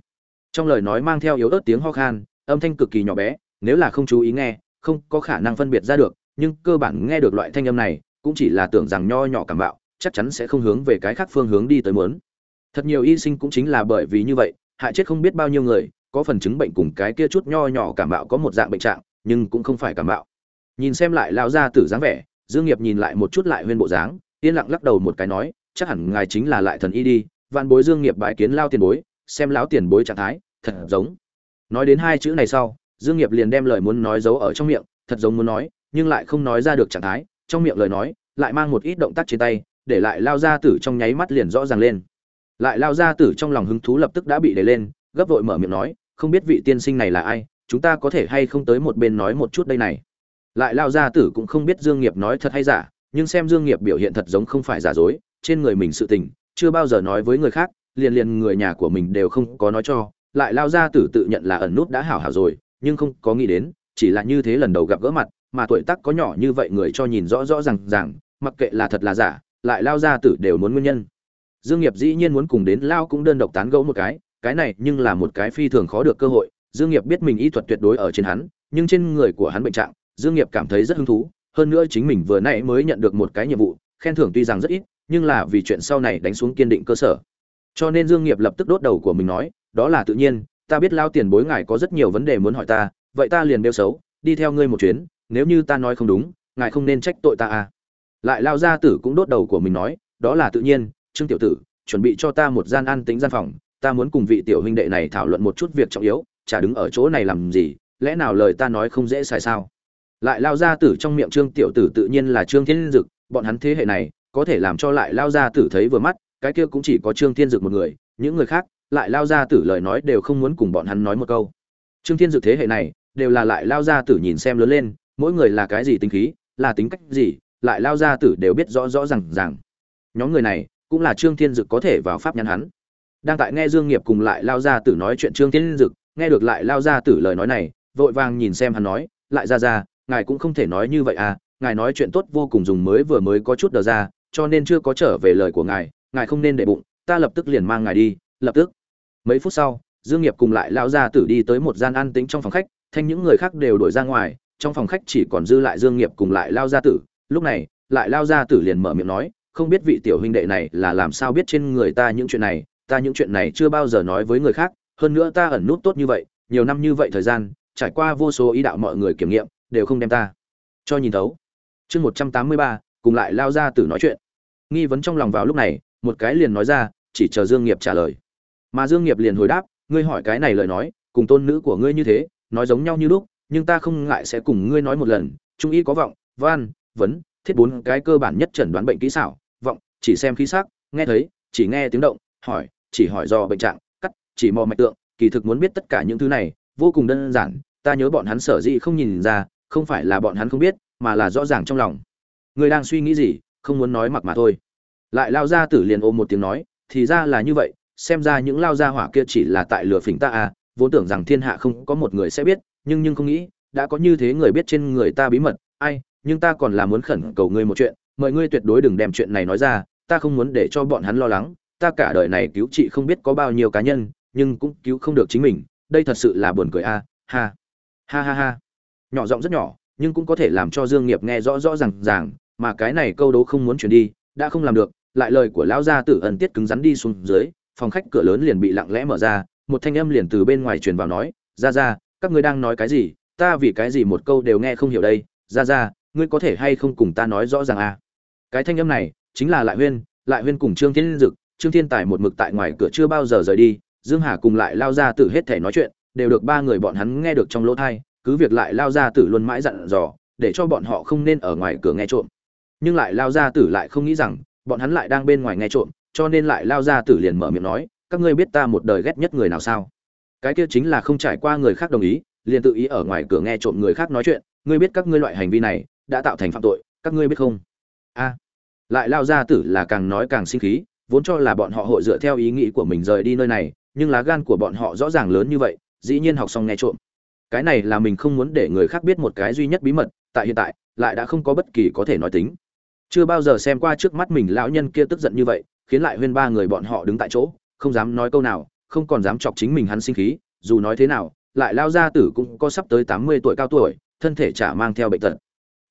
Speaker 1: trong lời nói mang theo yếu ớt tiếng ho khan âm thanh cực kỳ nhỏ bé nếu là không chú ý nghe không có khả năng phân biệt ra được nhưng cơ bản nghe được loại thanh âm này cũng chỉ là tưởng rằng nho nhỏ cảm bạo chắc chắn sẽ không hướng về cái khác phương hướng đi tới muốn. Thật nhiều y sinh cũng chính là bởi vì như vậy, hại chết không biết bao nhiêu người, có phần chứng bệnh cùng cái kia chút nho nhỏ cảm bạo có một dạng bệnh trạng, nhưng cũng không phải cảm bạo. Nhìn xem lại lão gia tử dáng vẻ, Dương Nghiệp nhìn lại một chút lại huyên bộ dáng, yên lặng lắc đầu một cái nói, chắc hẳn ngài chính là lại thần y đi, vạn bối Dương Nghiệp bái kiến lao tiền bối, xem lão tiền bối trạng thái, thật giống. Nói đến hai chữ này sau, Dương Nghiệp liền đem lời muốn nói giấu ở trong miệng, thật giống muốn nói, nhưng lại không nói ra được trạng thái, trong miệng lời nói, lại mang một ít động tác trên tay, để lại lao gia tử trong nháy mắt liền rõ ràng lên. Lại lao gia tử trong lòng hứng thú lập tức đã bị để lên gấp vội mở miệng nói không biết vị tiên sinh này là ai chúng ta có thể hay không tới một bên nói một chút đây này? Lại lao gia tử cũng không biết dương nghiệp nói thật hay giả nhưng xem dương nghiệp biểu hiện thật giống không phải giả dối trên người mình sự tình chưa bao giờ nói với người khác liền liền người nhà của mình đều không có nói cho lại lao ra tử tự nhận là ẩn nút đã hảo hảo rồi, nhưng không có nghĩ đến, chỉ là như thế lần đầu gặp gỡ mặt, mà tuổi tác có nhỏ như vậy người cho nhìn rõ rõ ràng ràng, mặc kệ là thật là giả, lại lao ra tử đều muốn nguyên nhân. Dương nghiệp dĩ nhiên muốn cùng đến lao cũng đơn độc tán gẫu một cái cái này nhưng là một cái phi thường khó được cơ hội, dương nghiệp biết mình y thuật tuyệt đối ở trên hắn, nhưng trên người của hắn bệnh trạng, dương nghiệp cảm thấy rất hứng thú, hơn nữa chính mình vừa nãy mới nhận được một cái nhiệm vụ, khen thưởng tuy rằng rất ít, nhưng là vì chuyện sau này đánh xuống kiên định cơ sở. Cho nên dương nghiệp lập tức đốt đầu của mình nói đó là tự nhiên, ta biết lao tiền bối ngài có rất nhiều vấn đề muốn hỏi ta, vậy ta liền đeo xấu, đi theo ngươi một chuyến, nếu như ta nói không đúng, ngài không nên trách tội ta à. Lại lao gia tử cũng đốt đầu của mình nói, đó là tự nhiên, trương tiểu tử, chuẩn bị cho ta một gian ăn tính gian phòng, ta muốn cùng vị tiểu huynh đệ này thảo luận một chút việc trọng yếu, chả đứng ở chỗ này làm gì, lẽ nào lời ta nói không dễ sai sao? Lại lao gia tử trong miệng trương tiểu tử tự nhiên là trương thiên dực, bọn hắn thế hệ này, có thể làm cho lại lao gia tử thấy vừa mắt, cái kia cũng chỉ có trương thiên dực một người, những người khác lại lao ra tử lời nói đều không muốn cùng bọn hắn nói một câu. Trương thiên dực thế hệ này, đều là lại lao ra tử nhìn xem lớn lên, mỗi người là cái gì tính khí, là tính cách gì, lại lao ra tử đều biết rõ rõ ràng rằng nhóm người này, cũng là trương thiên dực có thể vào pháp nhắn hắn. Đang tại nghe dương nghiệp cùng lại lao ra tử nói chuyện trương thiên dực, nghe được lại lao ra tử lời nói này, vội vàng nhìn xem hắn nói, lại ra ra, ngài cũng không thể nói như vậy à ngài nói chuyện tốt vô cùng dùng mới vừa mới có chút đờ ra, cho nên chưa có trở về lời của ngài ngài không nên để bụng, ta lập tức liền mang ngài đi, lập tức mấy phút sau, dương nghiệp cùng lại Lão Gia tử đi tới một gian an tĩnh trong phòng khách, thanh những người khác đều đuổi ra ngoài, trong phòng khách chỉ còn dư lại dương nghiệp cùng lại lao gia tử. Lúc này, lại lao gia tử liền mở miệng nói, không biết vị tiểu huynh đệ này là làm sao biết trên người ta những chuyện này, ta những chuyện này chưa bao giờ nói với người khác, hơn nữa ta ẩn nút tốt như vậy, nhiều năm như vậy thời gian, trải qua vô số ý đạo mọi người kiểm nghiệm, đều không đem ta cho nhìn thấu. Chương một trăm tám mươi ba, cùng lại lao gia tử nói chuyện. Nghi vấn trong lòng vào lúc này, một cái liền nói ra, chỉ chờ dương nghiệp trả lời mà dương nghiệp liền hồi đáp, ngươi hỏi cái này lời nói, cùng tôn nữ của ngươi như thế, nói giống nhau như lúc, nhưng ta không ngại sẽ cùng ngươi nói một lần, trung y có vọng van vấn, thiết bốn cái cơ bản nhất chẩn đoán bệnh kỹ xảo, vọng, chỉ xem khí sắc, nghe thấy, chỉ nghe tiếng động, hỏi, chỉ hỏi do bệnh trạng, cắt, chỉ mò mạch tượng, kỳ thực muốn biết tất cả những thứ này, vô cùng đơn giản, ta nhớ bọn hắn sở dĩ không nhìn ra, không phải là bọn hắn không biết, mà là rõ ràng trong lòng. Người đang suy nghĩ gì, không muốn nói mặc mà thôi. Lại lao ra tử liền ôm một tiếng nói, thì ra là như vậy xem ra những lao gia hỏa kia chỉ là tại lừa phỉnh ta à vốn tưởng rằng thiên hạ không có một người sẽ biết, nhưng nhưng không nghĩ, đã có như thế người biết trên người ta bí mật. Ai, nhưng ta còn là muốn khẩn cầu ngươi một chuyện, mời ngươi tuyệt đối đừng đem chuyện này nói ra, ta không muốn để cho bọn hắn lo lắng. Ta cả đời này cứu trị không biết có bao nhiêu cá nhân, nhưng cũng cứu không được chính mình. Đây thật sự là buồn cười a ha ha ha ha. Nhỏ giọng rất nhỏ, nhưng cũng có thể làm cho dương nghiệp nghe rõ rõ ràng ràng, mà cái này câu đố không muốn chuyển đi, đã không làm được. Lại lời của lão gia tử ẩn tiết cứng rắn đi xuống dưới phòng khách cửa lớn liền bị lặng lẽ mở ra, một thanh âm liền từ bên ngoài truyền vào nói ra ra các ngươi đang nói cái gì? Ta vì cái gì một câu đều nghe không hiểu đây? Ra ra ngươi có thể hay không cùng ta nói rõ ràng à? Cái thanh âm này chính là lại huyên lại huyên cùng trương thiên dực, trương thiên tài một mực tại ngoài cửa chưa bao giờ rời đi, dương hà cùng lại lao ra tử hết thể nói chuyện, đều được ba người bọn hắn nghe được trong lỗ thai, cứ việc lại lao ra tử luôn mãi dặn dò, để cho bọn họ không nên ở ngoài cửa nghe trộm. Nhưng lại lao ra tử lại không nghĩ rằng, bọn hắn lại đang bên ngoài nghe trộm cho nên lại lao ra tử liền mở miệng nói, các ngươi biết ta một đời ghét nhất người nào sao? Cái kia chính là không trải qua người khác đồng ý, liền tự ý ở ngoài cửa nghe trộm người khác nói chuyện, ngươi biết các ngươi loại hành vi này, đã tạo thành phạm tội, các ngươi biết không? A. Lại lao ra tử là càng nói càng sinh khí, vốn cho là bọn họ hội dựa theo ý nghĩ của mình rời đi nơi này, nhưng lá gan của bọn họ rõ ràng lớn như vậy, dĩ nhiên học xong nghe trộm. Cái này là mình không muốn để người khác biết một cái duy nhất bí mật, tại hiện tại, lại đã không có bất kỳ có thể nói tính. Chưa bao giờ xem qua trước mắt mình lão nhân kia tức giận như vậy khiến lại huyên ba người bọn họ đứng tại chỗ, không dám nói câu nào, không còn dám chọc chính mình hắn sinh khí, dù nói thế nào, lại lao gia tử cũng có sắp tới tám mươi tuổi cao tuổi, thân thể chả mang theo bệnh tật.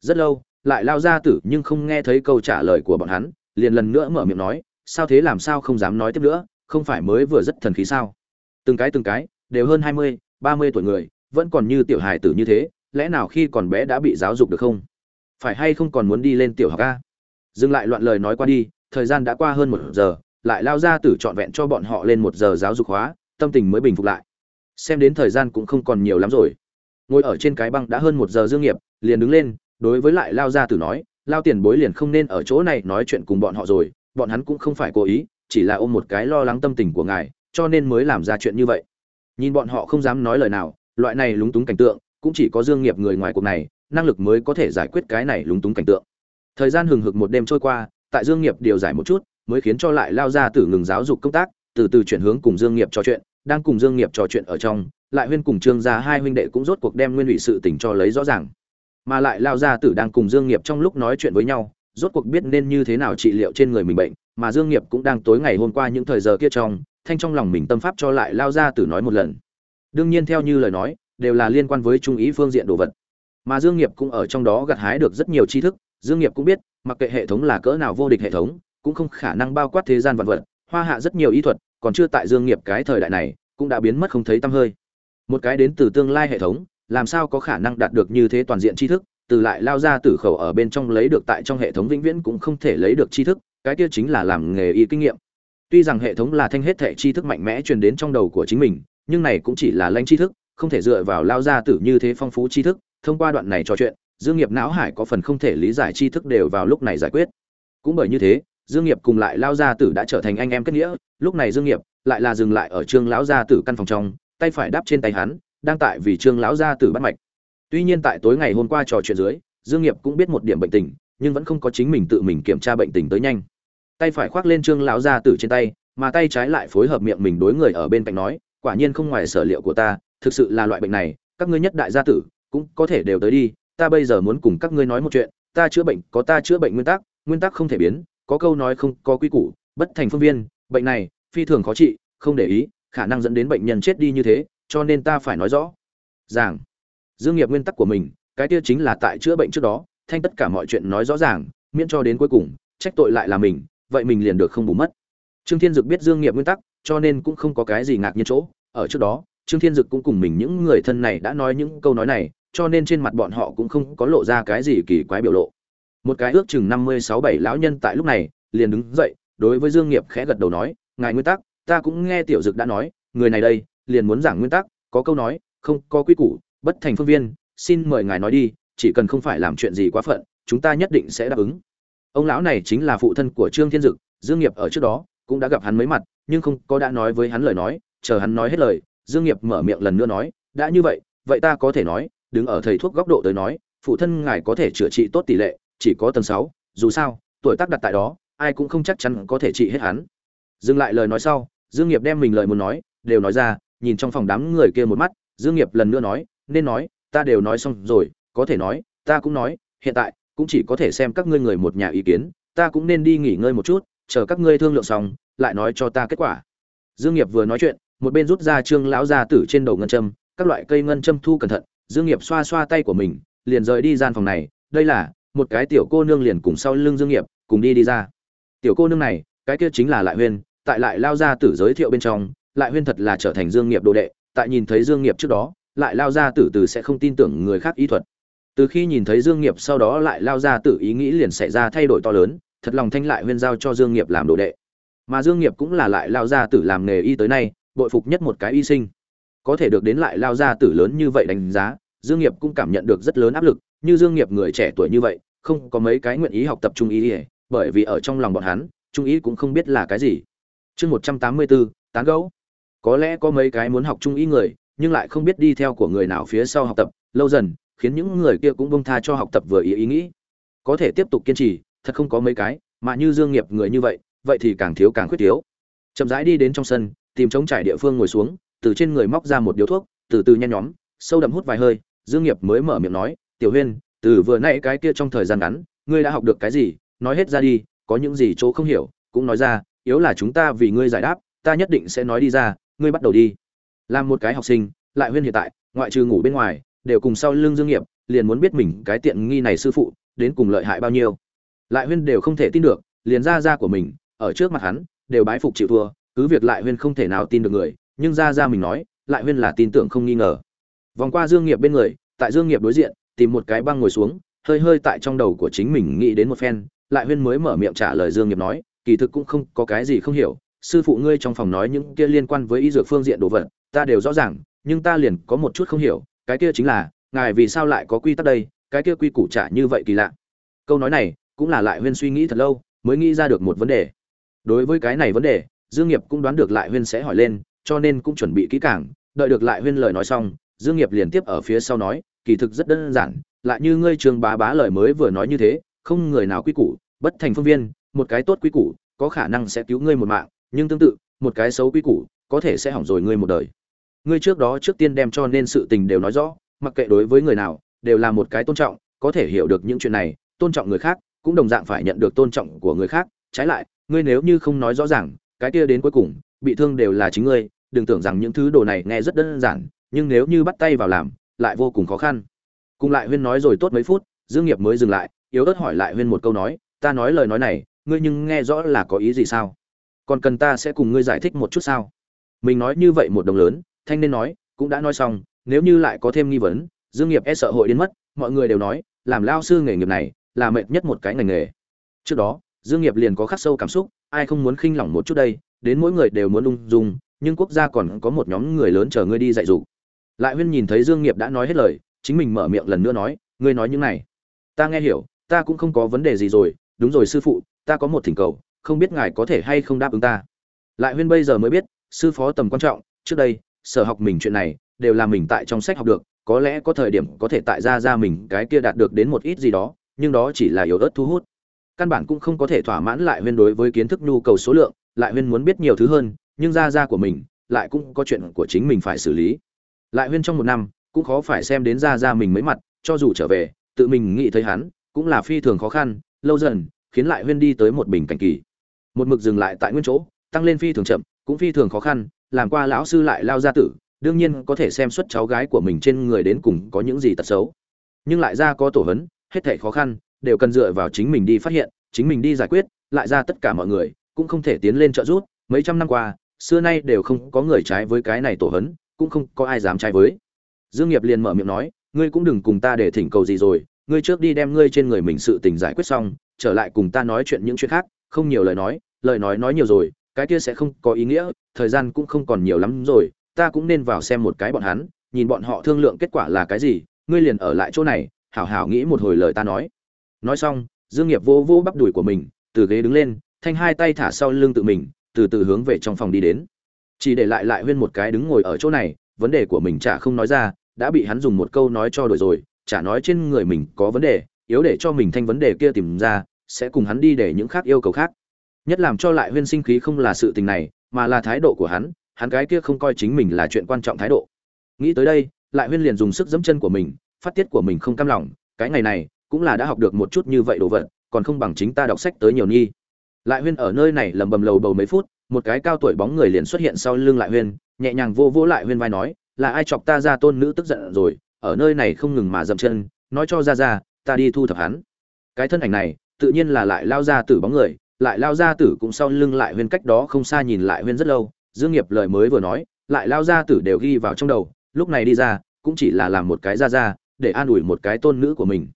Speaker 1: Rất lâu, lại lao gia tử nhưng không nghe thấy câu trả lời của bọn hắn, liền lần nữa mở miệng nói, sao thế, làm sao không dám nói tiếp nữa, không phải mới vừa rất thần khí sao? Từng cái từng cái, đều hơn hai mươi, ba mươi tuổi người, vẫn còn như tiểu hài tử như thế, lẽ nào khi còn bé đã bị giáo dục được không? Phải hay không còn muốn đi lên tiểu học a? Dừng lại loạn lời nói qua đi thời gian đã qua hơn một giờ, lại lao ra tử trọn vẹn cho bọn họ lên một giờ giáo dục hóa, tâm tình mới bình phục lại. Xem đến thời gian cũng không còn nhiều lắm rồi. Ngồi ở trên cái băng đã hơn một giờ dương nghiệp, liền đứng lên, đối với lại lao ra tử nói, lao tiền bối liền không nên ở chỗ này nói chuyện cùng bọn họ rồi, bọn hắn cũng không phải cố ý, chỉ là ôm một cái lo lắng tâm tình của ngài, cho nên mới làm ra chuyện như vậy. Nhìn bọn họ không dám nói lời nào, loại này lúng túng cảnh tượng, cũng chỉ có dương nghiệp người ngoài cuộc này, năng lực mới có thể giải quyết cái này lúng túng cảnh tượng. Thời gian hừng hực một đêm trôi qua tại dương nghiệp điều giải một chút, mới khiến cho lại lao ra tử ngừng giáo dục công tác, từ từ chuyển hướng cùng dương nghiệp trò chuyện, đang cùng dương nghiệp trò chuyện ở trong, lại huyên cùng trương gia hai huynh đệ cũng rốt cuộc đem nguyên ủy sự tình cho lấy rõ ràng. Mà lại lao ra tử đang cùng dương nghiệp trong lúc nói chuyện với nhau, rốt cuộc biết nên như thế nào trị liệu trên người mình bệnh, mà dương nghiệp cũng đang tối ngày hôm qua những thời giờ kia trong, thanh trong lòng mình tâm pháp cho lại lao ra tử nói một lần. Đương nhiên theo như lời nói, đều là liên quan với trung ý phương diện đồ vật. Mà dương nghiệp cũng ở trong đó gặt hái được rất nhiều tri thức, dương nghiệp cũng biết mặc kệ hệ thống là cỡ nào vô địch hệ thống, cũng không khả năng bao quát thế gian vạn vật, hoa hạ rất nhiều y thuật, còn chưa tại dương nghiệp cái thời đại này, cũng đã biến mất không thấy tăm hơi. Một cái đến từ tương lai hệ thống, làm sao có khả năng đạt được như thế toàn diện tri thức, từ lại lao ra tử khẩu ở bên trong lấy được tại trong hệ thống vĩnh viễn cũng không thể lấy được tri thức, cái kia chính là làm nghề y kinh nghiệm. Tuy rằng hệ thống là thanh hết thể tri thức mạnh mẽ truyền đến trong đầu của chính mình, nhưng này cũng chỉ là lãnh tri thức, không thể dựa vào lao ra tử như thế phong phú tri thức, thông qua đoạn này trò chuyện dương nghiệp não hải có phần không thể lý giải tri thức đều vào lúc này giải quyết. Cũng bởi như thế, dương nghiệp cùng lại lao gia tử đã trở thành anh em kết nghĩa, lúc này dương nghiệp lại là dừng lại ở trương lão gia tử căn phòng trong, tay phải đáp trên tay hắn, đang tại vì trương lão gia tử bắt mạch. Tuy nhiên tại tối ngày hôm qua trò chuyện dưới, dương nghiệp cũng biết một điểm bệnh tình, nhưng vẫn không có chính mình tự mình kiểm tra bệnh tình tới nhanh. Tay phải khoác lên trương lão gia tử trên tay, mà tay trái lại phối hợp miệng mình đối người ở bên cạnh nói, quả nhiên không ngoài sở liệu của ta, thực sự là loại bệnh này, các ngươi nhất đại gia tử cũng có thể đều tới đi ta bây giờ muốn cùng các ngươi nói một chuyện, ta chữa bệnh, có ta chữa bệnh nguyên tắc nguyên tắc không thể biến, có câu nói không, có quy củ, bất thành phương viên, bệnh này, phi thường khó trị, không để ý, khả năng dẫn đến bệnh nhân chết đi như thế, cho nên ta phải nói rõ. Giảng. Dương nghiệp nguyên tắc của mình, cái kia chính là tại chữa bệnh trước đó, thanh tất cả mọi chuyện nói rõ ràng, miễn cho đến cuối cùng, trách tội lại là mình, vậy mình liền được không bù mất. Trương thiên dực biết dương nghiệp nguyên tắc, cho nên cũng không có cái gì ngạc nhiên chỗ. Ở trước đó, trương thiên dực cũng cùng mình những người thân này đã nói những câu nói này cho nên trên mặt bọn họ cũng không có lộ ra cái gì kỳ quái biểu lộ. Một cái ước chừng năm mươi sáu bảy lão nhân tại lúc này, liền đứng dậy, đối với dương nghiệp khẽ gật đầu nói, ngài nguyên tắc, ta cũng nghe tiểu dực đã nói, người này đây, liền muốn giảng nguyên tắc, có câu nói, không có quy củ, bất thành phương viên, xin mời ngài nói đi, chỉ cần không phải làm chuyện gì quá phận, chúng ta nhất định sẽ đáp ứng. Ông lão này chính là phụ thân của trương thiên dực, dương nghiệp ở trước đó cũng đã gặp hắn mấy mặt, nhưng không có đã nói với hắn lời nói, chờ hắn nói hết lời, dương nghiệp mở miệng lần nữa nói, đã như vậy vậy ta có thể nói đứng ở thầy thuốc góc độ tới nói phụ thân ngài có thể chữa trị tốt tỷ lệ chỉ có tầng 6, dù sao tuổi tác đặt tại đó ai cũng không chắc chắn có thể trị hết hắn. Dừng lại lời nói sau dương nghiệp đem mình lời muốn nói đều nói ra nhìn trong phòng đám người kia một mắt dương nghiệp lần nữa nói nên nói ta đều nói xong rồi có thể nói ta cũng nói hiện tại cũng chỉ có thể xem các ngươi người một nhà ý kiến ta cũng nên đi nghỉ ngơi một chút chờ các ngươi thương lượng xong lại nói cho ta kết quả. Dương nghiệp vừa nói chuyện một bên rút ra trương lão gia tử trên đầu ngân châm các loại cây ngân châm thu cẩn thận dương nghiệp xoa xoa tay của mình, liền rời đi gian phòng này. Đây là một cái tiểu cô nương liền cùng sau lưng dương nghiệp cùng đi đi ra. Tiểu cô nương này, cái kia chính là lại huyên. Tại lại lao ra tử giới thiệu bên trong, lại huyên thật là trở thành dương nghiệp đồ đệ. Tại nhìn thấy dương nghiệp trước đó, lại lao ra tử từ sẽ không tin tưởng người khác ý thuật. Từ khi nhìn thấy dương nghiệp sau đó lại lao ra tử ý nghĩ liền xảy ra thay đổi to lớn. Thật lòng thanh lại huyên giao cho dương nghiệp làm đồ đệ. Mà dương nghiệp cũng là lại lao ra tử làm nghề y tới nay, bội phục nhất một cái y sinh có thể được đến lại lao ra tử lớn như vậy đánh giá, dương nghiệp cũng cảm nhận được rất lớn áp lực, như dương nghiệp người trẻ tuổi như vậy, không có mấy cái nguyện ý học tập trung y bởi vì ở trong lòng bọn hắn, trung ý cũng không biết là cái gì. Chương một trăm tám mươi bốn, tán gẫu. Có lẽ có mấy cái muốn học trung ý người, nhưng lại không biết đi theo của người nào phía sau học tập, lâu dần, khiến những người kia cũng bông tha cho học tập vừa ý ý nghĩ. Có thể tiếp tục kiên trì, thật không có mấy cái, mà như dương nghiệp người như vậy vậy thì càng thiếu càng khuyết thiếu. Chậm rãi đi đến trong sân, tìm trống trải địa phương ngồi xuống từ trên người móc ra một điếu thuốc, từ từ nhen nhóm, sâu đậm hút vài hơi, dương nghiệp mới mở miệng nói, tiểu huyên, từ vừa nãy cái kia trong thời gian ngắn, ngươi đã học được cái gì? Nói hết ra đi, có những gì chỗ không hiểu, cũng nói ra, yếu là chúng ta vì ngươi giải đáp, ta nhất định sẽ nói đi ra, ngươi bắt đầu đi. Làm một cái học sinh, lại huyên hiện tại, ngoại trừ ngủ bên ngoài, đều cùng sau lưng dương nghiệp, liền muốn biết mình cái tiện nghi này sư phụ, đến cùng lợi hại bao nhiêu. Lại huyên đều không thể tin được, liền ra ra của mình, ở trước mặt hắn, đều bái phục chịu thua, cứ việc lại huyên không thể nào tin được người nhưng ra ra mình nói, lại huyên là tin tưởng không nghi ngờ. Vòng qua dương nghiệp bên người, tại dương nghiệp đối diện, tìm một cái băng ngồi xuống, hơi hơi tại trong đầu của chính mình nghĩ đến một phen, lại huyên mới mở miệng trả lời dương nghiệp nói, kỳ thực cũng không có cái gì không hiểu, sư phụ ngươi trong phòng nói những kia liên quan với y dược phương diện đồ vật, ta đều rõ ràng, nhưng ta liền có một chút không hiểu, cái kia chính là, ngài vì sao lại có quy tắc đây, cái kia quy củ trả như vậy kỳ lạ. Câu nói này, cũng là lại huyên suy nghĩ thật lâu, mới nghĩ ra được một vấn đề. Đối với cái này vấn đề, dương nghiệp cũng đoán được lại huyên sẽ hỏi lên cho nên cũng chuẩn bị kỹ càng, đợi được lại huyên lời nói xong, dương nghiệp liền tiếp ở phía sau nói, kỳ thực rất đơn giản, lại như ngươi trường bá bá lời mới vừa nói như thế, không người nào quy củ, bất thành phương viên, một cái tốt quy củ, có khả năng sẽ cứu ngươi một mạng, nhưng tương tự, một cái xấu quy củ, có thể sẽ hỏng rồi ngươi một đời. Ngươi trước đó trước tiên đem cho nên sự tình đều nói rõ, mặc kệ đối với người nào, đều là một cái tôn trọng, có thể hiểu được những chuyện này, tôn trọng người khác, cũng đồng dạng phải nhận được tôn trọng của người khác. Trái lại, ngươi nếu như không nói rõ ràng, cái kia đến cuối cùng bị thương đều là chính ngươi, đừng tưởng rằng những thứ đồ này nghe rất đơn giản, nhưng nếu như bắt tay vào làm, lại vô cùng khó khăn. Cùng lại huyên nói rồi tốt mấy phút, dương nghiệp mới dừng lại, yếu ớt hỏi lại huyên một câu nói, ta nói lời nói này, ngươi nhưng nghe rõ là có ý gì sao? Còn cần ta sẽ cùng ngươi giải thích một chút sao? Mình nói như vậy một đồng lớn, thanh nên nói, cũng đã nói xong, nếu như lại có thêm nghi vấn, dương nghiệp e sợ hội đến mất, mọi người đều nói, làm lao sư nghề nghiệp này, là mệt nhất một cái ngành nghề. Trước đó, dương nghiệp liền có khắc sâu cảm xúc, ai không muốn khinh lỏng một chút đây đến mỗi người đều muốn ung dung, nhưng quốc gia còn có một nhóm người lớn chờ ngươi đi dạy dỗ lại huyên nhìn thấy dương nghiệp đã nói hết lời, chính mình mở miệng lần nữa nói, ngươi nói những này. Ta nghe hiểu, ta cũng không có vấn đề gì rồi, đúng rồi sư phụ, ta có một thỉnh cầu, không biết ngài có thể hay không đáp ứng ta. Lại huyên bây giờ mới biết, sư phó tầm quan trọng, trước đây, sở học mình chuyện này, đều là mình tại trong sách học được, có lẽ có thời điểm có thể tại ra ra mình cái kia đạt được đến một ít gì đó, nhưng đó chỉ là yếu ớt thu hút. Căn bản cũng không có thể thỏa mãn lại huyên đối với kiến thức nhu cầu số lượng lại huyên muốn biết nhiều thứ hơn, nhưng ra ra của mình lại cũng có chuyện của chính mình phải xử lý. Lại huyên trong một năm, cũng khó phải xem đến ra ra mình mấy mặt, cho dù trở về, tự mình nghĩ thấy hắn cũng là phi thường khó khăn, lâu dần khiến lại huyên đi tới một bình cảnh kỳ. Một mực dừng lại tại nguyên chỗ, tăng lên phi thường chậm, cũng phi thường khó khăn, làm qua lão sư lại lao ra tử, đương nhiên có thể xem suất cháu gái của mình trên người đến cùng có những gì tật xấu. Nhưng lại ra có tổ hấn hết thảy khó khăn, đều cần dựa vào chính mình đi phát hiện, chính mình đi giải quyết, lại ra tất cả mọi người cũng không thể tiến lên trợ giúp, mấy trăm năm qua, xưa nay đều không có người trái với cái này tổ hấn, cũng không có ai dám trái với. Dương nghiệp liền mở miệng nói, ngươi cũng đừng cùng ta để thỉnh cầu gì rồi, ngươi trước đi đem ngươi trên người mình sự tình giải quyết xong, trở lại cùng ta nói chuyện những chuyện khác, không nhiều lời nói lời nói nói nhiều rồi, cái kia sẽ không có ý nghĩa, thời gian cũng không còn nhiều lắm rồi, ta cũng nên vào xem một cái bọn hắn, nhìn bọn họ thương lượng kết quả là cái gì, ngươi liền ở lại chỗ này, hảo hảo nghĩ một hồi lời ta nói. Nói xong, dương nghiệp vô vô bắp đùi của mình, từ ghế đứng lên thanh hai tay thả sau lưng tự mình, từ từ hướng về trong phòng đi đến. Chỉ để lại lại huyên một cái đứng ngồi ở chỗ này, vấn đề của mình chả không nói ra, đã bị hắn dùng một câu nói cho đổi rồi, chả nói trên người mình có vấn đề, yếu để cho mình thanh vấn đề kia tìm ra, sẽ cùng hắn đi để những khác yêu cầu khác. Nhất làm cho lại huyên sinh khí không là sự tình này, mà là thái độ của hắn hắn cái kia không coi chính mình là chuyện quan trọng thái độ. Nghĩ tới đây, lại huyên liền dùng sức dẫm chân của mình, phát tiết của mình không cam lòng, cái ngày này, cũng là đã học được một chút như vậy đồ vật, còn không bằng chính ta đọc sách tới nhiều nghi lại huyên ở nơi này lầm bầm lầu bầu mấy phút, một cái cao tuổi bóng người liền xuất hiện sau lưng lại huyên, nhẹ nhàng vô vô lại huyên vai nói, là ai chọc ta ra tôn nữ tức giận rồi, ở nơi này không ngừng mà dậm chân, nói cho ra ra, ta đi thu thập hắn. Cái thân ảnh này, tự nhiên là lại lao ra tử bóng người, lại lao ra tử cũng sau lưng lại huyên cách đó không xa nhìn lại huyên rất lâu, dương nghiệp lời mới vừa nói, lại lao ra tử đều ghi vào trong đầu, lúc này đi ra, cũng chỉ là làm một cái ra ra, để an ủi một cái tôn nữ của mình.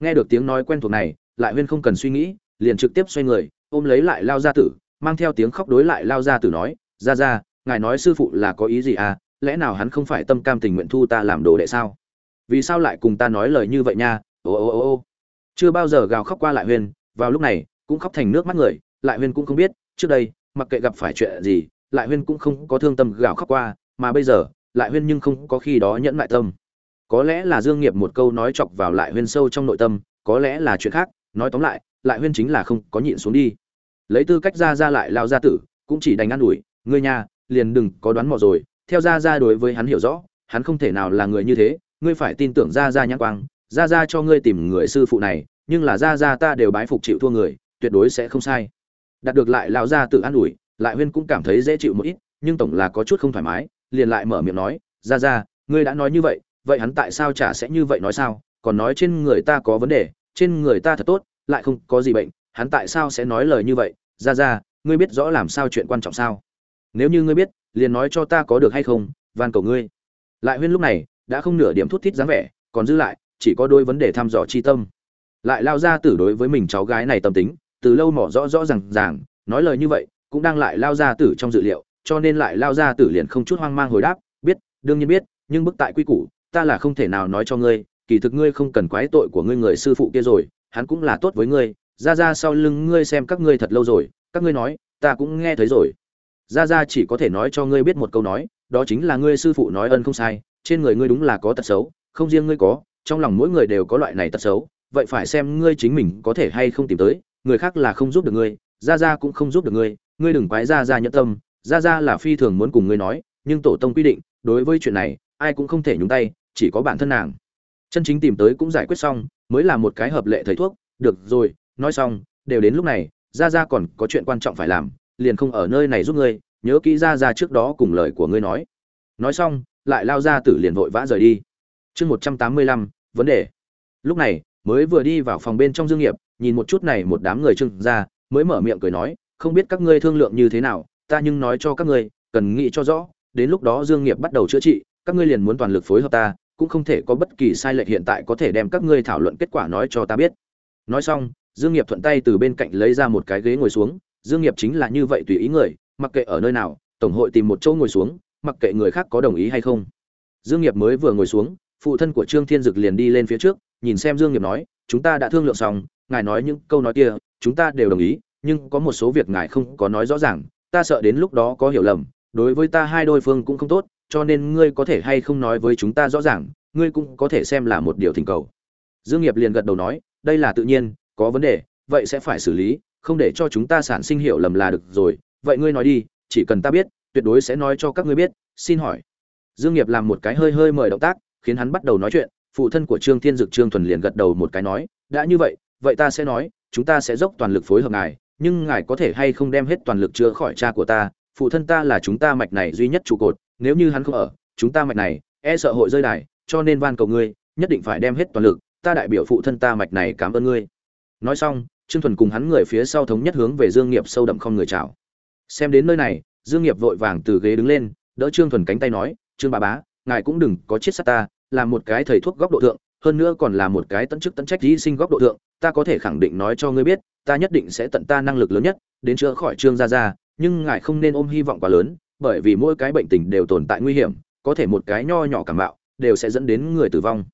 Speaker 1: Nghe được tiếng nói quen thuộc này, lại huyên không cần suy nghĩ, liền trực tiếp xoay người ôm lấy lại lao gia tử, mang theo tiếng khóc đối lại lao gia tử nói ra ra ngài nói sư phụ là có ý gì à? Lẽ nào hắn không phải tâm cam tình nguyện thu ta làm đồ đệ sao? Vì sao lại cùng ta nói lời như vậy nha? Ô ô ô ô. Chưa bao giờ gào khóc qua lại huyên vào lúc này, cũng khóc thành nước mắt người, lại huyên cũng không biết, trước đây, mặc kệ gặp phải chuyện gì, lại huyên cũng không có thương tâm gào khóc qua, mà bây giờ, lại huyên nhưng không có khi đó nhẫn lại tâm. Có lẽ là dương nghiệp một câu nói chọc vào lại huyên sâu trong nội tâm, có lẽ là chuyện khác, nói tóm lại lại huyên chính là không có nhịn xuống đi. Lấy tư cách ra ra lại lao gia tử, cũng chỉ đành ăn đuổi ngươi nha, liền đừng có đoán mò rồi. Theo ra ra đối với hắn hiểu rõ, hắn không thể nào là người như thế. Ngươi phải tin tưởng ra ra nhãn quang. Ra ra cho ngươi tìm người sư phụ này, nhưng là ra ra ta đều bái phục chịu thua người, tuyệt đối sẽ không sai. Đạt được lại lao ra tự an ủi, lại huyên cũng cảm thấy dễ chịu một ít, nhưng tổng là có chút không thoải mái, liền lại mở miệng nói, ra ra, ngươi đã nói như vậy vậy hắn tại sao chả sẽ như vậy nói sao? Còn nói trên người ta có vấn đề, trên người ta thật tốt lại không có gì bệnh, hắn tại sao sẽ nói lời như vậy? Ra ra ngươi biết rõ làm sao chuyện quan trọng sao? Nếu như ngươi biết, liền nói cho ta có được hay không, van cầu ngươi. Lại huyên lúc này, đã không nửa điểm thút thít dáng vẻ, còn dư lại, chỉ có đôi vấn đề thăm dò chi tâm. Lại lao ra tử đối với mình cháu gái này tâm tính, từ lâu mỏ rõ rõ ràng ràng, nói lời như vậy, cũng đang lại lao ra tử trong dự liệu, cho nên lại lao ra tử liền không chút hoang mang hồi đáp, biết, đương nhiên biết, nhưng bức tại quy củ, ta là không thể nào nói cho ngươi, kỳ thực ngươi không cần quái tội của ngươi người sư phụ kia rồi hắn cũng là tốt với ngươi ra ra sau lưng ngươi xem các ngươi thật lâu rồi, các ngươi nói, ta cũng nghe thấy rồi. Ra ra chỉ có thể nói cho ngươi biết một câu nói, đó chính là ngươi sư phụ nói ân không sai, trên người ngươi đúng là có tật xấu, không riêng ngươi có, trong lòng mỗi người đều có loại này tật xấu, vậy phải xem ngươi chính mình có thể hay không tìm tới, người khác là không giúp được ngươi ra ra cũng không giúp được ngươi ngươi đừng quái ra ra nhẫn tâm ra ra là phi thường muốn cùng ngươi nói, nhưng tổ tông quy định, đối với chuyện này, ai cũng không thể nhúng tay, chỉ có bản thân nàng. Chân chính tìm tới cũng giải quyết xong mới là một cái hợp lệ thầy thuốc. Được rồi, nói xong, đều đến lúc này ra ra còn có chuyện quan trọng phải làm, liền không ở nơi này giúp ngươi, nhớ kỹ ra ra trước đó cùng lời của ngươi nói. Nói xong, lại lao ra tử liền vội vã rời đi. Chương một trăm tám mươi lăm, vấn đề. Lúc này, mới vừa đi vào phòng bên trong dương nghiệp, nhìn một chút này một đám người trưng ra mới mở miệng cười nói, không biết các ngươi thương lượng như thế nào, ta nhưng nói cho các ngươi, cần nghĩ cho rõ, đến lúc đó dương nghiệp bắt đầu chữa trị, các ngươi liền muốn toàn lực phối hợp ta cũng không thể có bất kỳ sai lệch hiện tại có thể đem các ngươi thảo luận kết quả nói cho ta biết. Nói xong, dương nghiệp thuận tay từ bên cạnh lấy ra một cái ghế ngồi xuống, dương nghiệp chính là như vậy tùy ý người, mặc kệ ở nơi nào, tổng hội tìm một chỗ ngồi xuống, mặc kệ người khác có đồng ý hay không. Dương nghiệp mới vừa ngồi xuống, phụ thân của trương thiên dực liền đi lên phía trước, nhìn xem dương nghiệp nói, chúng ta đã thương lượng xong, ngài nói những câu nói kia, chúng ta đều đồng ý, nhưng có một số việc ngài không có nói rõ ràng, ta sợ đến lúc đó có hiểu lầm, đối với ta hai đôi phương cũng không tốt cho nên ngươi có thể hay không nói với chúng ta rõ ràng, ngươi cũng có thể xem là một điều thỉnh cầu. Dương nghiệp liền gật đầu nói, đây là tự nhiên, có vấn đề, vậy sẽ phải xử lý, không để cho chúng ta sản sinh hiểu lầm là được rồi, vậy ngươi nói đi, chỉ cần ta biết, tuyệt đối sẽ nói cho các ngươi biết, xin hỏi. Dương nghiệp làm một cái hơi hơi mời động tác, khiến hắn bắt đầu nói chuyện, phụ thân của trương thiên dực trương thuần liền gật đầu một cái nói, đã như vậy vậy ta sẽ nói, chúng ta sẽ dốc toàn lực phối hợp ngài, nhưng ngài có thể hay không đem hết toàn lực chữa khỏi cha của ta, phụ thân ta là chúng ta mạch này duy nhất trụ cột nếu như hắn không ở, chúng ta mạch này e sợ hội rơi đài, cho nên van cầu ngươi, nhất định phải đem hết toàn lực, ta đại biểu phụ thân ta mạch này cảm ơn ngươi. Nói xong, trương thuần cùng hắn người phía sau thống nhất hướng về dương nghiệp sâu đậm không người chào. Xem đến nơi này, dương nghiệp vội vàng từ ghế đứng lên, đỡ trương thuần cánh tay nói, trương bà bá, ngài cũng đừng có chết sát ta làm một cái thầy thuốc góc độ thượng, hơn nữa còn là một cái tận chức tận trách y sinh góc độ thượng, ta có thể khẳng định nói cho ngươi biết, ta nhất định sẽ tận ta năng lực lớn nhất, đến chữa khỏi trương gia gia, nhưng ngài không nên ôm hy vọng quá lớn bởi vì mỗi cái bệnh tình đều tồn tại nguy hiểm, có thể một cái nho nhỏ cảm mạo, đều sẽ dẫn đến người tử vong.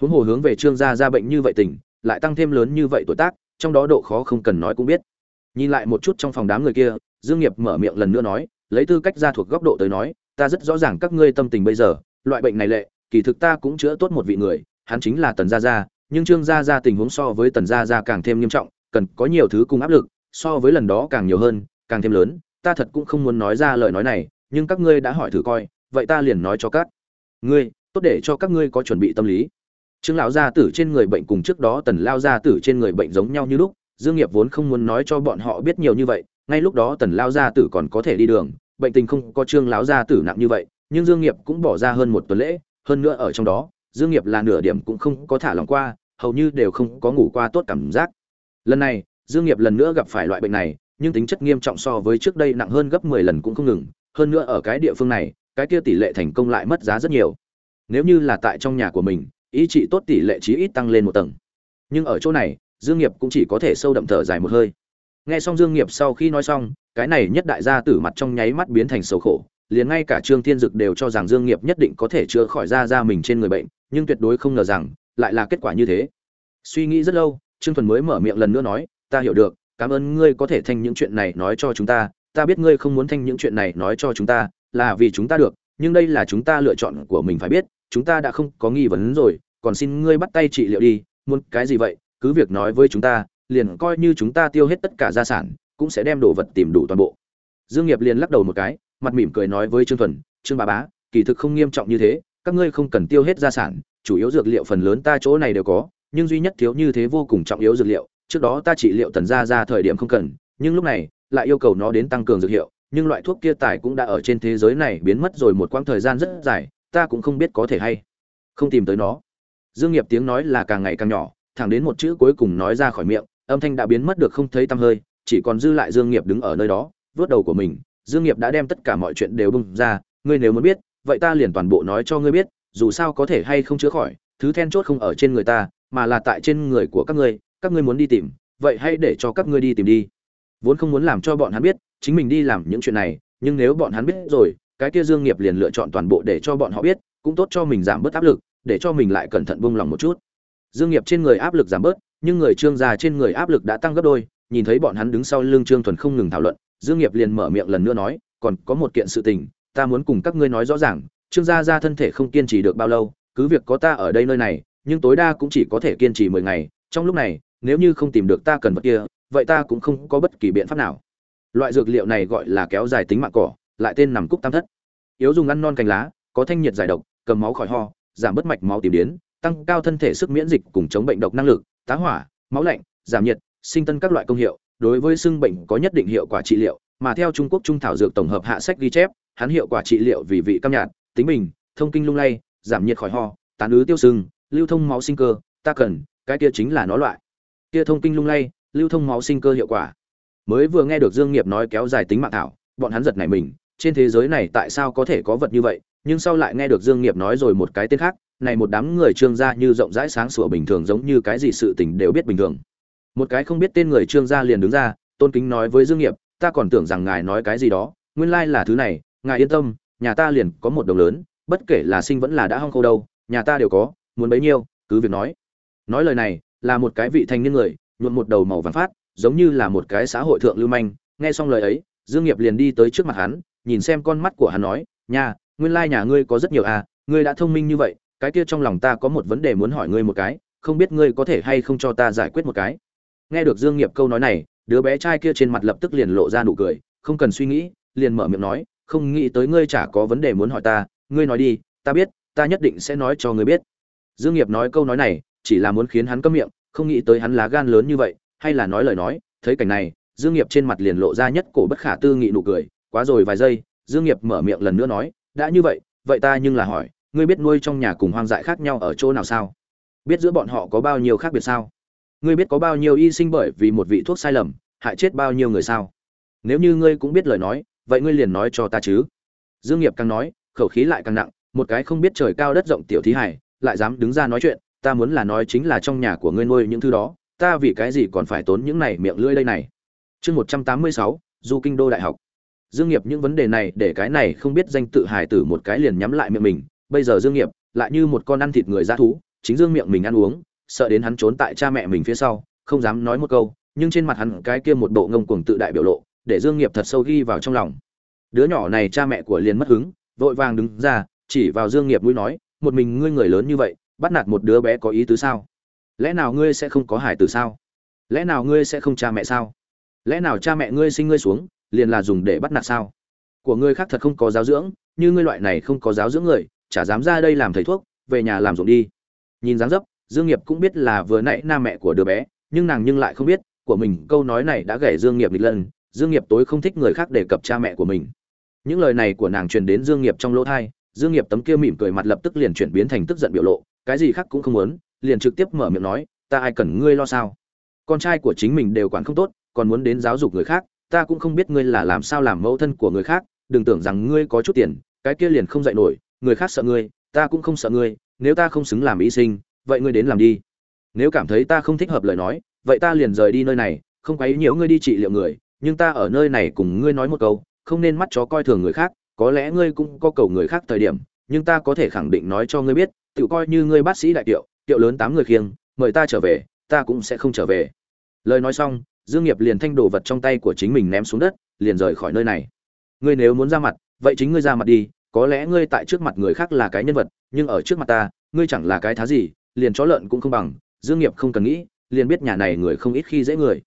Speaker 1: Huống hồ hướng về trương gia gia bệnh như vậy tình, lại tăng thêm lớn như vậy tuổi tác, trong đó độ khó không cần nói cũng biết. Nhìn lại một chút trong phòng đám người kia, dương nghiệp mở miệng lần nữa nói, lấy tư cách ra thuộc góc độ tới nói, ta rất rõ ràng các ngươi tâm tình bây giờ, loại bệnh này lệ, kỳ thực ta cũng chữa tốt một vị người, hắn chính là tần gia gia, nhưng trương gia gia tình huống so với tần gia gia càng thêm nghiêm trọng, cần có nhiều thứ cùng áp lực, so với lần đó càng nhiều hơn, càng thêm lớn ta thật cũng không muốn nói ra lời nói này, nhưng các ngươi đã hỏi thử coi, vậy ta liền nói cho các ngươi, tốt để cho các ngươi có chuẩn bị tâm lý. Trương lão gia tử trên người bệnh cùng trước đó tần lao gia tử trên người bệnh giống nhau như lúc, dương nghiệp vốn không muốn nói cho bọn họ biết nhiều như vậy, ngay lúc đó tần lao gia tử còn có thể đi đường, bệnh tình không có trương lão gia tử nặng như vậy, nhưng dương nghiệp cũng bỏ ra hơn một tuần lễ, hơn nữa ở trong đó, dương nghiệp là nửa điểm cũng không có thả lòng qua, hầu như đều không có ngủ qua tốt cảm giác. Lần này, dương nghiệp lần nữa gặp phải loại bệnh này nhưng tính chất nghiêm trọng so với trước đây nặng hơn gấp 10 lần cũng không ngừng. Hơn nữa ở cái địa phương này, cái kia tỷ lệ thành công lại mất giá rất nhiều. Nếu như là tại trong nhà của mình, ý trị tốt tỷ lệ chí ít tăng lên một tầng. Nhưng ở chỗ này, dương nghiệp cũng chỉ có thể sâu đậm thở dài một hơi. Nghe xong dương nghiệp sau khi nói xong, cái này nhất đại gia tử mặt trong nháy mắt biến thành sầu khổ. Liền ngay cả trương thiên dực đều cho rằng dương nghiệp nhất định có thể chữa khỏi da da mình trên người bệnh, nhưng tuyệt đối không ngờ rằng, lại là kết quả như thế. Suy nghĩ rất lâu, trương thuần mới mở miệng lần nữa nói, ta hiểu được cảm ơn ngươi có thể thành những chuyện này nói cho chúng ta ta biết ngươi không muốn thành những chuyện này nói cho chúng ta, là vì chúng ta được, nhưng đây là chúng ta lựa chọn của mình phải biết, chúng ta đã không có nghi vấn rồi, còn xin ngươi bắt tay trị liệu đi, muốn cái gì vậy, cứ việc nói với chúng ta, liền coi như chúng ta tiêu hết tất cả gia sản, cũng sẽ đem đồ vật tìm đủ toàn bộ. Dương nghiệp liền lắc đầu một cái, mặt mỉm cười nói với trương thuần, trương bà bá, kỳ thực không nghiêm trọng như thế, các ngươi không cần tiêu hết gia sản, chủ yếu dược liệu phần lớn ta chỗ này đều có, nhưng duy nhất thiếu như thế vô cùng trọng yếu dược liệu trước đó ta trị liệu tần gia ra thời điểm không cần, nhưng lúc này lại yêu cầu nó đến tăng cường dược hiệu, nhưng loại thuốc kia tài cũng đã ở trên thế giới này biến mất rồi một quãng thời gian rất dài, ta cũng không biết có thể hay không tìm tới nó. Dương nghiệp tiếng nói là càng ngày càng nhỏ, thẳng đến một chữ cuối cùng nói ra khỏi miệng, âm thanh đã biến mất được không thấy tăm hơi, chỉ còn dư lại dương nghiệp đứng ở nơi đó vớt đầu của mình, dương nghiệp đã đem tất cả mọi chuyện đều bung ra, ngươi nếu muốn biết, vậy ta liền toàn bộ nói cho ngươi biết, dù sao có thể hay không chữa khỏi, thứ then chốt không ở trên người ta, mà là tại trên người của các ngươi các ngươi muốn đi tìm, vậy hãy để cho các ngươi đi tìm đi. Vốn không muốn làm cho bọn hắn biết, chính mình đi làm những chuyện này, nhưng nếu bọn hắn biết rồi, cái kia dương nghiệp liền lựa chọn toàn bộ để cho bọn họ biết, cũng tốt cho mình giảm bớt áp lực, để cho mình lại cẩn thận buông lòng một chút. Dương nghiệp trên người áp lực giảm bớt, nhưng người trương gia trên người áp lực đã tăng gấp đôi, nhìn thấy bọn hắn đứng sau lưng trương thuần không ngừng thảo luận, dương nghiệp liền mở miệng lần nữa nói, còn có một kiện sự tình, ta muốn cùng các ngươi nói rõ ràng, trương gia gia thân thể không kiên trì được bao lâu, cứ việc có ta ở đây nơi này, nhưng tối đa cũng chỉ có thể kiên trì mười ngày, trong lúc này nếu như không tìm được ta cần vật kia, vậy ta cũng không có bất kỳ biện pháp nào. Loại dược liệu này gọi là kéo dài tính mạng cỏ, lại tên nằm cúc tam thất. Yếu dùng ăn non cành lá, có thanh nhiệt giải độc, cầm máu khỏi ho, giảm bất mạch máu tìm đến, tăng cao thân thể sức miễn dịch cùng chống bệnh độc năng lực, tá hỏa, máu lạnh, giảm nhiệt, sinh tân các loại công hiệu. Đối với xương bệnh có nhất định hiệu quả trị liệu, mà theo trung quốc trung thảo dược tổng hợp hạ sách ghi chép, hắn hiệu quả trị liệu vì vị cam nhạt, tính bình, thông kinh lung lay, giảm nhiệt khỏi ho, tán ứ tiêu sưng, lưu thông máu sinh cơ, ta cần, cái kia chính là nó loại kia thông kinh lung lay, lưu thông máu sinh cơ hiệu quả. Mới vừa nghe được dương nghiệp nói kéo dài tính mạng thảo, bọn hắn giật nảy mình, trên thế giới này tại sao có thể có vật như vậy, nhưng sau lại nghe được dương nghiệp nói rồi một cái tên khác, này một đám người trương gia như rộng rãi sáng sủa bình thường giống như cái gì sự tình đều biết bình thường. Một cái không biết tên người trương gia liền đứng ra, tôn kính nói với dương nghiệp, ta còn tưởng rằng ngài nói cái gì đó, nguyên lai là thứ này, ngài yên tâm, nhà ta liền có một đồng lớn, bất kể là sinh vẫn là đã hong khô đâu, nhà ta đều có, muốn bấy nhiêu, cứ việc nói. Nói lời này là một cái vị thanh niên người, nhuộm một đầu màu vàng phát, giống như là một cái xã hội thượng lưu manh. Nghe xong lời ấy, dương nghiệp liền đi tới trước mặt hắn, nhìn xem con mắt của hắn nói, nha, nguyên lai nhà ngươi có rất nhiều à ngươi đã thông minh như vậy, cái kia trong lòng ta có một vấn đề muốn hỏi ngươi một cái, không biết ngươi có thể hay không cho ta giải quyết một cái? Nghe được dương nghiệp câu nói này, đứa bé trai kia trên mặt lập tức liền lộ ra nụ cười, không cần suy nghĩ, liền mở miệng nói, không nghĩ tới ngươi chả có vấn đề muốn hỏi ta, ngươi nói đi, ta biết, ta nhất định sẽ nói cho ngươi biết. Dương nghiệp nói câu nói này chỉ là muốn khiến hắn câm miệng, không nghĩ tới hắn lá gan lớn như vậy, hay là nói lời nói, thấy cảnh này, dương nghiệp trên mặt liền lộ ra nhất cổ bất khả tư nghị nụ cười, quá rồi vài giây, dương nghiệp mở miệng lần nữa nói, đã như vậy vậy ta nhưng là hỏi, ngươi biết nuôi trong nhà cùng hoang dại khác nhau ở chỗ nào sao? Biết giữa bọn họ có bao nhiêu khác biệt sao? Ngươi biết có bao nhiêu y sinh bởi vì một vị thuốc sai lầm, hại chết bao nhiêu người sao? Nếu như ngươi cũng biết lời nói, vậy ngươi liền nói cho ta chứ. Dương nghiệp càng nói, khẩu khí lại càng nặng, một cái không biết trời cao đất rộng tiểu thí hải, lại dám đứng ra nói chuyện ta muốn là nói chính là trong nhà của ngươi nuôi những thứ đó, ta vì cái gì còn phải tốn những này miệng lưỡi đây này? Chương một trăm tám mươi sáu, du kinh đô đại học. Dương nghiệp những vấn đề này, để cái này không biết danh tự hài tử một cái liền nhắm lại miệng mình. Bây giờ dương nghiệp lại như một con ăn thịt người dã thú, chính dương miệng mình ăn uống, sợ đến hắn trốn tại cha mẹ mình phía sau, không dám nói một câu, nhưng trên mặt hắn cái kia một bộ ngông cuồng tự đại biểu lộ, để dương nghiệp thật sâu ghi vào trong lòng. Đứa nhỏ này cha mẹ của liền mất hứng, vội vàng đứng ra, chỉ vào dương nghiệp mũi nói, một mình ngươi người lớn như vậy bắt nạt một đứa bé có ý tứ sao? Lẽ nào ngươi sẽ không có hải tử sao? Lẽ nào ngươi sẽ không cha mẹ sao? Lẽ nào cha mẹ ngươi sinh ngươi xuống liền là dùng để bắt nạt sao? Của ngươi khác thật không có giáo dưỡng như ngươi loại này không có giáo dưỡng người chả dám ra đây làm thầy thuốc về nhà làm ruộng đi. Nhìn dáng dấp dương nghiệp cũng biết là vừa nãy nam mẹ của đứa bé nhưng nàng nhưng lại không biết của mình câu nói này đã gảy dương nghiệp nghịch lần dương nghiệp tối không thích người khác đề cập cha mẹ của mình. Những lời này của nàng truyền đến dương nghiệp trong lỗ thai, dương nghiệp tấm kia mỉm cười mặt lập tức liền chuyển biến thành tức giận biểu lộ cái gì khác cũng không muốn, liền trực tiếp mở miệng nói, ta ai cần ngươi lo sao? Con trai của chính mình đều quản không tốt, còn muốn đến giáo dục người khác, ta cũng không biết ngươi là làm sao làm mẫu thân của người khác, đừng tưởng rằng ngươi có chút tiền, cái kia liền không dạy nổi, người khác sợ ngươi, ta cũng không sợ ngươi, nếu ta không xứng làm y sinh, vậy ngươi đến làm đi. Nếu cảm thấy ta không thích hợp lời nói, vậy ta liền rời đi nơi này, không quấy nhiễu ngươi đi trị liệu người, nhưng ta ở nơi này cùng ngươi nói một câu, không nên mắt chó coi thường người khác, có lẽ ngươi cũng có cầu người khác thời điểm, nhưng ta có thể khẳng định nói cho ngươi biết tự coi như ngươi bác sĩ đại tiệu tiệu lớn tám người khiêng, mời ta trở về, ta cũng sẽ không trở về. Lời nói xong, dương nghiệp liền thanh đồ vật trong tay của chính mình ném xuống đất, liền rời khỏi nơi này. Ngươi nếu muốn ra mặt, vậy chính ngươi ra mặt đi, có lẽ ngươi tại trước mặt người khác là cái nhân vật, nhưng ở trước mặt ta, ngươi chẳng là cái thá gì, liền chó lợn cũng không bằng. Dương nghiệp không cần nghĩ, liền biết nhà này người không ít khi dễ người.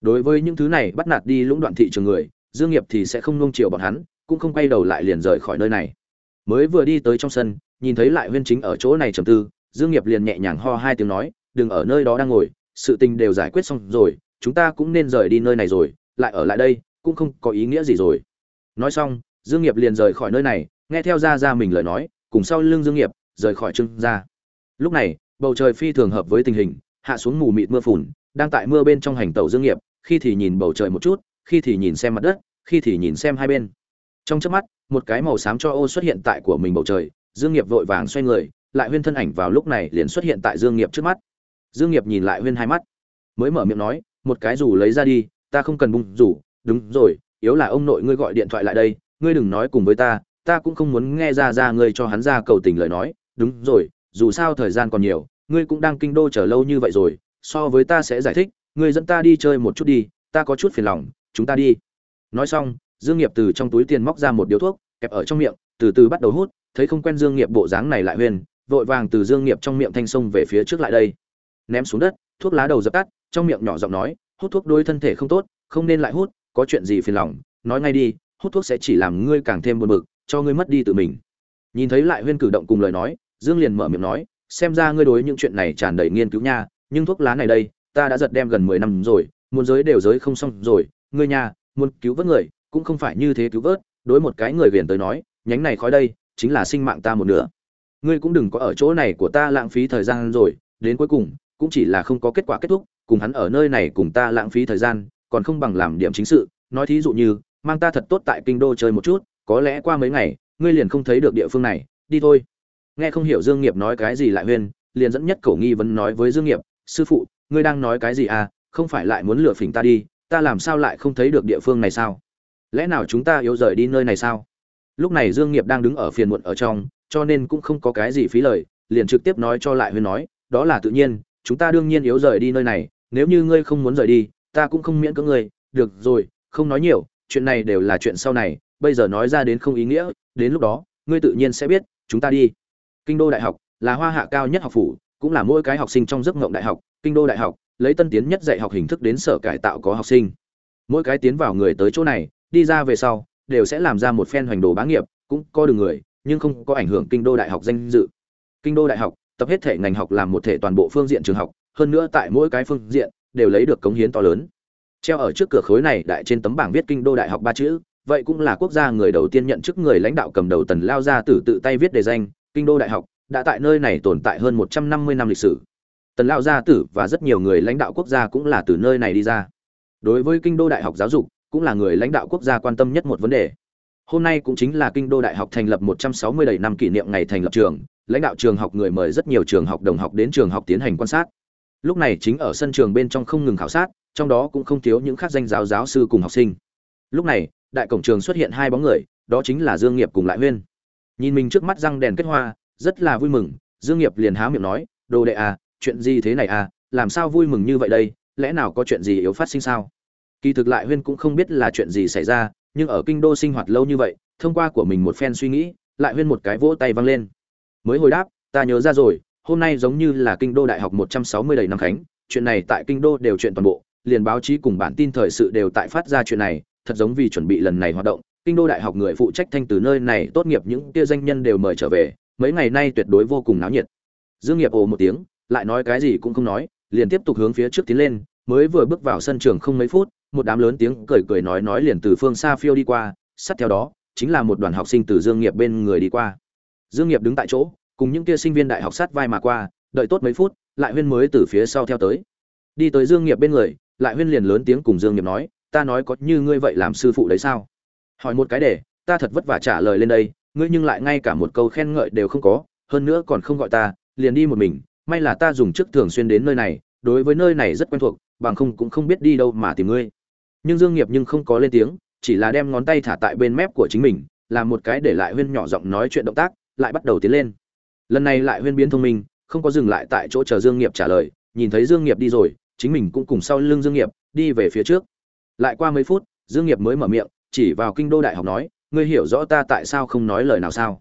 Speaker 1: Đối với những thứ này bắt nạt đi lũng đoạn thị trường người, dương nghiệp thì sẽ không nuông chiều bọn hắn, cũng không quay đầu lại liền rời khỏi nơi này. Mới vừa đi tới trong sân nhìn thấy lại huyên chính ở chỗ này trầm tư, dương nghiệp liền nhẹ nhàng ho hai tiếng nói, đừng ở nơi đó đang ngồi, sự tình đều giải quyết xong rồi, chúng ta cũng nên rời đi nơi này rồi, lại ở lại đây, cũng không có ý nghĩa gì rồi. Nói xong, dương nghiệp liền rời khỏi nơi này, nghe theo ra ra mình lời nói, cùng sau lưng dương nghiệp, rời khỏi trương gia. Lúc này, bầu trời phi thường hợp với tình hình, hạ xuống mù mịt mưa phùn, đang tại mưa bên trong hành tàu dương nghiệp, khi thì nhìn bầu trời một chút, khi thì nhìn xem mặt đất, khi thì nhìn xem hai bên. Trong chớp mắt, một cái màu xám cho ô xuất hiện tại của mình bầu trời dương nghiệp vội vàng xoay người, lại huyên thân ảnh vào lúc này liền xuất hiện tại dương nghiệp trước mắt. Dương nghiệp nhìn lại huyên hai mắt, mới mở miệng nói, một cái rủ lấy ra đi, ta không cần bung rủ đúng rồi, yếu là ông nội ngươi gọi điện thoại lại đây, ngươi đừng nói cùng với ta ta cũng không muốn nghe ra ra ngươi cho hắn ra cầu tình lời nói, đúng rồi, dù sao thời gian còn nhiều, ngươi cũng đang kinh đô chờ lâu như vậy rồi, so với ta sẽ giải thích, ngươi dẫn ta đi chơi một chút đi, ta có chút phiền lòng, chúng ta đi. Nói xong, dương nghiệp từ trong túi tiền móc ra một điếu thuốc, kẹp ở trong miệng, từ từ bắt đầu hút thấy không quen dương nghiệp bộ dáng này lại huyền, vội vàng từ dương nghiệp trong miệng thanh sông về phía trước lại đây. Ném xuống đất, thuốc lá đầu dập tắt, trong miệng nhỏ giọng nói, hút thuốc đôi thân thể không tốt, không nên lại hút, có chuyện gì phiền lòng, nói ngay đi, hút thuốc sẽ chỉ làm ngươi càng thêm buồn bực, cho ngươi mất đi tự mình. Nhìn thấy lại huyên cử động cùng lời nói, dương liền mở miệng nói, xem ra ngươi đối những chuyện này tràn đầy nghiên cứu nha, nhưng thuốc lá này đây, ta đã giật đem gần mười năm rồi, muốn giới đều giới không xong rồi, ngươi nha, muốn cứu vớt người, cũng không phải như thế cứu vớt, đối một cái người viền tới nói, nhánh này khói đây chính là sinh mạng ta một nửa. Ngươi cũng đừng có ở chỗ này của ta lãng phí thời gian rồi, đến cuối cùng, cũng chỉ là không có kết quả kết thúc, cùng hắn ở nơi này cùng ta lãng phí thời gian, còn không bằng làm điểm chính sự. Nói thí dụ như, mang ta thật tốt tại kinh đô chơi một chút, có lẽ qua mấy ngày, ngươi liền không thấy được địa phương này, đi thôi. Nghe không hiểu dương nghiệp nói cái gì lại huyên, liền dẫn nhất cổ nghi vấn nói với dương nghiệp, sư phụ, ngươi đang nói cái gì à? Không phải lại muốn lừa phỉnh ta đi, ta làm sao lại không thấy được địa phương này sao? Lẽ nào chúng ta yếu rời đi nơi này sao? Lúc này dương nghiệp đang đứng ở phiền muộn ở trong, cho nên cũng không có cái gì phí lời, liền trực tiếp nói cho lại huyên nói, đó là tự nhiên, chúng ta đương nhiên yếu rời đi nơi này, nếu như ngươi không muốn rời đi, ta cũng không miễn cưỡng ngươi, được rồi, không nói nhiều, chuyện này đều là chuyện sau này, bây giờ nói ra đến không ý nghĩa, đến lúc đó, ngươi tự nhiên sẽ biết, chúng ta đi. Kinh đô đại học là hoa hạ cao nhất học phủ, cũng là mỗi cái học sinh trong giấc ngộng đại học, kinh đô đại học lấy tân tiến nhất dạy học hình thức đến sở cải tạo có học sinh. Mỗi cái tiến vào người tới chỗ này, đi ra về sau đều sẽ làm ra một phen hoành đồ bá nghiệp, cũng có đường người, nhưng không có ảnh hưởng kinh đô đại học danh dự. Kinh đô đại học, tập hết thể ngành học làm một thể toàn bộ phương diện trường học, hơn nữa tại mỗi cái phương diện, đều lấy được cống hiến to lớn. Treo ở trước cửa khối này đại trên tấm bảng viết kinh đô đại học ba chữ, vậy cũng là quốc gia người đầu tiên nhận chức người lãnh đạo cầm đầu tần lao ra tử tự tay viết đề danh, kinh đô đại học, đã tại nơi này tồn tại hơn một trăm năm mươi năm lịch sử. Tần lao gia tử và rất nhiều người lãnh đạo quốc gia cũng là từ nơi này đi ra. Đối với kinh đô đại học giáo dục cũng là người lãnh đạo quốc gia quan tâm nhất một vấn đề. Hôm nay cũng chính là kinh đô đại học thành lập một trăm sáu mươi đầy năm kỷ niệm ngày thành lập trường, lãnh đạo trường học người mời rất nhiều trường học đồng học đến trường học tiến hành quan sát. Lúc này chính ở sân trường bên trong không ngừng khảo sát, trong đó cũng không thiếu những khác danh giáo giáo sư cùng học sinh. Lúc này, đại cổng trường xuất hiện hai bóng người, đó chính là dương nghiệp cùng lại huyên. Nhìn mình trước mắt răng đèn kết hoa, rất là vui mừng, dương nghiệp liền há miệng nói, đồ đệ à chuyện gì thế này à làm sao vui mừng như vậy đây, lẽ nào có chuyện gì yếu phát sinh sao? Kỳ thực lại huyên cũng không biết là chuyện gì xảy ra, nhưng ở kinh đô sinh hoạt lâu như vậy, thông qua của mình một phen suy nghĩ, lại huyên một cái vỗ tay văng lên. Mới hồi đáp, ta nhớ ra rồi, hôm nay giống như là kinh đô đại học 160 đầy năm khánh, chuyện này tại kinh đô đều chuyện toàn bộ, liền báo chí cùng bản tin thời sự đều tại phát ra chuyện này, thật giống vì chuẩn bị lần này hoạt động, kinh đô đại học người phụ trách thanh từ nơi này tốt nghiệp những kia danh nhân đều mời trở về, mấy ngày nay tuyệt đối vô cùng náo nhiệt. Dương nghiệp ồ một tiếng, lại nói cái gì cũng không nói, liền tiếp tục hướng phía trước tiến lên, mới vừa bước vào sân trường không mấy phút một đám lớn tiếng cười cười nói nói liền từ phương xa phiêu đi qua, sát theo đó, chính là một đoàn học sinh từ dương nghiệp bên người đi qua. Dương nghiệp đứng tại chỗ, cùng những kia sinh viên đại học sát vai mà qua, đợi tốt mấy phút, lại huyên mới từ phía sau theo tới. Đi tới dương nghiệp bên người, lại huyên liền lớn tiếng cùng dương nghiệp nói, ta nói có như ngươi vậy làm sư phụ đấy sao? Hỏi một cái để, ta thật vất vả trả lời lên đây, ngươi nhưng lại ngay cả một câu khen ngợi đều không có, hơn nữa còn không gọi ta, liền đi một mình, may là ta dùng chức thường xuyên đến nơi này, đối với nơi này rất quen thuộc, bằng không cũng không biết đi đâu mà tìm ngươi nhưng dương nghiệp nhưng không có lên tiếng, chỉ là đem ngón tay thả tại bên mép của chính mình, làm một cái để lại huyên nhỏ giọng nói chuyện động tác, lại bắt đầu tiến lên. Lần này lại huyên biến thông minh, không có dừng lại tại chỗ chờ dương nghiệp trả lời, nhìn thấy dương nghiệp đi rồi, chính mình cũng cùng sau lưng dương nghiệp, đi về phía trước. Lại qua mấy phút, dương nghiệp mới mở miệng, chỉ vào kinh đô đại học nói, ngươi hiểu rõ ta tại sao không nói lời nào sao?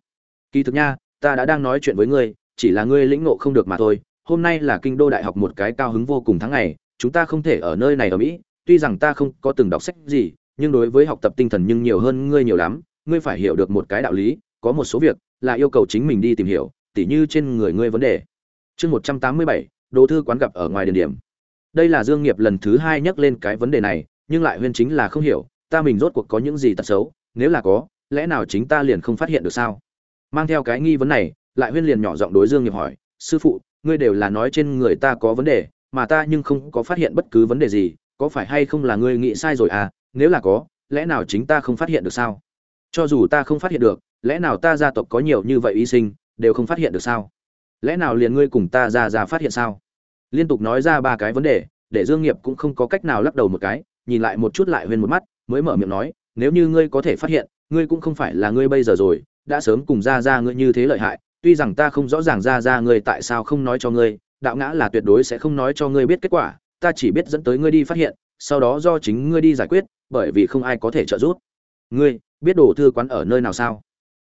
Speaker 1: Kỳ thực nha, ta đã đang nói chuyện với ngươi, chỉ là ngươi lĩnh ngộ không được mà thôi. Hôm nay là kinh đô đại học một cái cao hứng vô cùng tháng ngày, chúng ta không thể ở nơi này ở mỹ tuy rằng ta không có từng đọc sách gì, nhưng đối với học tập tinh thần nhưng nhiều hơn ngươi nhiều lắm, ngươi phải hiểu được một cái đạo lý, có một số việc là yêu cầu chính mình đi tìm hiểu, tỉ như trên người ngươi vấn đề. Chương một trăm tám mươi bảy, đồ thư quán gặp ở ngoài địa điểm. Đây là dương nghiệp lần thứ hai nhắc lên cái vấn đề này, nhưng lại huyên chính là không hiểu, ta mình rốt cuộc có những gì tật xấu, nếu là có, lẽ nào chính ta liền không phát hiện được sao? Mang theo cái nghi vấn này, lại huyên liền nhỏ giọng đối dương nghiệp hỏi, sư phụ, ngươi đều là nói trên người ta có vấn đề, mà ta nhưng không có phát hiện bất cứ vấn đề gì có phải hay không là ngươi nghĩ sai rồi à? Nếu là có, lẽ nào chính ta không phát hiện được sao? Cho dù ta không phát hiện được, lẽ nào ta gia tộc có nhiều như vậy y sinh, đều không phát hiện được sao? Lẽ nào liền ngươi cùng ta ra ra phát hiện sao? Liên tục nói ra ba cái vấn đề, để dương nghiệp cũng không có cách nào lắc đầu một cái, nhìn lại một chút lại huyên một mắt, mới mở miệng nói, nếu như ngươi có thể phát hiện, ngươi cũng không phải là ngươi bây giờ rồi, đã sớm cùng ra ra ngươi như thế lợi hại, tuy rằng ta không rõ ràng ra ra ngươi tại sao không nói cho ngươi, đạo ngã là tuyệt đối sẽ không nói cho ngươi biết kết quả ta chỉ biết dẫn tới ngươi đi phát hiện, sau đó do chính ngươi đi giải quyết, bởi vì không ai có thể trợ giúp. Ngươi, biết đồ thư quán ở nơi nào sao?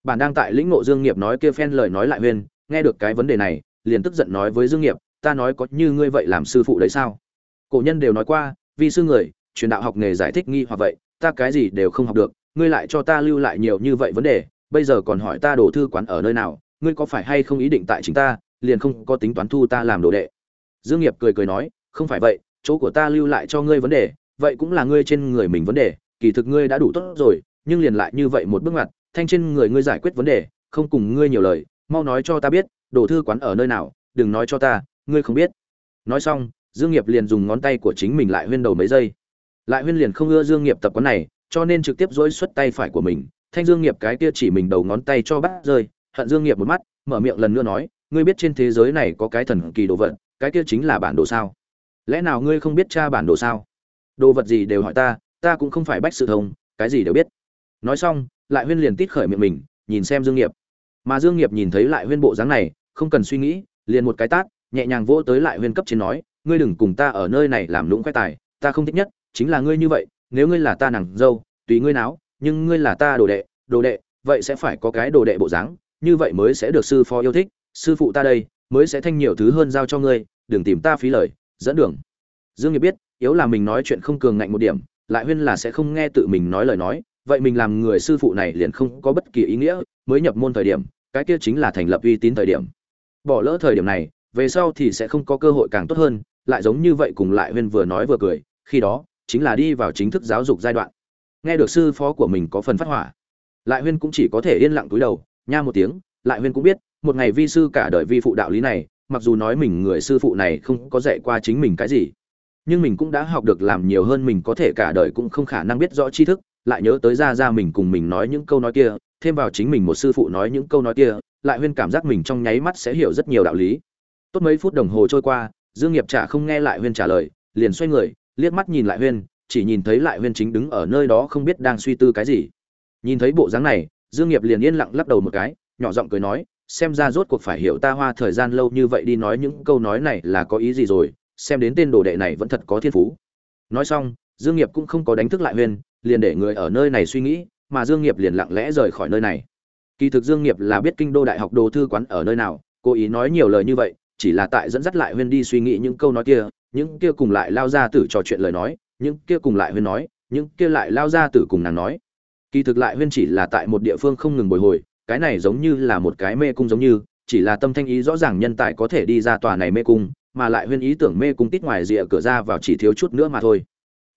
Speaker 1: Bản đang tại lĩnh ngộ dương nghiệp nói kia phen lời nói lại huyên nghe được cái vấn đề này, liền tức giận nói với dương nghiệp, ta nói có như ngươi vậy làm sư phụ đấy sao? Cổ nhân đều nói qua vì sư người, truyền đạo học nghề giải thích nghi hoặc vậy, ta cái gì đều không học được, ngươi lại cho ta lưu lại nhiều như vậy vấn đề, bây giờ còn hỏi ta đồ thư quán ở nơi nào, ngươi có phải hay không ý định tại chính ta, liền không có tính toán thu ta làm đồ đệ. Dương nghiệp cười cười nói không phải vậy, chỗ của ta lưu lại cho ngươi vấn đề, vậy cũng là ngươi trên người mình vấn đề, kỳ thực ngươi đã đủ tốt rồi, nhưng liền lại như vậy một bước ngoặt, thanh trên người ngươi giải quyết vấn đề, không cùng ngươi nhiều lời, mau nói cho ta biết, đồ thư quán ở nơi nào, đừng nói cho ta, ngươi không biết. Nói xong, dương nghiệp liền dùng ngón tay của chính mình lại huyên đầu mấy giây. Lại huyên liền không ưa dương nghiệp tập quán này, cho nên trực tiếp dỗi xuất tay phải của mình, thanh dương nghiệp cái kia chỉ mình đầu ngón tay cho bắt rơi, hận dương nghiệp một mắt, mở miệng lần nữa nói, ngươi biết trên thế giới này có cái thần kỳ đồ vật, cái kia chính là bản đồ sao? Lẽ nào ngươi không biết tra bản đồ sao? Đồ vật gì đều hỏi ta ta cũng không phải bách sự thông, cái gì đều biết. Nói xong, lại huyên liền tít khởi miệng mình, nhìn xem dương nghiệp. Mà dương nghiệp nhìn thấy lại huyên bộ dáng này, không cần suy nghĩ, liền một cái tát, nhẹ nhàng vỗ tới lại huyên cấp trên nói, ngươi đừng cùng ta ở nơi này làm lũng khoe tài, ta không thích nhất, chính là ngươi như vậy, nếu ngươi là ta nàng dâu, tùy ngươi náo, nhưng ngươi là ta đồ đệ đồ đệ, vậy sẽ phải có cái đồ đệ bộ dáng, như vậy mới sẽ được sư phó yêu thích, sư phụ ta đây, mới sẽ thanh nhiều thứ hơn giao cho ngươi, đừng tìm ta phí lời dẫn đường. Dương nghiệp biết, yếu là mình nói chuyện không cường ngạnh một điểm, lại huyên là sẽ không nghe tự mình nói lời nói, vậy mình làm người sư phụ này liền không có bất kỳ ý nghĩa, mới nhập môn thời điểm, cái kia chính là thành lập uy tín thời điểm. Bỏ lỡ thời điểm này, về sau thì sẽ không có cơ hội càng tốt hơn, lại giống như vậy cùng lại huyên vừa nói vừa cười, khi đó, chính là đi vào chính thức giáo dục giai đoạn. Nghe được sư phó của mình có phần phát hỏa, lại huyên cũng chỉ có thể yên lặng túi đầu, nha một tiếng, lại huyên cũng biết, một ngày vi sư cả đời vi phụ đạo lý này mặc dù nói mình người sư phụ này không có dạy qua chính mình cái gì, nhưng mình cũng đã học được làm nhiều hơn mình có thể cả đời cũng không khả năng biết rõ tri thức, lại nhớ tới ra ra mình cùng mình nói những câu nói kia, thêm vào chính mình một sư phụ nói những câu nói kia, lại huyên cảm giác mình trong nháy mắt sẽ hiểu rất nhiều đạo lý. Tốt mấy phút đồng hồ trôi qua, dương nghiệp trả không nghe lại huyên trả lời, liền xoay người, liếc mắt nhìn lại huyên, chỉ nhìn thấy lại huyên chính đứng ở nơi đó không biết đang suy tư cái gì. Nhìn thấy bộ dáng này, dương nghiệp liền yên lặng lắc đầu một cái, nhỏ giọng cười nói xem ra rốt cuộc phải hiểu ta hoa thời gian lâu như vậy đi nói những câu nói này là có ý gì rồi, xem đến tên đồ đệ này vẫn thật có thiên phú. Nói xong, dương nghiệp cũng không có đánh thức lại huyên liền để người ở nơi này suy nghĩ, mà dương nghiệp liền lặng lẽ rời khỏi nơi này. Kỳ thực dương nghiệp là biết kinh đô đại học đồ thư quán ở nơi nào, cố ý nói nhiều lời như vậy, chỉ là tại dẫn dắt lại huyên đi suy nghĩ những câu nói kia, những kia cùng lại lao ra tử trò chuyện lời nói, những kia cùng lại huyên nói, những kia lại lao ra tử cùng nàng nói. Kỳ thực lại huyên chỉ là tại một địa phương không ngừng bồi hồi cái này giống như là một cái mê cung giống như, chỉ là tâm thanh ý rõ ràng nhân tài có thể đi ra tòa này mê cung, mà lại huyên ý tưởng mê cung tít ngoài rìa cửa ra vào chỉ thiếu chút nữa mà thôi.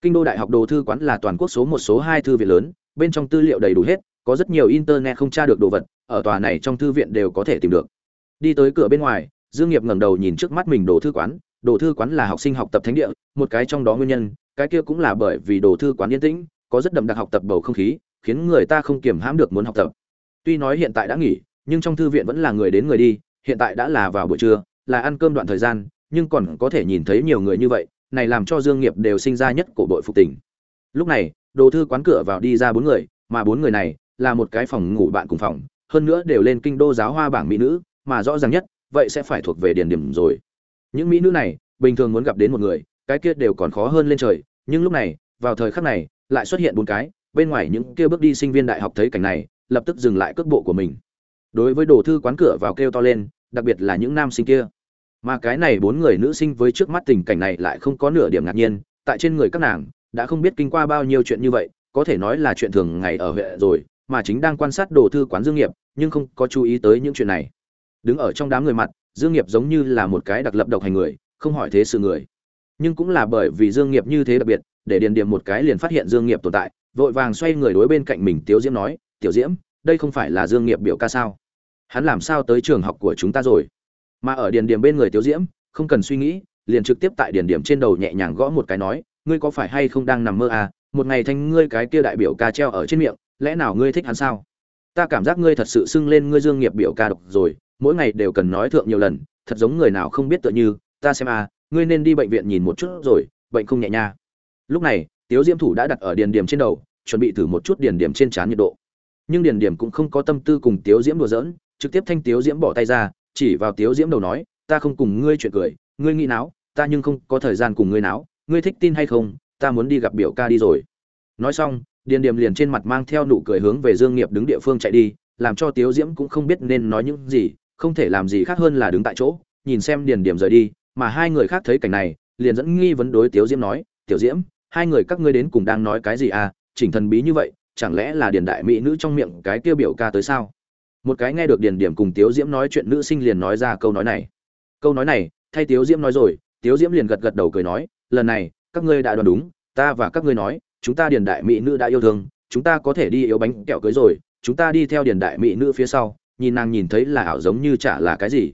Speaker 1: Kinh đô đại học đồ thư quán là toàn quốc số một số hai thư viện lớn, bên trong tư liệu đầy đủ hết, có rất nhiều internet không tra được đồ vật, ở tòa này trong thư viện đều có thể tìm được. Đi tới cửa bên ngoài, dương nghiệp ngẩng đầu nhìn trước mắt mình đồ thư quán, đồ thư quán là học sinh học tập thánh địa, một cái trong đó nguyên nhân, cái kia cũng là bởi vì đồ thư quán yên tĩnh, có rất đậm đặc học tập bầu không khí, khiến người ta không kiềm hãm được muốn học tập tuy nói hiện tại đã nghỉ, nhưng trong thư viện vẫn là người đến người đi, hiện tại đã là vào buổi trưa, là ăn cơm đoạn thời gian, nhưng còn có thể nhìn thấy nhiều người như vậy, này làm cho dương nghiệp đều sinh ra nhất cổ bội phục tình. Lúc này, đồ thư quán cửa vào đi ra bốn người, mà bốn người này là một cái phòng ngủ bạn cùng phòng, hơn nữa đều lên kinh đô giáo hoa bảng mỹ nữ, mà rõ ràng nhất, vậy sẽ phải thuộc về điển điểm rồi. Những mỹ nữ này, bình thường muốn gặp đến một người, cái kia đều còn khó hơn lên trời, nhưng lúc này, vào thời khắc này, lại xuất hiện bốn cái, bên ngoài những kia bước đi sinh viên đại học thấy cảnh này lập tức dừng lại cước bộ của mình. Đối với đồ thư quán cửa vào kêu to lên, đặc biệt là những nam sinh kia. Mà cái này bốn người nữ sinh với trước mắt tình cảnh này lại không có nửa điểm ngạc nhiên, tại trên người các nàng, đã không biết kinh qua bao nhiêu chuyện như vậy, có thể nói là chuyện thường ngày ở huyện rồi, mà chính đang quan sát đồ thư quán dương nghiệp, nhưng không có chú ý tới những chuyện này. Đứng ở trong đám người mặt, dương nghiệp giống như là một cái đặc lập độc hành người, không hỏi thế sự người. Nhưng cũng là bởi vì dương nghiệp như thế đặc biệt, để điền điểm một cái liền phát hiện dương nghiệp tồn tại, vội vàng xoay người đối bên cạnh mình tiếu diễm nói tiểu diễm, đây không phải là dương nghiệp biểu ca sao? Hắn làm sao tới trường học của chúng ta rồi? Mà ở điền điểm bên người Tiểu diễm, không cần suy nghĩ, liền trực tiếp tại điền điểm trên đầu nhẹ nhàng gõ một cái nói, ngươi có phải hay không đang nằm mơ à? Một ngày thanh ngươi cái kia đại biểu ca treo ở trên miệng, lẽ nào ngươi thích hắn sao? Ta cảm giác ngươi thật sự sưng lên ngươi dương nghiệp biểu ca độc rồi, mỗi ngày đều cần nói thượng nhiều lần, thật giống người nào không biết tựa như, ta xem à ngươi nên đi bệnh viện nhìn một chút rồi, bệnh không nhẹ nha. Lúc này tiếu diễm thủ đã đặt ở điền điểm trên đầu, chuẩn bị thử một chút điền điểm trên trán nhiệt độ nhưng điền điểm cũng không có tâm tư cùng tiếu diễm đùa giỡn, trực tiếp thanh tiếu diễm bỏ tay ra, chỉ vào tiếu diễm đầu nói, ta không cùng ngươi chuyện cười, ngươi nghĩ náo, ta nhưng không có thời gian cùng ngươi náo, ngươi thích tin hay không, ta muốn đi gặp biểu ca đi rồi. Nói xong, điền điểm liền trên mặt mang theo nụ cười hướng về dương nghiệp đứng địa phương chạy đi, làm cho tiếu diễm cũng không biết nên nói những gì, không thể làm gì khác hơn là đứng tại chỗ, nhìn xem điền điểm rời đi, mà hai người khác thấy cảnh này, liền dẫn nghi vấn đối tiếu diễm nói, tiểu diễm, hai người các ngươi đến cùng đang nói cái gì à chỉnh thần bí như vậy chẳng lẽ là điền đại mỹ nữ trong miệng cái tiêu biểu ca tới sao? Một cái nghe được điền điểm cùng tiếu diễm nói chuyện nữ sinh liền nói ra câu nói này. Câu nói này, thay tiếu diễm nói rồi, tiếu diễm liền gật gật đầu cười nói, lần này, các ngươi đã đoán đúng, ta và các ngươi nói, chúng ta điền đại mỹ nữ đã yêu thương, chúng ta có thể đi yếu bánh kẹo cưới rồi, chúng ta đi theo điền đại mỹ nữ phía sau, nhìn nàng nhìn thấy là ảo giống như chả là cái gì.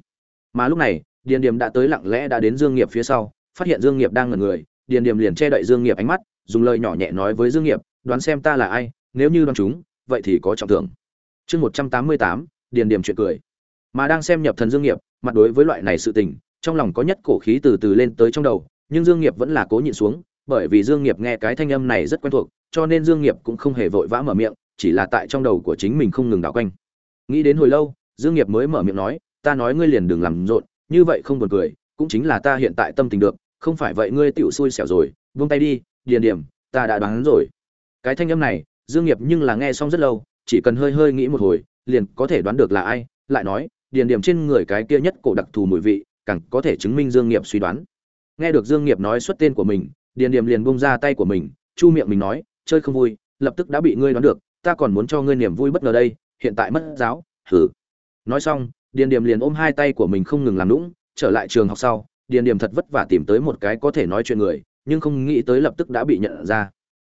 Speaker 1: Mà lúc này, điền điểm đã tới lặng lẽ đã đến dương nghiệp phía sau, phát hiện dương nghiệp đang ngẩn người, điền điểm liền che đậy dương nghiệp ánh mắt, dùng lời nhỏ nhẹ nói với dương nghiệp, đoán xem ta là ai nếu như đoán chúng, vậy thì có trọng thưởng. Chương một trăm tám mươi tám, điền điểm chuyện cười. Mà đang xem nhập thần dương nghiệp, mặt đối với loại này sự tình, trong lòng có nhất cổ khí từ từ lên tới trong đầu, nhưng dương nghiệp vẫn là cố nhịn xuống, bởi vì dương nghiệp nghe cái thanh âm này rất quen thuộc, cho nên dương nghiệp cũng không hề vội vã mở miệng, chỉ là tại trong đầu của chính mình không ngừng đảo quanh. Nghĩ đến hồi lâu, dương nghiệp mới mở miệng nói, ta nói ngươi liền đừng làm rộn, như vậy không buồn cười, cũng chính là ta hiện tại tâm tình được, không phải vậy ngươi tiểu xui xẻo rồi, buông tay đi, điền điểm, ta đã đoán rồi. Cái thanh âm này dương nghiệp nhưng là nghe xong rất lâu, chỉ cần hơi hơi nghĩ một hồi, liền có thể đoán được là ai, lại nói, điền điểm trên người cái kia nhất cổ đặc thù mùi vị, càng có thể chứng minh dương nghiệp suy đoán. Nghe được dương nghiệp nói xuất tên của mình, điền điểm liền bung ra tay của mình, chu miệng mình nói, chơi không vui, lập tức đã bị ngươi đoán được, ta còn muốn cho ngươi niềm vui bất ngờ đây, hiện tại mất giáo hử nói xong, điền điểm liền ôm hai tay của mình không ngừng làm nũng, trở lại trường học sau, điền điểm thật vất vả tìm tới một cái có thể nói chuyện người, nhưng không nghĩ tới lập tức đã bị nhận ra.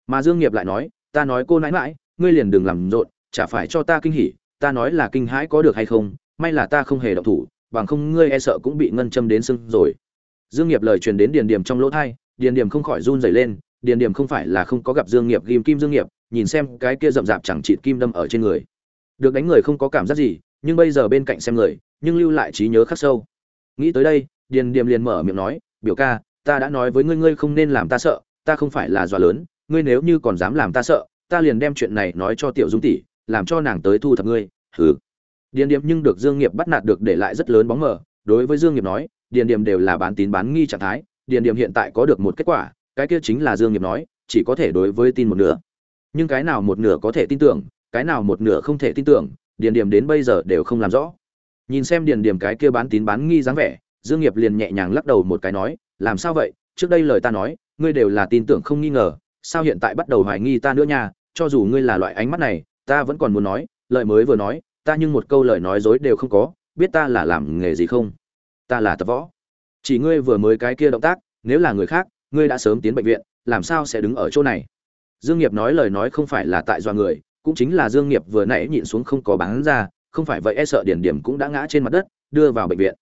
Speaker 1: Mà dương nghiệp lại nói ta nói cô nãi nãi, ngươi liền đừng làm rộn, chả phải cho ta kinh hỉ, ta nói là kinh hãi có được hay không, may là ta không hề động thủ, bằng không ngươi e sợ cũng bị ngân châm đến sưng rồi. Dương nghiệp lời truyền đến điền điểm trong lỗ thay điền điểm không khỏi run rẩy lên, điền điểm không phải là không có gặp dương nghiệp ghim kim dương nghiệp, nhìn xem cái kia rậm rạp chẳng chịt kim đâm ở trên người. Được đánh người không có cảm giác gì, nhưng bây giờ bên cạnh xem người, nhưng lưu lại trí nhớ khắc sâu. Nghĩ tới đây, điền điểm liền mở miệng nói, biểu ca, ta đã nói với ngươi ngươi không nên làm ta sợ, ta không phải là dọa lớn ngươi nếu như còn dám làm ta sợ, ta liền đem chuyện này nói cho tiểu dung tỷ, làm cho nàng tới thu thập ngươi. Hừ. Điền Điềm nhưng được dương nghiệp bắt nạt được để lại rất lớn bóng mờ. Đối với dương nghiệp nói, điền Điềm đều là bán tín bán nghi trạng thái. Điền Điềm hiện tại có được một kết quả, cái kia chính là dương nghiệp nói, chỉ có thể đối với tin một nửa. Nhưng cái nào một nửa có thể tin tưởng, cái nào một nửa không thể tin tưởng, điền Điềm đến bây giờ đều không làm rõ. Nhìn xem điền Điềm cái kia bán tín bán nghi dáng vẻ, dương nghiệp liền nhẹ nhàng lắc đầu một cái nói, làm sao vậy? Trước đây lời ta nói, ngươi đều là tin tưởng không nghi ngờ sao hiện tại bắt đầu hoài nghi ta nữa nha, cho dù ngươi là loại ánh mắt này, ta vẫn còn muốn nói, lời mới vừa nói, ta nhưng một câu lời nói dối đều không có, biết ta là làm nghề gì không? Ta là tập võ. Chỉ ngươi vừa mới cái kia động tác, nếu là người khác, ngươi đã sớm tiến bệnh viện, làm sao sẽ đứng ở chỗ này? Dương nghiệp nói lời nói không phải là tại do người, cũng chính là dương nghiệp vừa nãy nhịn xuống không có bán ra, không phải vậy e sợ điển điểm cũng đã ngã trên mặt đất, đưa vào bệnh viện.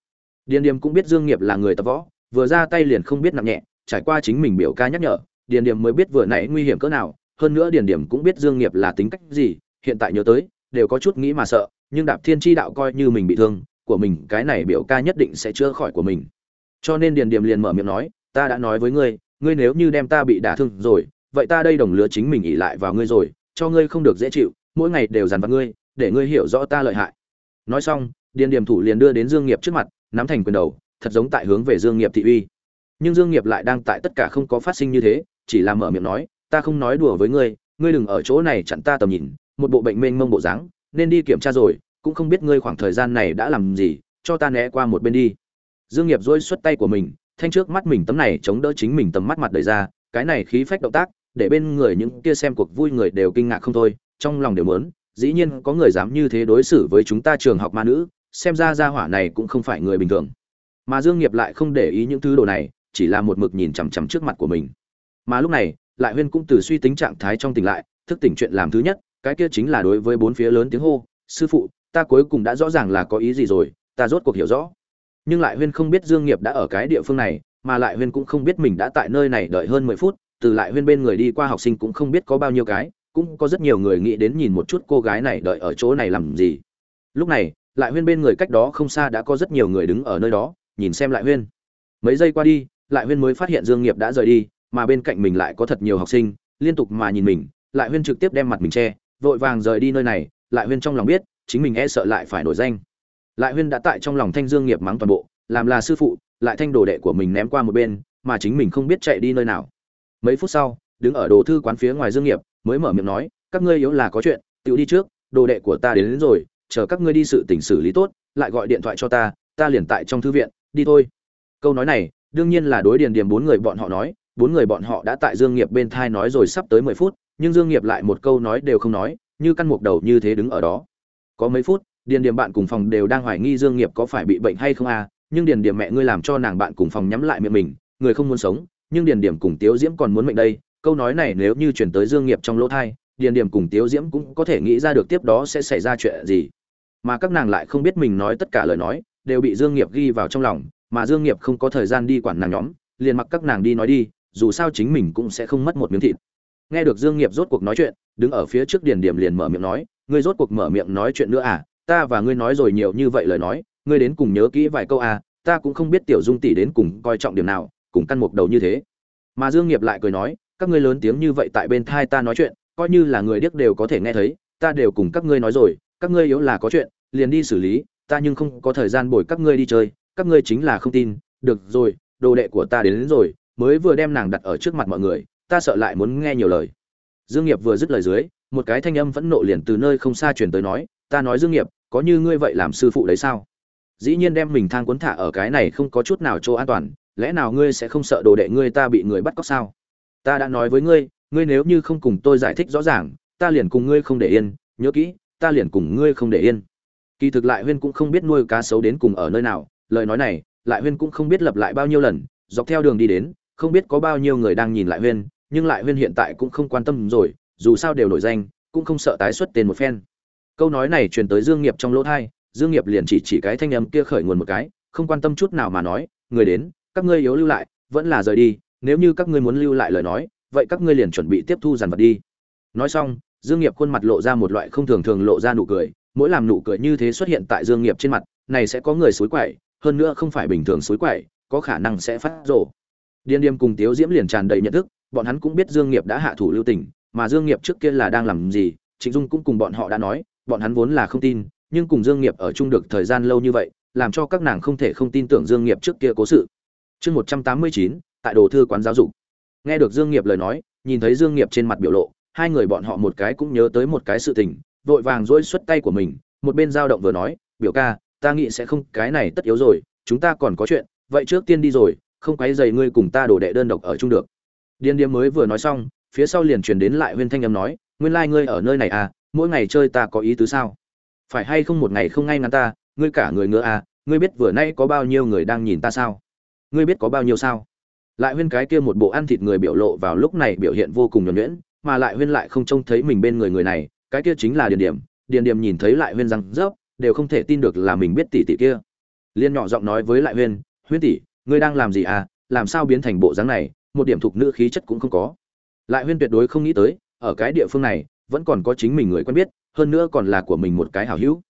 Speaker 1: Điển điểm cũng biết dương nghiệp là người tập võ, vừa ra tay liền không biết nặng nhẹ, trải qua chính mình biểu ca nhắc nhở Điền điểm mới biết vừa nãy nguy hiểm cỡ nào, hơn nữa Điền điểm cũng biết dương nghiệp là tính cách gì, hiện tại nhớ tới, đều có chút nghĩ mà sợ, nhưng đạp thiên chi đạo coi như mình bị thương, của mình, cái này biểu ca nhất định sẽ chữa khỏi của mình. Cho nên điền điểm liền mở miệng nói, ta đã nói với ngươi ngươi nếu như đem ta bị đả thương rồi, vậy ta đây đồng lứa chính mình ỉ lại vào ngươi rồi, cho ngươi không được dễ chịu, mỗi ngày đều dằn vặt ngươi, để ngươi hiểu rõ ta lợi hại. Nói xong, điền điểm thủ liền đưa đến dương nghiệp trước mặt, nắm thành quyền đầu, thật giống tại hướng về dương nghiệp thị uy. Nhưng dương nghiệp lại đang tại tất cả không có phát sinh như thế chỉ là mở miệng nói, ta không nói đùa với ngươi ngươi đừng ở chỗ này chặn ta tầm nhìn, một bộ bệnh mênh mông bộ dáng, nên đi kiểm tra rồi, cũng không biết ngươi khoảng thời gian này đã làm gì, cho ta né qua một bên đi. Dương nghiệp dỗi xuất tay của mình, thanh trước mắt mình tấm này chống đỡ chính mình tầm mắt mặt đời ra, cái này khí phách động tác, để bên người những kia xem cuộc vui người đều kinh ngạc không thôi, trong lòng đều muốn, dĩ nhiên có người dám như thế đối xử với chúng ta trường học ma nữ, xem ra gia hỏa này cũng không phải người bình thường. Mà dương nghiệp lại không để ý những thứ đồ này, chỉ là một mực nhìn chằm chằm trước mặt của mình mà lúc này, lại huyên cũng từ suy tính trạng thái trong tỉnh lại, thức tỉnh chuyện làm thứ nhất, cái kia chính là đối với bốn phía lớn tiếng hô, sư phụ, ta cuối cùng đã rõ ràng là có ý gì rồi, ta rốt cuộc hiểu rõ. Nhưng lại huyên không biết dương nghiệp đã ở cái địa phương này, mà lại huyên cũng không biết mình đã tại nơi này đợi hơn mười phút, từ lại huyên bên người đi qua học sinh cũng không biết có bao nhiêu cái, cũng có rất nhiều người nghĩ đến nhìn một chút cô gái này đợi ở chỗ này làm gì. Lúc này, lại huyên bên người cách đó không xa đã có rất nhiều người đứng ở nơi đó, nhìn xem lại huyên. Mấy giây qua đi, lại huyên mới phát hiện dương nghiệp đã rời đi mà bên cạnh mình lại có thật nhiều học sinh liên tục mà nhìn mình lại huyên trực tiếp đem mặt mình che vội vàng rời đi nơi này lại huyên trong lòng biết chính mình e sợ lại phải nổi danh. Lại huyên đã tại trong lòng thanh dương nghiệp mắng toàn bộ làm là sư phụ lại thanh đồ đệ của mình ném qua một bên mà chính mình không biết chạy đi nơi nào. Mấy phút sau đứng ở đồ thư quán phía ngoài dương nghiệp mới mở miệng nói các ngươi yếu là có chuyện tự đi trước đồ đệ của ta đến, đến rồi chờ các ngươi đi sự tình xử lý tốt lại gọi điện thoại cho ta ta liền tại trong thư viện đi thôi. Câu nói này đương nhiên là đối điền điểm bốn người bọn họ nói bốn người bọn họ đã tại dương nghiệp bên thai nói rồi sắp tới mười phút, nhưng dương nghiệp lại một câu nói đều không nói, như căn mục đầu như thế đứng ở đó. Có mấy phút, điền điểm bạn cùng phòng đều đang hoài nghi dương nghiệp có phải bị bệnh hay không à nhưng điền điểm mẹ ngươi làm cho nàng bạn cùng phòng nhắm lại miệng mình, người không muốn sống, nhưng điền điểm cùng tiếu diễm còn muốn mệnh đây, câu nói này nếu như truyền tới dương nghiệp trong lỗ thai, điền điểm cùng tiếu diễm cũng có thể nghĩ ra được tiếp đó sẽ xảy ra chuyện gì. Mà các nàng lại không biết mình nói tất cả lời nói, đều bị dương nghiệp ghi vào trong lòng, mà dương nghiệp không có thời gian đi quản nàng nhóm, liền mặc các nàng đi nói đi dù sao chính mình cũng sẽ không mất một miếng thịt. Nghe được dương nghiệp rốt cuộc nói chuyện đứng ở phía trước điền điểm liền mở miệng nói ngươi rốt cuộc mở miệng nói chuyện nữa à? Ta và ngươi nói rồi nhiều như vậy lời nói ngươi đến cùng nhớ kỹ vài câu à? Ta cũng không biết tiểu dung tỷ đến cùng coi trọng điểm nào cùng căn mục đầu như thế. Mà dương nghiệp lại cười nói các ngươi lớn tiếng như vậy tại bên thai ta nói chuyện coi như là người điếc đều có thể nghe thấy ta đều cùng các ngươi nói rồi các ngươi yếu là có chuyện liền đi xử lý ta nhưng không có thời gian bồi các ngươi đi chơi các ngươi chính là không tin được rồi đồ đệ của ta đến, đến rồi mới vừa đem nàng đặt ở trước mặt mọi người, ta sợ lại muốn nghe nhiều lời. Dương nghiệp vừa dứt lời dưới, một cái thanh âm vẫn nộ liền từ nơi không xa truyền tới nói, ta nói dương nghiệp, có như ngươi vậy làm sư phụ đấy sao? Dĩ nhiên đem mình thang cuốn thả ở cái này không có chút nào chỗ an toàn, lẽ nào ngươi sẽ không sợ đồ đệ ngươi ta bị người bắt cóc sao? Ta đã nói với ngươi ngươi nếu như không cùng tôi giải thích rõ ràng, ta liền cùng ngươi không để yên, nhớ kỹ, ta liền cùng ngươi không để yên. Kỳ thực lại huyên cũng không biết nuôi cá sấu đến cùng ở nơi nào, lời nói này, lại huyên cũng không biết lặp lại bao nhiêu lần, dọc theo đường đi đến không biết có bao nhiêu người đang nhìn lại huyên, nhưng lại huyên hiện tại cũng không quan tâm rồi, dù sao đều nổi danh, cũng không sợ tái xuất tên một phen. Câu nói này truyền tới dương nghiệp trong lỗ thai, dương nghiệp liền chỉ chỉ cái thanh âm kia khởi nguồn một cái, không quan tâm chút nào mà nói, người đến, các ngươi yếu lưu lại, vẫn là rời đi, nếu như các ngươi muốn lưu lại lời nói, vậy các ngươi liền chuẩn bị tiếp thu dàn vật đi. Nói xong, dương nghiệp khuôn mặt lộ ra một loại không thường thường lộ ra nụ cười, mỗi làm nụ cười như thế xuất hiện tại dương nghiệp trên mặt, này sẽ có người suối quậy hơn nữa không phải bình thường suối quậy có khả năng sẽ phát rồ điên điềm cùng tiếu diễm liền tràn đầy nhận thức, bọn hắn cũng biết dương nghiệp đã hạ thủ lưu tình, mà dương nghiệp trước kia là đang làm gì, trịnh dung cũng cùng bọn họ đã nói, bọn hắn vốn là không tin, nhưng cùng dương nghiệp ở chung được thời gian lâu như vậy, làm cho các nàng không thể không tin tưởng dương nghiệp trước kia cố sự. Chương một trăm tám mươi chín, tại đồ thư quán giáo dục. Nghe được dương nghiệp lời nói, nhìn thấy dương nghiệp trên mặt biểu lộ, hai người bọn họ một cái cũng nhớ tới một cái sự tình, vội vàng dỗi xuất tay của mình, một bên dao động vừa nói, biểu ca, ta nghĩ sẽ không, cái này tất yếu rồi, chúng ta còn có chuyện, vậy trước tiên đi rồi không quấy dày ngươi cùng ta đổ đệ đơn độc ở chung được. Điên điếm mới vừa nói xong, phía sau liền truyền đến lại huyên thanh âm nói, nguyên lai ngươi ở nơi này à mỗi ngày chơi ta có ý tứ sao? Phải hay không một ngày không ngay ngắn ta, ngươi cả người ngựa à ngươi biết vừa nay có bao nhiêu người đang nhìn ta sao? Ngươi biết có bao nhiêu sao? Lại huyên cái kia một bộ ăn thịt người biểu lộ vào lúc này biểu hiện vô cùng nhuẩn nhuyễn, mà lại huyên lại không trông thấy mình bên người người này, cái kia chính là điền điểm điền điểm nhìn thấy lại huyên răng rớp, đều không thể tin được là mình biết tỷ tỷ kia. Liên nhỏ giọng nói với lại huyên huyên tỷ ngươi đang làm gì à làm sao biến thành bộ dáng này, một điểm thuộc nữ khí chất cũng không có. Lại huyên tuyệt đối không nghĩ tới, ở cái địa phương này, vẫn còn có chính mình người quen biết, hơn nữa còn là của mình một cái hảo hữu.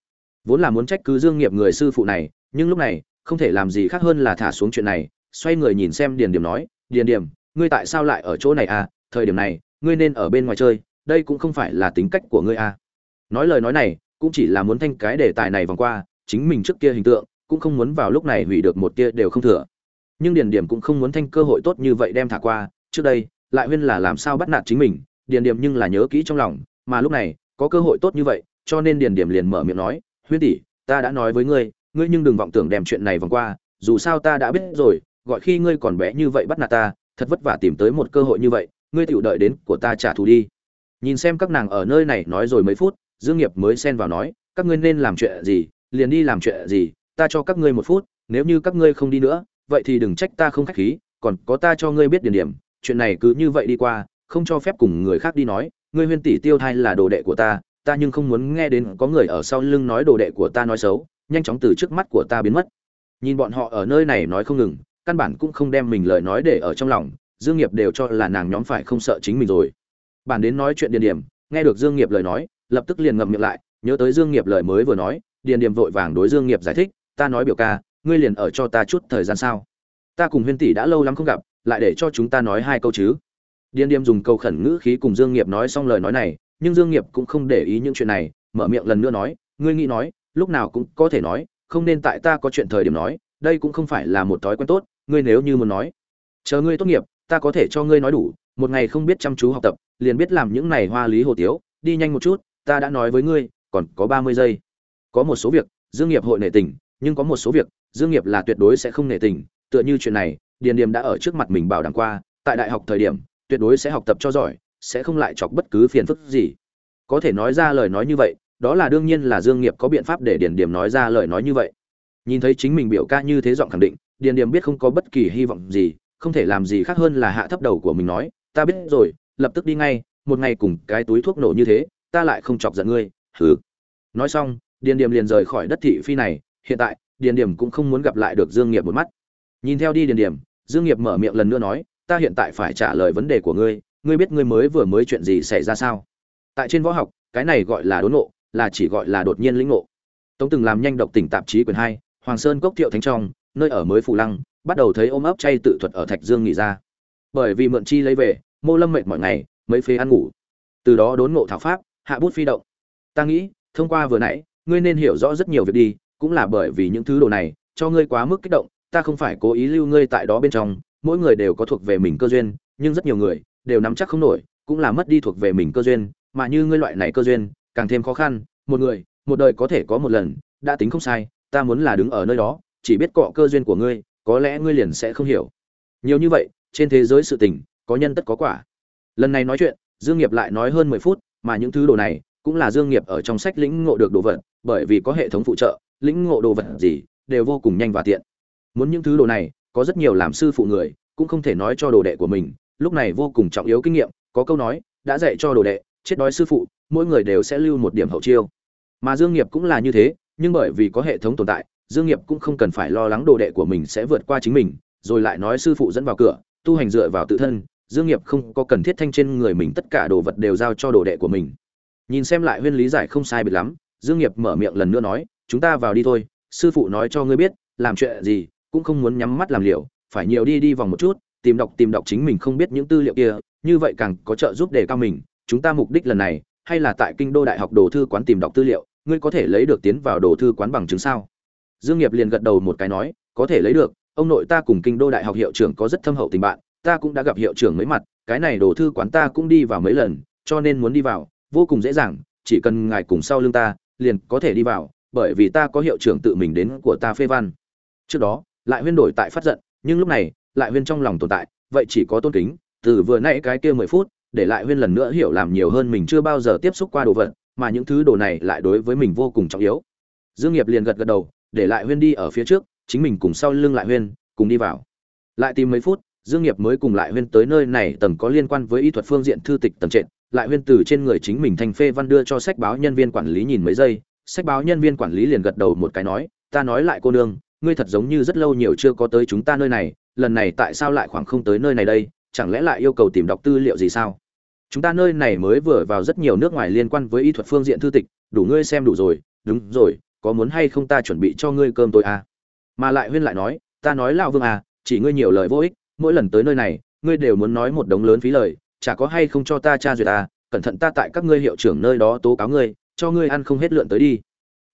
Speaker 1: Vốn là muốn trách cứ dương nghiệp người sư phụ này, nhưng lúc này, không thể làm gì khác hơn là thả xuống chuyện này, xoay người nhìn xem điền điểm nói, điền điểm, ngươi tại sao lại ở chỗ này à? Thời điểm này, ngươi nên ở bên ngoài chơi, đây cũng không phải là tính cách của ngươi à. Nói lời nói này, cũng chỉ là muốn thanh cái đề tài này vòng qua, chính mình trước kia hình tượng, cũng không muốn vào lúc này hủy được một tia đều không thừa nhưng điền điểm cũng không muốn thanh cơ hội tốt như vậy đem thả qua. Trước đây, lại huyên là làm sao bắt nạt chính mình, điền điểm nhưng là nhớ kỹ trong lòng, mà lúc này, có cơ hội tốt như vậy, cho nên điền điểm liền mở miệng nói, huyên tỷ, ta đã nói với ngươi ngươi nhưng đừng vọng tưởng đem chuyện này vòng qua, dù sao ta đã biết rồi, gọi khi ngươi còn bé như vậy bắt nạt ta, thật vất vả tìm tới một cơ hội như vậy, ngươi tự đợi đến của ta trả thù đi. Nhìn xem các nàng ở nơi này nói rồi mấy phút, dương nghiệp mới xen vào nói, các ngươi nên làm chuyện gì, liền đi làm chuyện gì, ta cho các ngươi một phút, nếu như các ngươi không đi nữa vậy thì đừng trách ta không khách khí, còn có ta cho ngươi biết điển điểm, chuyện này cứ như vậy đi qua, không cho phép cùng người khác đi nói, ngươi huyên tỷ tiêu thai là đồ đệ của ta ta nhưng không muốn nghe đến có người ở sau lưng nói đồ đệ của ta nói xấu, nhanh chóng từ trước mắt của ta biến mất. Nhìn bọn họ ở nơi này nói không ngừng, căn bản cũng không đem mình lời nói để ở trong lòng, dương nghiệp đều cho là nàng nhóm phải không sợ chính mình rồi. Bản đến nói chuyện điền điểm, nghe được dương nghiệp lời nói, lập tức liền ngậm miệng lại, nhớ tới dương nghiệp lời mới vừa nói, điền điểm vội vàng đối dương nghiệp giải thích, ta nói biểu ca ngươi liền ở cho ta chút thời gian sao? Ta cùng huyên tỷ đã lâu lắm không gặp, lại để cho chúng ta nói hai câu chứ. Điên điềm dùng câu khẩn ngữ khí cùng dương nghiệp nói xong lời nói này, nhưng dương nghiệp cũng không để ý những chuyện này, mở miệng lần nữa nói, ngươi nghĩ nói, lúc nào cũng có thể nói, không nên tại ta có chuyện thời điểm nói, đây cũng không phải là một thói quen tốt, ngươi nếu như muốn nói, chờ ngươi tốt nghiệp, ta có thể cho ngươi nói đủ, một ngày không biết chăm chú học tập, liền biết làm những này hoa lý hồ tiếu, đi nhanh một chút, ta đã nói với ngươi, còn có ba mươi giây. Có một số việc, dương nghiệp hội nể tình nhưng có một số việc, dương nghiệp là tuyệt đối sẽ không nể tình, tựa như chuyện này, điền điềm đã ở trước mặt mình bảo đảm qua, tại đại học thời điểm, tuyệt đối sẽ học tập cho giỏi, sẽ không lại chọc bất cứ phiền phức gì. Có thể nói ra lời nói như vậy, đó là đương nhiên là dương nghiệp có biện pháp để điền điềm nói ra lời nói như vậy. Nhìn thấy chính mình biểu ca như thế giọng khẳng định, điền điềm biết không có bất kỳ hy vọng gì, không thể làm gì khác hơn là hạ thấp đầu của mình nói, ta biết rồi, lập tức đi ngay, một ngày cùng cái túi thuốc nổ như thế, ta lại không chọc giận ngươi. Hừ. Nói xong, điền điềm liền rời khỏi đất thị phi này hiện tại điền Điểm cũng không muốn gặp lại được dương nghiệp một mắt. Nhìn theo đi điền Điểm, dương nghiệp mở miệng lần nữa nói ta hiện tại phải trả lời vấn đề của ngươi ngươi biết ngươi mới vừa mới chuyện gì xảy ra sao? Tại trên võ học cái này gọi là đốn ngộ, là chỉ gọi là đột nhiên lĩnh ngộ. Tống từng làm nhanh độc tỉnh tạp chí quyền hai hoàng sơn cốc thiệu thánh trong nơi ở mới phù lăng bắt đầu thấy ôm ấp chay tự thuật ở thạch dương nghỉ ra. Bởi vì mượn chi lấy về mô lâm mệt mọi ngày mấy phế ăn ngủ. Từ đó đốn ngộ thảo pháp hạ bút phi động. Ta nghĩ thông qua vừa nãy ngươi nên hiểu rõ rất nhiều việc đi cũng là bởi vì những thứ đồ này, cho ngươi quá mức kích động, ta không phải cố ý lưu ngươi tại đó bên trong, mỗi người đều có thuộc về mình cơ duyên, nhưng rất nhiều người đều nắm chắc không nổi, cũng là mất đi thuộc về mình cơ duyên, mà như ngươi loại này cơ duyên, càng thêm khó khăn, một người, một đời có thể có một lần, đã tính không sai, ta muốn là đứng ở nơi đó, chỉ biết cọ cơ duyên của ngươi, có lẽ ngươi liền sẽ không hiểu. Nhiều như vậy, trên thế giới sự tình, có nhân tất có quả. Lần này nói chuyện, dương nghiệp lại nói hơn mười phút, mà những thứ đồ này, cũng là dương nghiệp ở trong sách lĩnh ngộ được đồ vật, bởi vì có hệ thống phụ trợ lĩnh ngộ đồ vật gì đều vô cùng nhanh và tiện. Muốn những thứ đồ này, có rất nhiều làm sư phụ người cũng không thể nói cho đồ đệ của mình. Lúc này vô cùng trọng yếu kinh nghiệm, có câu nói, đã dạy cho đồ đệ, chết đói sư phụ, mỗi người đều sẽ lưu một điểm hậu chiêu. Mà dương nghiệp cũng là như thế, nhưng bởi vì có hệ thống tồn tại, dương nghiệp cũng không cần phải lo lắng đồ đệ của mình sẽ vượt qua chính mình, rồi lại nói sư phụ dẫn vào cửa, tu hành dựa vào tự thân, dương nghiệp không có cần thiết thanh trên người mình tất cả đồ vật đều giao cho đồ đệ của mình. Nhìn xem lại nguyên lý giải không sai biệt lắm, dương nghiệp mở miệng lần nữa nói chúng ta vào đi thôi, sư phụ nói cho ngươi biết, làm chuyện gì, cũng không muốn nhắm mắt làm liều, phải nhiều đi đi vòng một chút, tìm đọc tìm đọc chính mình không biết những tư liệu kia, như vậy càng có trợ giúp để cao mình. Chúng ta mục đích lần này, hay là tại kinh đô đại học đồ thư quán tìm đọc tư liệu, ngươi có thể lấy được tiến vào đồ thư quán bằng chứng sao? Dương nghiệp liền gật đầu một cái nói, có thể lấy được, ông nội ta cùng kinh đô đại học hiệu trưởng có rất thâm hậu tình bạn, ta cũng đã gặp hiệu trưởng mấy mặt, cái này đồ thư quán ta cũng đi vào mấy lần, cho nên muốn đi vào, vô cùng dễ dàng, chỉ cần ngài cùng sau lưng ta, liền có thể đi vào bởi vì ta có hiệu trưởng tự mình đến của ta phê văn. Trước đó, lại huyên đổi tại phát giận, nhưng lúc này, lại huyên trong lòng tồn tại, vậy chỉ có tôn kính, từ vừa nãy cái kia mười phút, để lại huyên lần nữa hiểu làm nhiều hơn mình chưa bao giờ tiếp xúc qua đồ vật, mà những thứ đồ này lại đối với mình vô cùng trọng yếu. Dương nghiệp liền gật gật đầu, để lại huyên đi ở phía trước, chính mình cùng sau lưng lại huyên, cùng đi vào. Lại tìm mấy phút, dương nghiệp mới cùng lại huyên tới nơi này tầng có liên quan với y thuật phương diện thư tịch tầng trệt, lại huyên từ trên người chính mình thành phê văn đưa cho sách báo nhân viên quản lý nhìn mấy giây sách báo nhân viên quản lý liền gật đầu một cái nói, ta nói lại cô nương, ngươi thật giống như rất lâu nhiều chưa có tới chúng ta nơi này, lần này tại sao lại khoảng không tới nơi này đây, chẳng lẽ lại yêu cầu tìm đọc tư liệu gì sao? Chúng ta nơi này mới vừa vào rất nhiều nước ngoài liên quan với y thuật phương diện thư tịch, đủ ngươi xem đủ rồi, đúng rồi, có muốn hay không ta chuẩn bị cho ngươi cơm tôi à? Mà lại huyên lại nói, ta nói lão vương à chỉ ngươi nhiều lời vô ích, mỗi lần tới nơi này, ngươi đều muốn nói một đống lớn phí lời, chả có hay không cho ta tra duyệt à cẩn thận ta tại các ngươi hiệu trưởng nơi đó tố cáo ngươi cho ngươi ăn không hết lượn tới đi.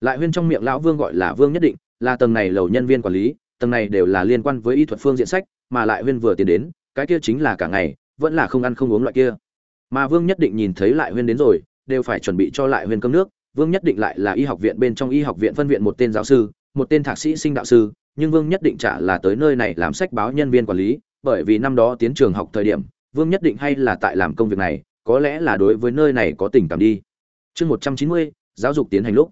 Speaker 1: Lại huyên trong miệng lão vương gọi là vương nhất định, là tầng này lầu nhân viên quản lý, tầng này đều là liên quan với y thuật phương diện sách, mà lại huyên vừa tiến đến, cái kia chính là cả ngày, vẫn là không ăn không uống loại kia. Mà vương nhất định nhìn thấy lại huyên đến rồi, đều phải chuẩn bị cho lại huyên cơm nước. Vương nhất định lại là y học viện bên trong y học viện phân viện một tên giáo sư, một tên thạc sĩ sinh đạo sư, nhưng vương nhất định trả là tới nơi này làm sách báo nhân viên quản lý, bởi vì năm đó tiến trường học thời điểm, vương nhất định hay là tại làm công việc này, có lẽ là đối với nơi này có tình cảm đi chương một trăm chín mươi, giáo dục tiến hành lúc.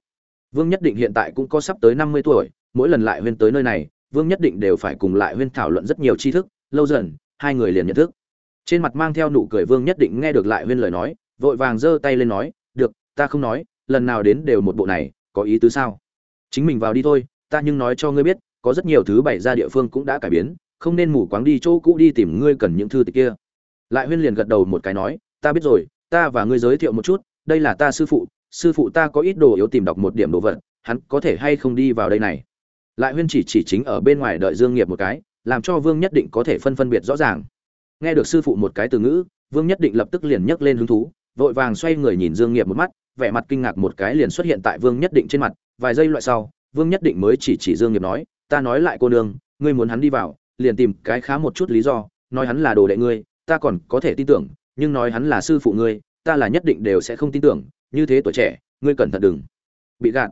Speaker 1: Vương nhất định hiện tại cũng có sắp tới năm mươi tuổi, mỗi lần lại huyên tới nơi này, vương nhất định đều phải cùng lại huyên thảo luận rất nhiều tri thức, lâu dần, hai người liền nhận thức. Trên mặt mang theo nụ cười vương nhất định nghe được lại huyên lời nói, vội vàng giơ tay lên nói, được, ta không nói, lần nào đến đều một bộ này, có ý tứ sao? Chính mình vào đi thôi, ta nhưng nói cho ngươi biết, có rất nhiều thứ bày ra địa phương cũng đã cải biến, không nên mù quáng đi chỗ cũ đi tìm ngươi cần những thư tịch kia. Lại huyên liền gật đầu một cái nói, ta biết rồi, ta và ngươi giới thiệu một chút đây là ta sư phụ sư phụ ta có ít đồ yếu tìm đọc một điểm đồ vật, hắn có thể hay không đi vào đây này? Lại huyên chỉ chỉ chính ở bên ngoài đợi dương nghiệp một cái, làm cho vương nhất định có thể phân phân biệt rõ ràng. Nghe được sư phụ một cái từ ngữ, vương nhất định lập tức liền nhấc lên hứng thú, vội vàng xoay người nhìn dương nghiệp một mắt, vẻ mặt kinh ngạc một cái liền xuất hiện tại vương nhất định trên mặt. Vài giây loại sau, vương nhất định mới chỉ chỉ dương nghiệp nói, ta nói lại cô nương, ngươi muốn hắn đi vào, liền tìm cái khá một chút lý do, nói hắn là đồ đệ ngươi, ta còn có thể tin tưởng, nhưng nói hắn là sư phụ ngươi ta là nhất định đều sẽ không tin tưởng, như thế tuổi trẻ, ngươi cẩn thận đừng. Bị gạt.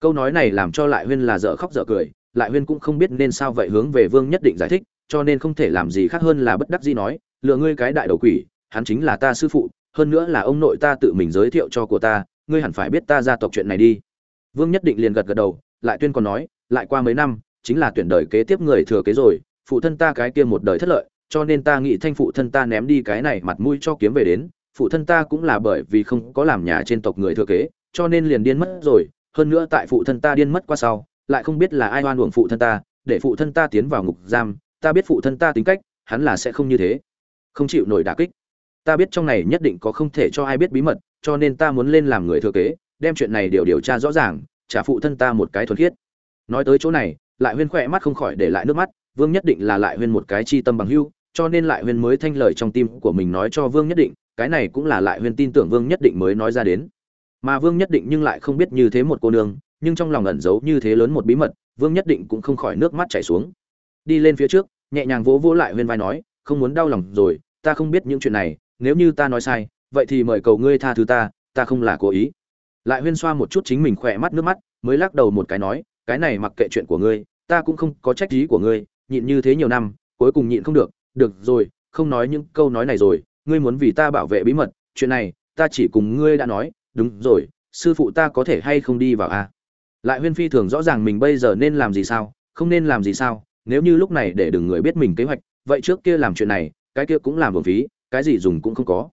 Speaker 1: Câu nói này làm cho lại huyên là dở khóc dở cười, lại huyên cũng không biết nên sao vậy hướng về vương nhất định giải thích, cho nên không thể làm gì khác hơn là bất đắc dĩ nói, lựa ngươi cái đại đầu quỷ, hắn chính là ta sư phụ, hơn nữa là ông nội ta tự mình giới thiệu cho của ta, ngươi hẳn phải biết ta gia tộc chuyện này đi. Vương nhất định liền gật gật đầu, lại tuyên còn nói, lại qua mấy năm, chính là tuyển đời kế tiếp người thừa kế rồi, phụ thân ta cái kia một đời thất lợi, cho nên ta nghĩ thanh phụ thân ta ném đi cái này mặt mũi cho kiếm về đến phụ thân ta cũng là bởi vì không có làm nhà trên tộc người thừa kế, cho nên liền điên mất rồi. Hơn nữa tại phụ thân ta điên mất qua sau, lại không biết là ai oan uổng phụ thân ta, để phụ thân ta tiến vào ngục giam. Ta biết phụ thân ta tính cách, hắn là sẽ không như thế. Không chịu nổi đả kích. Ta biết trong này nhất định có không thể cho ai biết bí mật, cho nên ta muốn lên làm người thừa kế, đem chuyện này điều điều tra rõ ràng, trả phụ thân ta một cái thuần khiết. Nói tới chỗ này, lại huyên khỏe mắt không khỏi để lại nước mắt. Vương nhất định là lại huyên một cái chi tâm bằng hưu cho nên lại huyên mới thanh lời trong tim của mình nói cho vương nhất định cái này cũng là lại huyên tin tưởng vương nhất định mới nói ra đến. Mà vương nhất định nhưng lại không biết như thế một cô nương, nhưng trong lòng ẩn giấu như thế lớn một bí mật, vương nhất định cũng không khỏi nước mắt chảy xuống. Đi lên phía trước, nhẹ nhàng vỗ vỗ lại huyên vai nói, không muốn đau lòng rồi, ta không biết những chuyện này, nếu như ta nói sai, vậy thì mời cầu ngươi tha thứ ta ta không là cố ý. Lại huyên xoa một chút chính mình khỏe mắt nước mắt, mới lắc đầu một cái nói, cái này mặc kệ chuyện của ngươi, ta cũng không có trách ý của ngươi, nhịn như thế nhiều năm, cuối cùng nhịn không được. Được rồi, không nói những câu nói này rồi ngươi muốn vì ta bảo vệ bí mật, chuyện này, ta chỉ cùng ngươi đã nói, đúng rồi, sư phụ ta có thể hay không đi vào a à? lại huyên phi thường rõ ràng mình bây giờ nên làm gì sao, không nên làm gì sao, nếu như lúc này để đừng người biết mình kế hoạch, vậy trước kia làm chuyện này, cái kia cũng làm vừa phí, cái gì dùng cũng không có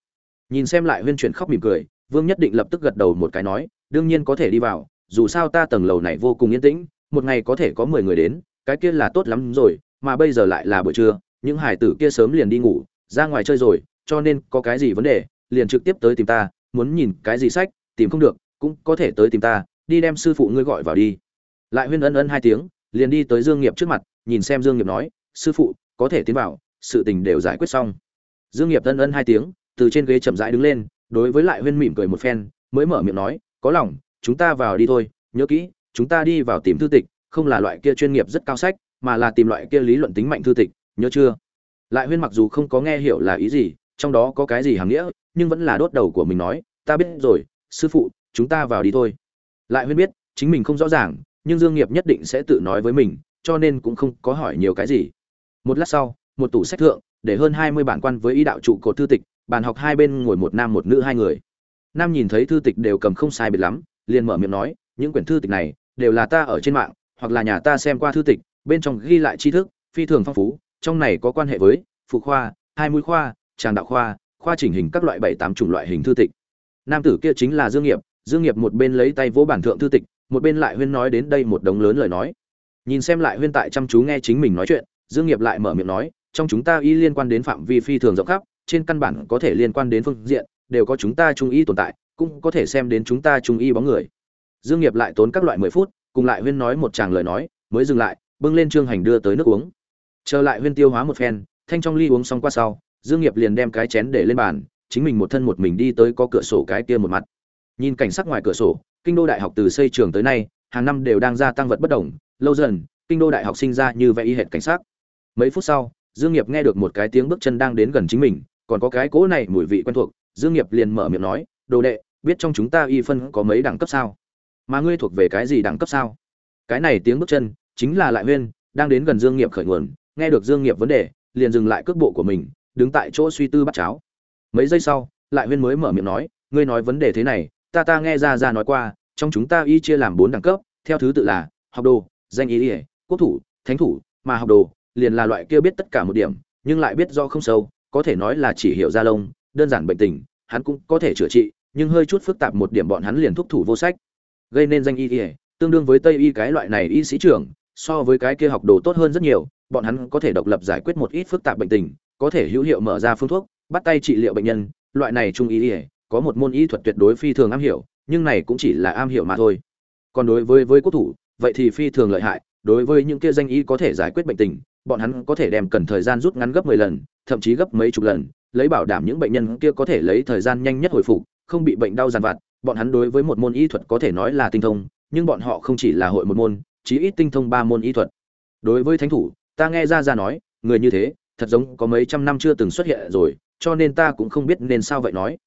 Speaker 1: nhìn xem lại huyên chuyển khóc mỉm cười, vương nhất định lập tức gật đầu một cái nói, đương nhiên có thể đi vào, dù sao ta tầng lầu này vô cùng yên tĩnh, một ngày có thể có mười người đến, cái kia là tốt lắm rồi, mà bây giờ lại là buổi trưa, những hải tử kia sớm liền đi ngủ, ra ngoài chơi rồi cho nên có cái gì vấn đề, liền trực tiếp tới tìm ta, muốn nhìn cái gì sách, tìm không được, cũng có thể tới tìm ta, đi đem sư phụ ngươi gọi vào đi. Lại huyên ân ân hai tiếng, liền đi tới dương nghiệp trước mặt, nhìn xem dương nghiệp nói, sư phụ, có thể tiến vào, sự tình đều giải quyết xong. Dương nghiệp ân ân hai tiếng, từ trên ghế chậm rãi đứng lên, đối với lại huyên mỉm cười một phen, mới mở miệng nói, có lòng, chúng ta vào đi thôi, nhớ kỹ, chúng ta đi vào tìm thư tịch, không là loại kia chuyên nghiệp rất cao sách, mà là tìm loại kia lý luận tính mạnh thư tịch, nhớ chưa? Lại huyên mặc dù không có nghe hiểu là ý gì trong đó có cái gì hàm nghĩa, nhưng vẫn là đốt đầu của mình nói, ta biết rồi, sư phụ, chúng ta vào đi thôi. Lại huyên biết, chính mình không rõ ràng, nhưng dương nghiệp nhất định sẽ tự nói với mình, cho nên cũng không có hỏi nhiều cái gì. Một lát sau, một tủ sách thượng, để hơn hai mươi bản quan với ý đạo trụ cột thư tịch, bàn học hai bên ngồi một nam một nữ hai người. Nam nhìn thấy thư tịch đều cầm không sai biệt lắm, liền mở miệng nói, những quyển thư tịch này đều là ta ở trên mạng, hoặc là nhà ta xem qua thư tịch, bên trong ghi lại tri thức, phi thường phong phú, trong này có quan hệ với phụ khoa, hai mũi khoa tràng đạo khoa khoa chỉnh hình các loại bảy tám chủng loại hình thư tịch. Nam tử kia chính là dương nghiệp dương nghiệp một bên lấy tay vỗ bản thượng thư tịch, một bên lại huyên nói đến đây một đống lớn lời nói. Nhìn xem lại huyên tại chăm chú nghe chính mình nói chuyện, dương nghiệp lại mở miệng nói, trong chúng ta y liên quan đến phạm vi phi thường rộng khắp, trên căn bản có thể liên quan đến phương diện, đều có chúng ta trung y tồn tại, cũng có thể xem đến chúng ta trung y bóng người. Dương nghiệp lại tốn các loại mười phút, cùng lại huyên nói một tràng lời nói, mới dừng lại, bưng lên trương hành đưa tới nước uống. Chờ lại huyên tiêu hóa một phen, thanh trong ly uống xong qua sau dương nghiệp liền đem cái chén để lên bàn, chính mình một thân một mình đi tới có cửa sổ cái kia một mặt. Nhìn cảnh sắc ngoài cửa sổ, kinh đô đại học từ xây trường tới nay, hàng năm đều đang gia tăng vật bất đồng, lâu dần, kinh đô đại học sinh ra như vậy y hệt cảnh sắc. Mấy phút sau, dương nghiệp nghe được một cái tiếng bước chân đang đến gần chính mình, còn có cái cỗ này mùi vị quen thuộc, dương nghiệp liền mở miệng nói, đồ đệ, biết trong chúng ta y phân có mấy đẳng cấp sao? Mà ngươi thuộc về cái gì đẳng cấp sao? Cái này tiếng bước chân chính là lại huyên, đang đến gần dương nghiệp khởi nguồn, nghe được dương nghiệp vấn đề, liền dừng lại cước bộ của mình đứng tại chỗ suy tư bắt cháo. Mấy giây sau, lại huyên mới mở miệng nói, ngươi nói vấn đề thế này, ta ta nghe ra ra nói qua, trong chúng ta y chia làm bốn đẳng cấp, theo thứ tự là học đồ, danh y ỉa quốc thủ, thánh thủ, mà học đồ liền là loại kia biết tất cả một điểm, nhưng lại biết do không sâu, có thể nói là chỉ hiểu ra lông, đơn giản bệnh tình, hắn cũng có thể chữa trị, nhưng hơi chút phức tạp một điểm bọn hắn liền thúc thủ vô sách. Gây nên danh y ỉa tương đương với tây y cái loại này y sĩ trưởng, so với cái kia học đồ tốt hơn rất nhiều, bọn hắn có thể độc lập giải quyết một ít phức tạp bệnh tình có thể hữu hiệu mở ra phương thuốc, bắt tay trị liệu bệnh nhân, loại này trung y ỉa, có một môn y thuật tuyệt đối phi thường am hiểu, nhưng này cũng chỉ là am hiểu mà thôi. Còn đối với với quốc thủ, vậy thì phi thường lợi hại, đối với những kia danh y có thể giải quyết bệnh tình, bọn hắn có thể đem cần thời gian rút ngắn gấp 10 lần, thậm chí gấp mấy chục lần, lấy bảo đảm những bệnh nhân kia có thể lấy thời gian nhanh nhất hồi phục, không bị bệnh đau dằn vặt, bọn hắn đối với một môn y thuật có thể nói là tinh thông, nhưng bọn họ không chỉ là hội một môn, chí ít tinh thông ba môn y thuật. Đối với thánh thủ, ta nghe ra ra nói, người như thế thật giống có mấy trăm năm chưa từng xuất hiện rồi, cho nên ta cũng không biết nên sao vậy nói.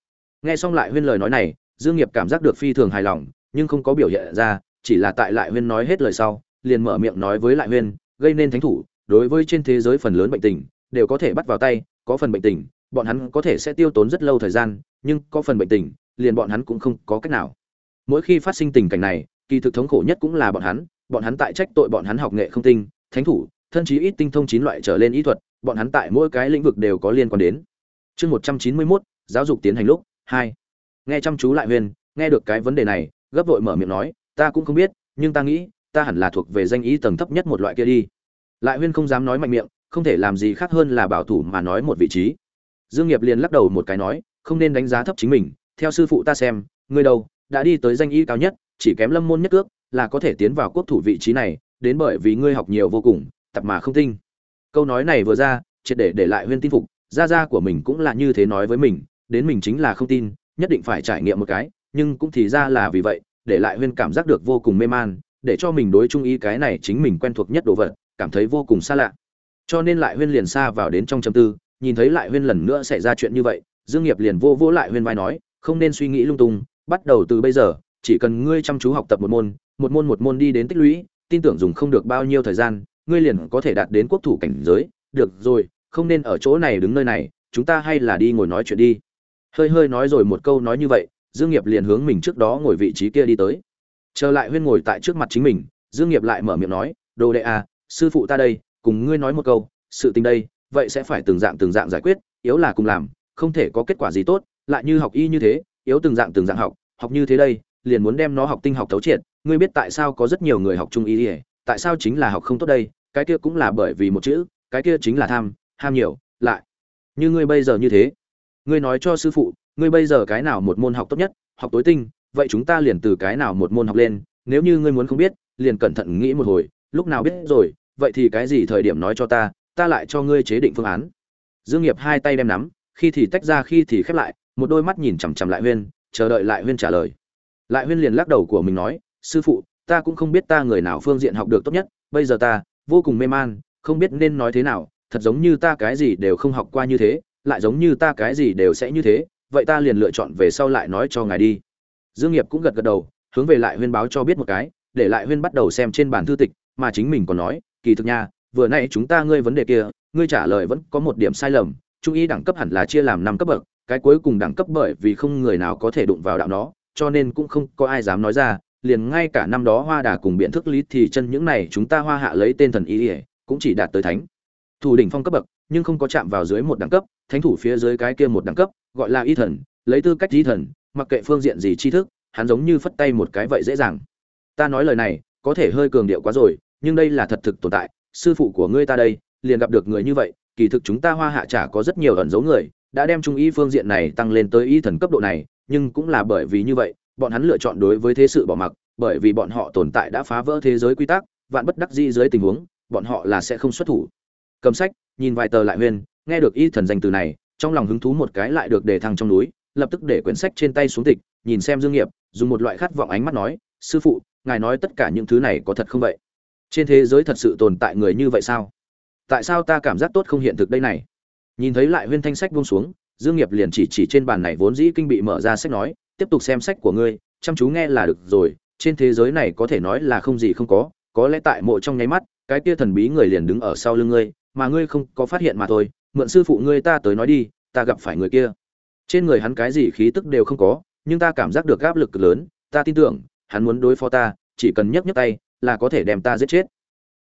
Speaker 1: Nghe xong lại huyên lời nói này, dương nghiệp cảm giác được phi thường hài lòng, nhưng không có biểu hiện ra, chỉ là tại lại huyên nói hết lời sau, liền mở miệng nói với lại huyên, gây nên thánh thủ, đối với trên thế giới phần lớn bệnh tình, đều có thể bắt vào tay, có phần bệnh tình, bọn hắn có thể sẽ tiêu tốn rất lâu thời gian, nhưng có phần bệnh tình, liền bọn hắn cũng không có cách nào. Mỗi khi phát sinh tình cảnh này, kỳ thực thống khổ nhất cũng là bọn hắn bọn hắn tại trách tội bọn hắn học nghệ không tinh, thánh thủ, thân chí ít tinh thông chín loại trở lên ý thuật bọn hắn tại mỗi cái lĩnh vực đều có liên quan đến. Chương một trăm chín mươi mốt, giáo dục tiến hành lúc, hai. Nghe chăm chú lại huyền, nghe được cái vấn đề này, gấp vội mở miệng nói, ta cũng không biết, nhưng ta nghĩ, ta hẳn là thuộc về danh ý tầng thấp nhất một loại kia đi. Lại huyên không dám nói mạnh miệng, không thể làm gì khác hơn là bảo thủ mà nói một vị trí. Dương nghiệp liền lắc đầu một cái nói, không nên đánh giá thấp chính mình, theo sư phụ ta xem, ngươi đâu, đã đi tới danh y cao nhất, chỉ kém lâm môn nhất cước, là có thể tiến vào quốc thủ vị trí này, đến bởi vì ngươi học nhiều vô cùng, tập mà không tinh câu nói này vừa ra, triệt để để lại huyên tin phục, gia gia của mình cũng là như thế nói với mình, đến mình chính là không tin, nhất định phải trải nghiệm một cái, nhưng cũng thì ra là vì vậy, để lại huyên cảm giác được vô cùng mê man, để cho mình đối chung ý cái này chính mình quen thuộc nhất đồ vật, cảm thấy vô cùng xa lạ. Cho nên lại huyên liền xa vào đến trong châm tư, nhìn thấy lại huyên lần nữa xảy ra chuyện như vậy, dương nghiệp liền vô vô lại huyên vai nói, không nên suy nghĩ lung tung, bắt đầu từ bây giờ, chỉ cần ngươi chăm chú học tập một môn một môn một môn đi đến tích lũy, tin tưởng dùng không được bao nhiêu thời gian ngươi liền có thể đạt đến quốc thủ cảnh giới, được rồi, không nên ở chỗ này đứng nơi này, chúng ta hay là đi ngồi nói chuyện đi. Hơi hơi nói rồi một câu nói như vậy, dương nghiệp liền hướng mình trước đó ngồi vị trí kia đi tới. Trở lại huyên ngồi tại trước mặt chính mình, dương nghiệp lại mở miệng nói, đồ đệ à sư phụ ta đây, cùng ngươi nói một câu, sự tình đây, vậy sẽ phải từng dạng từng dạng giải quyết, yếu là cùng làm, không thể có kết quả gì tốt, lại như học y như thế, yếu từng dạng từng dạng học học như thế đây, liền muốn đem nó học tinh học thấu triệt, ngươi biết tại sao có rất nhiều người học trung y tại sao chính là học không tốt đây cái kia cũng là bởi vì một chữ, cái kia chính là tham, ham nhiều, lại. Như ngươi bây giờ như thế, ngươi nói cho sư phụ, ngươi bây giờ cái nào một môn học tốt nhất, học tối tinh, vậy chúng ta liền từ cái nào một môn học lên, nếu như ngươi muốn không biết, liền cẩn thận nghĩ một hồi, lúc nào biết rồi, vậy thì cái gì thời điểm nói cho ta ta lại cho ngươi chế định phương án. Dương nghiệp hai tay đem nắm, khi thì tách ra khi thì khép lại, một đôi mắt nhìn chằm chằm lại huyên, chờ đợi lại huyên trả lời. Lại huyên liền lắc đầu của mình nói, sư phụ, ta cũng không biết ta người nào phương diện học được tốt nhất, bây giờ ta vô cùng mê man, không biết nên nói thế nào, thật giống như ta cái gì đều không học qua như thế, lại giống như ta cái gì đều sẽ như thế, vậy ta liền lựa chọn về sau lại nói cho ngài đi. Dương nghiệp cũng gật gật đầu, hướng về lại huyên báo cho biết một cái, để lại huyên bắt đầu xem trên bản thư tịch, mà chính mình còn nói, kỳ thực nha, vừa nãy chúng ta ngươi vấn đề kia, ngươi trả lời vẫn có một điểm sai lầm, trung ý đẳng cấp hẳn là chia làm năm cấp bậc, cái cuối cùng đẳng cấp bởi vì không người nào có thể đụng vào đạo nó, cho nên cũng không có ai dám nói ra liền ngay cả năm đó hoa đà cùng biện thức lý thì chân những này chúng ta hoa hạ lấy tên thần y ỉa, cũng chỉ đạt tới thánh. Thủ đỉnh phong cấp bậc, nhưng không có chạm vào dưới một đẳng cấp, thánh thủ phía dưới cái kia một đẳng cấp, gọi là y thần, lấy tư cách y thần, mặc kệ phương diện gì tri thức, hắn giống như phất tay một cái vậy dễ dàng. Ta nói lời này, có thể hơi cường điệu quá rồi, nhưng đây là thật thực tồn tại, sư phụ của ngươi ta đây, liền gặp được người như vậy, kỳ thực chúng ta hoa hạ chả có rất nhiều ẩn dấu người, đã đem trung y phương diện này tăng lên tới y thần cấp độ này, nhưng cũng là bởi vì như vậy bọn hắn lựa chọn đối với thế sự bỏ mặc, bởi vì bọn họ tồn tại đã phá vỡ thế giới quy tắc, vạn bất đắc dĩ dưới tình huống, bọn họ là sẽ không xuất thủ. Cầm sách, nhìn vài tờ lại huyên nghe được y thần danh từ này, trong lòng hứng thú một cái lại được đề thăng trong núi, lập tức để quyển sách trên tay xuống tịch, nhìn xem dương nghiệp, dùng một loại khát vọng ánh mắt nói, sư phụ, ngài nói tất cả những thứ này có thật không vậy? Trên thế giới thật sự tồn tại người như vậy sao? Tại sao ta cảm giác tốt không hiện thực đây này? Nhìn thấy lại huyên thanh sách buông xuống, dương nghiệp liền chỉ chỉ trên bàn này vốn dĩ kinh bị mở ra sách nói tiếp tục xem sách của ngươi, chăm chú nghe là được rồi, trên thế giới này có thể nói là không gì không có có lẽ tại mộ trong nháy mắt, cái kia thần bí người liền đứng ở sau lưng ngươi, mà ngươi không có phát hiện mà thôi, mượn sư phụ ngươi ta tới nói đi, ta gặp phải người kia. Trên người hắn cái gì khí tức đều không có, nhưng ta cảm giác được áp lực cực lớn, ta tin tưởng, hắn muốn đối phó ta, chỉ cần nhấc nhấc tay, là có thể đem ta giết chết.